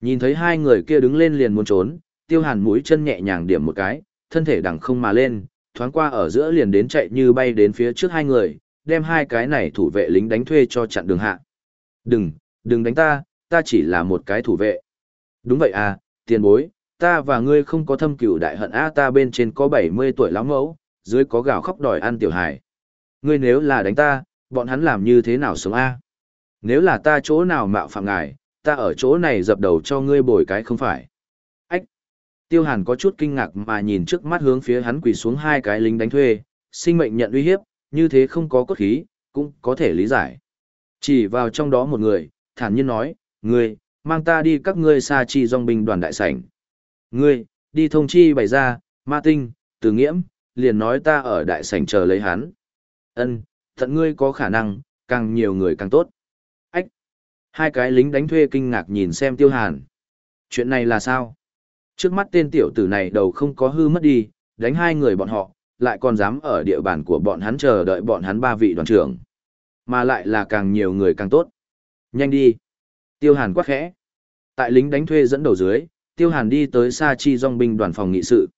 Nhìn thấy hai người kia đứng lên liền muốn trốn, tiêu hàn mũi chân nhẹ nhàng điểm một cái, thân thể đằng không mà lên, thoáng qua ở giữa liền đến chạy như bay đến phía trước hai người, đem hai cái này thủ vệ lính đánh thuê cho chặn đường hạ. Đừng, đừng đánh ta, ta chỉ là một cái thủ vệ. Đúng vậy à, tiền bối, ta và ngươi không có thâm cửu đại hận a ta bên trên có 70 tuổi lão mẫu, dưới có gạo khóc đòi ăn tiểu hài. Ngươi nếu là đánh ta, bọn hắn làm như thế nào sống a? Nếu là ta chỗ nào mạo phạm ngài, ta ở chỗ này dập đầu cho ngươi bồi cái không phải. Ách! Tiêu hàn có chút kinh ngạc mà nhìn trước mắt hướng phía hắn quỳ xuống hai cái lính đánh thuê, sinh mệnh nhận uy hiếp, như thế không có cốt khí, cũng có thể lý giải. Chỉ vào trong đó một người, thản nhiên nói, ngươi, mang ta đi các ngươi xa chi dòng binh đoàn đại sảnh. Ngươi, đi thông chi bày ra, ma tinh, từ nghiễm, liền nói ta ở đại sảnh chờ lấy hắn. Ân, thận ngươi có khả năng, càng nhiều người càng tốt. Ách! Hai cái lính đánh thuê kinh ngạc nhìn xem tiêu hàn. Chuyện này là sao? Trước mắt tên tiểu tử này đầu không có hư mất đi, đánh hai người bọn họ, lại còn dám ở địa bàn của bọn hắn chờ đợi bọn hắn ba vị đoàn trưởng. Mà lại là càng nhiều người càng tốt. Nhanh đi! Tiêu hàn quát khẽ. Tại lính đánh thuê dẫn đầu dưới, Tiêu Hàn đi tới Sa Chi Dòng binh đoàn phòng nghị sự.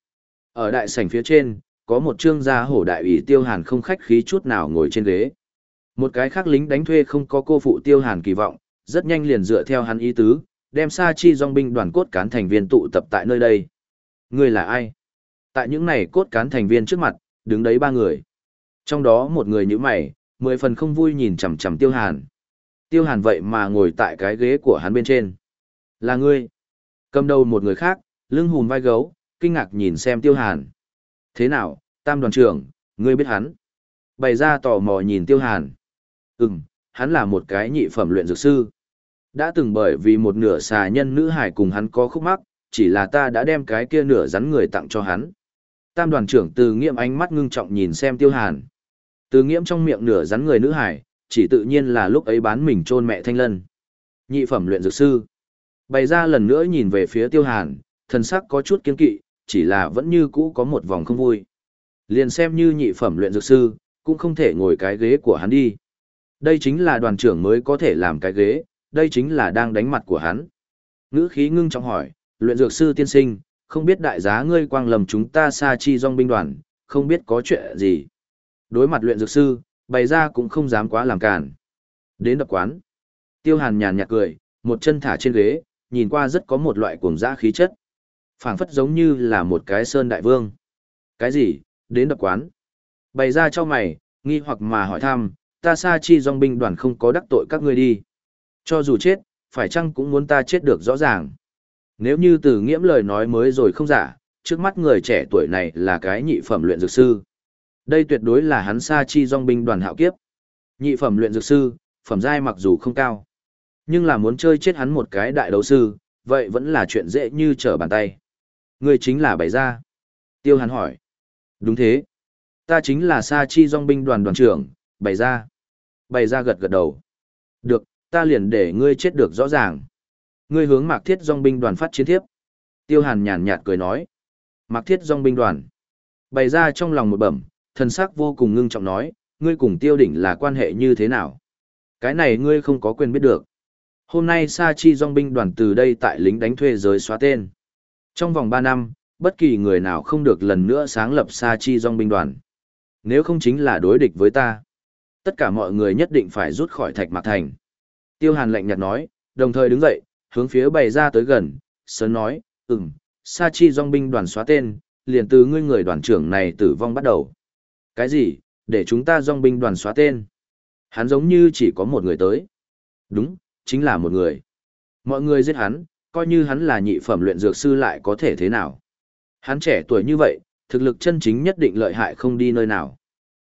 Ở đại sảnh phía trên, có một trương gia hổ đại ủy Tiêu Hàn không khách khí chút nào ngồi trên ghế. Một cái khác lính đánh thuê không có cô phụ Tiêu Hàn kỳ vọng, rất nhanh liền dựa theo hắn ý tứ, đem Sa Chi Dòng binh đoàn cốt cán thành viên tụ tập tại nơi đây. Người là ai? Tại những này cốt cán thành viên trước mặt, đứng đấy ba người. Trong đó một người như mày, mười phần không vui nhìn chằm chằm Tiêu Hàn. Tiêu Hàn vậy mà ngồi tại cái ghế của hắn bên trên. Là ngươi. Cầm đầu một người khác, lưng hùn vai gấu, kinh ngạc nhìn xem tiêu hàn. Thế nào, tam đoàn trưởng, ngươi biết hắn. Bày ra tò mò nhìn tiêu hàn. Ừm, hắn là một cái nhị phẩm luyện dược sư. Đã từng bởi vì một nửa xà nhân nữ hải cùng hắn có khúc mắc, chỉ là ta đã đem cái kia nửa rắn người tặng cho hắn. Tam đoàn trưởng từ nghiệm ánh mắt ngưng trọng nhìn xem tiêu hàn. Từ nghiễm trong miệng nửa rắn người nữ hải, chỉ tự nhiên là lúc ấy bán mình chôn mẹ thanh lân. Nhị phẩm luyện dược sư. Bày ra lần nữa nhìn về phía tiêu hàn, thần sắc có chút kiên kỵ, chỉ là vẫn như cũ có một vòng không vui. Liền xem như nhị phẩm luyện dược sư, cũng không thể ngồi cái ghế của hắn đi. Đây chính là đoàn trưởng mới có thể làm cái ghế, đây chính là đang đánh mặt của hắn. Ngữ khí ngưng trọng hỏi, luyện dược sư tiên sinh, không biết đại giá ngươi quang lầm chúng ta xa chi dòng binh đoàn, không biết có chuyện gì. Đối mặt luyện dược sư, bày ra cũng không dám quá làm cản. Đến đập quán. Tiêu hàn nhàn nhạt cười, một chân thả trên ghế, nhìn qua rất có một loại cuồng dã khí chất phảng phất giống như là một cái sơn đại vương. Cái gì, đến đập quán. Bày ra cho mày, nghi hoặc mà hỏi thăm, ta sa chi dòng binh đoàn không có đắc tội các ngươi đi. Cho dù chết, phải chăng cũng muốn ta chết được rõ ràng. Nếu như từ nghiễm lời nói mới rồi không giả, trước mắt người trẻ tuổi này là cái nhị phẩm luyện dược sư. Đây tuyệt đối là hắn sa chi dòng binh đoàn hạo kiếp. Nhị phẩm luyện dược sư, phẩm giai mặc dù không cao, nhưng là muốn chơi chết hắn một cái đại đấu sư, vậy vẫn là chuyện dễ như trở bàn tay. Người chính là bảy gia. Tiêu Hàn hỏi. Đúng thế. Ta chính là sa chi dòng binh đoàn đoàn trưởng, bảy gia. Bảy gia gật gật đầu. Được, ta liền để ngươi chết được rõ ràng. Ngươi hướng mạc thiết dòng binh đoàn phát chiến thiếp. Tiêu hàn nhàn nhạt cười nói. Mạc thiết dòng binh đoàn. Bày ra trong lòng một bẩm, thần sắc vô cùng ngưng trọng nói, ngươi cùng tiêu đỉnh là quan hệ như thế nào? Cái này ngươi không có quyền biết được. Hôm nay Sa Chi Dòng binh đoàn từ đây tại lính đánh thuê giới xóa tên. Trong vòng 3 năm, bất kỳ người nào không được lần nữa sáng lập Sa Chi Dòng binh đoàn. Nếu không chính là đối địch với ta. Tất cả mọi người nhất định phải rút khỏi thạch mạc thành. Tiêu Hàn lạnh nhạt nói, đồng thời đứng dậy, hướng phía bày ra tới gần, sớm nói, ừm, Sa Chi Dòng binh đoàn xóa tên, liền từ ngươi người đoàn trưởng này tử vong bắt đầu. Cái gì, để chúng ta dòng binh đoàn xóa tên? Hắn giống như chỉ có một người tới. Đúng, chính là một người. Mọi người giết hắn, coi như hắn là nhị phẩm luyện dược sư lại có thể thế nào. Hắn trẻ tuổi như vậy, thực lực chân chính nhất định lợi hại không đi nơi nào.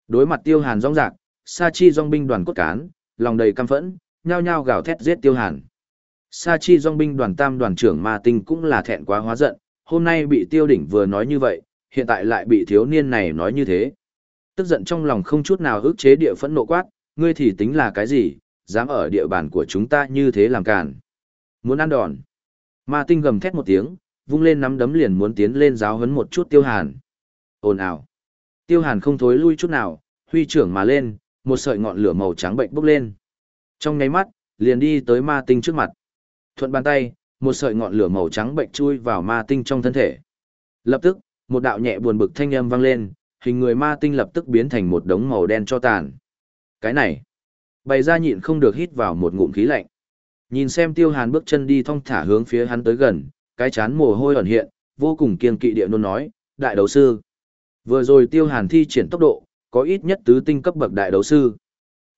Đối mặt tiêu hàn rong rạc, Sa Chi dòng binh đoàn cốt cán, lòng đầy căm phẫn, nhao nhao gào thét giết tiêu hàn. Sa Chi dòng binh đoàn tam đoàn trưởng Ma Tinh cũng là thẹn quá hóa giận, hôm nay bị tiêu đỉnh vừa nói như vậy, hiện tại lại bị thiếu niên này nói như thế tức giận trong lòng không chút nào ức chế địa phẫn nộ quát, ngươi thì tính là cái gì, dám ở địa bàn của chúng ta như thế làm càn. Muốn ăn đòn. Ma tinh gầm thét một tiếng, vung lên nắm đấm liền muốn tiến lên giáo hấn một chút tiêu hàn. Ồn ào. Tiêu hàn không thối lui chút nào, huy trưởng mà lên, một sợi ngọn lửa màu trắng bệnh bốc lên. Trong nháy mắt, liền đi tới ma tinh trước mặt. Thuận bàn tay, một sợi ngọn lửa màu trắng bệnh chui vào ma tinh trong thân thể. Lập tức, một đạo nhẹ buồn bực thanh âm vang lên, hình người ma tinh lập tức biến thành một đống màu đen cho tàn. Cái này, bày ra nhịn không được hít vào một ngụm khí lạnh. Nhìn xem tiêu hàn bước chân đi thong thả hướng phía hắn tới gần, cái chán mồ hôi ẩn hiện, vô cùng kiên kỵ địa nôn nói, đại đấu sư. Vừa rồi tiêu hàn thi triển tốc độ, có ít nhất tứ tinh cấp bậc đại đấu sư.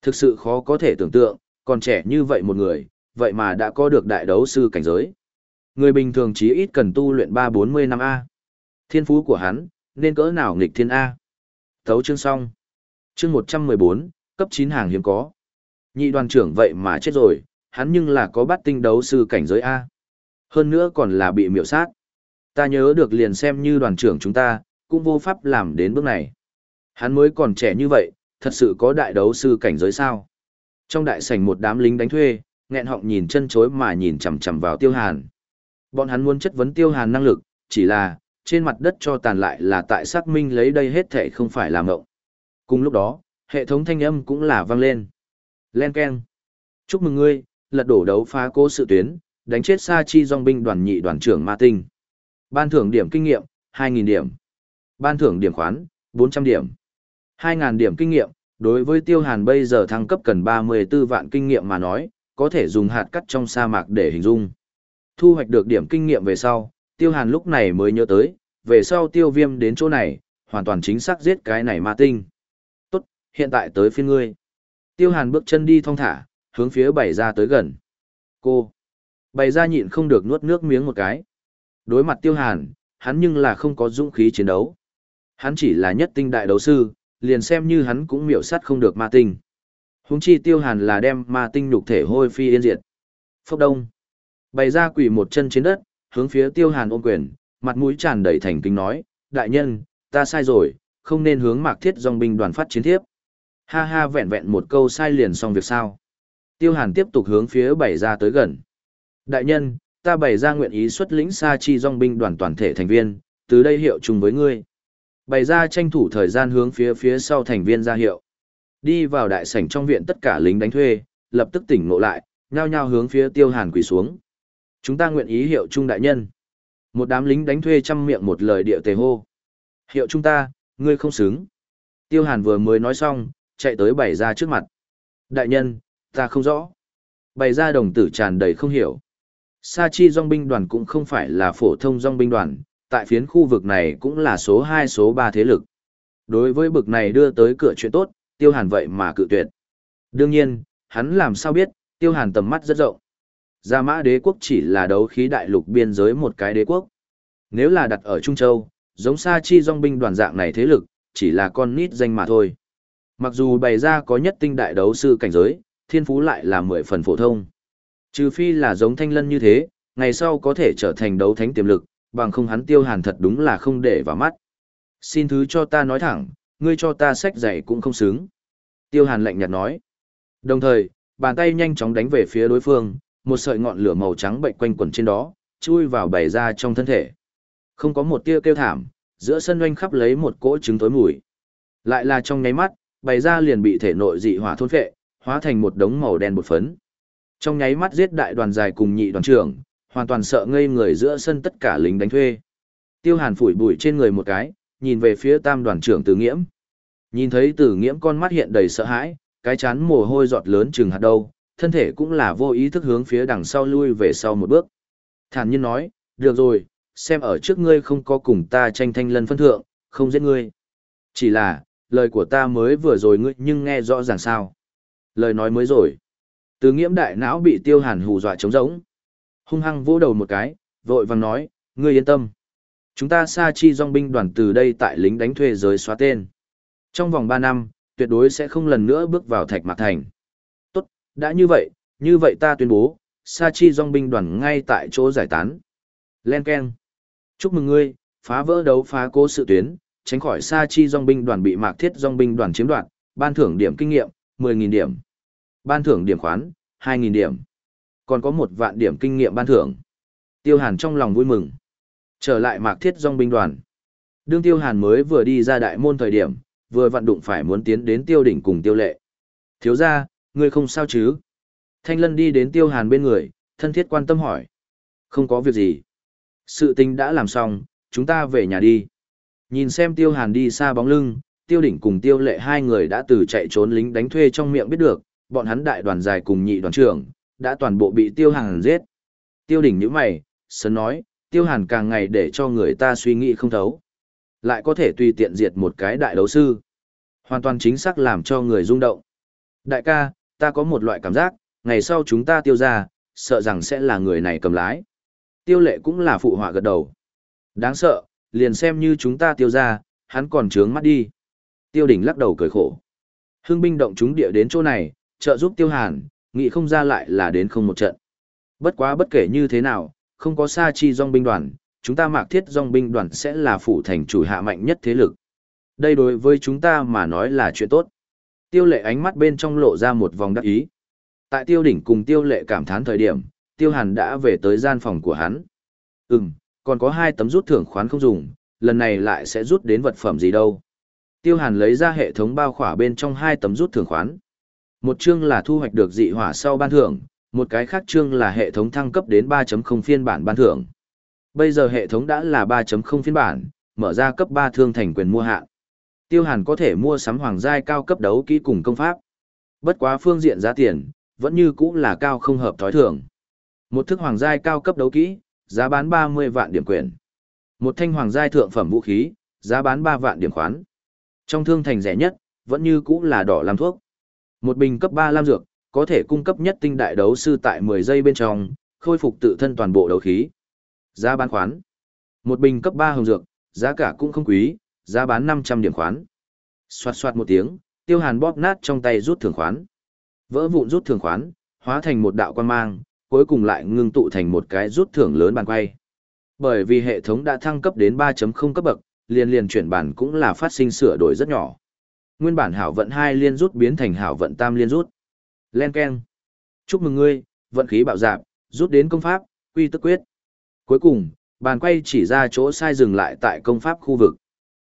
Thực sự khó có thể tưởng tượng, còn trẻ như vậy một người, vậy mà đã có được đại đấu sư cảnh giới. Người bình thường chí ít cần tu luyện 3-40 năm A. Thiên phú của hắn, nên cỡ nào nghịch thiên A. Thấu chương xong. Chương 114, cấp 9 hàng hiếm có. Nhị đoàn trưởng vậy mà chết rồi, hắn nhưng là có bắt tinh đấu sư cảnh giới A. Hơn nữa còn là bị miểu sát. Ta nhớ được liền xem như đoàn trưởng chúng ta, cũng vô pháp làm đến bước này. Hắn mới còn trẻ như vậy, thật sự có đại đấu sư cảnh giới sao. Trong đại sảnh một đám lính đánh thuê, nghẹn họng nhìn chân chối mà nhìn chằm chằm vào tiêu hàn. Bọn hắn muốn chất vấn tiêu hàn năng lực, chỉ là, trên mặt đất cho tàn lại là tại xác minh lấy đây hết thể không phải là ngộng. Cùng lúc đó, hệ thống thanh âm cũng là vang lên. Len Ken. Chúc mừng ngươi, lật đổ đấu phá cố sự tuyến, đánh chết Sa Chi dòng binh đoàn nhị đoàn trưởng Ma Tinh. Ban thưởng điểm kinh nghiệm, 2.000 điểm. Ban thưởng điểm khoán, 400 điểm. 2.000 điểm kinh nghiệm, đối với tiêu hàn bây giờ thăng cấp cần 34 vạn kinh nghiệm mà nói, có thể dùng hạt cắt trong sa mạc để hình dung. Thu hoạch được điểm kinh nghiệm về sau, tiêu hàn lúc này mới nhớ tới, về sau tiêu viêm đến chỗ này, hoàn toàn chính xác giết cái này ma tinh. Tốt, hiện tại tới phiên ngươi. Tiêu hàn bước chân đi thong thả, hướng phía bảy ra tới gần. Cô. Bày ra nhịn không được nuốt nước miếng một cái. Đối mặt tiêu hàn, hắn nhưng là không có dũng khí chiến đấu. Hắn chỉ là nhất tinh đại đấu sư, liền xem như hắn cũng miểu sát không được ma tinh. Húng chi tiêu hàn là đem ma tinh nhục thể hôi phi yên diệt. Phốc đông. Bày ra quỷ một chân trên đất, hướng phía tiêu hàn ôm quyền, mặt mũi tràn đầy thành kính nói, đại nhân, ta sai rồi, không nên hướng mạc thiết dòng binh đoàn phát chiến thiếp. Ha ha vẹn vẹn một câu sai liền xong việc sao. Tiêu hàn tiếp tục hướng phía Bảy ra tới gần. Đại nhân, ta Bảy ra nguyện ý xuất lĩnh sa chi dòng binh đoàn toàn thể thành viên, từ đây hiệu chung với ngươi. Bảy ra tranh thủ thời gian hướng phía phía sau thành viên ra hiệu. Đi vào đại sảnh trong viện tất cả lính đánh thuê, lập tức tỉnh ngộ lại, nhao nhao hướng phía tiêu hàn quỳ xuống. Chúng ta nguyện ý hiệu chung đại nhân. Một đám lính đánh thuê chăm miệng một lời điệu tề hô. Hiệu chúng ta, ngươi không xứng. Tiêu hàn vừa mới nói xong, chạy tới Bảy ra trước mặt. Đại nhân, ta không rõ. Bày ra đồng tử tràn đầy không hiểu. Sa chi dòng binh đoàn cũng không phải là phổ thông dòng binh đoàn, tại phiến khu vực này cũng là số 2 số 3 thế lực. Đối với bực này đưa tới cửa chuyện tốt, tiêu hàn vậy mà cự tuyệt. Đương nhiên, hắn làm sao biết, tiêu hàn tầm mắt rất rộng. Gia mã đế quốc chỉ là đấu khí đại lục biên giới một cái đế quốc. Nếu là đặt ở Trung Châu, giống Sa Chi dòng binh đoàn dạng này thế lực, chỉ là con nít danh mà thôi. Mặc dù bày ra có nhất tinh đại đấu sư cảnh giới, thiên phú lại là mười phần phổ thông. Trừ phi là giống thanh lân như thế, ngày sau có thể trở thành đấu thánh tiềm lực, bằng không hắn tiêu hàn thật đúng là không để vào mắt. Xin thứ cho ta nói thẳng, ngươi cho ta sách giày cũng không xứng. Tiêu hàn lạnh nhạt nói. Đồng thời, bàn tay nhanh chóng đánh về phía đối phương, một sợi ngọn lửa màu trắng bệnh quanh quẩn trên đó, chui vào bày ra trong thân thể. Không có một tia kêu thảm, giữa sân doanh khắp lấy một cỗ trứng tối mùi. Lại là trong nháy mắt, bày ra liền bị thể nội dị hỏa thôn phệ, hóa thành một đống màu đen bột phấn. Trong nháy mắt giết đại đoàn dài cùng nhị đoàn trưởng, hoàn toàn sợ ngây người giữa sân tất cả lính đánh thuê. Tiêu Hàn phủi bụi trên người một cái, nhìn về phía tam đoàn trưởng Từ Nghiễm. Nhìn thấy Từ Nghiễm con mắt hiện đầy sợ hãi, cái chán mồ hôi giọt lớn chừng hạt đâu, thân thể cũng là vô ý thức hướng phía đằng sau lui về sau một bước. Thản nhiên nói, được rồi, xem ở trước ngươi không có cùng ta tranh thanh lân phân thượng, không giết ngươi. Chỉ là, lời của ta mới vừa rồi ngươi nhưng nghe rõ ràng sao. Lời nói mới rồi. Từ nghiễm đại não bị tiêu hàn hù dọa trống rỗng. Hung hăng vỗ đầu một cái, vội vàng nói, ngươi yên tâm. Chúng ta sa chi dòng binh đoàn từ đây tại lính đánh thuê giới xóa tên. Trong vòng 3 năm, tuyệt đối sẽ không lần nữa bước vào thạch mạc thành. Tốt, đã như vậy, như vậy ta tuyên bố, sa chi dòng binh đoàn ngay tại chỗ giải tán. Len Ken. Chúc mừng ngươi, phá vỡ đấu phá cố sự tuyến, tránh khỏi sa chi dòng binh đoàn bị mạc thiết dòng binh đoàn chiếm đoạt, ban thưởng điểm kinh nghiệm, 10.000 điểm. Ban thưởng điểm khoán, 2.000 điểm. Còn có một vạn điểm kinh nghiệm ban thưởng. Tiêu Hàn trong lòng vui mừng. Trở lại mạc thiết dòng binh đoàn. Đương Tiêu Hàn mới vừa đi ra đại môn thời điểm, vừa vận đụng phải muốn tiến đến tiêu đỉnh cùng tiêu lệ. Thiếu ra, ngươi không sao chứ? Thanh Lân đi đến Tiêu Hàn bên người, thân thiết quan tâm hỏi. Không có việc gì. Sự tình đã làm xong, chúng ta về nhà đi. Nhìn xem Tiêu Hàn đi xa bóng lưng, Tiêu Đỉnh cùng Tiêu Lệ hai người đã từ chạy trốn lính đánh thuê trong miệng biết được, bọn hắn đại đoàn dài cùng nhị đoàn trưởng, đã toàn bộ bị Tiêu Hàn giết. Tiêu Đỉnh nhíu mày, sớm nói, Tiêu Hàn càng ngày để cho người ta suy nghĩ không thấu. Lại có thể tùy tiện diệt một cái đại đấu sư. Hoàn toàn chính xác làm cho người rung động. Đại ca, ta có một loại cảm giác, ngày sau chúng ta tiêu ra, sợ rằng sẽ là người này cầm lái. Tiêu lệ cũng là phụ họa gật đầu. Đáng sợ, liền xem như chúng ta tiêu ra, hắn còn trướng mắt đi. Tiêu đỉnh lắc đầu cười khổ. Hưng binh động chúng địa đến chỗ này, trợ giúp tiêu hàn, nghĩ không ra lại là đến không một trận. Bất quá bất kể như thế nào, không có sa chi dòng binh đoàn, chúng ta mạc thiết dòng binh đoàn sẽ là phủ thành chủ hạ mạnh nhất thế lực. Đây đối với chúng ta mà nói là chuyện tốt. Tiêu lệ ánh mắt bên trong lộ ra một vòng đắc ý. Tại tiêu đỉnh cùng tiêu lệ cảm thán thời điểm, tiêu hàn đã về tới gian phòng của hắn. Ừm, còn có hai tấm rút thưởng khoán không dùng, lần này lại sẽ rút đến vật phẩm gì đâu. Tiêu hàn lấy ra hệ thống bao khỏa bên trong hai tấm rút thưởng khoán. Một chương là thu hoạch được dị hỏa sau ban thưởng, một cái khác chương là hệ thống thăng cấp đến 3.0 phiên bản ban thưởng. Bây giờ hệ thống đã là 3.0 phiên bản, mở ra cấp 3 thương thành quyền mua hạn. Tiêu Hàn có thể mua sắm hoàng giai cao cấp đấu kỹ cùng công pháp. Bất quá phương diện giá tiền, vẫn như cũ là cao không hợp thói thường. Một thức hoàng giai cao cấp đấu kỹ, giá bán 30 vạn điểm quyền. Một thanh hoàng giai thượng phẩm vũ khí, giá bán 3 vạn điểm khoán. Trong thương thành rẻ nhất, vẫn như cũ là đỏ làm thuốc. Một bình cấp 3 lam dược, có thể cung cấp nhất tinh đại đấu sư tại 10 giây bên trong, khôi phục tự thân toàn bộ đấu khí. Giá bán khoán. Một bình cấp 3 hồng dược, giá cả cũng không quý, giá bán 500 điểm khoán. Xoạt xoạt một tiếng, Tiêu Hàn bóp nát trong tay rút thưởng khoán. Vỡ vụn rút thưởng khoán, hóa thành một đạo quan mang, cuối cùng lại ngưng tụ thành một cái rút thưởng lớn bàn quay. Bởi vì hệ thống đã thăng cấp đến 3.0 cấp bậc, liền liền chuyển bản cũng là phát sinh sửa đổi rất nhỏ. Nguyên bản hảo vận 2 liên rút biến thành hảo vận tam liên rút. Len keng. Chúc mừng ngươi, vận khí bạo dạp, rút đến công pháp, quy tức quyết. Cuối cùng, bàn quay chỉ ra chỗ sai dừng lại tại công pháp khu vực.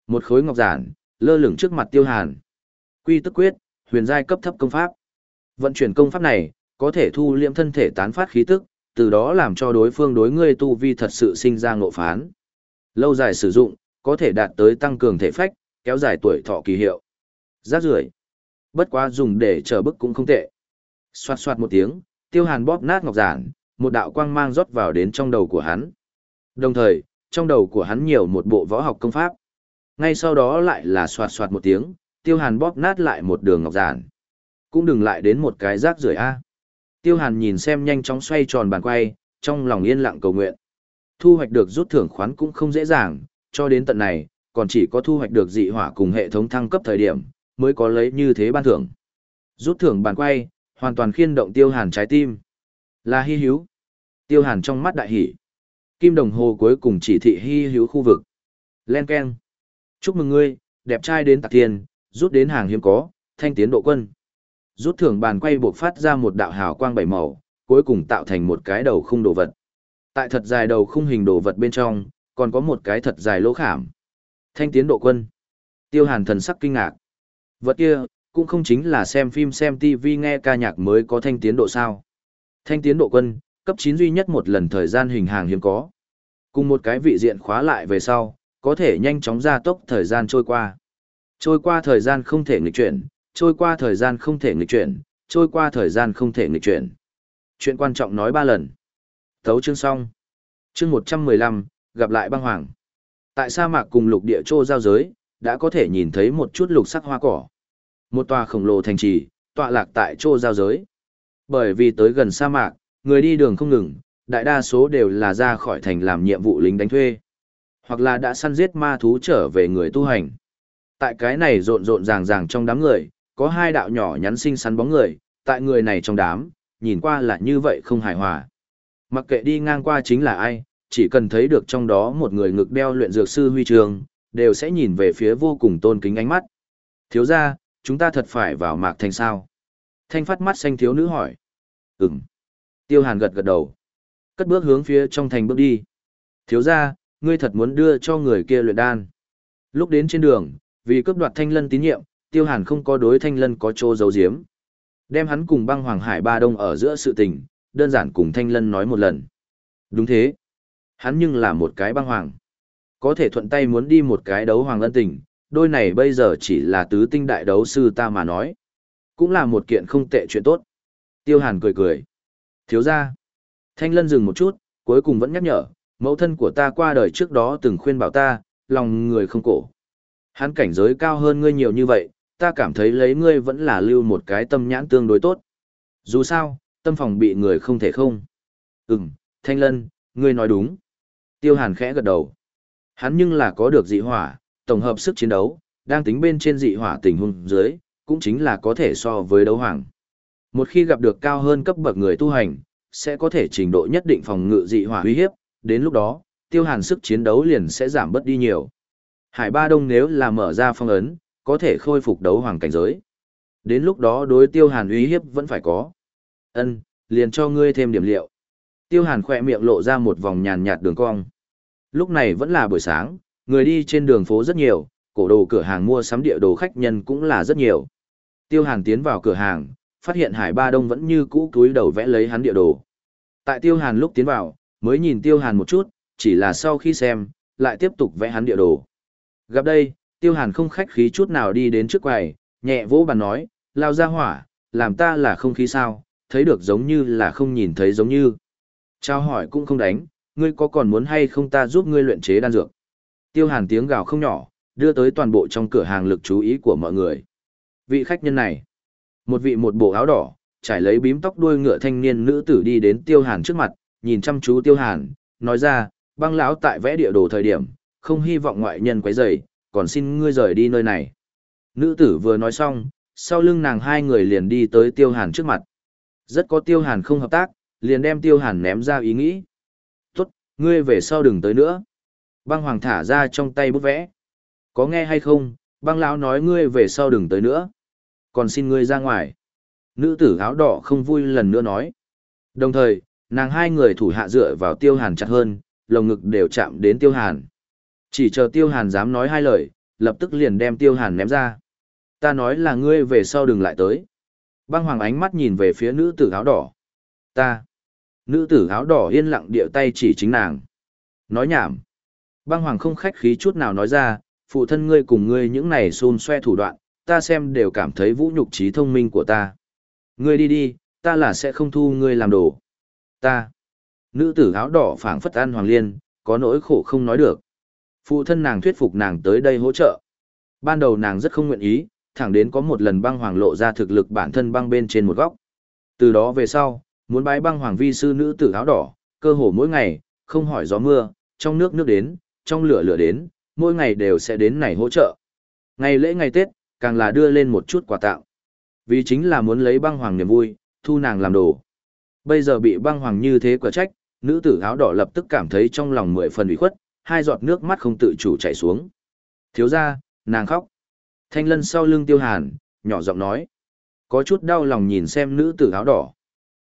Một khối ngọc giản, lơ lửng trước mặt tiêu hàn. Quy tức quyết, huyền giai cấp thấp công pháp. Vận chuyển công pháp này, có thể thu liệm thân thể tán phát khí tức, từ đó làm cho đối phương đối ngươi tu vi thật sự sinh ra ngộ phán. Lâu dài sử dụng, có thể đạt tới tăng cường thể phách, kéo dài tuổi thọ kỳ hiệu. Rác rưởi. Bất quá dùng để chờ bức cũng không tệ. Xoạt xoạt một tiếng, tiêu hàn bóp nát ngọc giản, một đạo quang mang rót vào đến trong đầu của hắn. Đồng thời, trong đầu của hắn nhiều một bộ võ học công pháp. Ngay sau đó lại là xoạt xoạt một tiếng, tiêu hàn bóp nát lại một đường ngọc giản. Cũng đừng lại đến một cái rác rưởi A. Tiêu hàn nhìn xem nhanh chóng xoay tròn bàn quay, trong lòng yên lặng cầu nguyện. Thu hoạch được rút thưởng khoán cũng không dễ dàng, cho đến tận này, còn chỉ có thu hoạch được dị hỏa cùng hệ thống thăng cấp thời điểm, mới có lấy như thế ban thưởng. Rút thưởng bàn quay, hoàn toàn khiên động tiêu hàn trái tim. Là hy hữu. Tiêu hàn trong mắt đại hỷ. Kim đồng hồ cuối cùng chỉ thị hy hữu khu vực. Len Ken. Chúc mừng ngươi, đẹp trai đến tạc tiền, rút đến hàng hiếm có, thanh tiến độ quân. Rút thưởng bàn quay buộc phát ra một đạo hào quang bảy màu, cuối cùng tạo thành một cái đầu khung đồ vật. Tại thật dài đầu khung hình đồ vật bên trong, còn có một cái thật dài lỗ khảm. Thanh tiến độ quân. Tiêu hàn thần sắc kinh ngạc. Vật kia, cũng không chính là xem phim xem TV nghe ca nhạc mới có thanh tiến độ sao. Thanh tiến độ quân, cấp 9 duy nhất một lần thời gian hình hàng hiếm có. Cùng một cái vị diện khóa lại về sau, có thể nhanh chóng gia tốc thời gian trôi qua. Trôi qua thời gian không thể nghịch chuyển, trôi qua thời gian không thể nghịch chuyển, trôi qua thời gian không thể nghịch chuyển. Chuyện quan trọng nói ba lần. Thấu chương xong. Chương 115, gặp lại băng hoàng. Tại sa mạc cùng lục địa trô giao giới, đã có thể nhìn thấy một chút lục sắc hoa cỏ. Một tòa khổng lồ thành trì, tọa lạc tại chỗ giao giới. Bởi vì tới gần sa mạc, người đi đường không ngừng, đại đa số đều là ra khỏi thành làm nhiệm vụ lính đánh thuê. Hoặc là đã săn giết ma thú trở về người tu hành. Tại cái này rộn rộn ràng ràng trong đám người, có hai đạo nhỏ nhắn xinh xắn bóng người, tại người này trong đám, nhìn qua là như vậy không hài hòa. Mặc kệ đi ngang qua chính là ai, chỉ cần thấy được trong đó một người ngực đeo luyện dược sư huy trường, đều sẽ nhìn về phía vô cùng tôn kính ánh mắt. Thiếu ra, chúng ta thật phải vào mạc thành sao? Thanh phát mắt xanh thiếu nữ hỏi. Ừm. Tiêu hàn gật gật đầu. Cất bước hướng phía trong thành bước đi. Thiếu ra, ngươi thật muốn đưa cho người kia luyện đan. Lúc đến trên đường, vì cướp đoạt thanh lân tín nhiệm, tiêu hàn không có đối thanh lân có chỗ giấu giếm. Đem hắn cùng băng hoàng hải ba đông ở giữa sự tình, đơn giản cùng thanh lân nói một lần. Đúng thế. Hắn nhưng là một cái băng hoàng. Có thể thuận tay muốn đi một cái đấu hoàng ân tình, đôi này bây giờ chỉ là tứ tinh đại đấu sư ta mà nói. Cũng là một kiện không tệ chuyện tốt. Tiêu hàn cười cười. Thiếu ra. Thanh lân dừng một chút, cuối cùng vẫn nhắc nhở, mẫu thân của ta qua đời trước đó từng khuyên bảo ta, lòng người không cổ. Hắn cảnh giới cao hơn ngươi nhiều như vậy, ta cảm thấy lấy ngươi vẫn là lưu một cái tâm nhãn tương đối tốt. Dù sao, tâm phòng bị người không thể không. Ừm, Thanh Lân, ngươi nói đúng. Tiêu Hàn khẽ gật đầu. Hắn nhưng là có được dị hỏa, tổng hợp sức chiến đấu, đang tính bên trên dị hỏa tình huống dưới, cũng chính là có thể so với đấu hoàng. Một khi gặp được cao hơn cấp bậc người tu hành, sẽ có thể trình độ nhất định phòng ngự dị hỏa uy hiếp, đến lúc đó, tiêu hàn sức chiến đấu liền sẽ giảm bớt đi nhiều. Hải Ba Đông nếu là mở ra phong ấn, có thể khôi phục đấu hoàng cảnh giới. Đến lúc đó đối tiêu hàn uy hiếp vẫn phải có. Ân, liền cho ngươi thêm điểm liệu. Tiêu hàn khỏe miệng lộ ra một vòng nhàn nhạt đường cong. Lúc này vẫn là buổi sáng, người đi trên đường phố rất nhiều, cổ đồ cửa hàng mua sắm địa đồ khách nhân cũng là rất nhiều. Tiêu hàn tiến vào cửa hàng, phát hiện Hải Ba Đông vẫn như cũ túi đầu vẽ lấy hắn địa đồ. Tại Tiêu Hàn lúc tiến vào, mới nhìn Tiêu Hàn một chút, chỉ là sau khi xem, lại tiếp tục vẽ hắn địa đồ. Gặp đây, Tiêu Hàn không khách khí chút nào đi đến trước quầy, nhẹ vỗ bàn nói, lao ra hỏa, làm ta là không khí sao, thấy được giống như là không nhìn thấy giống như. Trao hỏi cũng không đánh, ngươi có còn muốn hay không ta giúp ngươi luyện chế đan dược. Tiêu Hàn tiếng gào không nhỏ, đưa tới toàn bộ trong cửa hàng lực chú ý của mọi người. Vị khách nhân này, một vị một bộ áo đỏ, trải lấy bím tóc đuôi ngựa thanh niên nữ tử đi đến tiêu hàn trước mặt, nhìn chăm chú tiêu hàn, nói ra, băng lão tại vẽ địa đồ thời điểm, không hy vọng ngoại nhân quấy rầy, còn xin ngươi rời đi nơi này. Nữ tử vừa nói xong, sau lưng nàng hai người liền đi tới tiêu hàn trước mặt. Rất có tiêu hàn không hợp tác, liền đem tiêu hàn ném ra ý nghĩ. Tốt, ngươi về sau đừng tới nữa. Băng hoàng thả ra trong tay bút vẽ. Có nghe hay không, băng lão nói ngươi về sau đừng tới nữa. Còn xin ngươi ra ngoài. Nữ tử áo đỏ không vui lần nữa nói. Đồng thời, nàng hai người thủ hạ dựa vào tiêu hàn chặt hơn, lồng ngực đều chạm đến tiêu hàn. Chỉ chờ tiêu hàn dám nói hai lời, lập tức liền đem tiêu hàn ném ra. Ta nói là ngươi về sau đừng lại tới. Băng hoàng ánh mắt nhìn về phía nữ tử áo đỏ. Ta. Nữ tử áo đỏ yên lặng điệu tay chỉ chính nàng. Nói nhảm. Băng hoàng không khách khí chút nào nói ra, phụ thân ngươi cùng ngươi những này xôn xoe thủ đoạn, ta xem đều cảm thấy vũ nhục trí thông minh của ta. Ngươi đi đi, ta là sẽ không thu ngươi làm đồ. Ta. Nữ tử áo đỏ phảng phất an hoàng liên, có nỗi khổ không nói được. Phụ thân nàng thuyết phục nàng tới đây hỗ trợ. Ban đầu nàng rất không nguyện ý, thẳng đến có một lần băng hoàng lộ ra thực lực bản thân băng bên trên một góc. Từ đó về sau, muốn bái băng hoàng vi sư nữ tử áo đỏ, cơ hồ mỗi ngày, không hỏi gió mưa, trong nước nước đến, trong lửa lửa đến, mỗi ngày đều sẽ đến này hỗ trợ. Ngày lễ ngày Tết, càng là đưa lên một chút quà tặng. Vì chính là muốn lấy băng hoàng niềm vui, thu nàng làm đồ. Bây giờ bị băng hoàng như thế quả trách, nữ tử áo đỏ lập tức cảm thấy trong lòng mười phần ủy khuất, hai giọt nước mắt không tự chủ chảy xuống. Thiếu ra, nàng khóc. Thanh lân sau lưng tiêu hàn, nhỏ giọng nói. Có chút đau lòng nhìn xem nữ tử áo đỏ.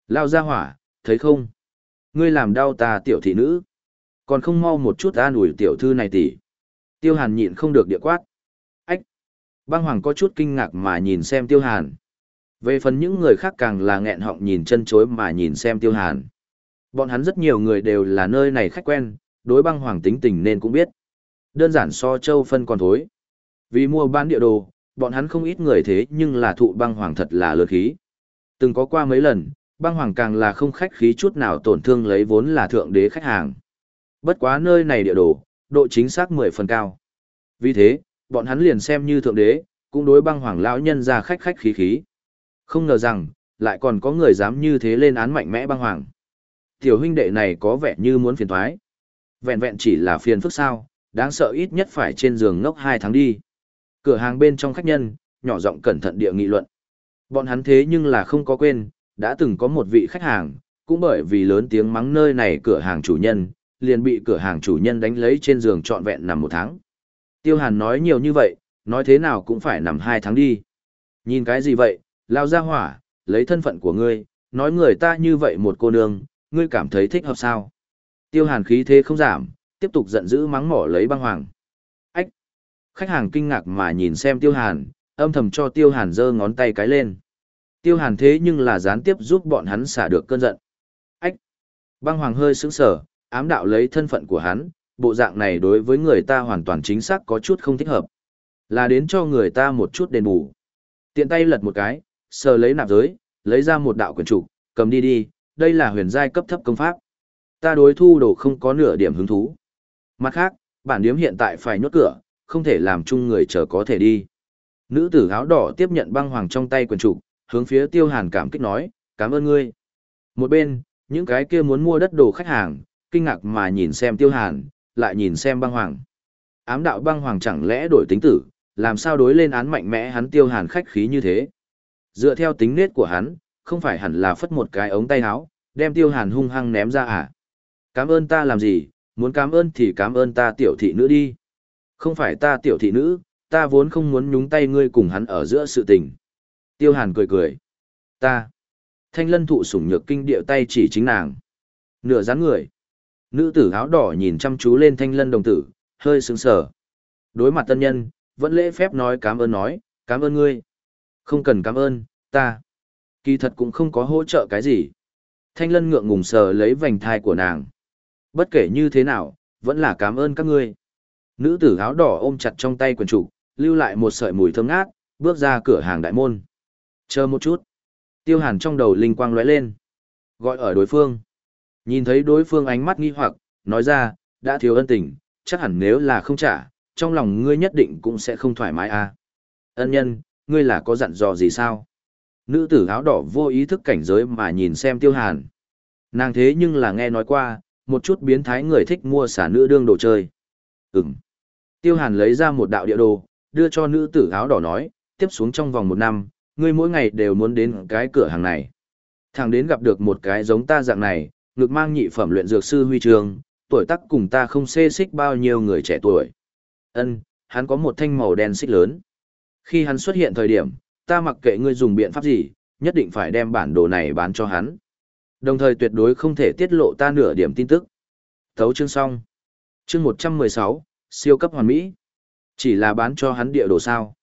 Lao ra hỏa, thấy không? Ngươi làm đau ta tiểu thị nữ. Còn không mau một chút an ủi tiểu thư này tỷ. Tiêu hàn nhịn không được địa quát. Ách! Băng hoàng có chút kinh ngạc mà nhìn xem tiêu hàn. Về phần những người khác càng là nghẹn họng nhìn chân chối mà nhìn xem tiêu hàn. Bọn hắn rất nhiều người đều là nơi này khách quen, đối băng hoàng tính tình nên cũng biết. Đơn giản so châu phân còn thối. Vì mua bán địa đồ, bọn hắn không ít người thế nhưng là thụ băng hoàng thật là lừa khí. Từng có qua mấy lần, băng hoàng càng là không khách khí chút nào tổn thương lấy vốn là thượng đế khách hàng. Bất quá nơi này địa đồ, độ chính xác 10 phần cao. Vì thế, bọn hắn liền xem như thượng đế, cũng đối băng hoàng lão nhân ra khách khách khí khí. Không ngờ rằng, lại còn có người dám như thế lên án mạnh mẽ băng hoàng. Tiểu huynh đệ này có vẻ như muốn phiền thoái. Vẹn vẹn chỉ là phiền phức sao, đáng sợ ít nhất phải trên giường ngốc 2 tháng đi. Cửa hàng bên trong khách nhân, nhỏ giọng cẩn thận địa nghị luận. Bọn hắn thế nhưng là không có quên, đã từng có một vị khách hàng, cũng bởi vì lớn tiếng mắng nơi này cửa hàng chủ nhân, liền bị cửa hàng chủ nhân đánh lấy trên giường trọn vẹn nằm một tháng. Tiêu Hàn nói nhiều như vậy, nói thế nào cũng phải nằm hai tháng đi. Nhìn cái gì vậy, lao ra hỏa, lấy thân phận của ngươi, nói người ta như vậy một cô nương, ngươi cảm thấy thích hợp sao? Tiêu Hàn khí thế không giảm, tiếp tục giận dữ mắng mỏ lấy băng hoàng. Ách! Khách hàng kinh ngạc mà nhìn xem Tiêu Hàn, âm thầm cho Tiêu Hàn giơ ngón tay cái lên. Tiêu Hàn thế nhưng là gián tiếp giúp bọn hắn xả được cơn giận. Ách! Băng hoàng hơi sững sờ, ám đạo lấy thân phận của hắn, bộ dạng này đối với người ta hoàn toàn chính xác có chút không thích hợp. Là đến cho người ta một chút đền bù. Tiện tay lật một cái, sờ lấy nạp giới, lấy ra một đạo quyển trục, cầm đi đi, đây là huyền giai cấp thấp công pháp. Ta đối thu đồ không có nửa điểm hứng thú. Mặt khác, bản điếm hiện tại phải nhốt cửa, không thể làm chung người chờ có thể đi. Nữ tử áo đỏ tiếp nhận băng hoàng trong tay quyển trục, hướng phía tiêu hàn cảm kích nói, cảm ơn ngươi. Một bên, những cái kia muốn mua đất đồ khách hàng, kinh ngạc mà nhìn xem tiêu hàn, lại nhìn xem băng hoàng. Ám đạo băng hoàng chẳng lẽ đổi tính tử, làm sao đối lên án mạnh mẽ hắn tiêu hàn khách khí như thế. Dựa theo tính nết của hắn, không phải hẳn là phất một cái ống tay áo, đem tiêu hàn hung hăng ném ra à. Cảm ơn ta làm gì, muốn cảm ơn thì cảm ơn ta tiểu thị nữ đi. Không phải ta tiểu thị nữ, ta vốn không muốn nhúng tay ngươi cùng hắn ở giữa sự tình. Tiêu hàn cười cười. Ta. Thanh lân thụ sủng nhược kinh điệu tay chỉ chính nàng. Nửa dáng người. Nữ tử áo đỏ nhìn chăm chú lên thanh lân đồng tử, hơi sững sờ. Đối mặt tân nhân, vẫn lễ phép nói cảm ơn nói, cảm ơn ngươi. Không cần cảm ơn, ta. Kỳ thật cũng không có hỗ trợ cái gì. Thanh lân ngượng ngùng sờ lấy vành thai của nàng. Bất kể như thế nào, vẫn là cảm ơn các ngươi. Nữ tử áo đỏ ôm chặt trong tay quần chủ, lưu lại một sợi mùi thơm ngát, bước ra cửa hàng đại môn. Chờ một chút. Tiêu hàn trong đầu linh quang lóe lên. Gọi ở đối phương. Nhìn thấy đối phương ánh mắt nghi hoặc, nói ra, đã thiếu ân tình, chắc hẳn nếu là không trả, trong lòng ngươi nhất định cũng sẽ không thoải mái à. Ân nhân, ngươi là có dặn dò gì sao? Nữ tử áo đỏ vô ý thức cảnh giới mà nhìn xem tiêu hàn. Nàng thế nhưng là nghe nói qua, một chút biến thái người thích mua xả nữ đương đồ chơi. Ừm. Tiêu Hàn lấy ra một đạo địa đồ, đưa cho nữ tử áo đỏ nói, tiếp xuống trong vòng một năm, ngươi mỗi ngày đều muốn đến cái cửa hàng này. Thằng đến gặp được một cái giống ta dạng này, ngực mang nhị phẩm luyện dược sư huy trường, tuổi tác cùng ta không xê xích bao nhiêu người trẻ tuổi. Ân, hắn có một thanh màu đen xích lớn. Khi hắn xuất hiện thời điểm, ta mặc kệ ngươi dùng biện pháp gì, nhất định phải đem bản đồ này bán cho hắn. Đồng thời tuyệt đối không thể tiết lộ ta nửa điểm tin tức. Thấu chương xong. Chương 116, siêu cấp hoàn mỹ. Chỉ là bán cho hắn địa đồ sao.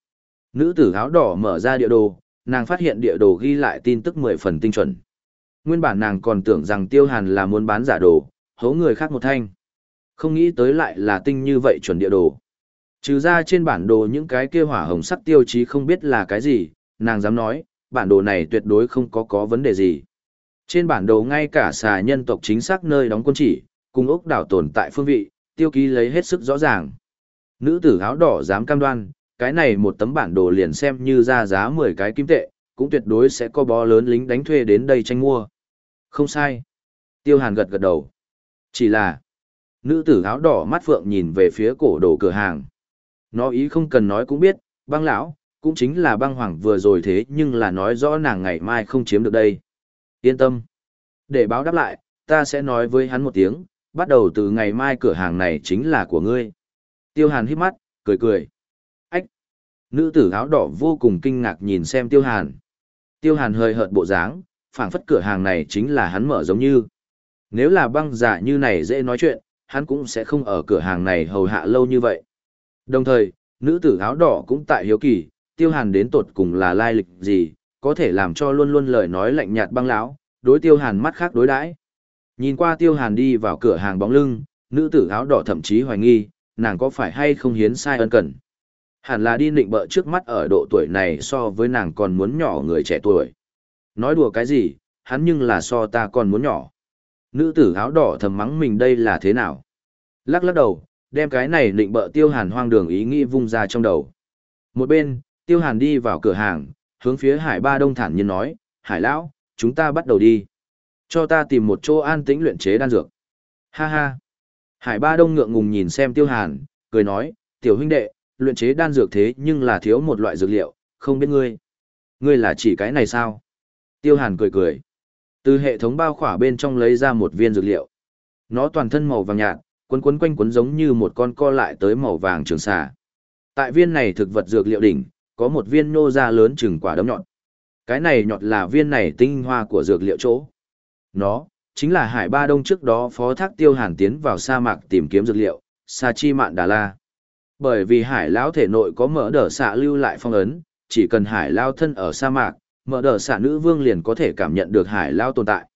Nữ tử áo đỏ mở ra địa đồ, nàng phát hiện địa đồ ghi lại tin tức 10 phần tinh chuẩn. Nguyên bản nàng còn tưởng rằng tiêu hàn là muốn bán giả đồ, hố người khác một thanh. Không nghĩ tới lại là tinh như vậy chuẩn địa đồ. Trừ ra trên bản đồ những cái kia hỏa hồng sắc tiêu chí không biết là cái gì, nàng dám nói, bản đồ này tuyệt đối không có có vấn đề gì. Trên bản đồ ngay cả xà nhân tộc chính xác nơi đóng quân chỉ, cùng ốc đảo tồn tại phương vị, tiêu ký lấy hết sức rõ ràng. Nữ tử áo đỏ dám cam đoan, cái này một tấm bản đồ liền xem như ra giá 10 cái kim tệ, cũng tuyệt đối sẽ có bó lớn lính đánh thuê đến đây tranh mua. Không sai. Tiêu hàn gật gật đầu. Chỉ là, nữ tử áo đỏ mắt phượng nhìn về phía cổ đồ cửa hàng. Nó ý không cần nói cũng biết, băng lão, cũng chính là băng hoàng vừa rồi thế nhưng là nói rõ nàng ngày mai không chiếm được đây. Yên tâm. Để báo đáp lại, ta sẽ nói với hắn một tiếng, bắt đầu từ ngày mai cửa hàng này chính là của ngươi. Tiêu hàn hít mắt, cười cười. Ách! Nữ tử áo đỏ vô cùng kinh ngạc nhìn xem tiêu hàn. Tiêu hàn hơi hợt bộ dáng, phảng phất cửa hàng này chính là hắn mở giống như. Nếu là băng giả như này dễ nói chuyện, hắn cũng sẽ không ở cửa hàng này hầu hạ lâu như vậy. Đồng thời, nữ tử áo đỏ cũng tại hiếu kỳ, tiêu hàn đến tột cùng là lai lịch gì, có thể làm cho luôn luôn lời nói lạnh nhạt băng lão, đối tiêu hàn mắt khác đối đãi. Nhìn qua tiêu hàn đi vào cửa hàng bóng lưng, nữ tử áo đỏ thậm chí hoài nghi, nàng có phải hay không hiến sai ân cần. Hẳn là đi nịnh bợ trước mắt ở độ tuổi này so với nàng còn muốn nhỏ người trẻ tuổi. Nói đùa cái gì, hắn nhưng là so ta còn muốn nhỏ. Nữ tử áo đỏ thầm mắng mình đây là thế nào? Lắc lắc đầu, đem cái này định bợ tiêu hàn hoang đường ý nghĩ vung ra trong đầu. Một bên, tiêu hàn đi vào cửa hàng, hướng phía hải ba đông thản nhiên nói, hải lão, chúng ta bắt đầu đi. Cho ta tìm một chỗ an tĩnh luyện chế đan dược. Ha ha. Hải ba đông ngượng ngùng nhìn xem tiêu hàn, cười nói, tiểu huynh đệ, luyện chế đan dược thế nhưng là thiếu một loại dược liệu, không biết ngươi. Ngươi là chỉ cái này sao? Tiêu hàn cười cười. Từ hệ thống bao khỏa bên trong lấy ra một viên dược liệu. Nó toàn thân màu vàng nhạt, quấn quấn quanh quấn giống như một con co lại tới màu vàng trường xà. Tại viên này thực vật dược liệu đỉnh, có một viên nô ra lớn chừng quả đấm nhọn. Cái này nhọt là viên này tinh hoa của dược liệu chỗ. Nó, chính là Hải Ba Đông trước đó phó thác tiêu hàn tiến vào sa mạc tìm kiếm dược liệu, Sa Chi Mạn Đà La. Bởi vì Hải Lão thể nội có mỡ đỡ xạ lưu lại phong ấn, chỉ cần Hải Lao thân ở sa mạc, mở đờ xả nữ vương liền có thể cảm nhận được Hải Lao tồn tại.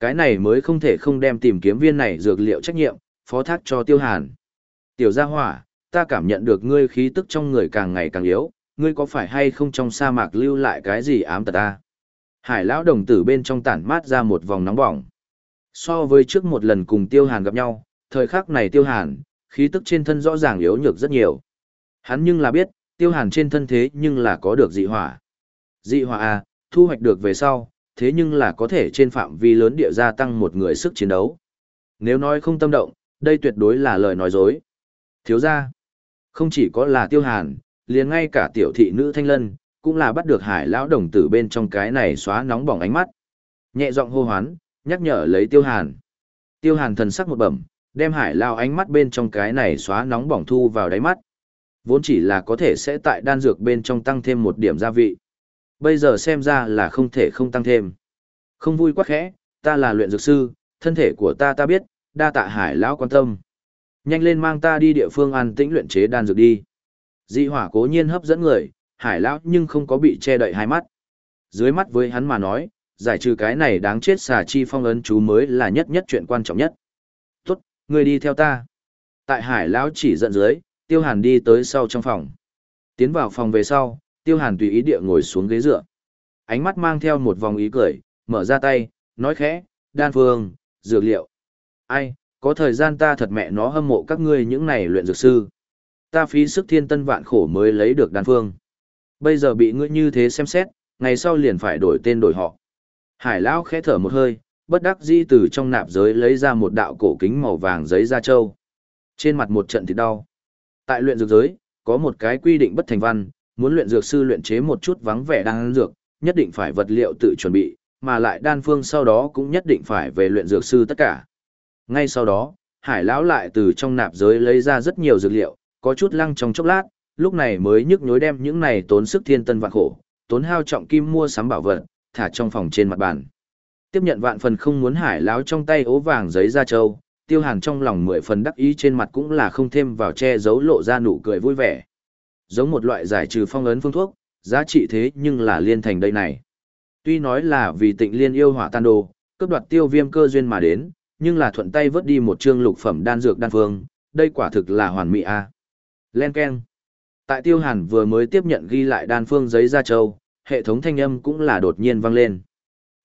Cái này mới không thể không đem tìm kiếm viên này dược liệu trách nhiệm, phó thác cho tiêu hàn. Tiểu gia hỏa, ta cảm nhận được ngươi khí tức trong người càng ngày càng yếu, ngươi có phải hay không trong sa mạc lưu lại cái gì ám tật ta? Hải lão đồng tử bên trong tản mát ra một vòng nóng bỏng. So với trước một lần cùng tiêu hàn gặp nhau, thời khắc này tiêu hàn, khí tức trên thân rõ ràng yếu nhược rất nhiều. Hắn nhưng là biết, tiêu hàn trên thân thế nhưng là có được dị hỏa. Dị hỏa à, thu hoạch được về sau, thế nhưng là có thể trên phạm vi lớn địa gia tăng một người sức chiến đấu. Nếu nói không tâm động, đây tuyệt đối là lời nói dối. Thiếu ra, không chỉ có là tiêu hàn, liền ngay cả tiểu thị nữ thanh lân, cũng là bắt được hải lão đồng tử bên trong cái này xóa nóng bỏng ánh mắt. Nhẹ giọng hô hoán, nhắc nhở lấy tiêu hàn. Tiêu hàn thần sắc một bẩm, đem hải lao ánh mắt bên trong cái này xóa nóng bỏng thu vào đáy mắt. Vốn chỉ là có thể sẽ tại đan dược bên trong tăng thêm một điểm gia vị. Bây giờ xem ra là không thể không tăng thêm. Không vui quá khẽ, ta là luyện dược sư, thân thể của ta ta biết, đa tạ hải lão quan tâm. Nhanh lên mang ta đi địa phương an tĩnh luyện chế đan dược đi. Dị hỏa cố nhiên hấp dẫn người, hải lão nhưng không có bị che đậy hai mắt. Dưới mắt với hắn mà nói, giải trừ cái này đáng chết xà chi phong ấn chú mới là nhất nhất chuyện quan trọng nhất. Tốt, người đi theo ta. Tại hải lão chỉ dẫn dưới, tiêu hàn đi tới sau trong phòng. Tiến vào phòng về sau, tiêu hàn tùy ý địa ngồi xuống ghế dựa. Ánh mắt mang theo một vòng ý cười, mở ra tay, nói khẽ, đan phương, dược liệu. Ai, có thời gian ta thật mẹ nó hâm mộ các ngươi những này luyện dược sư. Ta phí sức thiên tân vạn khổ mới lấy được đan phương. Bây giờ bị ngươi như thế xem xét, ngày sau liền phải đổi tên đổi họ. Hải lão khẽ thở một hơi, bất đắc dĩ từ trong nạp giới lấy ra một đạo cổ kính màu vàng giấy da trâu. Trên mặt một trận thì đau. Tại luyện dược giới, có một cái quy định bất thành văn, muốn luyện dược sư luyện chế một chút vắng vẻ đan dược, nhất định phải vật liệu tự chuẩn bị, mà lại đan phương sau đó cũng nhất định phải về luyện dược sư tất cả. Ngay sau đó, Hải lão lại từ trong nạp giới lấy ra rất nhiều dược liệu, có chút lăng trong chốc lát, lúc này mới nhức nhối đem những này tốn sức thiên tân vạn khổ, tốn hao trọng kim mua sắm bảo vật, thả trong phòng trên mặt bàn. Tiếp nhận vạn phần không muốn Hải lão trong tay ố vàng giấy ra châu Tiêu Hàn trong lòng mười phần đắc ý trên mặt cũng là không thêm vào che giấu lộ ra nụ cười vui vẻ. Giống một loại giải trừ phong ấn phương thuốc, giá trị thế nhưng là liên thành đây này. Tuy nói là vì tịnh liên yêu hỏa tan đồ, cướp đoạt tiêu viêm cơ duyên mà đến, nhưng là thuận tay vớt đi một chương lục phẩm đan dược đan phương, đây quả thực là hoàn mỹ a. À. Len Ken. Tại Tiêu Hàn vừa mới tiếp nhận ghi lại đan phương giấy ra châu, hệ thống thanh âm cũng là đột nhiên vang lên.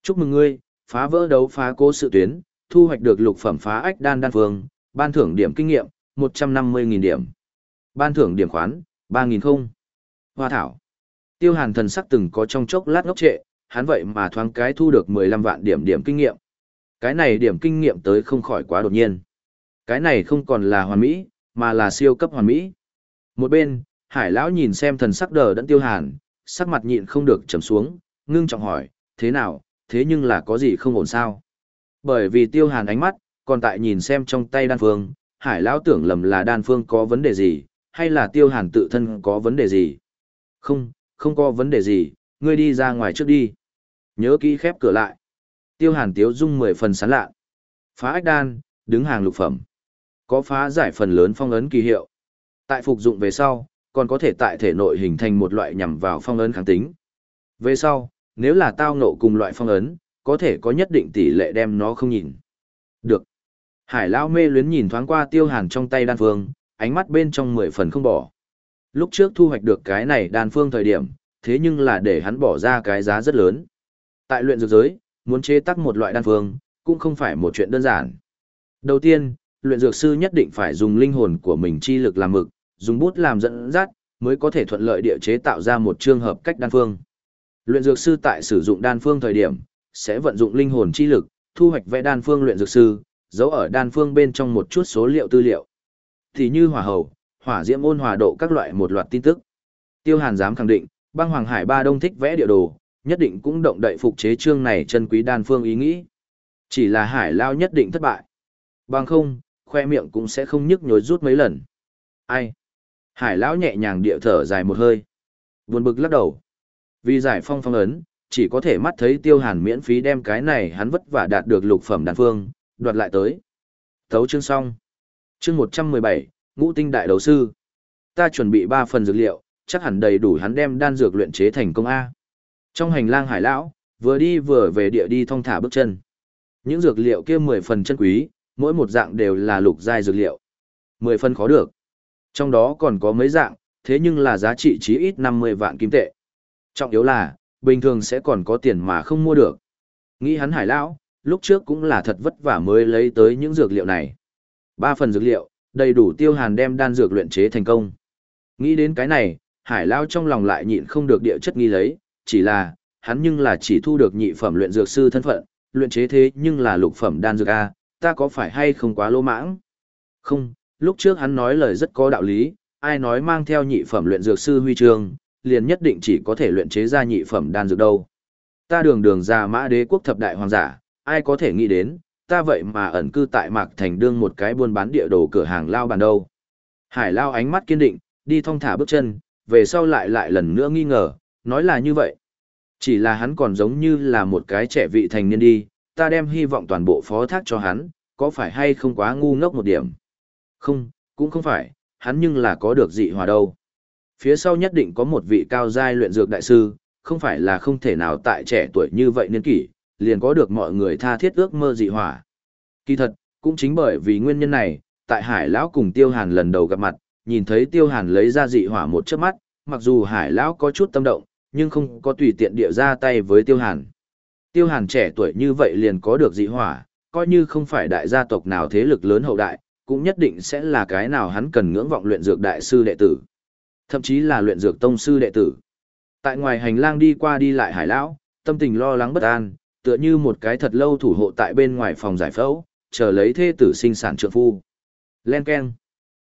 Chúc mừng ngươi, phá vỡ đấu phá cố sự tuyến, thu hoạch được lục phẩm phá ách đan đan phương, ban thưởng điểm kinh nghiệm, 150.000 điểm. Ban thưởng điểm khoán, ba nghìn không. Hoa thảo. Tiêu Hàn thần sắc từng có trong chốc lát ngốc trệ, hắn vậy mà thoáng cái thu được 15 vạn điểm điểm kinh nghiệm. Cái này điểm kinh nghiệm tới không khỏi quá đột nhiên. Cái này không còn là hoàn mỹ, mà là siêu cấp hoàn mỹ. Một bên, Hải lão nhìn xem thần sắc đờ đẫn Tiêu Hàn, sắc mặt nhịn không được trầm xuống, ngưng trọng hỏi, thế nào, thế nhưng là có gì không ổn sao? Bởi vì Tiêu Hàn ánh mắt, còn tại nhìn xem trong tay đan phương, Hải lão tưởng lầm là đan phương có vấn đề gì, hay là Tiêu Hàn tự thân có vấn đề gì? Không, không có vấn đề gì, ngươi đi ra ngoài trước đi. Nhớ kỹ khép cửa lại. Tiêu hàn tiếu dung mười phần sán lạ. Phá ách đan, đứng hàng lục phẩm. Có phá giải phần lớn phong ấn kỳ hiệu. Tại phục dụng về sau, còn có thể tại thể nội hình thành một loại nhằm vào phong ấn kháng tính. Về sau, nếu là tao ngộ cùng loại phong ấn, có thể có nhất định tỷ lệ đem nó không nhìn. Được. Hải Lao mê luyến nhìn thoáng qua tiêu hàn trong tay đan phương, ánh mắt bên trong mười phần không bỏ. Lúc trước thu hoạch được cái này đan phương thời điểm, thế nhưng là để hắn bỏ ra cái giá rất lớn. Tại luyện dược giới, muốn chế tác một loại đan phương, cũng không phải một chuyện đơn giản. Đầu tiên, luyện dược sư nhất định phải dùng linh hồn của mình chi lực làm mực, dùng bút làm dẫn dắt, mới có thể thuận lợi địa chế tạo ra một trường hợp cách đan phương. Luyện dược sư tại sử dụng đan phương thời điểm, sẽ vận dụng linh hồn chi lực, thu hoạch vẽ đan phương luyện dược sư, giấu ở đan phương bên trong một chút số liệu tư liệu. Thì như hỏa hầu, hỏa diễm ôn hòa độ các loại một loạt tin tức. Tiêu Hàn dám khẳng định, băng hoàng hải ba đông thích vẽ địa đồ, nhất định cũng động đậy phục chế chương này chân quý đan phương ý nghĩ. Chỉ là hải lao nhất định thất bại. Bằng không, khoe miệng cũng sẽ không nhức nhối rút mấy lần. Ai? Hải lão nhẹ nhàng địa thở dài một hơi. Buồn bực lắc đầu. Vì giải phong phong ấn, chỉ có thể mắt thấy tiêu hàn miễn phí đem cái này hắn vất vả đạt được lục phẩm đan phương, đoạt lại tới. Thấu chương xong. Chương 117, ngũ tinh đại đấu sư. Ta chuẩn bị ba phần dược liệu, chắc hẳn đầy đủ hắn đem đan dược luyện chế thành công A. Trong hành lang hải lão, vừa đi vừa về địa đi thong thả bước chân. Những dược liệu kia mười phần chân quý, mỗi một dạng đều là lục giai dược liệu. mười phần khó được. Trong đó còn có mấy dạng, thế nhưng là giá trị chí ít năm mươi vạn kim tệ. Trọng yếu là, bình thường sẽ còn có tiền mà không mua được. Nghĩ hắn hải lão, lúc trước cũng là thật vất vả mới lấy tới những dược liệu này. Ba phần dược liệu, đầy đủ tiêu hàn đem đan dược luyện chế thành công. Nghĩ đến cái này, hải lao trong lòng lại nhịn không được địa chất nghi lấy, chỉ là, hắn nhưng là chỉ thu được nhị phẩm luyện dược sư thân phận, luyện chế thế nhưng là lục phẩm đan dược A, ta có phải hay không quá lỗ mãng? Không, lúc trước hắn nói lời rất có đạo lý, ai nói mang theo nhị phẩm luyện dược sư huy chương, liền nhất định chỉ có thể luyện chế ra nhị phẩm đan dược đâu. Ta đường đường ra mã đế quốc thập đại hoàng giả, ai có thể nghĩ đến, ta vậy mà ẩn cư tại mạc thành đương một cái buôn bán địa đồ cửa hàng lao bàn đâu. Hải lao ánh mắt kiên định, đi thong thả bước chân, về sau lại lại lần nữa nghi ngờ, nói là như vậy. Chỉ là hắn còn giống như là một cái trẻ vị thành niên đi, ta đem hy vọng toàn bộ phó thác cho hắn, có phải hay không quá ngu ngốc một điểm? Không, cũng không phải, hắn nhưng là có được dị hòa đâu. Phía sau nhất định có một vị cao giai luyện dược đại sư, không phải là không thể nào tại trẻ tuổi như vậy niên kỷ, liền có được mọi người tha thiết ước mơ dị hỏa. Kỳ thật, cũng chính bởi vì nguyên nhân này, tại Hải lão cùng Tiêu Hàn lần đầu gặp mặt, nhìn thấy Tiêu Hàn lấy ra dị hỏa một chớp mắt, mặc dù Hải lão có chút tâm động, nhưng không có tùy tiện địa ra tay với tiêu hàn. Tiêu hàn trẻ tuổi như vậy liền có được dị hỏa, coi như không phải đại gia tộc nào thế lực lớn hậu đại, cũng nhất định sẽ là cái nào hắn cần ngưỡng vọng luyện dược đại sư đệ tử. Thậm chí là luyện dược tông sư đệ tử. Tại ngoài hành lang đi qua đi lại hải lão, tâm tình lo lắng bất an, tựa như một cái thật lâu thủ hộ tại bên ngoài phòng giải phẫu, chờ lấy thê tử sinh sản trượng phu. Len Ken.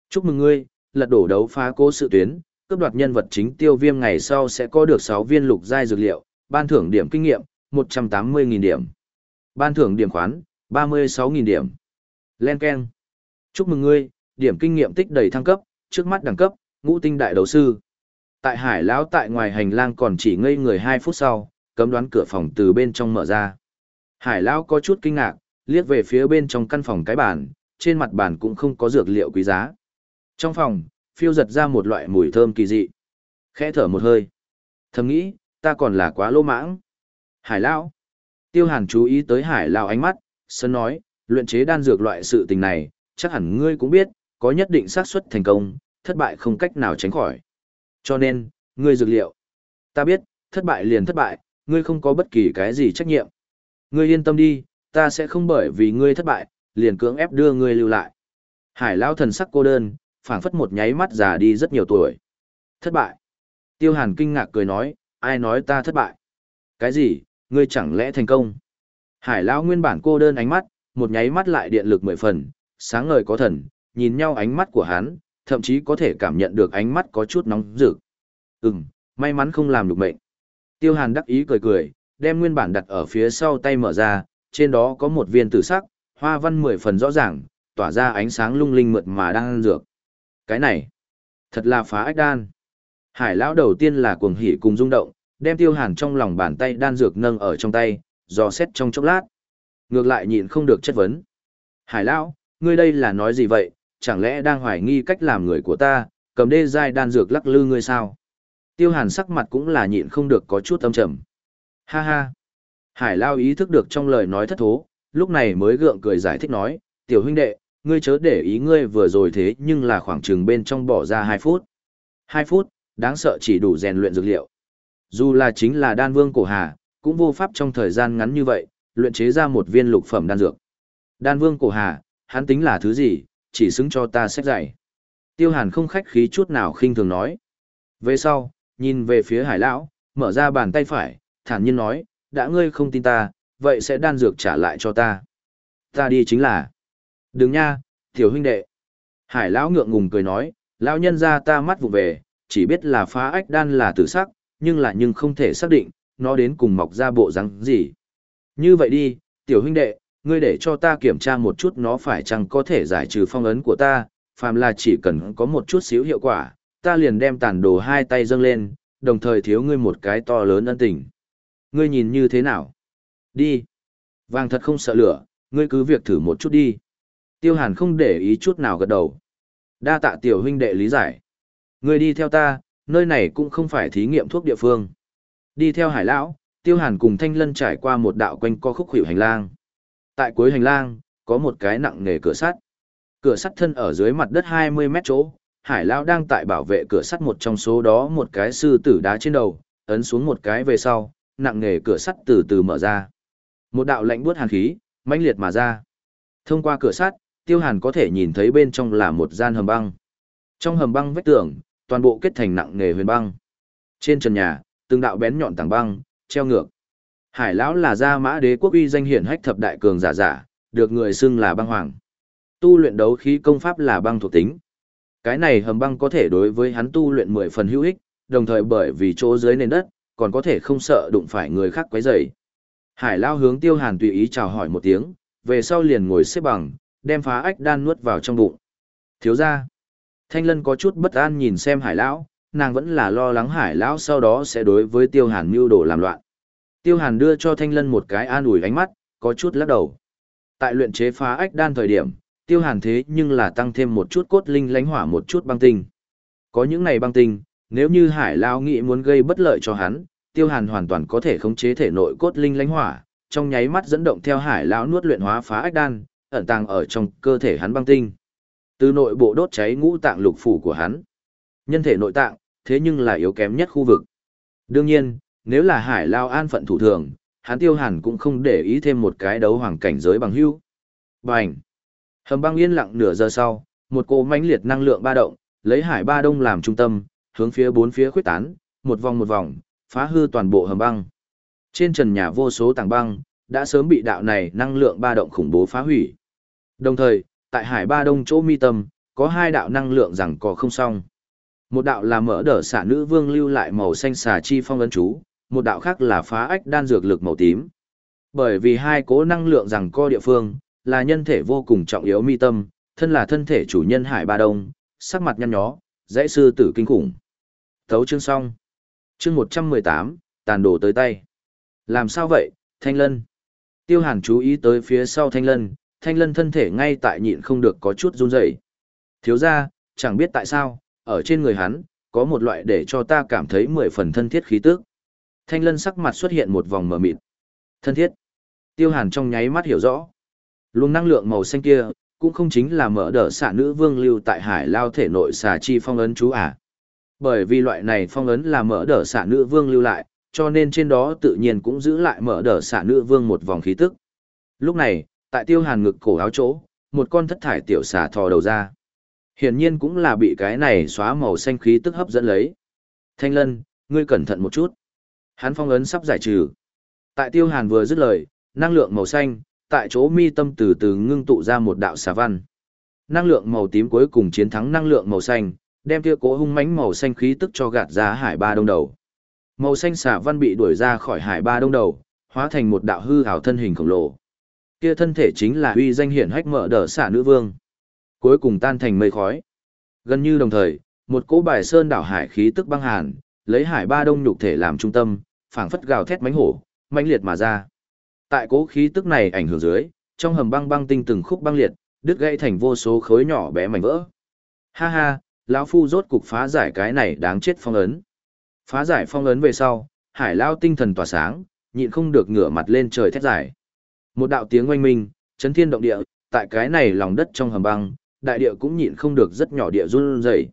Chúc mừng ngươi, lật đổ đấu phá cố sự tuyến, cướp đoạt nhân vật chính tiêu viêm ngày sau sẽ có được 6 viên lục giai dược liệu, ban thưởng điểm kinh nghiệm, 180.000 điểm. Ban thưởng điểm khoán, 36.000 điểm. Len Ken. Chúc mừng ngươi, điểm kinh nghiệm tích đầy thăng cấp, trước mắt đẳng cấp, ngũ tinh đại đấu sư. Tại hải lão tại ngoài hành lang còn chỉ ngây người 2 phút sau, cấm đoán cửa phòng từ bên trong mở ra. Hải lão có chút kinh ngạc, liếc về phía bên trong căn phòng cái bàn, trên mặt bàn cũng không có dược liệu quý giá. Trong phòng, phiêu giật ra một loại mùi thơm kỳ dị. Khẽ thở một hơi. Thầm nghĩ, ta còn là quá lô mãng. Hải lão. Tiêu hàn chú ý tới hải lão ánh mắt, sân nói, luyện chế đan dược loại sự tình này, chắc hẳn ngươi cũng biết, có nhất định xác suất thành công, thất bại không cách nào tránh khỏi. Cho nên, ngươi dược liệu. Ta biết, thất bại liền thất bại, ngươi không có bất kỳ cái gì trách nhiệm. Ngươi yên tâm đi, ta sẽ không bởi vì ngươi thất bại, liền cưỡng ép đưa ngươi lưu lại. Hải lão thần sắc cô đơn, phảng phất một nháy mắt già đi rất nhiều tuổi. Thất bại. Tiêu Hàn kinh ngạc cười nói, ai nói ta thất bại? Cái gì, ngươi chẳng lẽ thành công? Hải lão nguyên bản cô đơn ánh mắt, một nháy mắt lại điện lực mười phần, sáng ngời có thần, nhìn nhau ánh mắt của hắn, thậm chí có thể cảm nhận được ánh mắt có chút nóng rực. Ừm, may mắn không làm được mệnh. Tiêu Hàn đắc ý cười cười, đem nguyên bản đặt ở phía sau tay mở ra, trên đó có một viên tử sắc, hoa văn mười phần rõ ràng, tỏa ra ánh sáng lung linh mượt mà đang ăn dược. Cái này, thật là phá ách đan. Hải lão đầu tiên là cuồng hỉ cùng rung động, đem tiêu hàn trong lòng bàn tay đan dược nâng ở trong tay, dò xét trong chốc lát. Ngược lại nhịn không được chất vấn. Hải lão, ngươi đây là nói gì vậy, chẳng lẽ đang hoài nghi cách làm người của ta, cầm đê dai đan dược lắc lư ngươi sao? Tiêu hàn sắc mặt cũng là nhịn không được có chút âm trầm. Ha ha. Hải lao ý thức được trong lời nói thất thố, lúc này mới gượng cười giải thích nói, tiểu huynh đệ, ngươi chớ để ý ngươi vừa rồi thế nhưng là khoảng chừng bên trong bỏ ra hai phút. Hai phút, đáng sợ chỉ đủ rèn luyện dược liệu. Dù là chính là đan vương cổ hà, cũng vô pháp trong thời gian ngắn như vậy, luyện chế ra một viên lục phẩm đan dược. Đan vương cổ hà, hắn tính là thứ gì, chỉ xứng cho ta xét dạy. Tiêu hàn không khách khí chút nào khinh thường nói. Về sau, nhìn về phía hải lão, mở ra bàn tay phải, thản nhiên nói, đã ngươi không tin ta, vậy sẽ đan dược trả lại cho ta. Ta đi chính là. Đừng nha, tiểu huynh đệ. Hải lão ngượng ngùng cười nói, lão nhân ra ta mắt vụ về, chỉ biết là phá ách đan là tử sắc, nhưng là nhưng không thể xác định, nó đến cùng mọc ra bộ răng gì. Như vậy đi, tiểu huynh đệ, ngươi để cho ta kiểm tra một chút nó phải chăng có thể giải trừ phong ấn của ta, phàm là chỉ cần có một chút xíu hiệu quả, ta liền đem tàn đồ hai tay dâng lên, đồng thời thiếu ngươi một cái to lớn ân tình. Ngươi nhìn như thế nào? Đi. Vàng thật không sợ lửa, ngươi cứ việc thử một chút đi. Tiêu hàn không để ý chút nào gật đầu. Đa tạ tiểu huynh đệ lý giải. Ngươi đi theo ta, nơi này cũng không phải thí nghiệm thuốc địa phương. Đi theo hải lão, tiêu hàn cùng thanh lân trải qua một đạo quanh co khúc hữu hành lang. Tại cuối hành lang, có một cái nặng nghề cửa sắt. Cửa sắt thân ở dưới mặt đất 20 mét chỗ, hải lão đang tại bảo vệ cửa sắt một trong số đó một cái sư tử đá trên đầu, ấn xuống một cái về sau, nặng nề cửa sắt từ từ mở ra. Một đạo lạnh buốt hàn khí, mãnh liệt mà ra. Thông qua cửa sắt, Tiêu Hàn có thể nhìn thấy bên trong là một gian hầm băng. Trong hầm băng vách tường, toàn bộ kết thành nặng nề huyền băng. Trên trần nhà, từng đạo bén nhọn tảng băng, treo ngược. Hải lão là gia mã đế quốc uy danh hiển hách thập đại cường giả giả, được người xưng là băng hoàng. Tu luyện đấu khí công pháp là băng thuộc tính. Cái này hầm băng có thể đối với hắn tu luyện mười phần hữu ích, đồng thời bởi vì chỗ dưới nền đất, còn có thể không sợ đụng phải người khác quấy rầy. Hải Lao hướng Tiêu Hàn tùy ý chào hỏi một tiếng, về sau liền ngồi xếp bằng, đem phá ách đan nuốt vào trong bụng. Thiếu ra, Thanh Lân có chút bất an nhìn xem Hải Lão, nàng vẫn là lo lắng Hải Lão sau đó sẽ đối với Tiêu Hàn mưu đồ làm loạn. Tiêu Hàn đưa cho Thanh Lân một cái an ủi ánh mắt, có chút lắc đầu. Tại luyện chế phá ách đan thời điểm, Tiêu Hàn thế nhưng là tăng thêm một chút cốt linh lánh hỏa một chút băng tinh. Có những này băng tinh, nếu như Hải Lão nghĩ muốn gây bất lợi cho hắn, tiêu hàn hoàn toàn có thể khống chế thể nội cốt linh lãnh hỏa trong nháy mắt dẫn động theo hải lão nuốt luyện hóa phá ách đan ẩn tàng ở trong cơ thể hắn băng tinh. Từ nội bộ đốt cháy ngũ tạng lục phủ của hắn. Nhân thể nội tạng thế nhưng là yếu kém nhất khu vực. Đương nhiên nếu là hải lao an phận thủ thường hắn tiêu hàn cũng không để ý thêm một cái đấu hoàng cảnh giới bằng hưu. Bành! Hầm băng yên lặng nửa giờ sau một cỗ mãnh liệt năng lượng ba động lấy hải ba đông làm trung tâm hướng phía bốn phía khuếch tán một vòng một vòng phá hư toàn bộ hầm băng. Trên trần nhà vô số tảng băng, đã sớm bị đạo này năng lượng ba động khủng bố phá hủy. Đồng thời, tại Hải Ba Đông chỗ mi tâm, có hai đạo năng lượng rằng có không xong. Một đạo là mở đỡ xả nữ vương lưu lại màu xanh xà chi phong ấn chú, một đạo khác là phá ách đan dược lực màu tím. Bởi vì hai cố năng lượng rằng co địa phương, là nhân thể vô cùng trọng yếu mi tâm, thân là thân thể chủ nhân Hải Ba Đông, sắc mặt nhăn nhó, dãy sư tử kinh khủng. Thấu chương xong. Chương 118, tàn đổ tới tay. Làm sao vậy, Thanh Lân? Tiêu Hàn chú ý tới phía sau Thanh Lân, Thanh Lân thân thể ngay tại nhịn không được có chút run rẩy. Thiếu ra, chẳng biết tại sao, ở trên người hắn, có một loại để cho ta cảm thấy mười phần thân thiết khí tức. Thanh Lân sắc mặt xuất hiện một vòng mờ mịt. Thân thiết. Tiêu Hàn trong nháy mắt hiểu rõ. Luồng năng lượng màu xanh kia, cũng không chính là mở đỡ xạ nữ vương lưu tại hải lao thể nội xà chi phong ấn chú à. Bởi vì loại này phong ấn là mở đỡ xạ nữ vương lưu lại, cho nên trên đó tự nhiên cũng giữ lại mở đỡ xạ nữ vương một vòng khí tức. Lúc này, tại tiêu hàn ngực cổ áo chỗ, một con thất thải tiểu xà thò đầu ra. Hiển nhiên cũng là bị cái này xóa màu xanh khí tức hấp dẫn lấy. Thanh lân, ngươi cẩn thận một chút. Hắn phong ấn sắp giải trừ. Tại tiêu hàn vừa dứt lời, năng lượng màu xanh, tại chỗ mi tâm từ từ ngưng tụ ra một đạo xà văn. Năng lượng màu tím cuối cùng chiến thắng năng lượng màu xanh, đem kia cố hung mãnh màu xanh khí tức cho gạt ra hải ba đông đầu. Màu xanh xà văn bị đuổi ra khỏi hải ba đông đầu, hóa thành một đạo hư ảo thân hình khổng lồ. Kia thân thể chính là uy danh hiển hách mở đỡ xả nữ vương. Cuối cùng tan thành mây khói. Gần như đồng thời, một cỗ bài sơn đảo hải khí tức băng hàn, lấy hải ba đông nhục thể làm trung tâm, phảng phất gào thét mãnh hổ, mãnh liệt mà ra. Tại cố khí tức này ảnh hưởng dưới, trong hầm băng băng tinh từng khúc băng liệt, đứt gãy thành vô số khối nhỏ bé mảnh vỡ. Ha ha, lão phu rốt cục phá giải cái này đáng chết phong ấn. Phá giải phong ấn về sau, Hải lao tinh thần tỏa sáng, nhịn không được ngửa mặt lên trời thét giải. Một đạo tiếng oanh minh, chấn thiên động địa, tại cái này lòng đất trong hầm băng, đại địa cũng nhịn không được rất nhỏ địa run rẩy.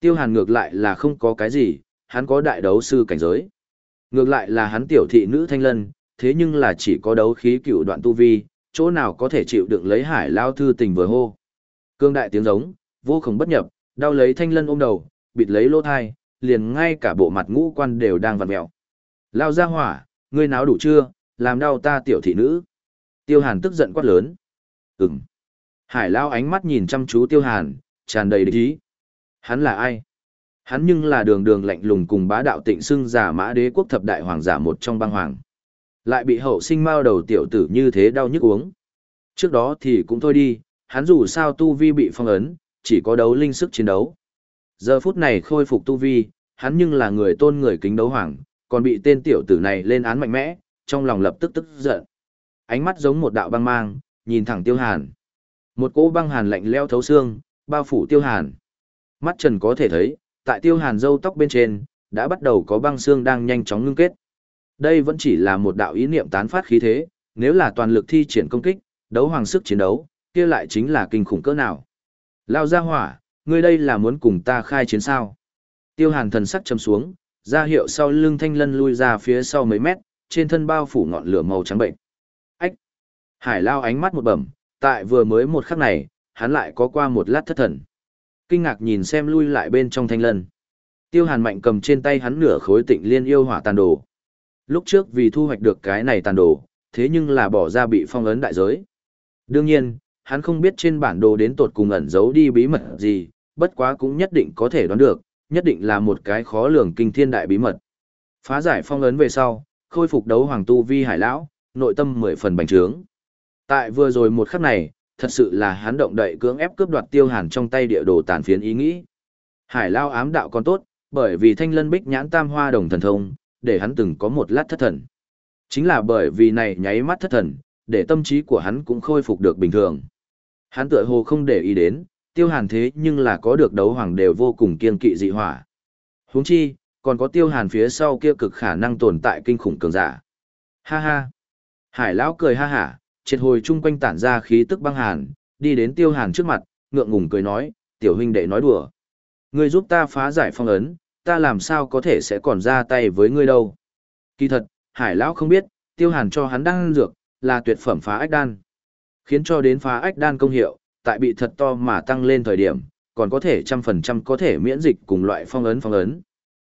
Tiêu Hàn ngược lại là không có cái gì, hắn có đại đấu sư cảnh giới. Ngược lại là hắn tiểu thị nữ thanh lân, thế nhưng là chỉ có đấu khí cựu đoạn tu vi, chỗ nào có thể chịu đựng lấy hải lao thư tình vừa hô. Cương đại tiếng giống, vô khổng bất nhập, đau lấy thanh lân ôm đầu, bịt lấy lỗ thai, liền ngay cả bộ mặt ngũ quan đều đang vặn mẹo. Lao ra hỏa, ngươi náo đủ chưa, làm đau ta tiểu thị nữ. Tiêu hàn tức giận quát lớn. Ừm. Hải lao ánh mắt nhìn chăm chú tiêu hàn, tràn đầy địch ý. Hắn là ai? Hắn nhưng là đường đường lạnh lùng cùng bá đạo tịnh xưng giả mã đế quốc thập đại hoàng giả một trong băng hoàng. Lại bị hậu sinh mao đầu tiểu tử như thế đau nhức uống. Trước đó thì cũng thôi đi, hắn dù sao tu vi bị phong ấn, chỉ có đấu linh sức chiến đấu. Giờ phút này khôi phục tu vi, hắn nhưng là người tôn người kính đấu hoàng, còn bị tên tiểu tử này lên án mạnh mẽ, trong lòng lập tức tức giận. Ánh mắt giống một đạo băng mang, nhìn thẳng tiêu hàn. Một cỗ băng hàn lạnh leo thấu xương, bao phủ tiêu hàn. Mắt trần có thể thấy, tại tiêu hàn râu tóc bên trên, đã bắt đầu có băng xương đang nhanh chóng ngưng kết. Đây vẫn chỉ là một đạo ý niệm tán phát khí thế, nếu là toàn lực thi triển công kích, đấu hoàng sức chiến đấu, kia lại chính là kinh khủng cỡ nào. Lao ra hỏa, ngươi đây là muốn cùng ta khai chiến sao? Tiêu hàn thần sắc châm xuống, ra hiệu sau lưng thanh lân lui ra phía sau mấy mét, trên thân bao phủ ngọn lửa màu trắng bệnh. Ách! Hải lao ánh mắt một bẩm, tại vừa mới một khắc này, hắn lại có qua một lát thất thần. Kinh ngạc nhìn xem lui lại bên trong thanh lân. Tiêu hàn mạnh cầm trên tay hắn nửa khối tịnh liên yêu hỏa tàn đồ. Lúc trước vì thu hoạch được cái này tàn đồ, thế nhưng là bỏ ra bị phong ấn đại giới. Đương nhiên, hắn không biết trên bản đồ đến tột cùng ẩn giấu đi bí mật gì, bất quá cũng nhất định có thể đoán được, nhất định là một cái khó lường kinh thiên đại bí mật. Phá giải phong ấn về sau, khôi phục đấu hoàng tu vi hải lão, nội tâm mười phần bành trướng. Tại vừa rồi một khắc này, thật sự là hắn động đậy cưỡng ép cướp đoạt tiêu hàn trong tay địa đồ tàn phiến ý nghĩ. Hải lao ám đạo còn tốt, bởi vì thanh lân bích nhãn tam hoa đồng thần thông, để hắn từng có một lát thất thần. Chính là bởi vì này nháy mắt thất thần, để tâm trí của hắn cũng khôi phục được bình thường. Hắn tựa hồ không để ý đến, tiêu hàn thế nhưng là có được đấu hoàng đều vô cùng kiên kỵ dị hỏa. huống chi, còn có tiêu hàn phía sau kia cực khả năng tồn tại kinh khủng cường giả. Ha ha! Hải lão cười ha hả, triệt hồi chung quanh tản ra khí tức băng hàn, đi đến tiêu hàn trước mặt, ngượng ngùng cười nói, tiểu huynh đệ nói đùa. Ngươi giúp ta phá giải phong ấn, ta làm sao có thể sẽ còn ra tay với ngươi đâu. Kỳ thật, hải lão không biết, tiêu hàn cho hắn đang dược, là tuyệt phẩm phá ách đan. Khiến cho đến phá ách đan công hiệu, tại bị thật to mà tăng lên thời điểm, còn có thể trăm phần trăm có thể miễn dịch cùng loại phong ấn phong ấn.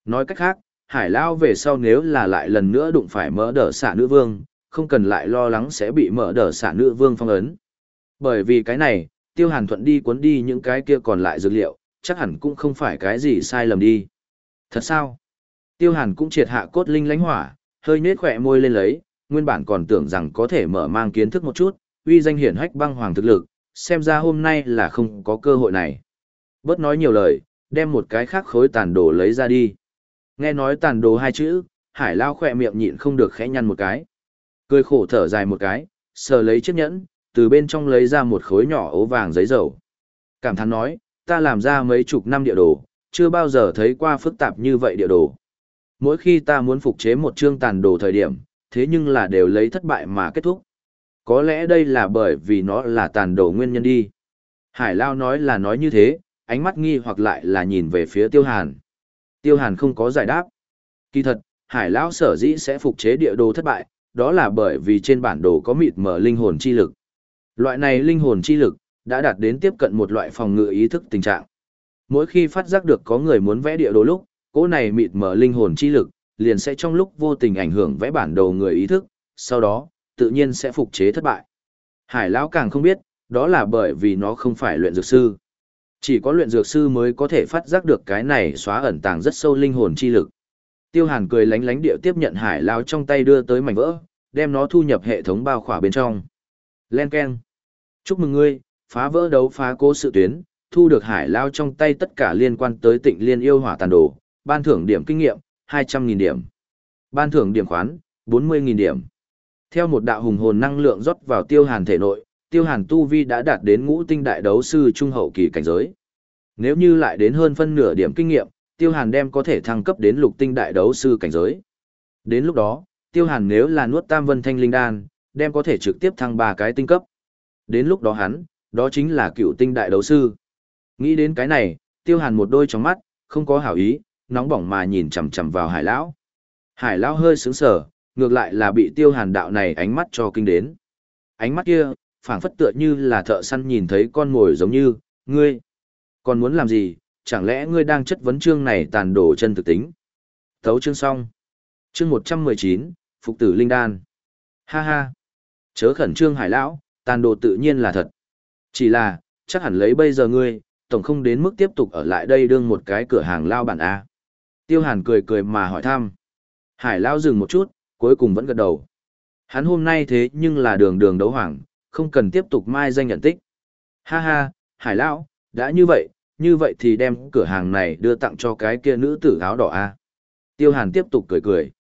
Nói cách khác, hải lão về sau nếu là lại lần nữa đụng phải mỡ đỡ xả nữ vương, không cần lại lo lắng sẽ bị mỡ đỡ xả nữ vương phong ấn. Bởi vì cái này, tiêu hàn thuận đi cuốn đi những cái kia còn lại dược liệu, chắc hẳn cũng không phải cái gì sai lầm đi. Thật sao? Tiêu hàn cũng triệt hạ cốt linh lánh hỏa, hơi nết khỏe môi lên lấy, nguyên bản còn tưởng rằng có thể mở mang kiến thức một chút, uy danh hiển hách băng hoàng thực lực, xem ra hôm nay là không có cơ hội này. Bớt nói nhiều lời, đem một cái khác khối tàn đồ lấy ra đi. Nghe nói tàn đồ hai chữ, hải lao khỏe miệng nhịn không được khẽ nhăn một cái. Cười khổ thở dài một cái, sờ lấy chiếc nhẫn, từ bên trong lấy ra một khối nhỏ ố vàng giấy dầu. Cảm thán nói, ta làm ra mấy chục năm địa đồ, chưa bao giờ thấy qua phức tạp như vậy địa đồ. Mỗi khi ta muốn phục chế một chương tàn đồ thời điểm, thế nhưng là đều lấy thất bại mà kết thúc. Có lẽ đây là bởi vì nó là tàn đồ nguyên nhân đi. Hải Lao nói là nói như thế, ánh mắt nghi hoặc lại là nhìn về phía Tiêu Hàn. Tiêu Hàn không có giải đáp. Kỳ thật, Hải Lão sở dĩ sẽ phục chế địa đồ thất bại, đó là bởi vì trên bản đồ có mịt mở linh hồn chi lực. Loại này linh hồn chi lực, đã đạt đến tiếp cận một loại phòng ngự ý thức tình trạng. Mỗi khi phát giác được có người muốn vẽ địa đồ lúc, cỗ này mịt mở linh hồn chi lực, liền sẽ trong lúc vô tình ảnh hưởng vẽ bản đồ người ý thức, sau đó, tự nhiên sẽ phục chế thất bại. Hải lão càng không biết, đó là bởi vì nó không phải luyện dược sư. Chỉ có luyện dược sư mới có thể phát giác được cái này xóa ẩn tàng rất sâu linh hồn chi lực. Tiêu Hàn cười lánh lánh điệu tiếp nhận hải lão trong tay đưa tới mảnh vỡ, đem nó thu nhập hệ thống bao khỏa bên trong. Len Ken. Chúc mừng ngươi, phá vỡ đấu phá cố sự tuyến, thu được hải lao trong tay tất cả liên quan tới tịnh liên yêu hỏa tàn đồ, ban thưởng điểm kinh nghiệm, 200.000 điểm. Ban thưởng điểm khoán, 40.000 điểm. Theo một đạo hùng hồn năng lượng rót vào tiêu hàn thể nội, tiêu hàn tu vi đã đạt đến ngũ tinh đại đấu sư trung hậu kỳ cảnh giới. Nếu như lại đến hơn phân nửa điểm kinh nghiệm, tiêu hàn đem có thể thăng cấp đến lục tinh đại đấu sư cảnh giới. Đến lúc đó, tiêu hàn nếu là nuốt tam vân thanh linh đan, đem có thể trực tiếp thăng ba cái tinh cấp. Đến lúc đó hắn, đó chính là cựu tinh đại đấu sư. Nghĩ đến cái này, tiêu hàn một đôi trong mắt, không có hảo ý, nóng bỏng mà nhìn chằm chằm vào hải lão. Hải lão hơi sướng sở, ngược lại là bị tiêu hàn đạo này ánh mắt cho kinh đến. Ánh mắt kia, phảng phất tựa như là thợ săn nhìn thấy con mồi giống như, ngươi. Còn muốn làm gì, chẳng lẽ ngươi đang chất vấn chương này tàn đổ chân thực tính. Thấu chương xong. Chương một trăm mười chín Phục tử Linh Đan. Ha ha. Chớ khẩn trương hải lão, tàn đồ tự nhiên là thật. Chỉ là, chắc hẳn lấy bây giờ ngươi, tổng không đến mức tiếp tục ở lại đây đương một cái cửa hàng lao bản A. Tiêu hàn cười cười mà hỏi thăm. Hải lao dừng một chút, cuối cùng vẫn gật đầu. Hắn hôm nay thế nhưng là đường đường đấu hoàng, không cần tiếp tục mai danh nhận tích. Ha ha, hải lão, đã như vậy, như vậy thì đem cửa hàng này đưa tặng cho cái kia nữ tử áo đỏ A. Tiêu hàn tiếp tục cười cười.